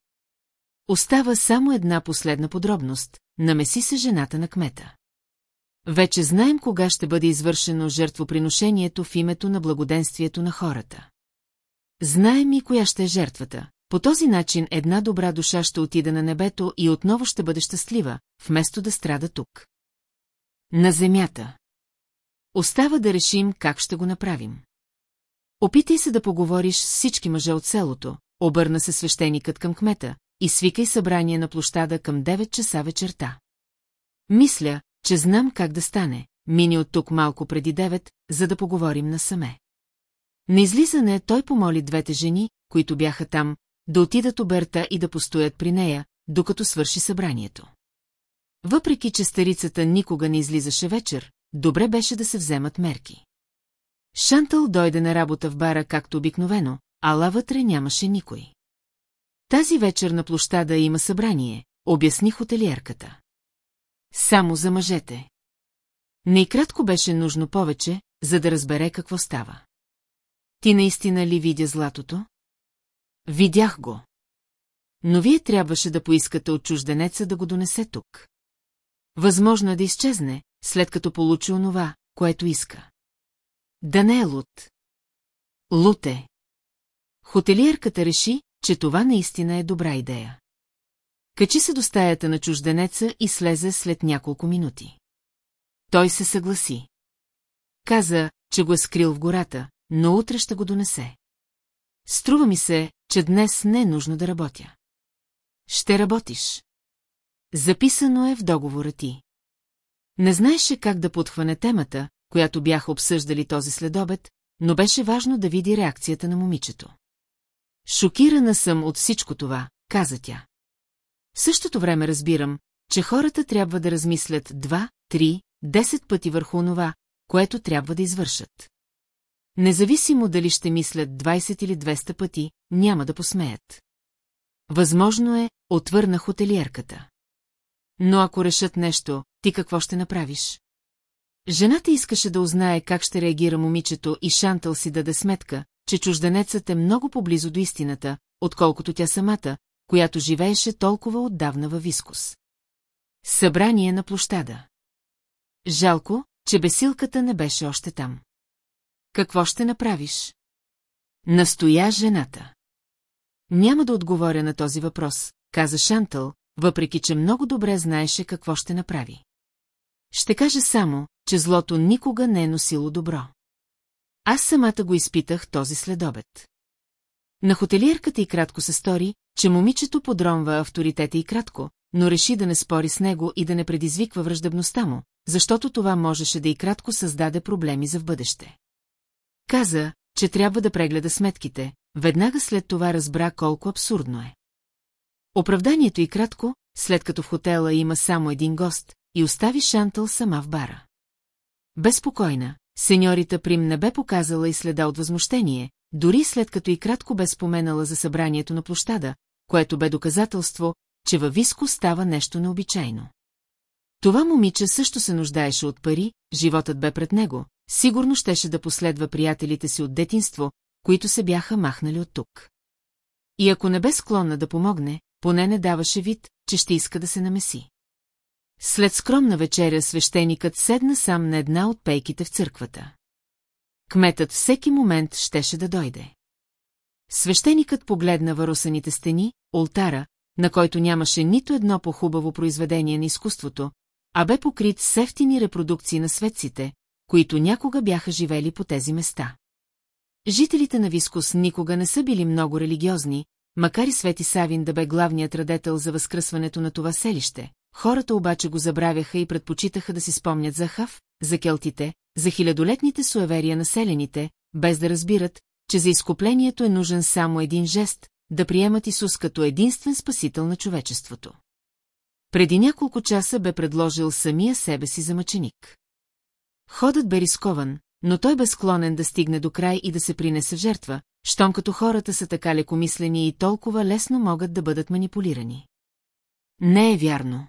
Остава само една последна подробност – намеси се жената на кмета. Вече знаем кога ще бъде извършено жертвоприношението в името на благоденствието на хората. Знаем и коя ще е жертвата. По този начин една добра душа ще отида на небето и отново ще бъде щастлива, вместо да страда тук. На земята. Остава да решим как ще го направим. Опитай се да поговориш с всички мъже от селото, обърна се свещеникът към кмета, и свикай събрание на площада към 9 часа вечерта. Мисля, че знам как да стане, мини от тук малко преди 9, за да поговорим насаме. На излизане той помоли двете жени, които бяха там, да отидат оберта и да постоят при нея, докато свърши събранието. Въпреки, че старицата никога не излизаше вечер, добре беше да се вземат мерки. Шантъл дойде на работа в бара както обикновено, ала вътре нямаше никой. Тази вечер на площада има събрание, обясни хотелиерката. Само за мъжете. Не и кратко беше нужно повече, за да разбере какво става. Ти наистина ли видя златото? Видях го. Но вие трябваше да поискате от чужденеца да го донесе тук. Възможно е да изчезне, след като получи онова, което иска. Да не е лут. Лут е. Хотелиерката реши, че това наистина е добра идея. Качи се до стаята на чужденеца и слезе след няколко минути. Той се съгласи. Каза, че го е скрил в гората, но утре ще го донесе. Струва ми се, че днес не е нужно да работя. Ще работиш. Записано е в договора ти. Не знаеше как да подхване темата, която бяха обсъждали този следобед, но беше важно да види реакцията на момичето. Шокирана съм от всичко това, каза тя. В същото време разбирам, че хората трябва да размислят два, три, десет пъти върху онова, което трябва да извършат. Независимо дали ще мислят 20 или 200 пъти, няма да посмеят. Възможно е, отвърна хотелиерката. Но ако решат нещо, ти какво ще направиш? Жената искаше да узнае как ще реагира момичето и Шантъл си даде сметка, че чужденецът е много поблизо до истината, отколкото тя самата, която живееше толкова отдавна във Вискус. Събрание на площада. Жалко, че бесилката не беше още там. Какво ще направиш? Настоя жената. Няма да отговоря на този въпрос, каза Шантъл, въпреки че много добре знаеше какво ще направи. Ще кажа само, че злото никога не е носило добро. Аз самата го изпитах този следобед. На хотелиерката и кратко се стори, че момичето подронва авторитета и кратко, но реши да не спори с него и да не предизвиква враждебността му, защото това можеше да и кратко създаде проблеми за в бъдеще. Каза, че трябва да прегледа сметките, веднага след това разбра колко абсурдно е. Оправданието и кратко, след като в хотела има само един гост, и остави Шантъл сама в бара. Безпокойна, сеньорита Прим не бе показала и следа от възмущение, дори след като и кратко бе споменала за събранието на площада, което бе доказателство, че във Виско става нещо необичайно. Това момиче също се нуждаеше от пари, животът бе пред него, сигурно щеше да последва приятелите си от детинство, които се бяха махнали от тук. И ако не бе склонна да помогне, поне не даваше вид, че ще иска да се намеси. След скромна вечеря свещеникът седна сам на една от пейките в църквата. Кметът всеки момент щеше да дойде. Свещеникът погледна варусаните стени, ултара, на който нямаше нито едно по-хубаво произведение на изкуството, а бе покрит с ефтини репродукции на светците, които някога бяха живели по тези места. Жителите на Вискус никога не са били много религиозни, макар и Свети Савин да бе главният радетел за възкръсването на това селище, хората обаче го забравяха и предпочитаха да си спомнят за Хав, за келтите, за хилядолетните суеверия населените, без да разбират, че за изкуплението е нужен само един жест, да приемат Исус като единствен спасител на човечеството. Преди няколко часа бе предложил самия себе си за мъченик. Ходът бе рискован, но той бе склонен да стигне до край и да се принесе в жертва, щом като хората са така лекомислени и толкова лесно могат да бъдат манипулирани. Не е вярно.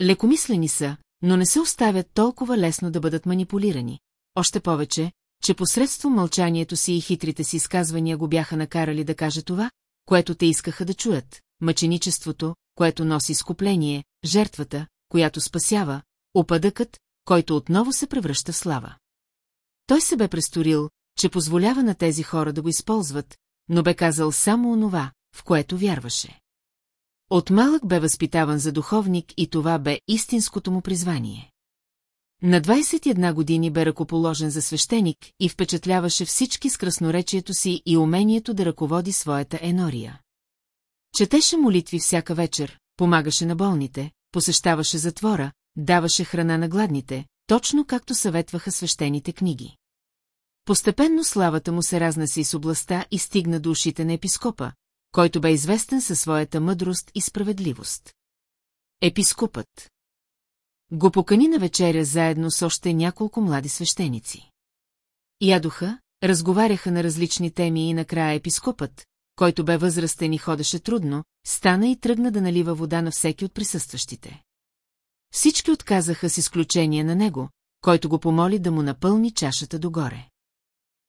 Лекомислени са, но не се оставят толкова лесно да бъдат манипулирани. Още повече, че посредством мълчанието си и хитрите си изказвания го бяха накарали да каже това, което те искаха да чуят, мъченичеството, което носи скупление, жертвата, която спасява, опадъкът, който отново се превръща в слава. Той се бе престорил, че позволява на тези хора да го използват, но бе казал само онова, в което вярваше. От малък бе възпитаван за духовник и това бе истинското му призвание. На 21 години бе ръкоположен за свещеник и впечатляваше всички с красноречието си и умението да ръководи своята енория. Четеше молитви всяка вечер, помагаше на болните, посещаваше затвора, даваше храна на гладните, точно както съветваха свещените книги. Постепенно славата му се разнесе с областта и стигна до ушите на епископа, който бе известен със своята мъдрост и справедливост. Епископът го покани на вечеря заедно с още няколко млади свещеници. Ядоха, разговаряха на различни теми и накрая епископът, който бе възрастен и ходеше трудно, стана и тръгна да налива вода на всеки от присъстващите. Всички отказаха с изключение на него, който го помоли да му напълни чашата догоре.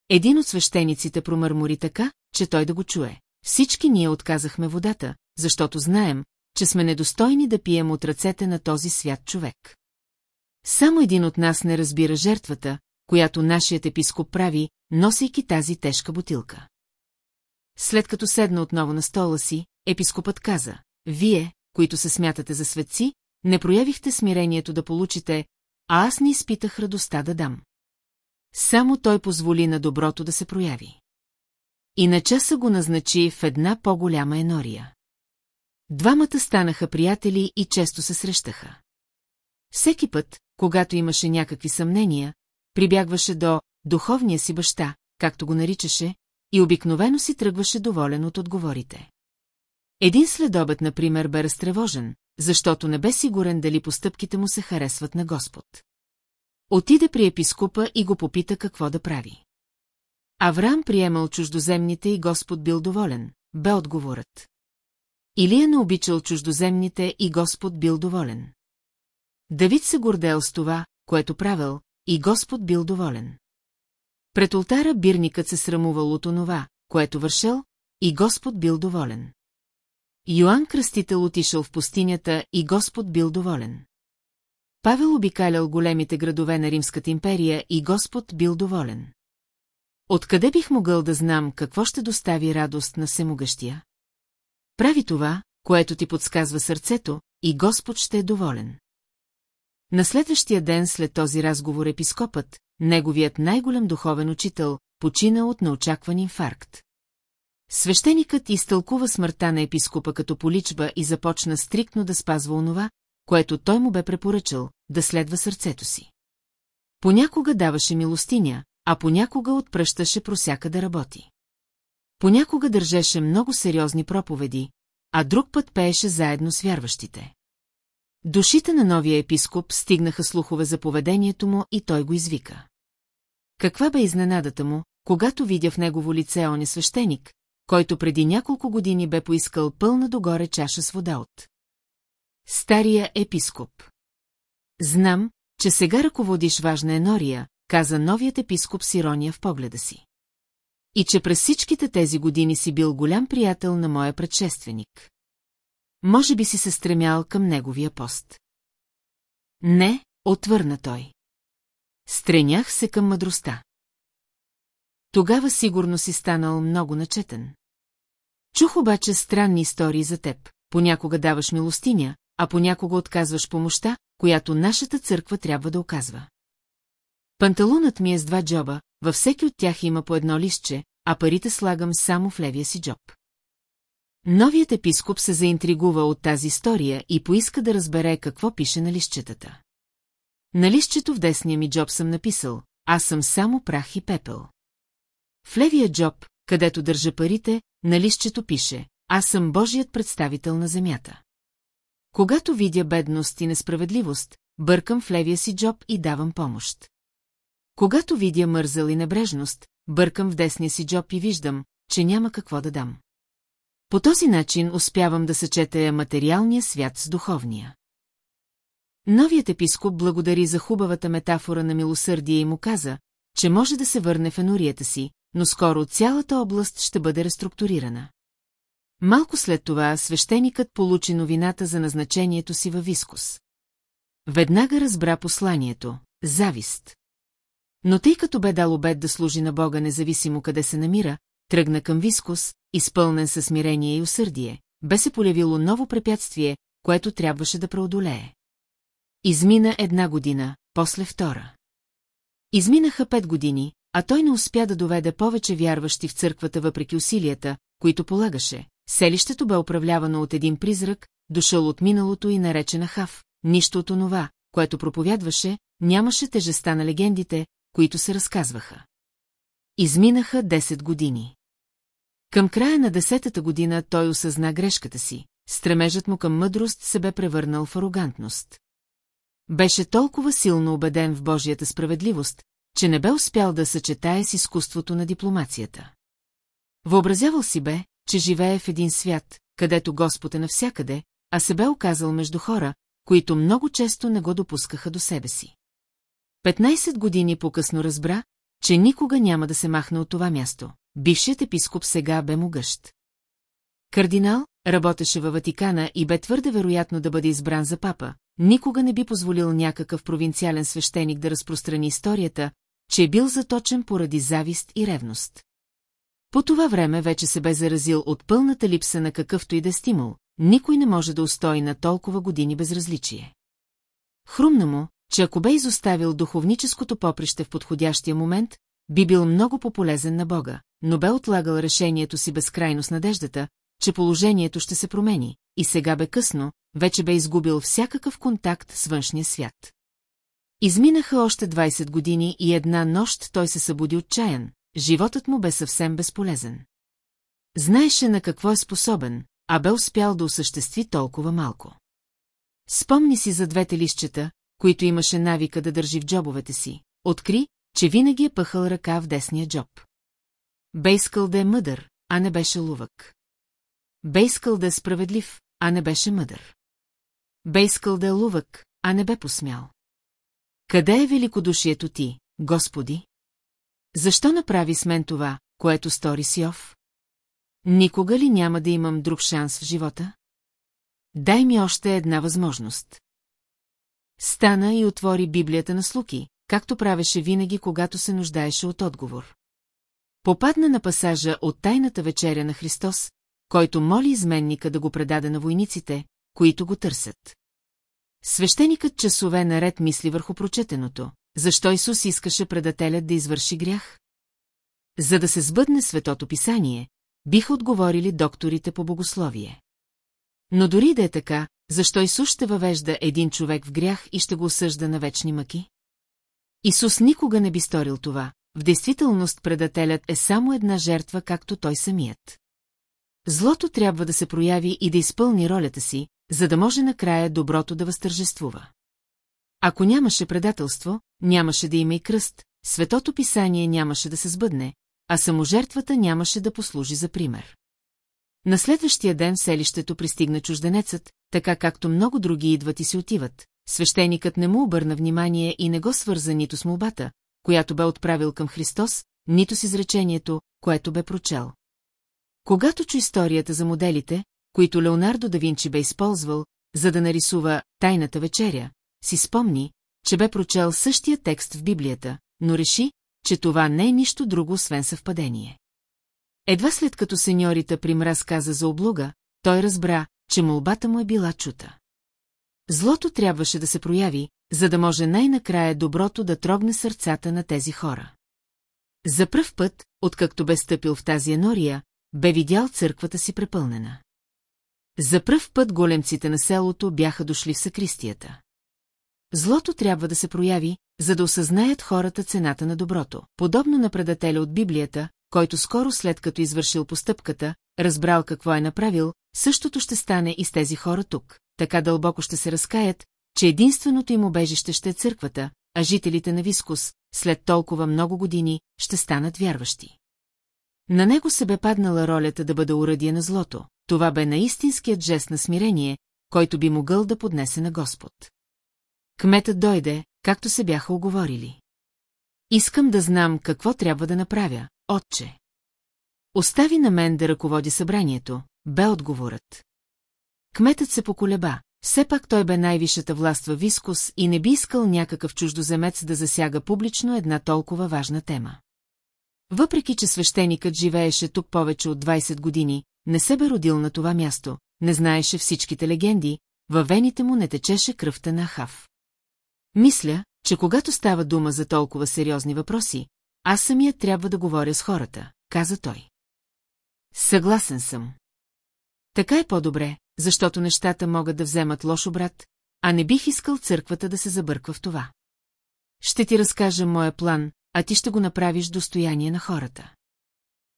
Един от свещениците промърмори така, че той да го чуе. Всички ние отказахме водата, защото знаем, че сме недостойни да пием от ръцете на този свят човек. Само един от нас не разбира жертвата, която нашият епископ прави, носейки тази тежка бутилка. След като седна отново на стола си, епископът каза, вие, които се смятате за светци, не проявихте смирението да получите, а аз не изпитах радостта да дам. Само той позволи на доброто да се прояви. И на часа го назначи в една по-голяма енория. Двамата станаха приятели и често се срещаха. Всеки път, когато имаше някакви съмнения, прибягваше до духовния си баща, както го наричаше, и обикновено си тръгваше доволен от отговорите. Един следобед, например, бе разтревожен, защото не бе сигурен дали постъпките му се харесват на Господ. Отиде при епископа и го попита какво да прави. Авраам приемал чуждоземните и Господ бил доволен, бе отговорът. Илия не обичал чуждоземните и Господ бил доволен. Давид се гордел с това, което правил, и Господ бил доволен. Пред ултара бирникът се срамувал от онова, което вършел, и Господ бил доволен. Йоанн Кръстител отишъл в пустинята и Господ бил доволен. Павел обикалял големите градове на Римската империя и Господ бил доволен. Откъде бих могъл да знам какво ще достави радост на всемогъщия? Прави това, което ти подсказва сърцето, и Господ ще е доволен. На следващия ден след този разговор епископът, неговият най-голям духовен учител, почина от неочакван инфаркт. Свещеникът изтълкува смъртта на епископа като поличба и започна стриктно да спазва онова, което той му бе препоръчал, да следва сърцето си. Понякога даваше милостиня, а понякога отпръщаше просяка да работи. Понякога държеше много сериозни проповеди, а друг път пееше заедно с вярващите. Душите на новия епископ стигнаха слухове за поведението му и той го извика. Каква бе изненадата му, когато видя в негово лице он свещеник, който преди няколко години бе поискал пълна догоре чаша с вода от. Стария епископ. Знам, че сега ръководиш важна енория, каза новият епископ с ирония в погледа си. И че през всичките тези години си бил голям приятел на моя предшественик. Може би си се стремял към неговия пост. Не, отвърна той. Стренях се към мъдростта. Тогава сигурно си станал много начетен. Чух обаче странни истории за теб. Понякога даваш милостиня, а понякога отказваш помощта, която нашата църква трябва да оказва. Панталонът ми е с два джоба, във всеки от тях има по едно листче, а парите слагам само в левия си джоб. Новият епископ се заинтригува от тази история и поиска да разбере какво пише на листчетата. На листчето в десния ми джоб съм написал, аз съм само прах и пепел. В левия джоб, където държа парите, на листчето пише, аз съм Божият представител на земята. Когато видя бедност и несправедливост, бъркам в левия си джоб и давам помощ. Когато видя мързъл и небрежност, бъркам в десния си джоб и виждам, че няма какво да дам. По този начин успявам да съчетая материалния свят с духовния. Новият епископ благодари за хубавата метафора на милосърдие и му каза, че може да се върне в енорията си, но скоро цялата област ще бъде реструктурирана. Малко след това свещеникът получи новината за назначението си във Вискус. Веднага разбра посланието – завист. Но тъй като бе дал обед да служи на Бога независимо къде се намира, тръгна към Вискус, изпълнен със смирение и усърдие, бе се полявило ново препятствие, което трябваше да преодолее. Измина една година, после втора. Изминаха пет години, а той не успя да доведе повече вярващи в църквата въпреки усилията, които полагаше. Селището бе управлявано от един призрак, дошъл от миналото и наречена Хав. Нищо от онова, което проповядваше, нямаше тежеста на легендите, които се разказваха. Изминаха 10 години. Към края на десетата година той осъзна грешката си, стремежът му към мъдрост се бе превърнал в арогантност. Беше толкова силно убеден в Божията справедливост, че не бе успял да съчетае с изкуството на дипломацията. Въобразявал си бе, че живее в един свят, където Господ е навсякъде, а се бе оказал между хора, които много често не го допускаха до себе си. 15 години по-късно разбра, че никога няма да се махне от това място. Бившият епископ сега бе могъщ. Кардинал работеше във Ватикана и бе твърде вероятно да бъде избран за папа, никога не би позволил някакъв провинциален свещеник да разпространи историята, че е бил заточен поради завист и ревност. По това време вече се бе заразил от пълната липса на какъвто и да стимул, никой не може да устои на толкова години безразличие. Хрумна му, че ако бе изоставил духовническото поприще в подходящия момент, би бил много пополезен на Бога, но бе отлагал решението си безкрайно с надеждата, че положението ще се промени, и сега бе късно, вече бе изгубил всякакъв контакт с външния свят. Изминаха още 20 години и една нощ той се събуди отчаян, животът му бе съвсем безполезен. Знаеше на какво е способен, а бе успял да осъществи толкова малко. Спомни си за двете лищчета, които имаше навика да държи в джобовете си. Откри, че винаги е пъхал ръка в десния джоб. Бе искал да е мъдър, а не беше лувък. Бе искал да е справедлив, а не беше мъдър. Бе искал да е лувък, а не бе посмял. Къде е великодушието ти, Господи? Защо направи с мен това, което стори Сиов? Никога ли няма да имам друг шанс в живота? Дай ми още една възможност. Стана и отвори Библията на Слуки, както правеше винаги, когато се нуждаеше от отговор. Попадна на пасажа от Тайната вечеря на Христос, който моли изменника да го предаде на войниците, които го търсят. Свещеникът часове наред мисли върху прочетеното. Защо Исус искаше предателят да извърши грях? За да се сбъдне светото писание, биха отговорили докторите по богословие. Но дори да е така, защо Исус ще въвежда един човек в грях и ще го осъжда на вечни мъки? Исус никога не би сторил това, в действителност предателят е само една жертва, както той самият. Злото трябва да се прояви и да изпълни ролята си, за да може накрая доброто да възтържествува. Ако нямаше предателство, нямаше да има и кръст, светото писание нямаше да се сбъдне, а саможертвата нямаше да послужи за пример. На следващия ден в селището пристигна чужденецът, така както много други идват и си отиват. Свещеникът не му обърна внимание и не го свърза нито с молбата, която бе отправил към Христос, нито с изречението, което бе прочел. Когато чу историята за моделите, които Леонардо да Винчи бе използвал, за да нарисува «Тайната вечеря», си спомни, че бе прочел същия текст в Библията, но реши, че това не е нищо друго, освен съвпадение. Едва след като сеньорита Примраз каза за облуга, той разбра, че молбата му е била чута. Злото трябваше да се прояви, за да може най-накрая доброто да трогне сърцата на тези хора. За пръв път, откакто бе стъпил в тази енория, бе видял църквата си препълнена. За пръв път големците на селото бяха дошли в сакристията. Злото трябва да се прояви, за да осъзнаят хората цената на доброто. Подобно на предателя от Библията, който скоро след като извършил постъпката, разбрал какво е направил, същото ще стане и с тези хора тук. Така дълбоко ще се разкаят, че единственото им обежище ще е църквата, а жителите на Вискус, след толкова много години, ще станат вярващи. На него се бе паднала ролята да бъде уръдие на злото. Това бе наистинският жест на смирение, който би могъл да поднесе на Господ. Кметът дойде, както се бяха оговорили. Искам да знам какво трябва да направя, отче. Остави на мен да ръководи събранието, бе отговорът. Кметът се поколеба, все пак той бе най-висшата власт във Вискус и не би искал някакъв чуждоземец да засяга публично една толкова важна тема. Въпреки, че свещеникът живееше тук повече от 20 години, не се бе родил на това място, не знаеше всичките легенди, във вените му не течеше кръвта на Хав. Мисля, че когато става дума за толкова сериозни въпроси, аз самия трябва да говоря с хората, каза той. Съгласен съм. Така е по-добре, защото нещата могат да вземат лош обрат, а не бих искал църквата да се забърква в това. Ще ти разкажа моя план, а ти ще го направиш достояние на хората.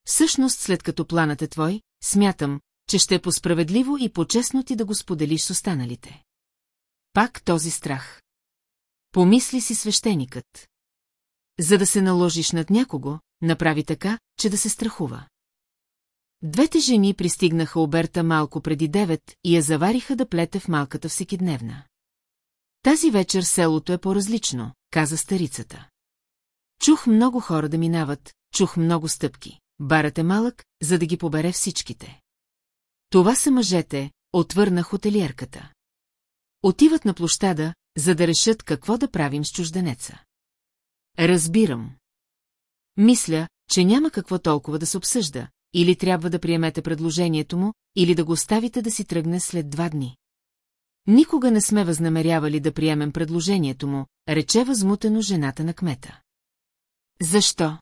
Всъщност, след като планът е твой, смятам, че ще е посправедливо и по-честно ти да го споделиш с останалите. Пак този страх. Помисли си свещеникът. За да се наложиш над някого, направи така, че да се страхува. Двете жени пристигнаха оберта малко преди девет и я завариха да плете в малката всекидневна. Тази вечер селото е по-различно, каза старицата. Чух много хора да минават, чух много стъпки. Барът е малък, за да ги побере всичките. Това са мъжете, отвърна хотелиерката. Отиват на площада, за да решат какво да правим с чужденеца. Разбирам. Мисля, че няма какво толкова да се обсъжда, или трябва да приемете предложението му, или да го оставите да си тръгне след два дни. Никога не сме възнамерявали да приемем предложението му, рече възмутено жената на кмета. Защо?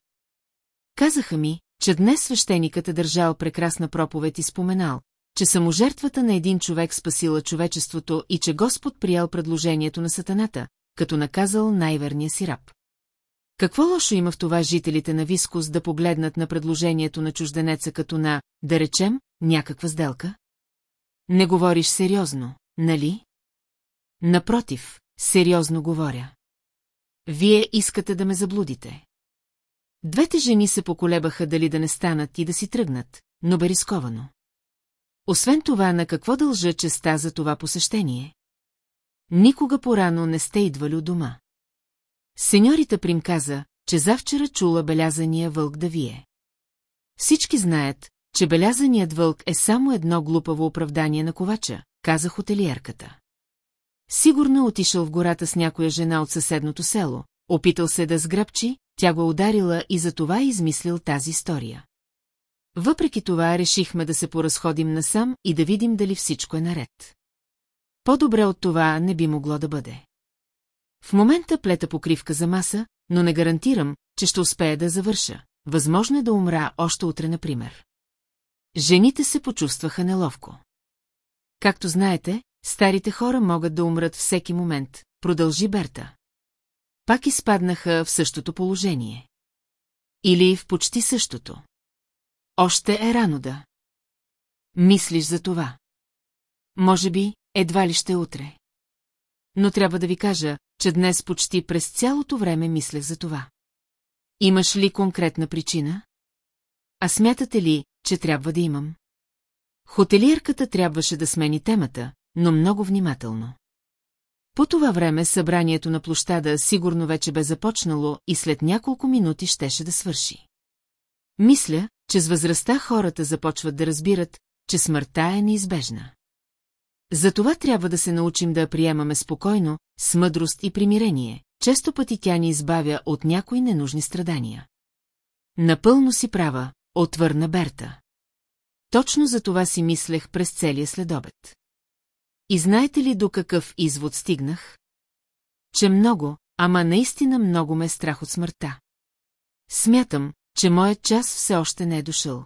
Казаха ми, че днес свещеникът е държал прекрасна проповед и споменал, че саможертвата на един човек спасила човечеството и че Господ приял предложението на сатаната, като наказал най-верния си раб. Какво лошо има в това жителите на Вискус да погледнат на предложението на чужденеца като на, да речем, някаква сделка? Не говориш сериозно, нали? Напротив, сериозно говоря. Вие искате да ме заблудите. Двете жени се поколебаха дали да не станат и да си тръгнат, но бе рисковано. Освен това, на какво дължа честа за това посещение? Никога порано не сте идвали у дома. Сеньорита Прим каза, че завчера чула белязания вълк да вие. Всички знаят, че белязаният вълк е само едно глупаво оправдание на ковача, каза хотелиерката. Сигурно е отишъл в гората с някоя жена от съседното село, опитал се да сгръбчи, тя го ударила и за това измислил тази история. Въпреки това решихме да се поразходим насам и да видим дали всичко е наред. По-добре от това не би могло да бъде. В момента плета покривка за маса, но не гарантирам, че ще успея да завърша. Възможно е да умра още утре, например. Жените се почувстваха неловко. Както знаете, старите хора могат да умрат всеки момент, продължи Берта. Пак изпаднаха в същото положение. Или в почти същото. Още е рано да. Мислиш за това. Може би, едва ли ще утре. Но трябва да ви кажа, че днес почти през цялото време мислех за това. Имаш ли конкретна причина? А смятате ли, че трябва да имам? Хотелиерката трябваше да смени темата, но много внимателно. По това време събранието на площада сигурно вече бе започнало и след няколко минути щеше да свърши. Мисля, че с възрастта хората започват да разбират, че смъртта е неизбежна. Затова трябва да се научим да я приемаме спокойно, с мъдрост и примирение. Често пъти тя ни избавя от някои ненужни страдания. Напълно си права, отвърна Берта. Точно за това си мислех през целия следобед. И знаете ли до какъв извод стигнах? Че много, ама наистина много ме е страх от смъртта. Смятам, че моят час все още не е дошъл.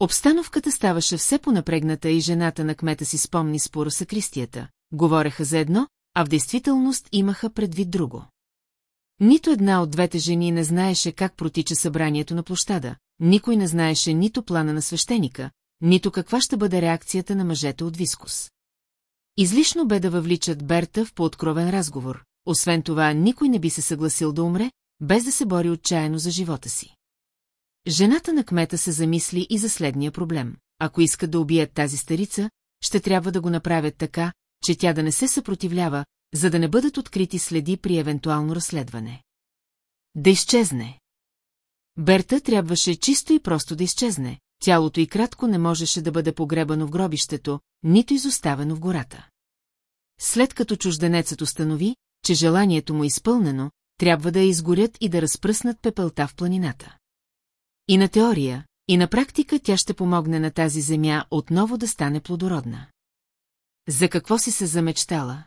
Обстановката ставаше все понапрегната и жената на кмета си спомни споро сакристията. Говореха за едно, а в действителност имаха предвид друго. Нито една от двете жени не знаеше как протича събранието на площада, никой не знаеше нито плана на свещеника, нито каква ще бъде реакцията на мъжете от Вискус. Излишно бе да въвличат Берта в пооткровен разговор, освен това никой не би се съгласил да умре, без да се бори отчаяно за живота си. Жената на кмета се замисли и за следния проблем. Ако искат да убият тази старица, ще трябва да го направят така, че тя да не се съпротивлява, за да не бъдат открити следи при евентуално разследване. Да изчезне. Берта трябваше чисто и просто да изчезне, тялото и кратко не можеше да бъде погребано в гробището, нито изоставено в гората. След като чужденецът установи, че желанието му е изпълнено, трябва да я изгорят и да разпръснат пепелта в планината. И на теория, и на практика тя ще помогне на тази земя отново да стане плодородна. За какво си се замечтала?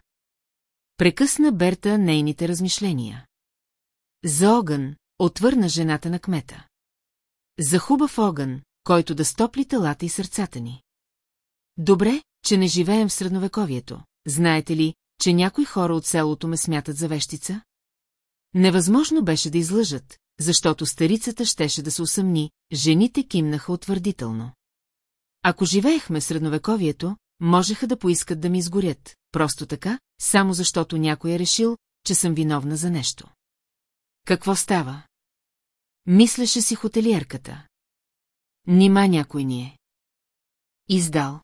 Прекъсна Берта нейните размишления. За огън, отвърна жената на кмета. За хубав огън, който да стопли телата и сърцата ни. Добре, че не живеем в средновековието. Знаете ли, че някои хора от селото ме смятат за вещица? Невъзможно беше да излъжат, защото старицата щеше да се усъмни, жените кимнаха утвърдително. Ако живеехме в средновековието, можеха да поискат да ми изгорят, просто така, само защото някой е решил, че съм виновна за нещо. Какво става? Мислеше си хотелиерката. Нима някой ни е. Издал.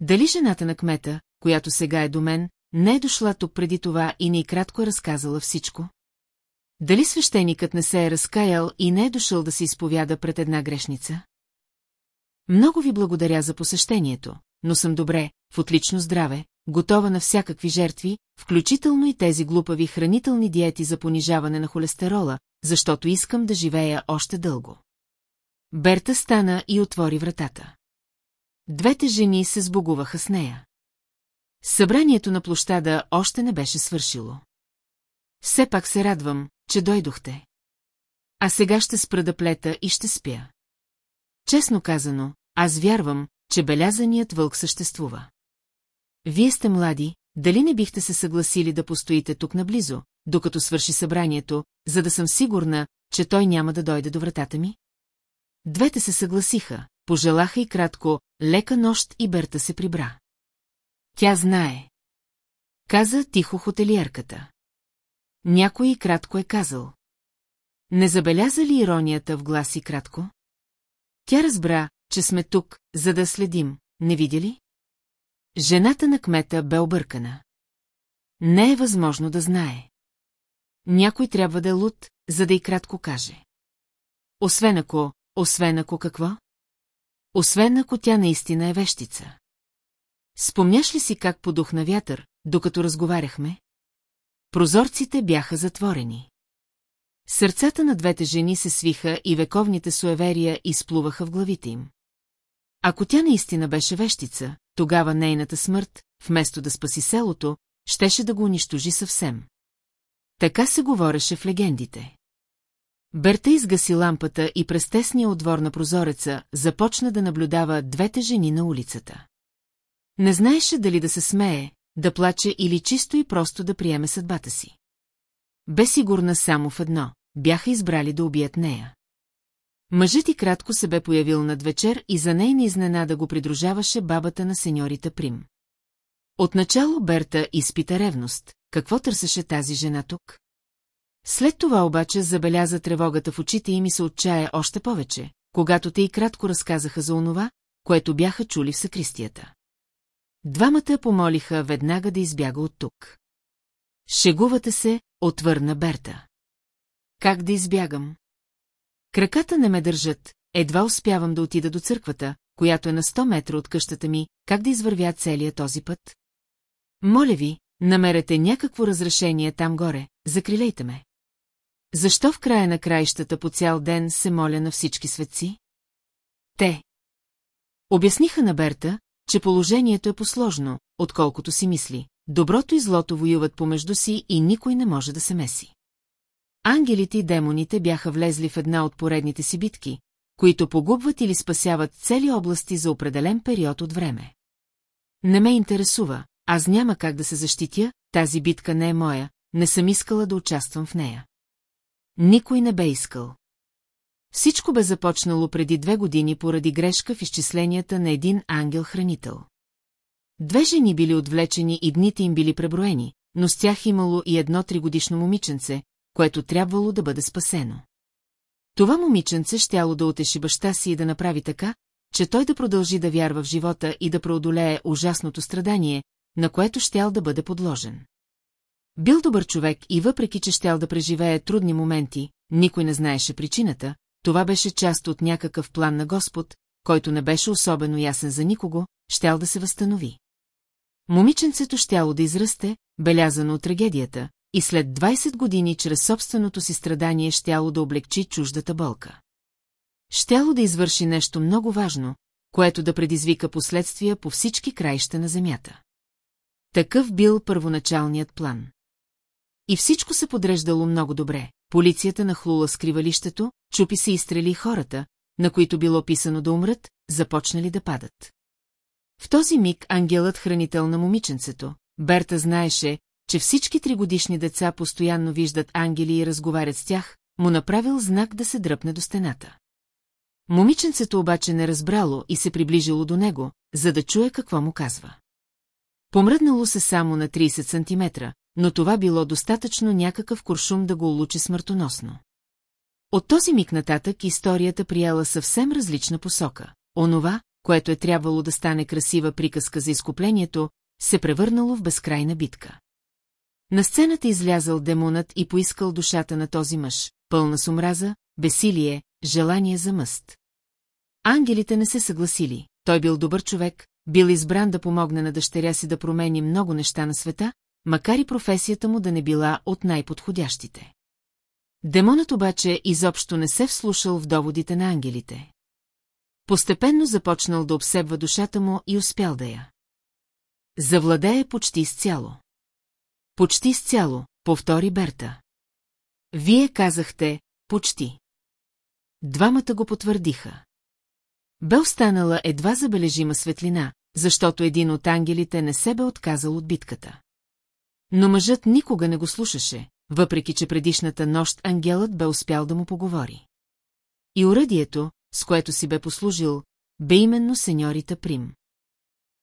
Дали жената на кмета, която сега е до мен, не е дошла тук преди това и ни кратко е разказала всичко? Дали свещеникът не се е разкаял и не е дошъл да се изповяда пред една грешница? Много ви благодаря за посещението, но съм добре, в отлично здраве, готова на всякакви жертви, включително и тези глупави хранителни диети за понижаване на холестерола, защото искам да живея още дълго. Берта стана и отвори вратата. Двете жени се сбогуваха с нея. Събранието на площада още не беше свършило. Все пак се радвам, че дойдохте. А сега ще спра да плета и ще спя. Честно казано, аз вярвам, че белязаният вълк съществува. Вие сте млади, дали не бихте се съгласили да постоите тук наблизо, докато свърши събранието, за да съм сигурна, че той няма да дойде до вратата ми? Двете се съгласиха, пожелаха и кратко, лека нощ и Берта се прибра. Тя знае. Каза тихо хотелиерката. Някой и кратко е казал. Не забеляза ли иронията в глас и кратко? Тя разбра, че сме тук, за да следим, не видя ли? Жената на кмета бе объркана. Не е възможно да знае. Някой трябва да е луд, за да и кратко каже. Освен ако, освен ако какво? Освен ако тя наистина е вещица. Спомняш ли си как подухна вятър, докато разговаряхме? Прозорците бяха затворени. Сърцата на двете жени се свиха и вековните суеверия изплуваха в главите им. Ако тя наистина беше вещица, тогава нейната смърт, вместо да спаси селото, щеше да го унищожи съвсем. Така се говореше в легендите. Берта изгаси лампата и през тесния отвор на прозореца започна да наблюдава двете жени на улицата. Не знаеше дали да се смее, да плаче или чисто и просто да приеме съдбата си. Бе сигурна само в едно – бяха избрали да убият нея. Мъжът и кратко се бе появил над вечер и за нейна изненада го придружаваше бабата на сеньорита Прим. Отначало Берта изпита ревност. Какво търсеше тази жена тук? След това обаче забеляза тревогата в очите и ми се отчая още повече, когато те и кратко разказаха за онова, което бяха чули в сакристията. Двамата помолиха веднага да избяга от тук. Шегувате се, отвърна Берта. Как да избягам? Краката не ме държат, едва успявам да отида до църквата, която е на 100 метра от къщата ми, как да извървя целия този път? Моля ви, намерете някакво разрешение там горе, закрилейте ме. Защо в края на краищата по цял ден се моля на всички светци? Те. Обясниха на Берта, че положението е посложно, отколкото си мисли. Доброто и злото воюват помежду си и никой не може да се меси. Ангелите и демоните бяха влезли в една от поредните си битки, които погубват или спасяват цели области за определен период от време. Не ме интересува, аз няма как да се защитя, тази битка не е моя, не съм искала да участвам в нея. Никой не бе искал. Всичко бе започнало преди две години поради грешка в изчисленията на един ангел-хранител. Две жени били отвлечени и дните им били преброени, но с тях имало и едно тригодишно момиченце, което трябвало да бъде спасено. Това момиченце щяло да отеши баща си и да направи така, че той да продължи да вярва в живота и да преодолее ужасното страдание, на което щял да бъде подложен. Бил добър човек и въпреки, че щял да преживее трудни моменти, никой не знаеше причината, това беше част от някакъв план на Господ, който не беше особено ясен за никого, щял да се възстанови. Момиченцето щяло да израсте, белязано от трагедията, и след 20 години чрез собственото си страдание щяло да облегчи чуждата болка. Щяло да извърши нещо много важно, което да предизвика последствия по всички краища на земята. Такъв бил първоначалният план. И всичко се подреждало много добре. Полицията нахлула скривалището, чупи се и стрели хората, на които било писано да умрат, започнали да падат. В този миг ангелът хранител на момиченцето, Берта знаеше, че всички тригодишни деца постоянно виждат ангели и разговарят с тях, му направил знак да се дръпне до стената. Момиченцето обаче не разбрало и се приближило до него, за да чуе какво му казва. Помръднало се само на 30 сантиметра, но това било достатъчно някакъв куршум да го улучи смъртоносно. От този миг нататък историята приела съвсем различна посока. Онова, което е трябвало да стане красива приказка за изкуплението, се превърнало в безкрайна битка. На сцената излязъл демонът и поискал душата на този мъж, пълна с омраза, бесилие, желание за мъст. Ангелите не се съгласили, той бил добър човек, бил избран да помогне на дъщеря си да промени много неща на света, макар и професията му да не била от най-подходящите. Демонът обаче изобщо не се вслушал в доводите на ангелите. Постепенно започнал да обсебва душата му и успял да я. Завладее почти изцяло. Почти изцяло, повтори Берта. Вие казахте «почти». Двамата го потвърдиха. Бе останала едва забележима светлина, защото един от ангелите не се бе отказал от битката. Но мъжът никога не го слушаше, въпреки че предишната нощ ангелът бе успял да му поговори. И уръдието, с което си бе послужил, бе именно сеньорита Прим.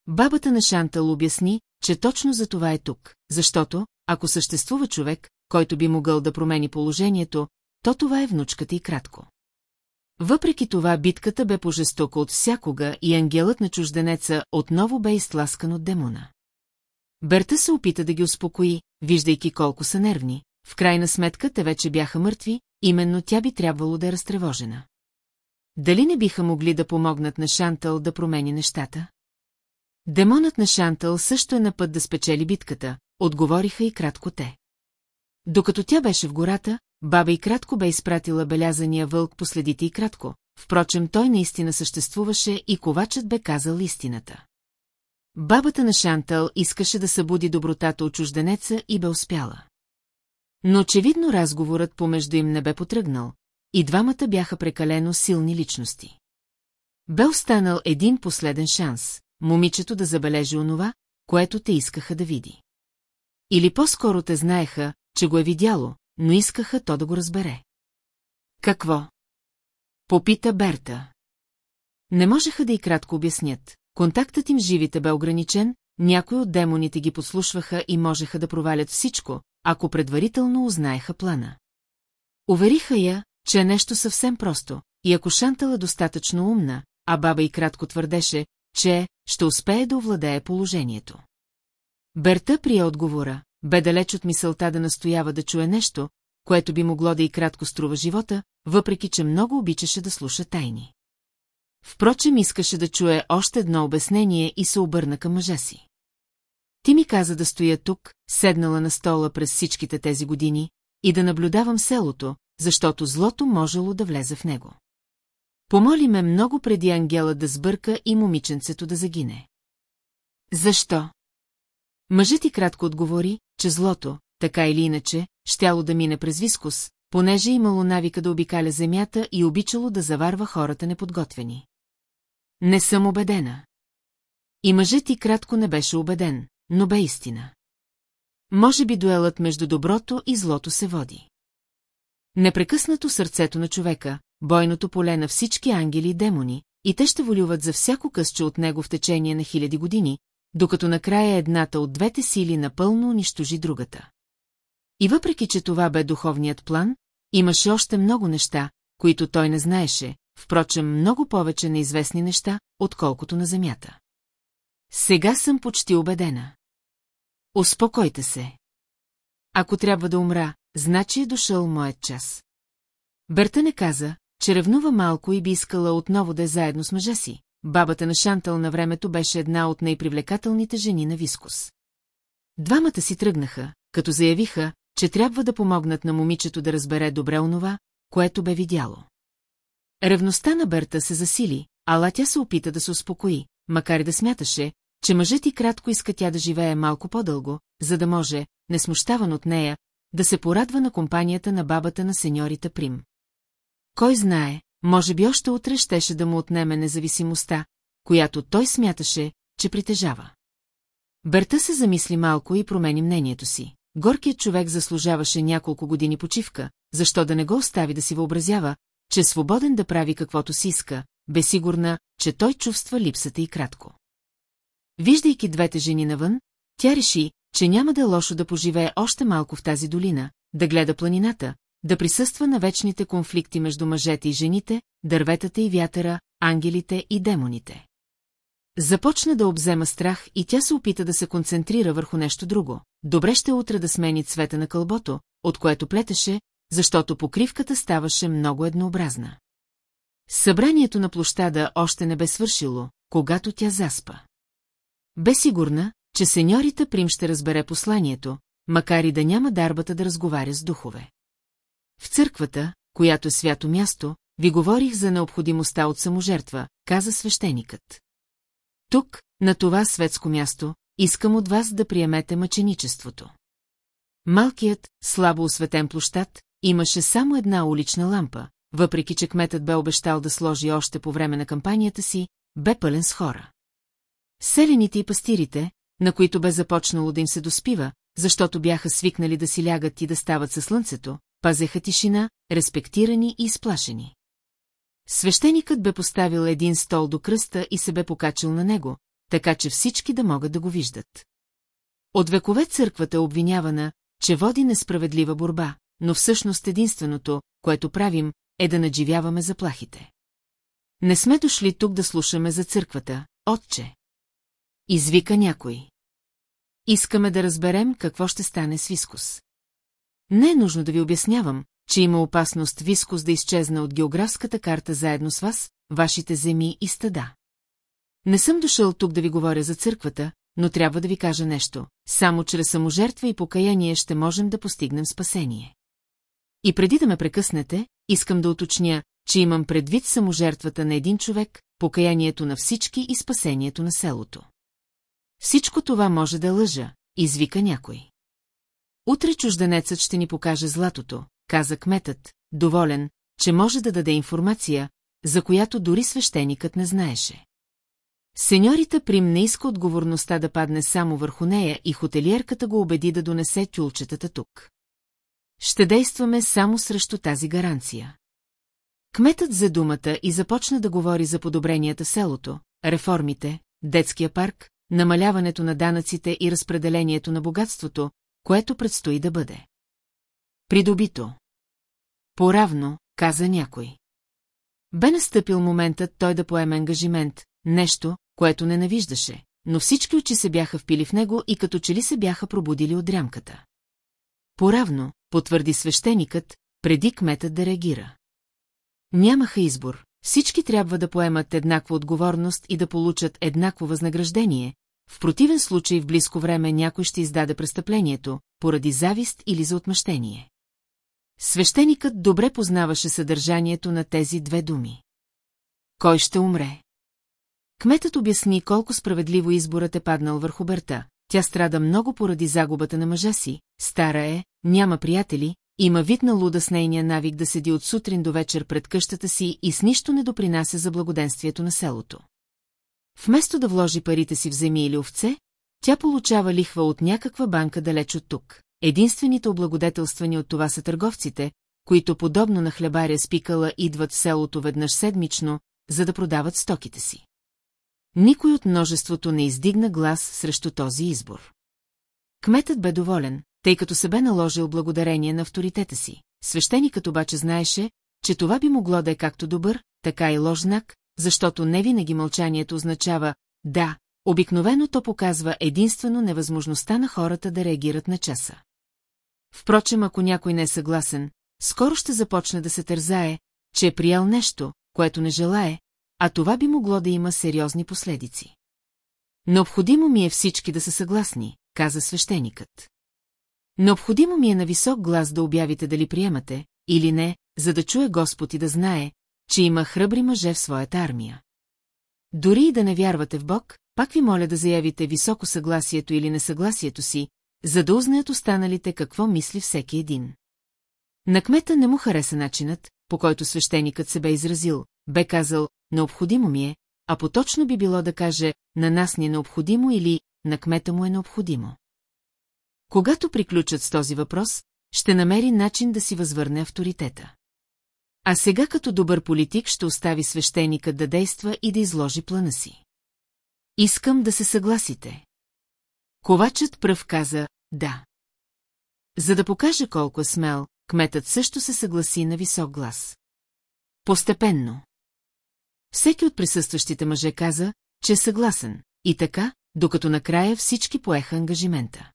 Бабата на Шантал обясни, че точно за това е тук, защото, ако съществува човек, който би могъл да промени положението, то това е внучката и кратко. Въпреки това битката бе пожестока от всякога и ангелът на чужденеца отново бе изтласкан от демона. Берта се опита да ги успокои, виждайки колко са нервни. В крайна сметка те вече бяха мъртви, именно тя би трябвало да е разтревожена. Дали не биха могли да помогнат на Шантъл да промени нещата? Демонът на Шантъл също е на път да спечели битката, отговориха и кратко те. Докато тя беше в гората, баба и кратко бе изпратила белязания вълк последите и кратко, впрочем той наистина съществуваше и ковачът бе казал истината. Бабата на Шантъл искаше да събуди добротата от чужденеца и бе успяла. Но очевидно разговорът помежду им не бе потръгнал, и двамата бяха прекалено силни личности. Бе останал един последен шанс, момичето да забележи онова, което те искаха да види. Или по-скоро те знаеха, че го е видяло, но искаха то да го разбере. Какво? Попита Берта. Не можеха да и кратко обяснят. Контактът им с живите бе ограничен, някои от демоните ги подслушваха и можеха да провалят всичко, ако предварително узнаеха плана. Увериха я, че е нещо съвсем просто, и ако Шантала достатъчно умна, а баба и кратко твърдеше, че ще успее да овладее положението. Берта прия отговора, бе далеч от мисълта да настоява да чуе нещо, което би могло да и кратко струва живота, въпреки че много обичаше да слуша тайни. Впрочем искаше да чуе още едно обяснение и се обърна към мъжа си. Ти ми каза да стоя тук, седнала на стола през всичките тези години, и да наблюдавам селото, защото злото можело да влезе в него. Помоли ме много преди Ангела да сбърка и момиченцето да загине. Защо? Мъжът ти кратко отговори, че злото, така или иначе, щяло да мине през вискус, понеже имало навика да обикаля земята и обичало да заварва хората неподготвени. Не съм убедена. И мъжът ти кратко не беше убеден, но бе истина. Може би дуелът между доброто и злото се води. Непрекъснато сърцето на човека, бойното поле на всички ангели и демони, и те ще волюват за всяко късче от него в течение на хиляди години, докато накрая едната от двете сили напълно унищожи другата. И въпреки, че това бе духовният план, имаше още много неща, които той не знаеше, впрочем много повече неизвестни неща, отколкото на Земята. Сега съм почти убедена. Успокойте се. Ако трябва да умра, значи е дошъл моят час. Берта не каза, че ревнува малко и би искала отново да е заедно с мъжа си. Бабата на Шантъл на времето беше една от най-привлекателните жени на Вискус. Двамата си тръгнаха, като заявиха, че трябва да помогнат на момичето да разбере добре онова, което бе видяло. Ревността на Берта се засили, ала тя се опита да се успокои, макар и да смяташе, че мъжът и кратко иска тя да живее малко по-дълго, за да може, не смущаван от нея, да се порадва на компанията на бабата на сеньорита Прим. Кой знае, може би още утре щеше да му отнеме независимостта, която той смяташе, че притежава. Берта се замисли малко и промени мнението си. Горкият човек заслужаваше няколко години почивка, защо да не го остави да си въобразява, че е свободен да прави каквото си иска, бе сигурна, че той чувства липсата и кратко. Виждайки двете жени навън, тя реши, че няма да е лошо да поживее още малко в тази долина, да гледа планината, да присъства на вечните конфликти между мъжете и жените, дърветата и вятъра, ангелите и демоните. Започна да обзема страх и тя се опита да се концентрира върху нещо друго. Добре ще утре да смени цвета на кълбото, от което плетеше, защото покривката ставаше много еднообразна. Събранието на площада още не бе свършило, когато тя заспа. Бе сигурна, че сеньорите Прим ще разбере посланието, макар и да няма дарбата да разговаря с духове. В църквата, която е свято място, ви говорих за необходимостта от саможертва, каза свещеникът. Тук, на това светско място, искам от вас да приемете мъченичеството. Малкият, слабо осветен площад, имаше само една улична лампа, въпреки че кметът бе обещал да сложи още по време на кампанията си, бе пълен с хора. Селените и пастирите, на които бе започнало да им се доспива, защото бяха свикнали да си лягат и да стават със слънцето, пазеха тишина, респектирани и изплашени. Свещеникът бе поставил един стол до кръста и се бе покачил на него, така че всички да могат да го виждат. От векове църквата е обвинявана, че води несправедлива борба, но всъщност единственото, което правим, е да надживяваме заплахите. Не сме дошли тук да слушаме за църквата, отче. Извика някой. Искаме да разберем какво ще стане с Вискус. Не е нужно да ви обяснявам, че има опасност Вискус да изчезне от географската карта заедно с вас, вашите земи и стада. Не съм дошъл тук да ви говоря за църквата, но трябва да ви кажа нещо. Само чрез саможертва и покаяние ще можем да постигнем спасение. И преди да ме прекъснете, искам да уточня, че имам предвид саможертвата на един човек, покаянието на всички и спасението на селото. Всичко това може да лъжа, извика някой. Утре чужденецът ще ни покаже златото, каза кметът, доволен, че може да даде информация, за която дори свещеникът не знаеше. Сеньорита Прим не иска отговорността да падне само върху нея и хотелиерката го убеди да донесе тюлчетата тук. Ще действаме само срещу тази гаранция. Кметът взе думата и започна да говори за подобренията селото, реформите, детския парк, намаляването на данъците и разпределението на богатството, което предстои да бъде. Придобито. Поравно, каза някой. Бе настъпил моментът той да поеме ангажимент, нещо, което ненавиждаше, но всички очи се бяха впили в него и като че ли се бяха пробудили от дрямката. Поравно, потвърди свещеникът, преди кметът да реагира. Нямаха избор, всички трябва да поемат еднаква отговорност и да получат еднакво възнаграждение, в противен случай в близко време някой ще издаде престъплението, поради завист или за отмъщение. Свещеникът добре познаваше съдържанието на тези две думи. Кой ще умре? Кметът обясни колко справедливо изборът е паднал върху Берта. Тя страда много поради загубата на мъжа си, стара е, няма приятели, има вид на луда с нейния навик да седи от сутрин до вечер пред къщата си и с нищо не допринася за благоденствието на селото. Вместо да вложи парите си в земи или овце, тя получава лихва от някаква банка далеч от тук. Единствените облагодетелствани от това са търговците, които подобно на хлебаря с пикала идват в селото веднъж седмично, за да продават стоките си. Никой от множеството не издигна глас срещу този избор. Кметът бе доволен, тъй като се бе наложил благодарение на авторитета си. Свещеникът обаче знаеше, че това би могло да е както добър, така и лош знак, защото не винаги мълчанието означава «да», обикновено то показва единствено невъзможността на хората да реагират на часа. Впрочем, ако някой не е съгласен, скоро ще започне да се тързае, че е приял нещо, което не желае, а това би могло да има сериозни последици. Необходимо ми е всички да са съгласни, каза свещеникът. Необходимо ми е на висок глас да обявите дали приемате, или не, за да чуе Господ и да знае, че има храбри мъже в своята армия. Дори и да не вярвате в Бог, пак ви моля да заявите високо съгласието или несъгласието си, за да узнаят останалите какво мисли всеки един. На кмета не му хареса начинът, по който свещеникът се бе изразил, бе казал, необходимо ми е, а поточно би било да каже, на нас ни е необходимо или на кмета му е необходимо. Когато приключат с този въпрос, ще намери начин да си възвърне авторитета. А сега като добър политик ще остави свещеника да действа и да изложи плана си. Искам да се съгласите. Ковачът пръв каза «да». За да покаже колко е смел, кметът също се съгласи на висок глас. Постепенно. Всеки от присъстващите мъже каза, че е съгласен, и така, докато накрая всички поеха ангажимента.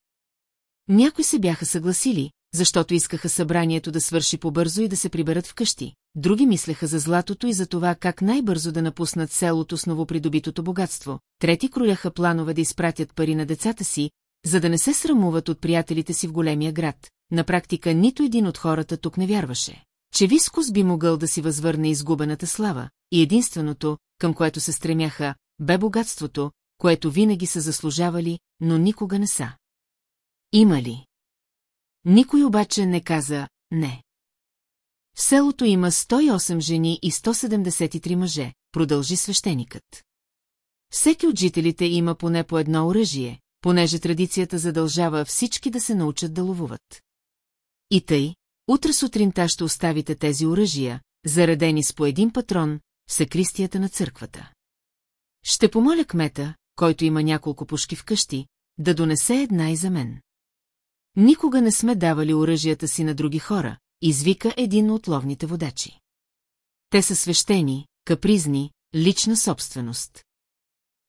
Някои се бяха съгласили, защото искаха събранието да свърши побързо и да се приберат вкъщи, други мислеха за златото и за това как най-бързо да напуснат селото с новопридобитото богатство, трети кроляха планове да изпратят пари на децата си, за да не се срамуват от приятелите си в големия град. На практика нито един от хората тук не вярваше, че Вискус би могъл да си възвърне изгубената слава, и единственото, към което се стремяха, бе богатството, което винаги са заслужавали, но никога не са. Има ли? Никой обаче не каза «не». В селото има 108 жени и 173 мъже, продължи свещеникът. Всеки от жителите има поне по едно оръжие, понеже традицията задължава всички да се научат да ловуват. И тъй, утре сутринта ще оставите тези оръжия, заредени с по един патрон, в секристията на църквата. Ще помоля кмета, който има няколко пушки в къщи, да донесе една и за мен. Никога не сме давали оръжията си на други хора, извика един от ловните водачи. Те са свещени, капризни, лична собственост.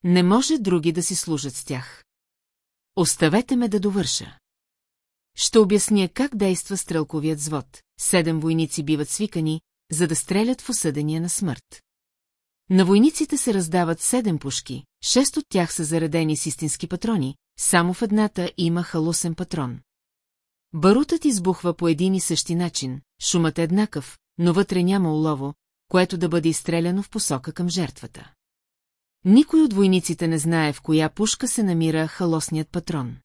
Не може други да си служат с тях. Оставете ме да довърша. Ще обясня как действа стрелковият звод. Седем войници биват свикани, за да стрелят в осъдения на смърт. На войниците се раздават седем пушки, шест от тях са заредени с истински патрони, само в едната има халусен патрон. Барутът избухва по един и същи начин, шумът е еднакъв, но вътре няма улово, което да бъде изстреляно в посока към жертвата. Никой от войниците не знае в коя пушка се намира халосният патрон.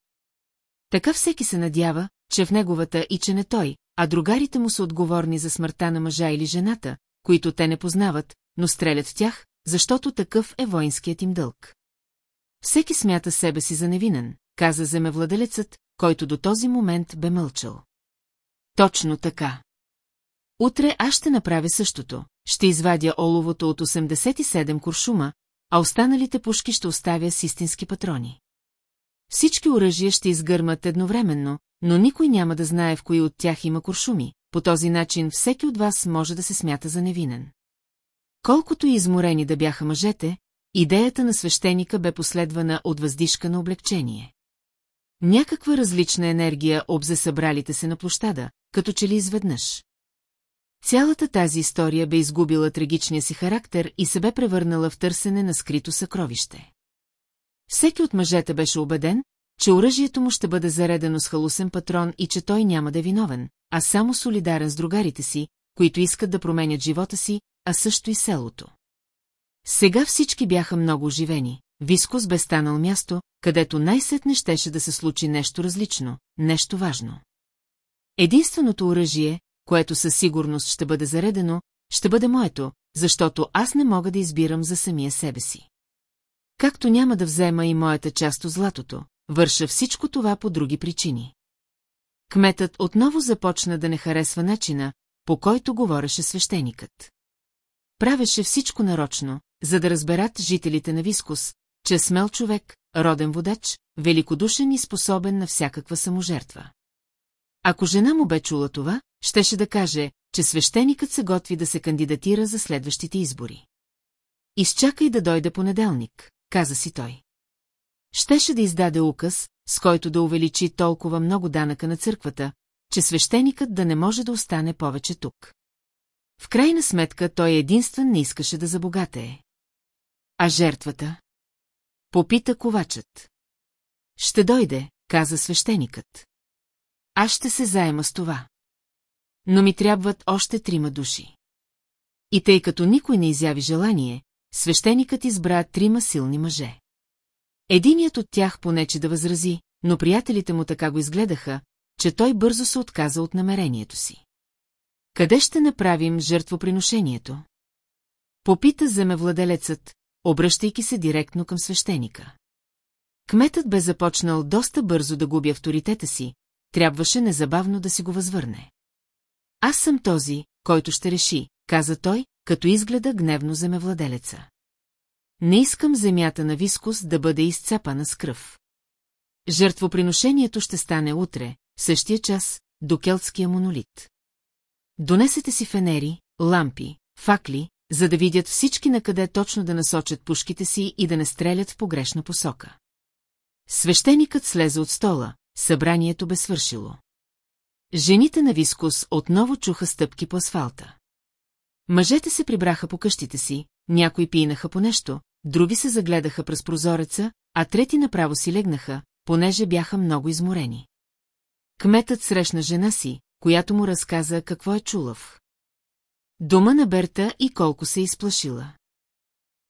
Така всеки се надява, че в неговата и че не той, а другарите му са отговорни за смъртта на мъжа или жената, които те не познават, но стрелят в тях, защото такъв е воинският им дълг. Всеки смята себе си за невинен, каза земевладелецът, който до този момент бе мълчал. Точно така. Утре аз ще направя същото. Ще извадя оловото от 87 куршума, а останалите пушки ще оставя с истински патрони. Всички оръжия ще изгърмат едновременно, но никой няма да знае в кои от тях има куршуми. По този начин всеки от вас може да се смята за невинен. Колкото и изморени да бяха мъжете, идеята на свещеника бе последвана от въздишка на облегчение. Някаква различна енергия обзе събралите се на площада, като че ли изведнъж. Цялата тази история бе изгубила трагичния си характер и се бе превърнала в търсене на скрито съкровище. Всеки от мъжете беше убеден, че оръжието му ще бъде заредено с халусен патрон и че той няма да е виновен, а само солидарен с другарите си, които искат да променят живота си, а също и селото. Сега всички бяха много оживени. Вискос бе станал място, където най-сетне щеше да се случи нещо различно, нещо важно. Единственото оръжие, което със сигурност ще бъде заредено, ще бъде моето, защото аз не мога да избирам за самия себе си. Както няма да взема и моята част от златото, върша всичко това по други причини. Кметът отново започна да не харесва начина, по който говореше свещеникът. Правеше всичко нарочно, за да разберат жителите на Вискус, че смел човек, роден водач, великодушен и способен на всякаква саможертва. Ако жена му бе чула това, щеше да каже, че свещеникът се готви да се кандидатира за следващите избори. Изчакай да дойде понеделник, каза си той. Щеше да издаде указ, с който да увеличи толкова много данъка на църквата, че свещеникът да не може да остане повече тук. В крайна сметка той единствен не искаше да забогатее. А жертвата? Попита ковачът. Ще дойде, каза свещеникът. Аз ще се заема с това. Но ми трябват още трима души. И тъй като никой не изяви желание, свещеникът избра трима силни мъже. Единият от тях понече да възрази, но приятелите му така го изгледаха, че той бързо се отказа от намерението си. Къде ще направим жертвоприношението? Попита земевладелецът, обръщайки се директно към свещеника. Кметът бе започнал доста бързо да губи авторитета си, трябваше незабавно да си го възвърне. Аз съм този, който ще реши, каза той, като изгледа гневно земевладелеца. Не искам земята на Вискус да бъде изцапана с кръв. Жертвоприношението ще стане утре, в същия час, до келтския монолит. Донесете си фенери, лампи, факли, за да видят всички на къде точно да насочат пушките си и да не стрелят в погрешна посока. Свещеникът слезе от стола, събранието бе свършило. Жените на Вискус отново чуха стъпки по асфалта. Мъжете се прибраха по къщите си, някои пинаха по нещо, други се загледаха през прозореца, а трети направо си легнаха, понеже бяха много изморени. Кметът срещна жена си, която му разказа какво е чулав. Дома на Берта и колко се изплашила.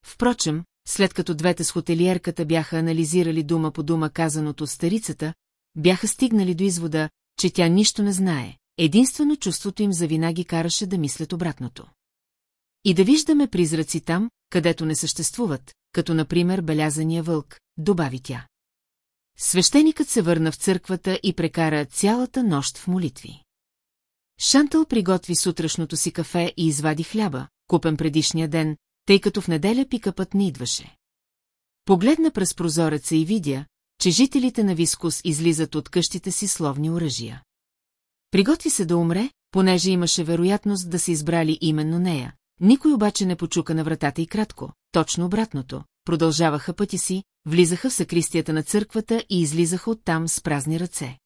Впрочем, след като двете с хотелиерката бяха анализирали дума по дума казаното от старицата, бяха стигнали до извода, че тя нищо не знае, единствено чувството им за вина ги караше да мислят обратното. И да виждаме призраци там, където не съществуват, като например белязания вълк, добави тя. Свещеникът се върна в църквата и прекара цялата нощ в молитви. Шантъл приготви сутрешното си кафе и извади хляба, купен предишния ден, тъй като в неделя пикапът не идваше. Погледна през прозореца и видя, че жителите на Вискус излизат от къщите си словни оръжия. Приготви се да умре, понеже имаше вероятност да се избрали именно нея. Никой обаче не почука на вратата и кратко, точно обратното. Продължаваха пъти си, влизаха в сакристията на църквата и излизаха оттам с празни ръце.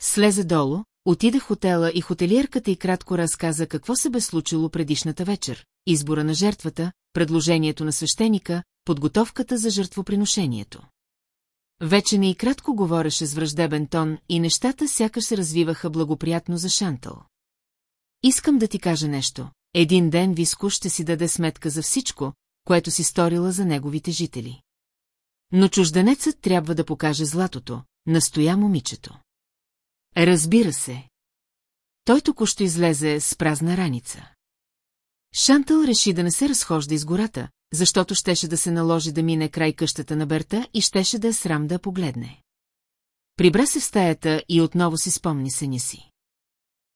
Слезе долу, отиде в хотела и хотелиерката и кратко разказа какво се бе случило предишната вечер, избора на жертвата, предложението на свещеника, подготовката за жертвоприношението. Вече не и кратко говореше с враждебен тон и нещата сякаш се развиваха благоприятно за Шантъл. Искам да ти кажа нещо. Един ден Виско ще си даде сметка за всичко, което си сторила за неговите жители. Но чужденецът трябва да покаже златото, настоя момичето. Разбира се. Той току-що излезе с празна раница. Шантъл реши да не се разхожда из гората, защото щеше да се наложи да мине край къщата на Берта и щеше да е срам да погледне. Прибра се в стаята и отново си спомни съня си.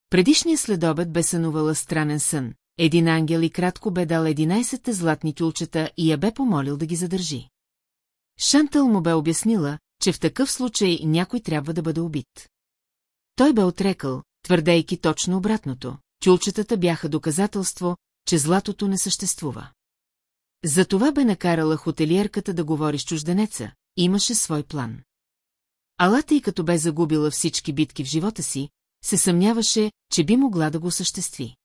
Предишния следобед бе сънувала странен сън. Един ангел и кратко бе дал 11 златни тюлчета и я бе помолил да ги задържи. Шантъл му бе обяснила, че в такъв случай някой трябва да бъде убит. Той бе отрекал, твърдейки точно обратното. Тюлчетата бяха доказателство, че златото не съществува. Затова бе накарала хотелиерката да говори с чужденеца, имаше свой план. Алата и като бе загубила всички битки в живота си, се съмняваше, че би могла да го съществи.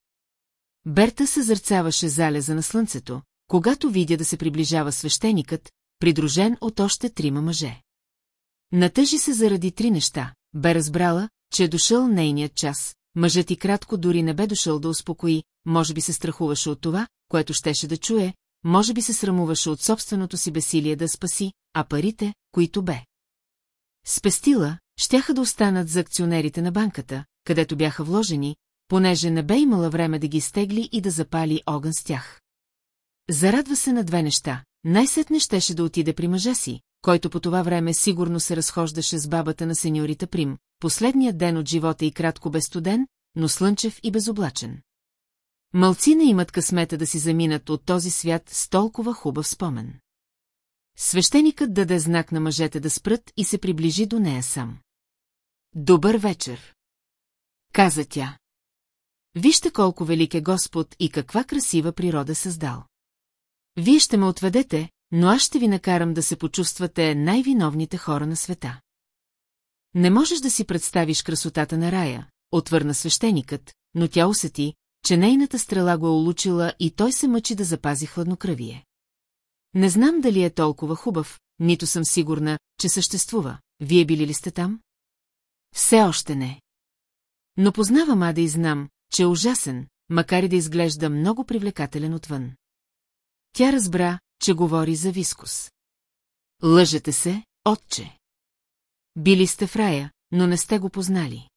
Берта съзърцаваше залеза на слънцето, когато видя да се приближава свещеникът, придружен от още трима мъже. Натъжи се заради три неща. Бе разбрала, че е дошъл нейният час. Мъжът и кратко дори не бе дошъл да успокои, може би се страхуваше от това, което щеше да чуе, може би се срамуваше от собственото си бесилие да спаси, а парите, които бе. Спестила, щяха да останат за акционерите на банката, където бяха вложени, понеже не бе имала време да ги стегли и да запали огън с тях. Зарадва се на две неща. Най-сетне щеше да отиде при мъжа си, който по това време сигурно се разхождаше с бабата на сеньорита Прим, последният ден от живота и кратко бе студен, но слънчев и безоблачен. Малцина имат късмета да си заминат от този свят с толкова хубав спомен. Свещеникът даде знак на мъжете да спрат и се приближи до нея сам. Добър вечер, каза тя. Вижте колко велик е Господ и каква красива природа създал. Вие ще ме отведете, но аз ще ви накарам да се почувствате най-виновните хора на света. Не можеш да си представиш красотата на рая, отвърна свещеникът, но тя усети, че нейната стрела го е улучила и той се мъчи да запази хладнокръвие. Не знам дали е толкова хубав, нито съм сигурна, че съществува. Вие били ли сте там? Все още не. Но познавам Ада и знам, че е ужасен, макар и да изглежда много привлекателен отвън. Тя разбра, че говори за вискус. Лъжете се, отче. Били сте в рая, но не сте го познали.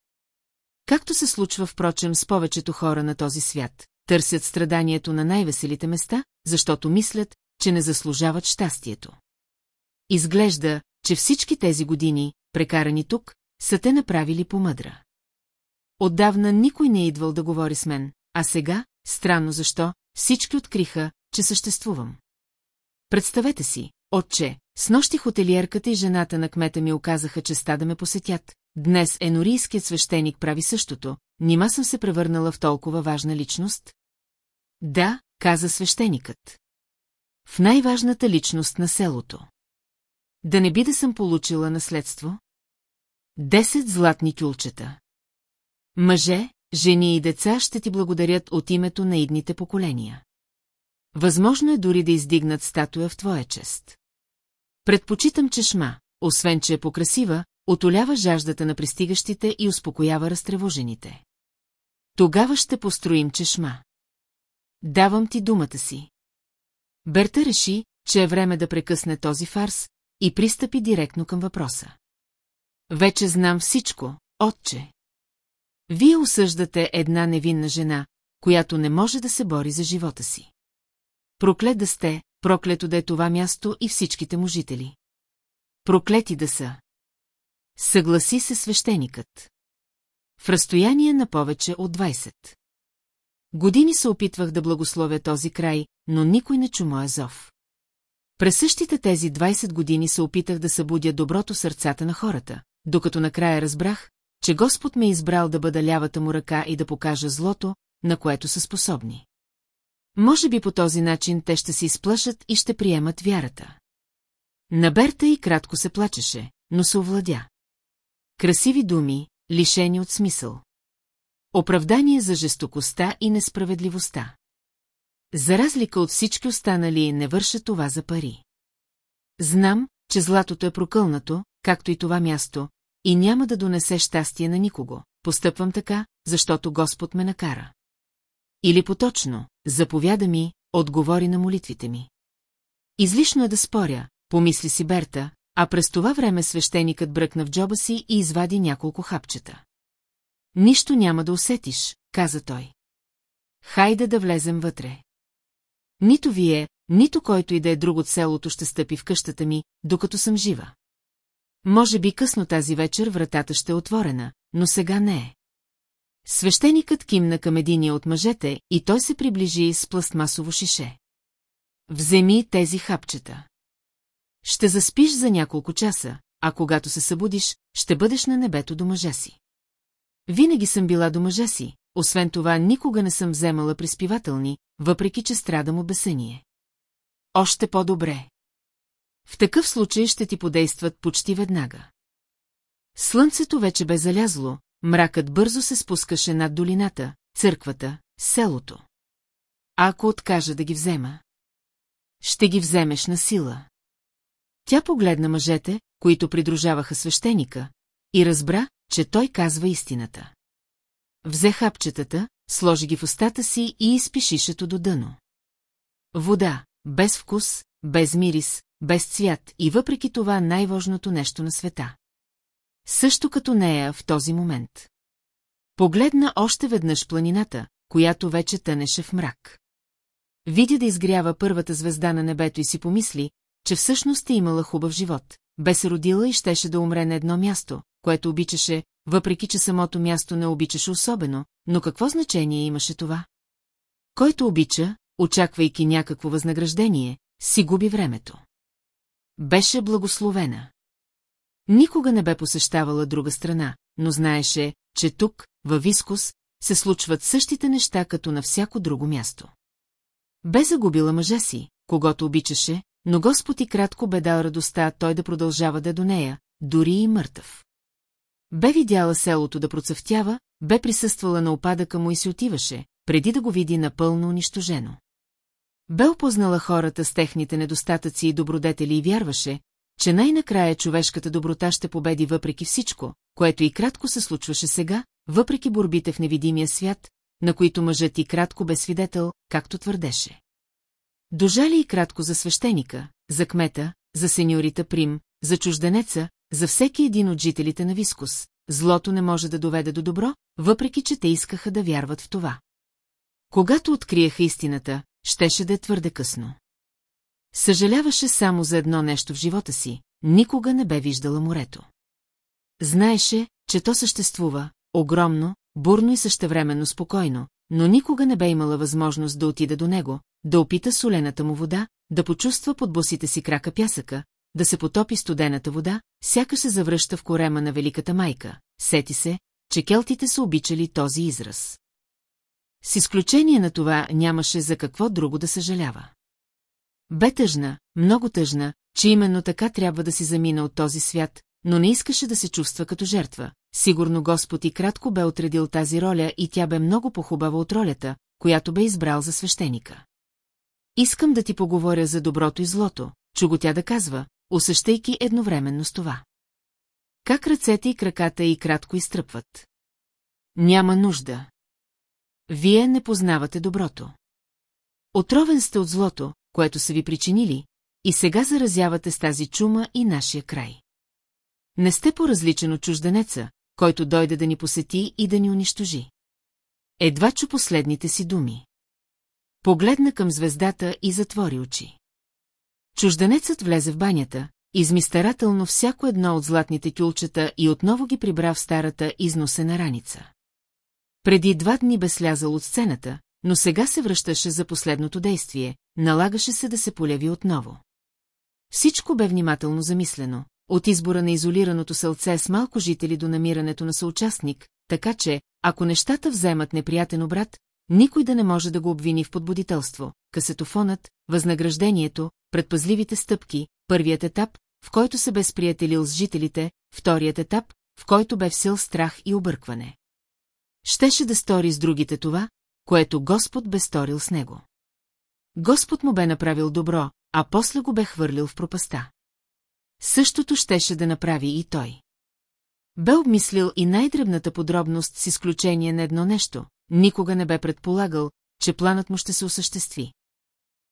Както се случва, впрочем, с повечето хора на този свят, търсят страданието на най-веселите места, защото мислят, че не заслужават щастието. Изглежда, че всички тези години, прекарани тук, са те направили помъдра. Отдавна никой не е идвал да говори с мен, а сега, странно защо, всички откриха, че съществувам. Представете си, отче, с нощи хотелиерката и жената на кмета ми оказаха честа да ме посетят. Днес енорийският свещеник прави същото, нима съм се превърнала в толкова важна личност? Да, каза свещеникът. В най-важната личност на селото. Да не би да съм получила наследство? Десет златни тюлчета. Мъже, жени и деца ще ти благодарят от името на идните поколения. Възможно е дори да издигнат статуя в твоя чест. Предпочитам чешма, освен че е покрасива, отолява жаждата на пристигащите и успокоява разтревожените. Тогава ще построим чешма. Давам ти думата си. Берта реши, че е време да прекъсне този фарс и пристъпи директно към въпроса. Вече знам всичко, отче. Вие осъждате една невинна жена, която не може да се бори за живота си. Проклет да сте, проклето да е това място и всичките му жители. Проклети да са. Съгласи се свещеникът. В разстояние на повече от 20. Години се опитвах да благословя този край, но никой не чу моя зов. През същите тези 20 години се опитах да събудя доброто сърцата на хората, докато накрая разбрах, че Господ ме е избрал да бъда лявата му ръка и да покажа злото, на което са способни. Може би по този начин те ще се изплашат и ще приемат вярата. На Берта и кратко се плачеше, но се овладя. Красиви думи, лишени от смисъл. Оправдание за жестокостта и несправедливостта. За разлика от всички останали, не върша това за пари. Знам, че златото е прокълнато, както и това място, и няма да донесе щастие на никого. Постъпвам така, защото Господ ме накара. Или поточно, заповяда ми, отговори на молитвите ми. Излишно е да споря, помисли си Берта, а през това време свещеникът бръкна в джоба си и извади няколко хапчета. Нищо няма да усетиш, каза той. Хайде да влезем вътре. Нито вие, нито който и да е друг от селото ще стъпи в къщата ми, докато съм жива. Може би късно тази вечер вратата ще е отворена, но сега не е. Свещеникът кимна към единия от мъжете и той се приближи с пластмасово шише. Вземи тези хапчета. Ще заспиш за няколко часа, а когато се събудиш, ще бъдеш на небето до мъжа си. Винаги съм била до мъжа си, освен това никога не съм вземала приспивателни, въпреки че страдам от бесение. Още по-добре. В такъв случай ще ти подействат почти веднага. Слънцето вече бе залязло, мракът бързо се спускаше над долината, църквата, селото. Ако откажа да ги взема? Ще ги вземеш на сила. Тя погледна мъжете, които придружаваха свещеника, и разбра, че той казва истината. Взе хапчетата, сложи ги в устата си и изпи шишето до дъно. Вода, без вкус, без мирис, без цвят и въпреки това най-важното нещо на света. Също като нея в този момент. Погледна още веднъж планината, която вече тънеше в мрак. Видя да изгрява първата звезда на небето и си помисли, че всъщност е имала хубав живот, бе се родила и щеше да умре на едно място, което обичаше, въпреки че самото място не обичаше особено, но какво значение имаше това? Който обича, очаквайки някакво възнаграждение, си губи времето. Беше благословена. Никога не бе посещавала друга страна, но знаеше, че тук, във Вискус, се случват същите неща като на всяко друго място. Бе загубила мъжа си, когато обичаше, но Господ и кратко бе дал радостта той да продължава да е до нея, дори и мъртъв. Бе видяла селото да процъфтява, бе присъствала на опадъка му и си отиваше, преди да го види напълно унищожено. Бе опознала хората с техните недостатъци и добродетели и вярваше, че най-накрая човешката доброта ще победи въпреки всичко, което и кратко се случваше сега, въпреки борбите в невидимия свят, на които мъжът и кратко бе свидетел, както твърдеше. Дожали и кратко за свещеника, за кмета, за сеньорита Прим, за чужденеца, за всеки един от жителите на Вискус. Злото не може да доведе до добро, въпреки че те искаха да вярват в това. Когато откриеха истината, щеше да е твърде късно. Съжаляваше само за едно нещо в живота си, никога не бе виждала морето. Знаеше, че то съществува, огромно, бурно и същевременно спокойно, но никога не бе имала възможност да отида до него, да опита солената му вода, да почувства под босите си крака пясъка, да се потопи студената вода, сякаш се завръща в корема на Великата майка. Сети се, че келтите са обичали този израз. С изключение на това нямаше за какво друго да съжалява. Бе тъжна, много тъжна, че именно така трябва да си замина от този свят, но не искаше да се чувства като жертва. Сигурно Господ и кратко бе отредил тази роля и тя бе много похубава от ролята, която бе избрал за свещеника. Искам да ти поговоря за доброто и злото, чу го тя да казва, усещайки едновременно с това. Как ръцете и краката и кратко изтръпват? Няма нужда. Вие не познавате доброто. Отровен сте от злото, което са ви причинили, и сега заразявате с тази чума и нашия край. Не сте по-различен от чужденеца, който дойде да ни посети и да ни унищожи. Едва чу последните си думи. Погледна към звездата и затвори очи. Чужденецът влезе в банята, изми старателно всяко едно от златните тюлчета и отново ги прибра в старата износена раница. Преди два дни бе слязал от сцената, но сега се връщаше за последното действие, налагаше се да се поляви отново. Всичко бе внимателно замислено, от избора на изолираното сълце с малко жители до намирането на съучастник, така че, ако нещата вземат неприятен обрат, никой да не може да го обвини в подбудителство. Касетофонът, възнаграждението, предпазливите стъпки, първият етап, в който се бе сприятелил с жителите, вторият етап, в който бе всил страх и объркване. Щеше да стори с другите това, което Господ бе сторил с него. Господ му бе направил добро, а после го бе хвърлил в пропаста. Същото щеше да направи и той. Бе обмислил и най-дребната подробност с изключение на едно нещо, никога не бе предполагал, че планът му ще се осъществи.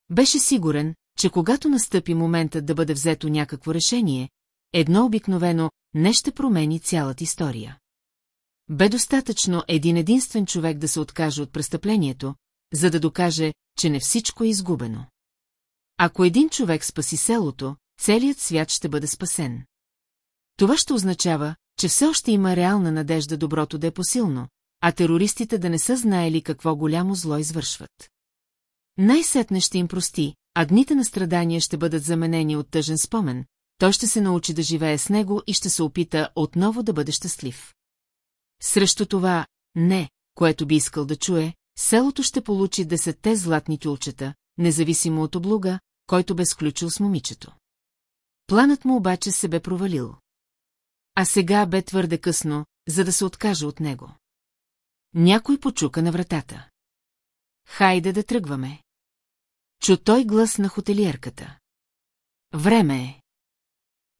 Беше сигурен, че когато настъпи моментът да бъде взето някакво решение, едно обикновено не ще промени цялата история. Бе достатъчно един единствен човек да се откаже от престъплението, за да докаже, че не всичко е изгубено. Ако един човек спаси селото, целият свят ще бъде спасен. Това ще означава, че все още има реална надежда доброто да е посилно, а терористите да не са знаели какво голямо зло извършват. Най-сетне ще им прости, а дните на страдания ще бъдат заменени от тъжен спомен, той ще се научи да живее с него и ще се опита отново да бъде щастлив. Срещу това «не», което би искал да чуе, селото ще получи десетте златни тюлчета, независимо от облуга, който бе сключил с момичето. Планът му обаче се бе провалил. А сега бе твърде късно, за да се откаже от него. Някой почука на вратата. Хайде да тръгваме. Чу той глас на хотелиерката. Време е.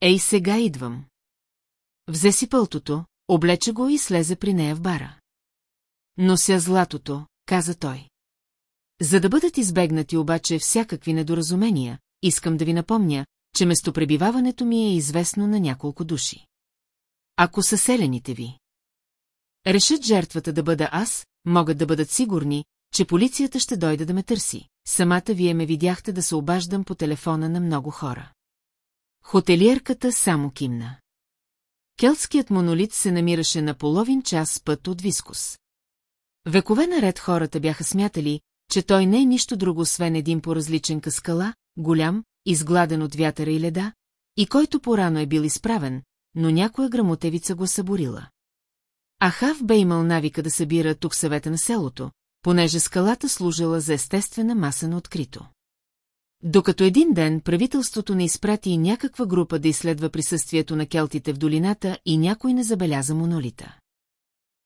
Ей, сега идвам. Взе си пълтото, облече го и слезе при нея в бара. Нося златото, каза той. За да бъдат избегнати обаче всякакви недоразумения, искам да ви напомня, че местопребиваването ми е известно на няколко души. Ако са селените ви. Решат жертвата да бъда аз, могат да бъдат сигурни, че полицията ще дойде да ме търси. Самата вие ме видяхте да се обаждам по телефона на много хора. Хотелиерката само кимна. Келтският монолит се намираше на половин час път от Вискус. Векове наред хората бяха смятали, че той не е нищо друго, освен един по-различен каскала, голям, изгладен от вятъра и леда, и който порано е бил изправен, но някоя грамотевица го съборила. Ахав бе имал навика да събира тук съвета на селото, понеже скалата служила за естествена маса на открито. Докато един ден правителството не изпрати някаква група да изследва присъствието на келтите в долината и някой не забеляза монолита.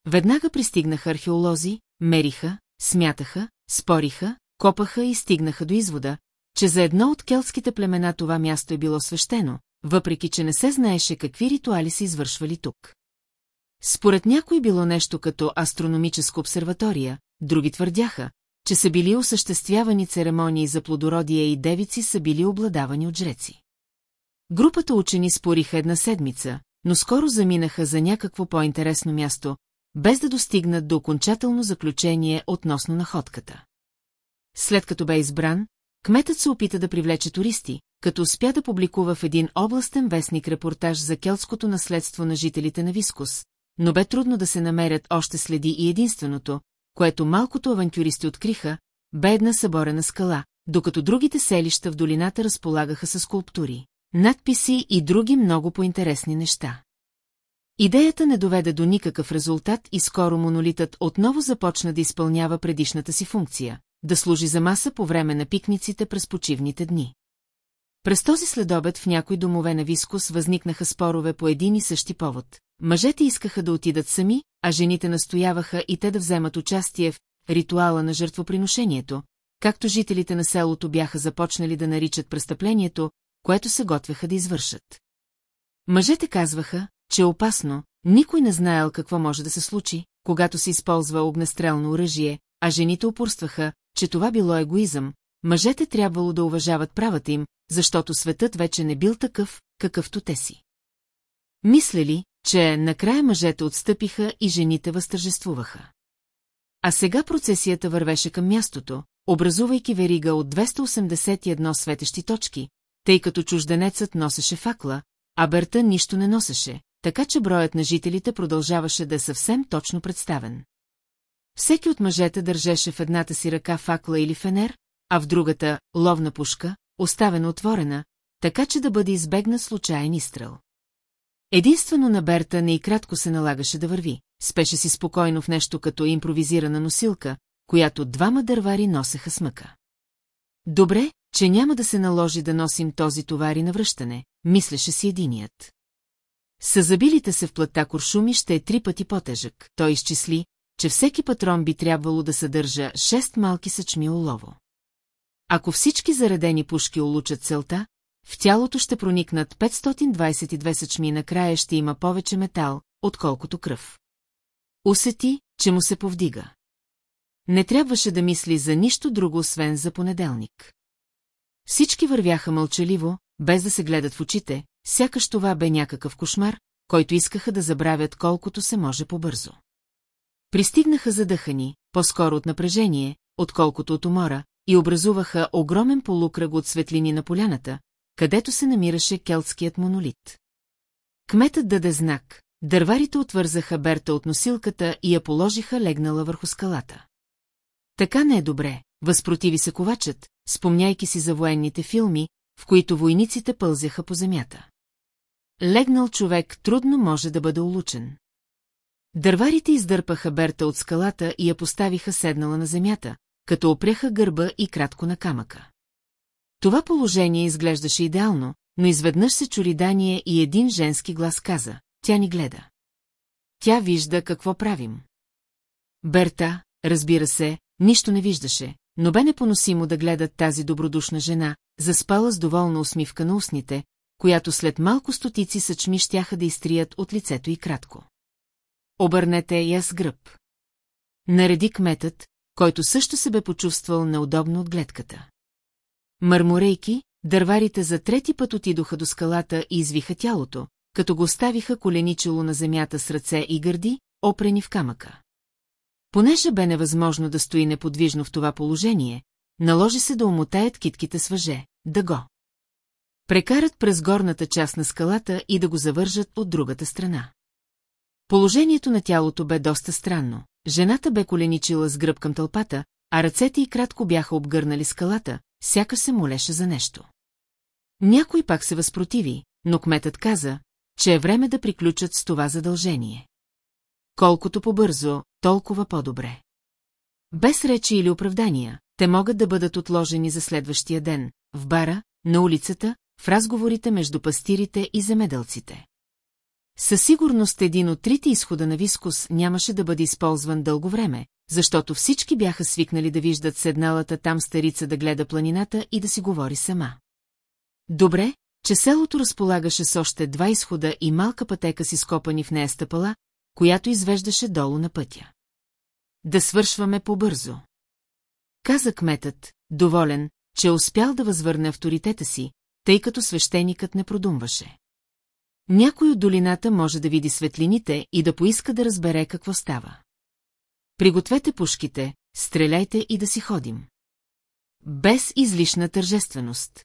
Веднага пристигнаха археолози, мериха, смятаха, спориха, копаха и стигнаха до извода, че за едно от келтските племена това място е било свещено, въпреки че не се знаеше какви ритуали се извършвали тук. Според някой било нещо като астрономическа обсерватория, други твърдяха, че са били осъществявани церемонии за плодородие и девици са били обладавани от жреци. Групата учени спориха една седмица, но скоро заминаха за някакво по-интересно място, без да достигнат до окончателно заключение относно находката. След като бе избран, кметът се опита да привлече туристи, като успя да публикува в един областен вестник репортаж за келтското наследство на жителите на Вискус, но бе трудно да се намерят още следи и единственото, което малкото авантюристи откриха, бе една съборена скала, докато другите селища в долината разполагаха с скулптури, надписи и други много поинтересни неща. Идеята не доведе до никакъв резултат и скоро монолитът отново започна да изпълнява предишната си функция – да служи за маса по време на пикниците през почивните дни. През този следобед в някои домове на Вискус възникнаха спорове по един и същи повод. Мъжете искаха да отидат сами, а жените настояваха и те да вземат участие в ритуала на жертвоприношението, както жителите на селото бяха започнали да наричат престъплението, което се готвеха да извършат. Мъжете казваха, че е опасно, никой не знаел какво може да се случи, когато се използва огнестрелно оръжие, а жените упорстваха, че това било егоизъм, мъжете трябвало да уважават правата им, защото светът вече не бил такъв, какъвто те си. Мислели, че накрая мъжете отстъпиха и жените възтържествуваха. А сега процесията вървеше към мястото, образувайки верига от 281 светещи точки, тъй като чужденецът носеше факла, а Берта нищо не носеше, така че броят на жителите продължаваше да е съвсем точно представен. Всеки от мъжете държеше в едната си ръка факла или фенер, а в другата – ловна пушка, оставена отворена, така че да бъде избегнат случайен изстрел. Единствено на Берта не и кратко се налагаше да върви, спеше си спокойно в нещо като импровизирана носилка, която двама дървари носеха с мъка. Добре, че няма да се наложи да носим този товари на връщане, мислеше си единият. С забилите се в плътта куршуми ще е три пъти по-тежък. Той изчисли, че всеки патрон би трябвало да съдържа шест малки съчми олово. Ако всички заредени пушки улучат целта, в тялото ще проникнат 522 съчми и накрая ще има повече метал, отколкото кръв. Усети, че му се повдига. Не трябваше да мисли за нищо друго, освен за понеделник. Всички вървяха мълчаливо, без да се гледат в очите, сякаш това бе някакъв кошмар, който искаха да забравят колкото се може по-бързо. Пристигнаха задъхани, по-скоро от напрежение, отколкото от умора, и образуваха огромен полукръг от светлини на поляната, където се намираше келтският монолит. Кметът даде знак, дърварите отвързаха Берта от носилката и я положиха легнала върху скалата. Така не е добре, възпротиви се ковачът, спомняйки си за военните филми, в които войниците пълзяха по земята. Легнал човек трудно може да бъде улучен. Дърварите издърпаха Берта от скалата и я поставиха седнала на земята, като опряха гърба и кратко на камъка. Това положение изглеждаше идеално, но изведнъж се чури дание и един женски глас каза, тя ни гледа. Тя вижда какво правим. Берта, разбира се, нищо не виждаше, но бе непоносимо да гледат тази добродушна жена, заспала с доволна усмивка на устните, която след малко стотици съчми щяха да изтрият от лицето и кратко. Обърнете я с гръб. Нареди кметът, който също се бе почувствал неудобно от гледката. Мърморейки, дърварите за трети път отидоха до скалата и извиха тялото, като го оставиха коленичело на земята с ръце и гърди, опрени в камъка. Понеже бе невъзможно да стои неподвижно в това положение, наложи се да умотаят китките с въже, да го. Прекарат през горната част на скалата и да го завържат от другата страна. Положението на тялото бе доста странно. Жената бе коленичила с гръб към тълпата, а ръцете й кратко бяха обгърнали скалата, сякаш се молеше за нещо. Някой пак се възпротиви, но кметът каза, че е време да приключат с това задължение. Колкото по-бързо, толкова по-добре. Без речи или оправдания, те могат да бъдат отложени за следващия ден, в бара, на улицата, в разговорите между пастирите и земеделците. Със сигурност един от трите изхода на Вискус нямаше да бъде използван дълго време, защото всички бяха свикнали да виждат седналата там старица да гледа планината и да си говори сама. Добре, че селото разполагаше с още два изхода и малка пътека си скопани в нея стъпала, която извеждаше долу на пътя. Да свършваме по-бързо. Каза кметът, доволен, че е успял да възвърне авторитета си, тъй като свещеникът не продумваше. Някой от долината може да види светлините и да поиска да разбере какво става. Пригответе пушките, стреляйте и да си ходим. Без излишна тържественост.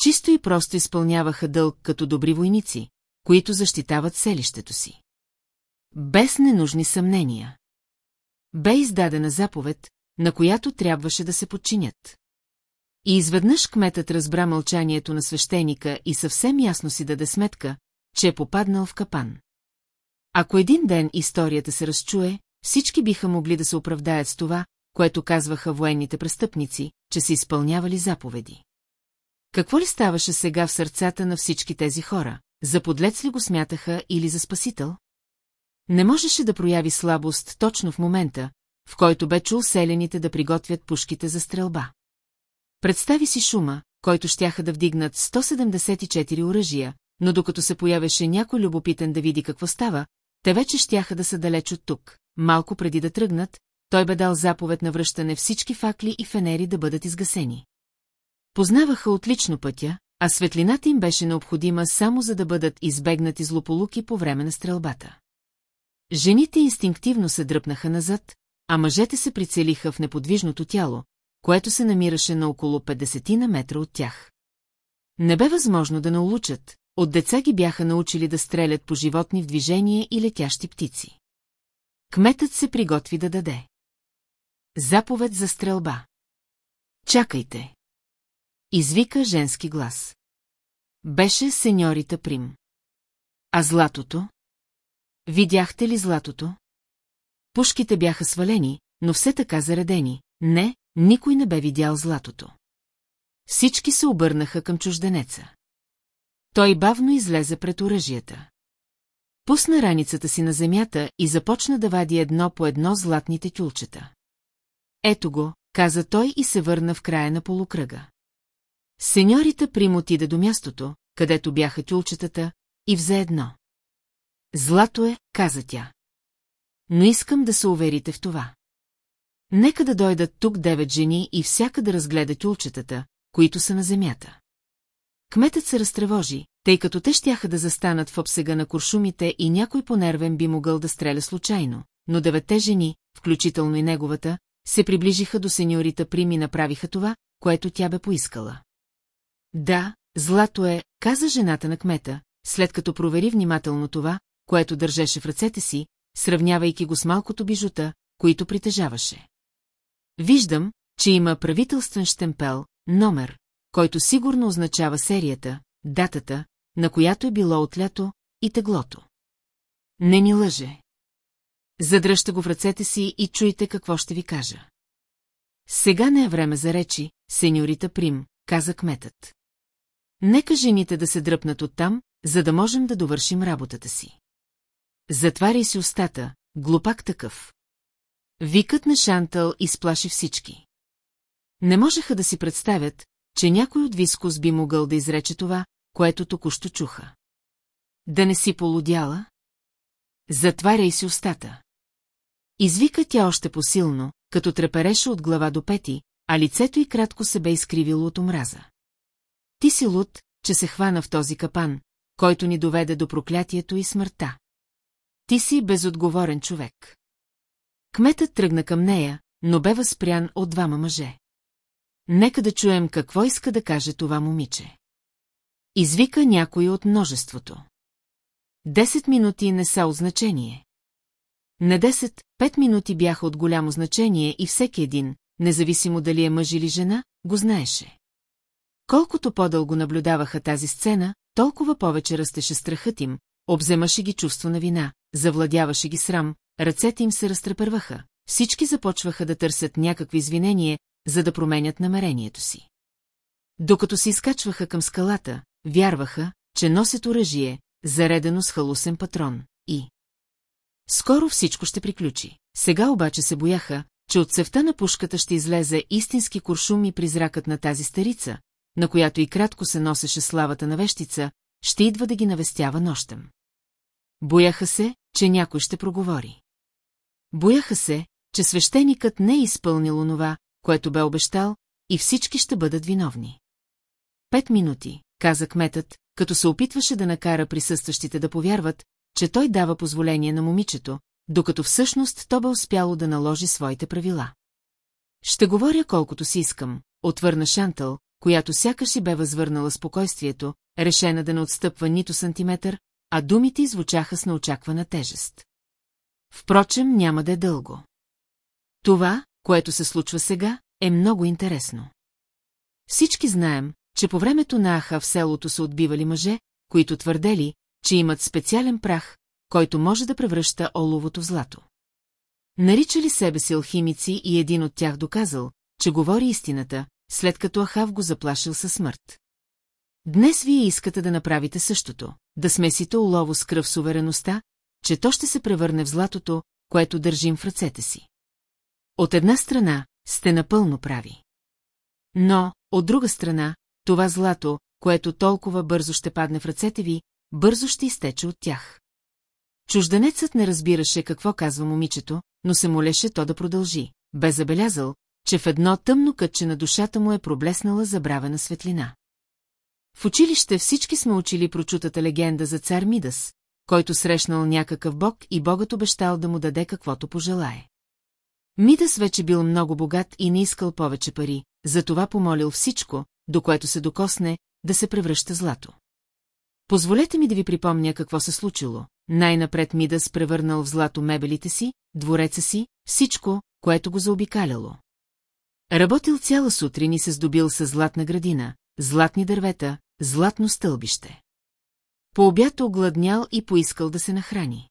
Чисто и просто изпълняваха дълг като добри войници, които защитават селището си. Без ненужни съмнения. Бе издадена заповед, на която трябваше да се подчинят. И изведнъж кметът разбра мълчанието на свещеника и съвсем ясно си даде сметка, че е попаднал в капан. Ако един ден историята се разчуе, всички биха могли да се оправдаят с това, което казваха военните престъпници, че са изпълнявали заповеди. Какво ли ставаше сега в сърцата на всички тези хора? За подлец ли го смятаха или за спасител? Не можеше да прояви слабост точно в момента, в който бе чул селените да приготвят пушките за стрелба. Представи си шума, който щяха да вдигнат 174 оръжия, но докато се появеше някой любопитен да види какво става, те вече щяха да са далеч от тук. Малко преди да тръгнат, той бе дал заповед на връщане всички факли и фенери да бъдат изгасени. Познаваха отлично пътя, а светлината им беше необходима само за да бъдат избегнати злополуки по време на стрелбата. Жените инстинктивно се дръпнаха назад, а мъжете се прицелиха в неподвижното тяло, което се намираше на около 50 на метра от тях. Не бе възможно да наулучат, от деца ги бяха научили да стрелят по животни в движение и летящи птици. Кметът се приготви да даде. Заповед за стрелба. Чакайте. Извика женски глас. Беше сеньорита Прим. А златото? Видяхте ли златото? Пушките бяха свалени, но все така заредени. Не, никой не бе видял златото. Всички се обърнаха към чужденеца. Той бавно излезе пред оръжията. Пусна раницата си на земята и започна да вади едно по едно златните тюлчета. Ето го, каза той и се върна в края на полукръга. Сеньорита Прим отида до мястото, където бяха тюлчетата, и взе едно. Злато е, каза тя. Но искам да се уверите в това. Нека да дойдат тук девет жени и всяка да разгледа тюлчетата, които са на земята. Кметът се разтревожи, тъй като те щяха да застанат в обсега на куршумите и някой понервен би могъл да стреля случайно, но деветте жени, включително и неговата, се приближиха до сеньорита Прим и направиха това, което тя бе поискала. Да, злато е, каза жената на кмета, след като провери внимателно това, което държеше в ръцете си, сравнявайки го с малкото бижута, които притежаваше. Виждам, че има правителствен штемпел, номер, който сигурно означава серията, датата, на която е било отлято, и теглото. Не ни лъже. Задръжте го в ръцете си и чуйте какво ще ви кажа. Сега не е време за речи, сеньорита Прим, каза кметът. Нека жените да се дръпнат оттам, за да можем да довършим работата си. Затваряй си устата, глупак такъв. Викът на Шантъл изплаши всички. Не можеха да си представят, че някой от Вискос би могъл да изрече това, което току-що чуха. Да не си полудяла? Затваряй си устата. Извика тя още посилно, като трепереше от глава до пети, а лицето й кратко се бе изкривило от омраза. Ти си луд, че се хвана в този капан, който ни доведе до проклятието и смъртта. Ти си безотговорен човек. Кметът тръгна към нея, но бе възпрян от двама мъже. Нека да чуем какво иска да каже това момиче. Извика някой от множеството. Десет минути не са от значение. На десет, пет минути бяха от голямо значение и всеки един, независимо дали е мъж или жена, го знаеше. Колкото по-дълго наблюдаваха тази сцена, толкова повече растеше страхът им, обземаше ги чувство на вина, завладяваше ги срам, ръцете им се разтрепърваха, всички започваха да търсят някакви извинение, за да променят намерението си. Докато се изкачваха към скалата, вярваха, че носят оръжие, заредено с халусен патрон, и... Скоро всичко ще приключи. Сега обаче се бояха, че от цевта на пушката ще излезе истински куршум и призракът на тази старица, на която и кратко се носеше славата на вещица, ще идва да ги навестява нощем. Бояха се, че някой ще проговори. Бояха се, че свещеникът не е изпълнил онова, което бе обещал, и всички ще бъдат виновни. Пет минути, каза кметът, като се опитваше да накара присъстващите да повярват, че той дава позволение на момичето, докато всъщност то бе успяло да наложи своите правила. Ще говоря колкото си искам, отвърна Шантъл, която сякаш и бе възвърнала спокойствието, решена да не отстъпва нито сантиметър, а думите звучаха с неочаквана тежест. Впрочем, няма да е дълго. Това, което се случва сега, е много интересно. Всички знаем, че по времето на Аха в селото са отбивали мъже, които твърдели, че имат специален прах, който може да превръща оловото в злато. Наричали себе си алхимици и един от тях доказал, че говори истината, след като Ахав го заплашил със смърт. Днес вие искате да направите същото, да смесите олово с кръв с увереността, че то ще се превърне в златото, което държим в ръцете си. От една страна, сте напълно прави. Но, от друга страна, това злато, което толкова бързо ще падне в ръцете ви, бързо ще изтече от тях. Чужденецът не разбираше какво казва момичето, но се молеше то да продължи. Бе забелязал, че в едно тъмно кътче на душата му е проблеснала забравена светлина. В училище всички сме учили прочутата легенда за цар Мидас, който срещнал някакъв бог и богът обещал да му даде каквото пожелае. Мидас вече бил много богат и не искал повече пари, затова помолил всичко, до което се докосне, да се превръща злато. Позволете ми да ви припомня какво се случило. Най-напред Мидас превърнал в злато мебелите си, двореца си, всичко, което го заобикаляло. Работил цяла сутрин и се здобил с златна градина, златни дървета, златно стълбище. По обяд огладнял и поискал да се нахрани.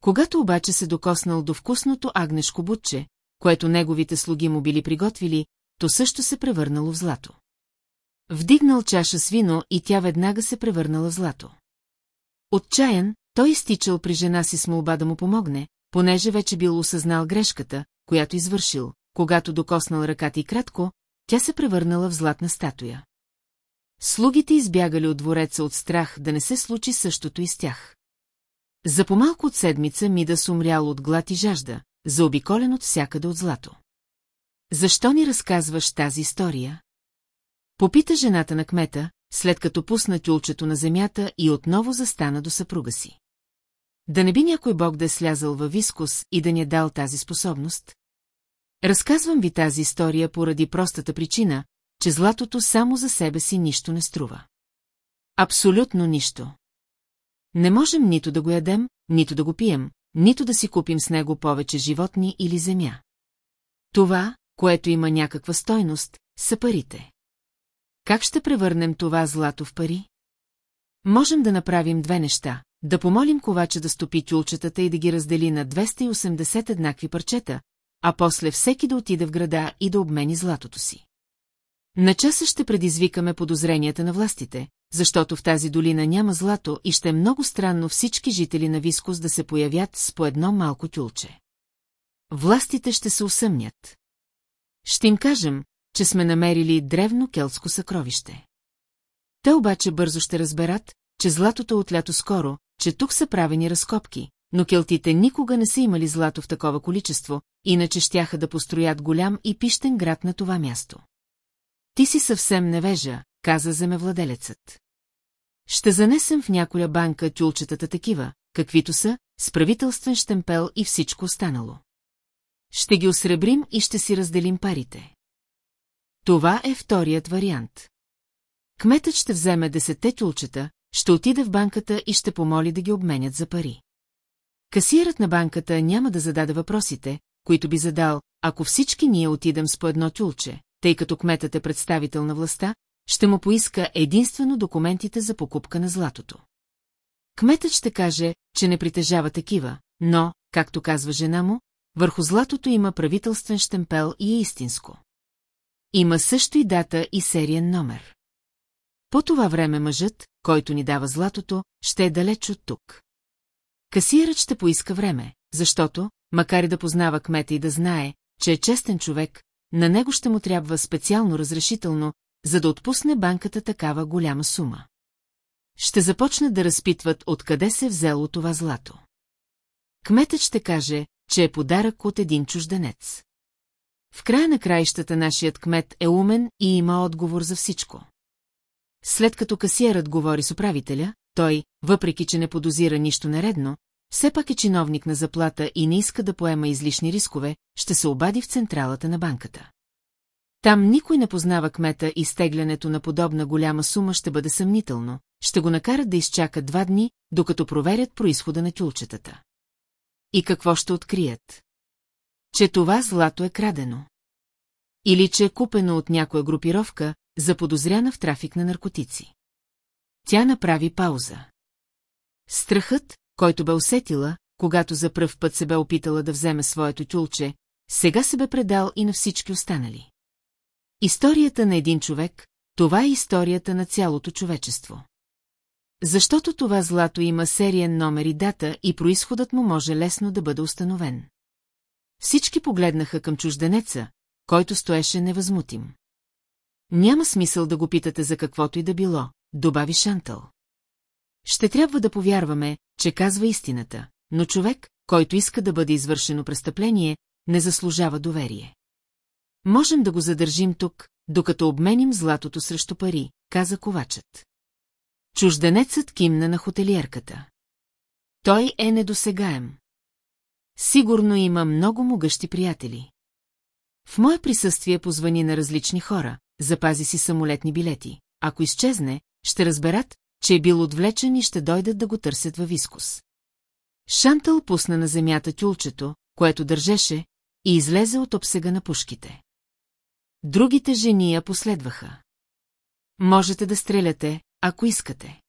Когато обаче се докоснал до вкусното агнешко бутче, което неговите слуги му били приготвили, то също се превърнало в злато. Вдигнал чаша с вино и тя веднага се превърнала в злато. Отчаян, той изтичал при жена си с молба да му помогне, понеже вече бил осъзнал грешката, която извършил, когато докоснал ръката и кратко, тя се превърнала в златна статуя. Слугите избягали от двореца от страх да не се случи същото и с тях. За помалко от седмица Мида сумрял от глад и жажда, заобиколен от всякъде от злато. Защо ни разказваш тази история? Попита жената на кмета, след като пусна тюлчето на земята и отново застана до съпруга си. Да не би някой бог да е слязал във вискус и да ни е дал тази способност? Разказвам ви тази история поради простата причина, че златото само за себе си нищо не струва. Абсолютно нищо. Не можем нито да го ядем, нито да го пием, нито да си купим с него повече животни или земя. Това, което има някаква стойност, са парите. Как ще превърнем това злато в пари? Можем да направим две неща. Да помолим ковача да стопи тюлчетата и да ги раздели на 280 еднакви парчета, а после всеки да отиде в града и да обмени златото си. На часа ще предизвикаме подозренията на властите, защото в тази долина няма злато и ще е много странно всички жители на Вискос да се появят с по едно малко тюлче. Властите ще се усъмнят. Ще им кажем, че сме намерили древно келтско съкровище. Те обаче бързо ще разберат, че златото е отлято скоро, че тук са правени разкопки, но келтите никога не са имали злато в такова количество, иначе щяха да построят голям и пищен град на това място. Ти си съвсем невежа, каза земевладелецът. Ще занесем в някоя банка тюлчетата такива, каквито са, с правителствен штемпел и всичко останало. Ще ги осребрим и ще си разделим парите. Това е вторият вариант. Кметът ще вземе десетте тюлчета, ще отиде в банката и ще помоли да ги обменят за пари. Касиерът на банката няма да зададе въпросите, които би задал, ако всички ние отидем с по едно тюлче, тъй като кметът е представител на властта, ще му поиска единствено документите за покупка на златото. Кметът ще каже, че не притежава такива, но, както казва жена му, върху златото има правителствен штемпел и е истинско. Има също и дата и сериен номер. По това време мъжът, който ни дава златото, ще е далеч от тук. Касиерът ще поиска време, защото, макар и да познава кмета и да знае, че е честен човек, на него ще му трябва специално разрешително, за да отпусне банката такава голяма сума. Ще започнат да разпитват откъде се е взело това злато. Кметът ще каже, че е подарък от един чужденец. В края на краищата нашият кмет е умен и има отговор за всичко. След като касиерът говори с управителя, той, въпреки че не подозира нищо нередно, все пак е чиновник на заплата и не иска да поема излишни рискове, ще се обади в централата на банката. Там никой не познава кмета и стеглянето на подобна голяма сума ще бъде съмнително, ще го накарат да изчака два дни, докато проверят происхода на тюлчетата. И какво ще открият? Че това злато е крадено. Или че е купено от някоя групировка, заподозряна в трафик на наркотици. Тя направи пауза. Страхът, който бе усетила, когато за пръв път се бе опитала да вземе своето тюлче, сега се бе предал и на всички останали. Историята на един човек, това е историята на цялото човечество. Защото това злато има сериен номер и дата и происходът му може лесно да бъде установен. Всички погледнаха към чужденеца, който стоеше невъзмутим. Няма смисъл да го питате за каквото и да било, добави Шантъл. Ще трябва да повярваме, че казва истината, но човек, който иска да бъде извършено престъпление, не заслужава доверие. Можем да го задържим тук, докато обменим златото срещу пари, каза ковачът. Чужденецът кимна на хотелиерката. Той е недосегаем. Сигурно има много могъщи приятели. В мое присъствие позвани на различни хора, запази си самолетни билети. Ако изчезне, ще разберат, че е бил отвлечен и ще дойдат да го търсят във вискус. Шантъл пусна на земята тюлчето, което държеше, и излезе от обсега на пушките. Другите жени я последваха. Можете да стреляте, ако искате.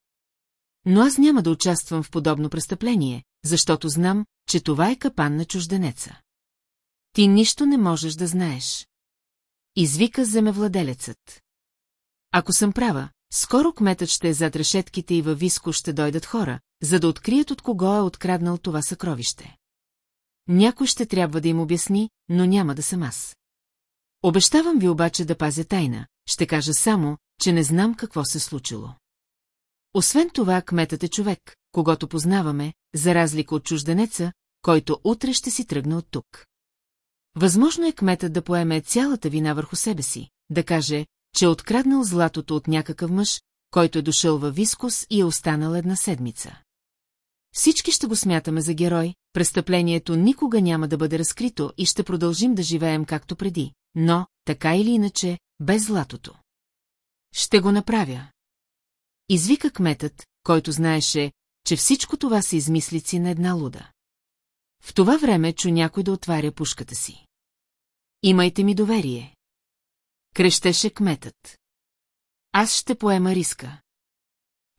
Но аз няма да участвам в подобно престъпление, защото знам, че това е капан на чужденеца. Ти нищо не можеш да знаеш. Извика земевладелецът. Ако съм права, скоро кметът ще е зад решетките и във Виско ще дойдат хора, за да открият от кого е откраднал това съкровище. Някой ще трябва да им обясни, но няма да съм аз. Обещавам ви обаче да пазя тайна, ще кажа само, че не знам какво се случило. Освен това, кметът е човек, когато познаваме, за разлика от чужденеца, който утре ще си тръгне от тук. Възможно е кметът да поеме цялата вина върху себе си, да каже, че е откраднал златото от някакъв мъж, който е дошъл във Вискус и е останал една седмица. Всички ще го смятаме за герой, престъплението никога няма да бъде разкрито и ще продължим да живеем както преди, но, така или иначе, без златото. Ще го направя. Извика кметът, който знаеше, че всичко това са измислици на една луда. В това време чу някой да отваря пушката си. Имайте ми доверие. Крещеше кметът. Аз ще поема риска.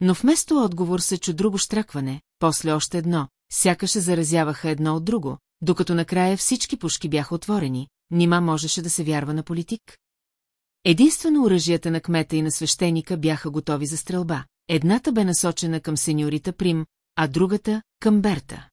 Но вместо отговор се чу друго штракване, после още едно, сякаш се заразяваха едно от друго, докато накрая всички пушки бяха отворени, нима можеше да се вярва на политик? Единствено оръжията на кмета и на свещеника бяха готови за стрелба. Едната бе насочена към сеньорита Прим, а другата – към Берта.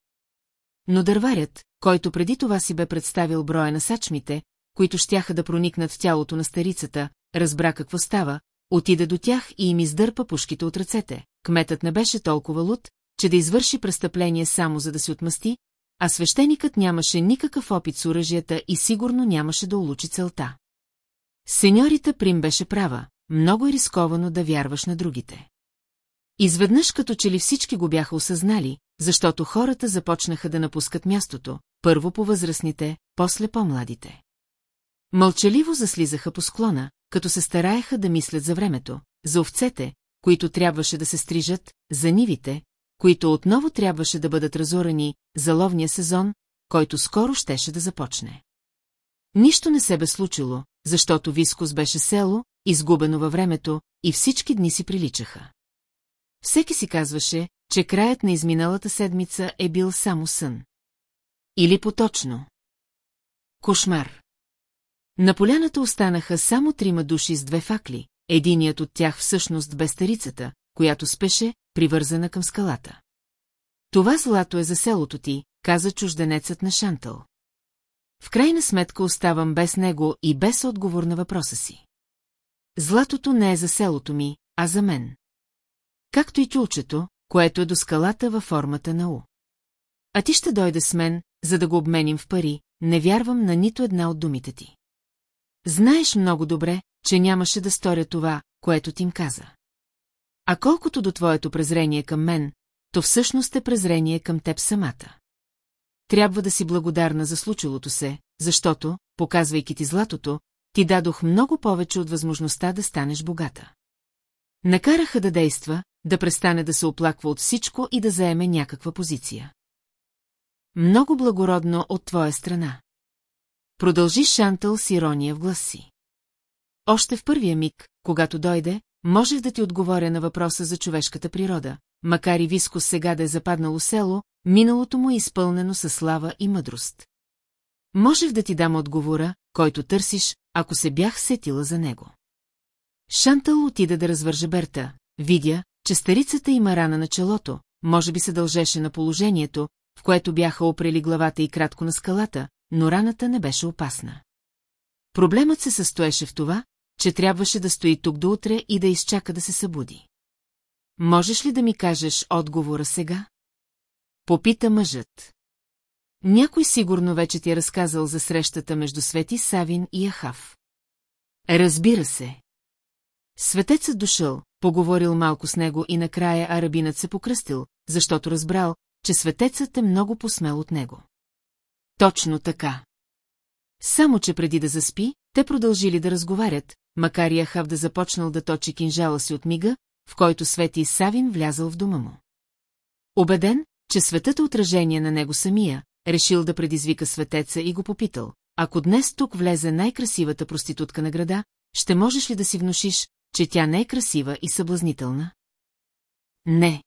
Но дърварят, който преди това си бе представил броя на сачмите, които щяха да проникнат в тялото на старицата, разбра какво става, отида до тях и им издърпа пушките от ръцете. Кметът не беше толкова луд, че да извърши престъпление само за да се отмъсти, а свещеникът нямаше никакъв опит с оръжията и сигурно нямаше да улучи целта. Сеньорита Прим беше права, много е рисковано да вярваш на другите. Изведнъж като че ли всички го бяха осъзнали, защото хората започнаха да напускат мястото, първо по възрастните, после по-младите. Мълчаливо заслизаха по склона, като се стараеха да мислят за времето, за овцете, които трябваше да се стрижат, за нивите, които отново трябваше да бъдат разорани, за ловния сезон, който скоро щеше да започне. Нищо не се бе случило, защото Вискос беше село, изгубено във времето, и всички дни си приличаха. Всеки си казваше, че краят на изминалата седмица е бил само сън. Или поточно. Кошмар. На поляната останаха само трима души с две факли, единият от тях всъщност бе старицата, която спеше, привързана към скалата. Това злато е за селото ти, каза чужденецът на Шантъл. В крайна сметка оставам без него и без отговор на въпроса си. Златото не е за селото ми, а за мен. Както и тюлчето, което е до скалата във формата на У. А ти ще дойде с мен, за да го обменим в пари, не вярвам на нито една от думите ти. Знаеш много добре, че нямаше да сторя това, което ти им каза. А колкото до твоето презрение към мен, то всъщност е презрение към теб самата. Трябва да си благодарна за случилото се, защото, показвайки ти златото, ти дадох много повече от възможността да станеш богата. Накараха да действа, да престане да се оплаква от всичко и да заеме някаква позиция. Много благородно от твоя страна. Продължи Шантъл с ирония в глас си. Още в първия миг, когато дойде, можех да ти отговоря на въпроса за човешката природа, макар и Виско сега да е западнало село, миналото му е изпълнено със слава и мъдрост. Можех да ти дам отговора, който търсиш, ако се бях сетила за него. Шантъл отида да развърже Берта, видя, че старицата има рана на челото, може би се дължеше на положението, в което бяха опрели главата и кратко на скалата, но раната не беше опасна. Проблемът се състоеше в това, че трябваше да стои тук до утре и да изчака да се събуди. Можеш ли да ми кажеш отговора сега? Попита мъжът. Някой сигурно вече ти е разказал за срещата между Свети Савин и Ахав. Разбира се. Светецът дошъл, поговорил малко с него и накрая арабинът се покръстил, защото разбрал, че светецът е много посмел от него. Точно така. Само, че преди да заспи, те продължили да разговарят, макар и Ахав да започнал да точи кинжала си от мига, в който Свети Савин влязал в дома му. Обеден, че светът е отражение на него самия, решил да предизвика светеца и го попитал. Ако днес тук влезе най-красивата проститутка на града, ще можеш ли да си внушиш, че тя не е красива и съблазнителна? Не.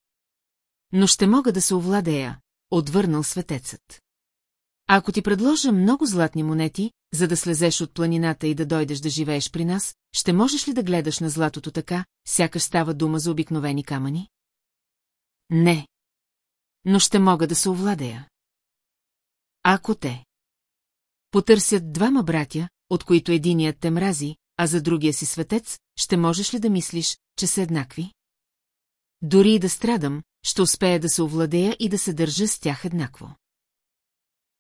Но ще мога да се овладея, отвърнал светецът. Ако ти предложа много златни монети, за да слезеш от планината и да дойдеш да живееш при нас, ще можеш ли да гледаш на златото така, сякаш става дума за обикновени камъни? Не. Но ще мога да се овладея. Ако те потърсят двама братя, от които единият те мрази, а за другия си светец, ще можеш ли да мислиш, че са еднакви? Дори и да страдам, ще успея да се овладея и да се държа с тях еднакво.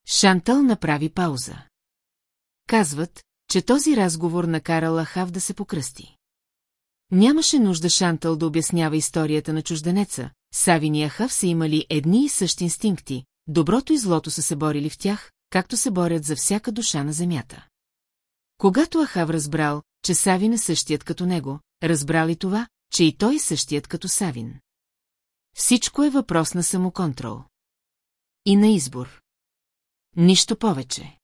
Шантъл направи пауза. Казват, че този разговор накара Лахав да се покръсти. Нямаше нужда Шантъл да обяснява историята на чужденеца, Савин и Ахав са имали едни и същи инстинкти, доброто и злото са се борили в тях, както се борят за всяка душа на земята. Когато Ахав разбрал, че Савин е същият като него, разбрал и това, че и той е същият като Савин. Всичко е въпрос на самоконтрол. И на избор. Нищо повече.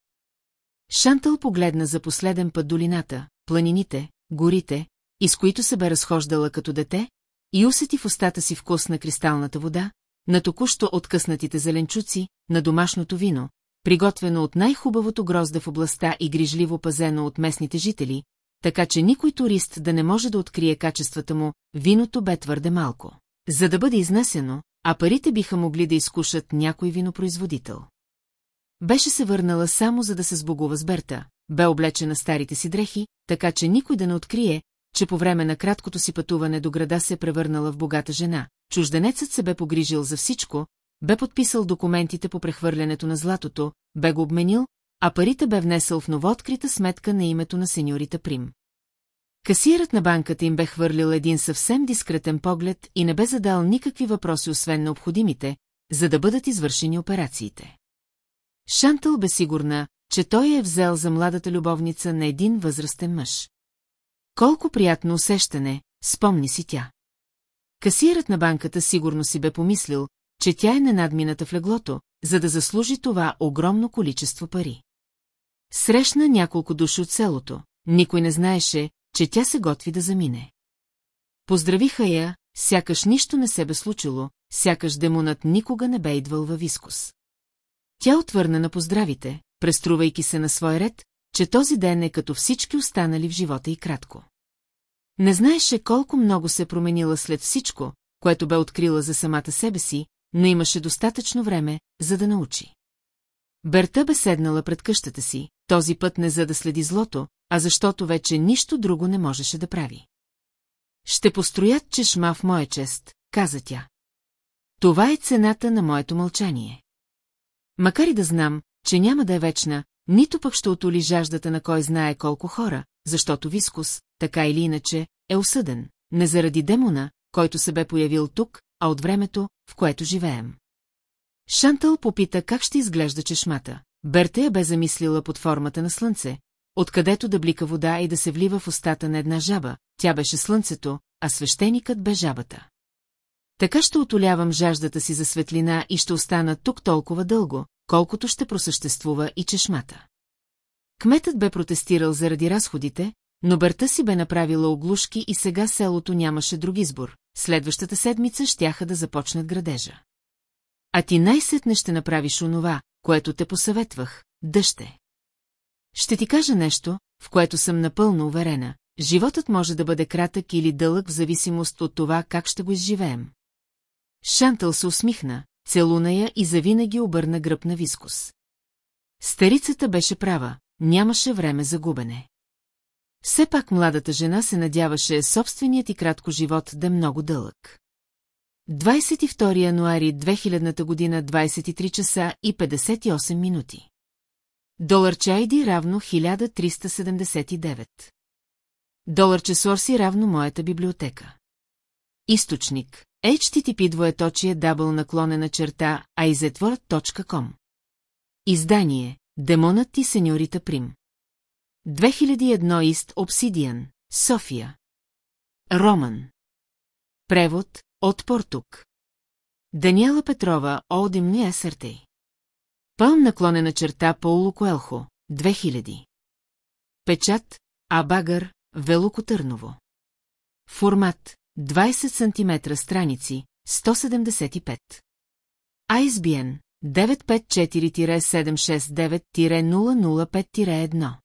Шантъл погледна за последен път долината, планините, горите, из които се бе разхождала като дете, и усети в устата си вкус на кристалната вода, на току-що откъснатите зеленчуци, на домашното вино, приготвено от най-хубавото грозде в областта и грижливо пазено от местните жители, така че никой турист да не може да открие качествата му, виното бе твърде малко. За да бъде изнасяно, а парите биха могли да изкушат някой винопроизводител. Беше се върнала само за да се сбогува с Берта, бе облечена старите си дрехи, така че никой да не открие, че по време на краткото си пътуване до града се превърнала в богата жена. Чужденецът се бе погрижил за всичко, бе подписал документите по прехвърлянето на златото, бе го обменил, а парите бе внесъл в новооткрита сметка на името на сеньорита Прим. Касиерът на банката им бе хвърлил един съвсем дискретен поглед и не бе задал никакви въпроси, освен необходимите, за да бъдат извършени операциите. Шантъл бе сигурна, че той е взел за младата любовница на един възрастен мъж. Колко приятно усещане, спомни си тя. Касиерът на банката сигурно си бе помислил, че тя е ненадмината в леглото, за да заслужи това огромно количество пари. Срещна няколко души от селото, никой не знаеше, че тя се готви да замине. Поздравиха я, сякаш нищо не се бе случило, сякаш демонът никога не бе идвал във вискус. Тя отвърна на поздравите, преструвайки се на свой ред, че този ден е като всички останали в живота и кратко. Не знаеше колко много се променила след всичко, което бе открила за самата себе си, но имаше достатъчно време, за да научи. Берта бе седнала пред къщата си, този път не за да следи злото, а защото вече нищо друго не можеше да прави. Ще построят чешма в моя чест, каза тя. Това е цената на моето мълчание. Макар и да знам, че няма да е вечна, нито пък ще отоли жаждата на кой знае колко хора, защото Вискус, така или иначе, е осъден, не заради демона, който се бе появил тук, а от времето, в което живеем. Шантъл попита как ще изглежда чешмата. Берта я бе замислила под формата на слънце, откъдето да блика вода и да се влива в устата на една жаба, тя беше слънцето, а свещеникът бе жабата. Така ще отолявам жаждата си за светлина и ще остана тук толкова дълго, колкото ще просъществува и чешмата. Кметът бе протестирал заради разходите, но Бърта си бе направила оглушки и сега селото нямаше друг избор. Следващата седмица щяха да започнат градежа. А ти най-сетне ще направиш онова, което те посъветвах, дъще. Ще ти кажа нещо, в което съм напълно уверена. Животът може да бъде кратък или дълъг в зависимост от това как ще го изживеем. Шантъл се усмихна, целуна я и завинаги обърна гръб на вискус. Старицата беше права, нямаше време за губене. Все пак младата жена се надяваше собственият и кратко живот да е много дълъг. 22 януари 2000 година 23 часа и 58 минути. Долар чайди равно 1379. Доларче Сорси равно моята библиотека. Източник. HTTP двоеточие дабл наклонена черта aizetword.com Издание. Демонът и сеньорита Прим. 2001 Ист Обсидиан, София. Роман. Превод от Портук. Даниела Петрова, Олдимни Есертей. Пълн наклонена черта Пауло Коелхо, 2000. Печат, Абагър, Велоко Търново. Формат, 20 см страници, 175. ISBN 954-769-005-1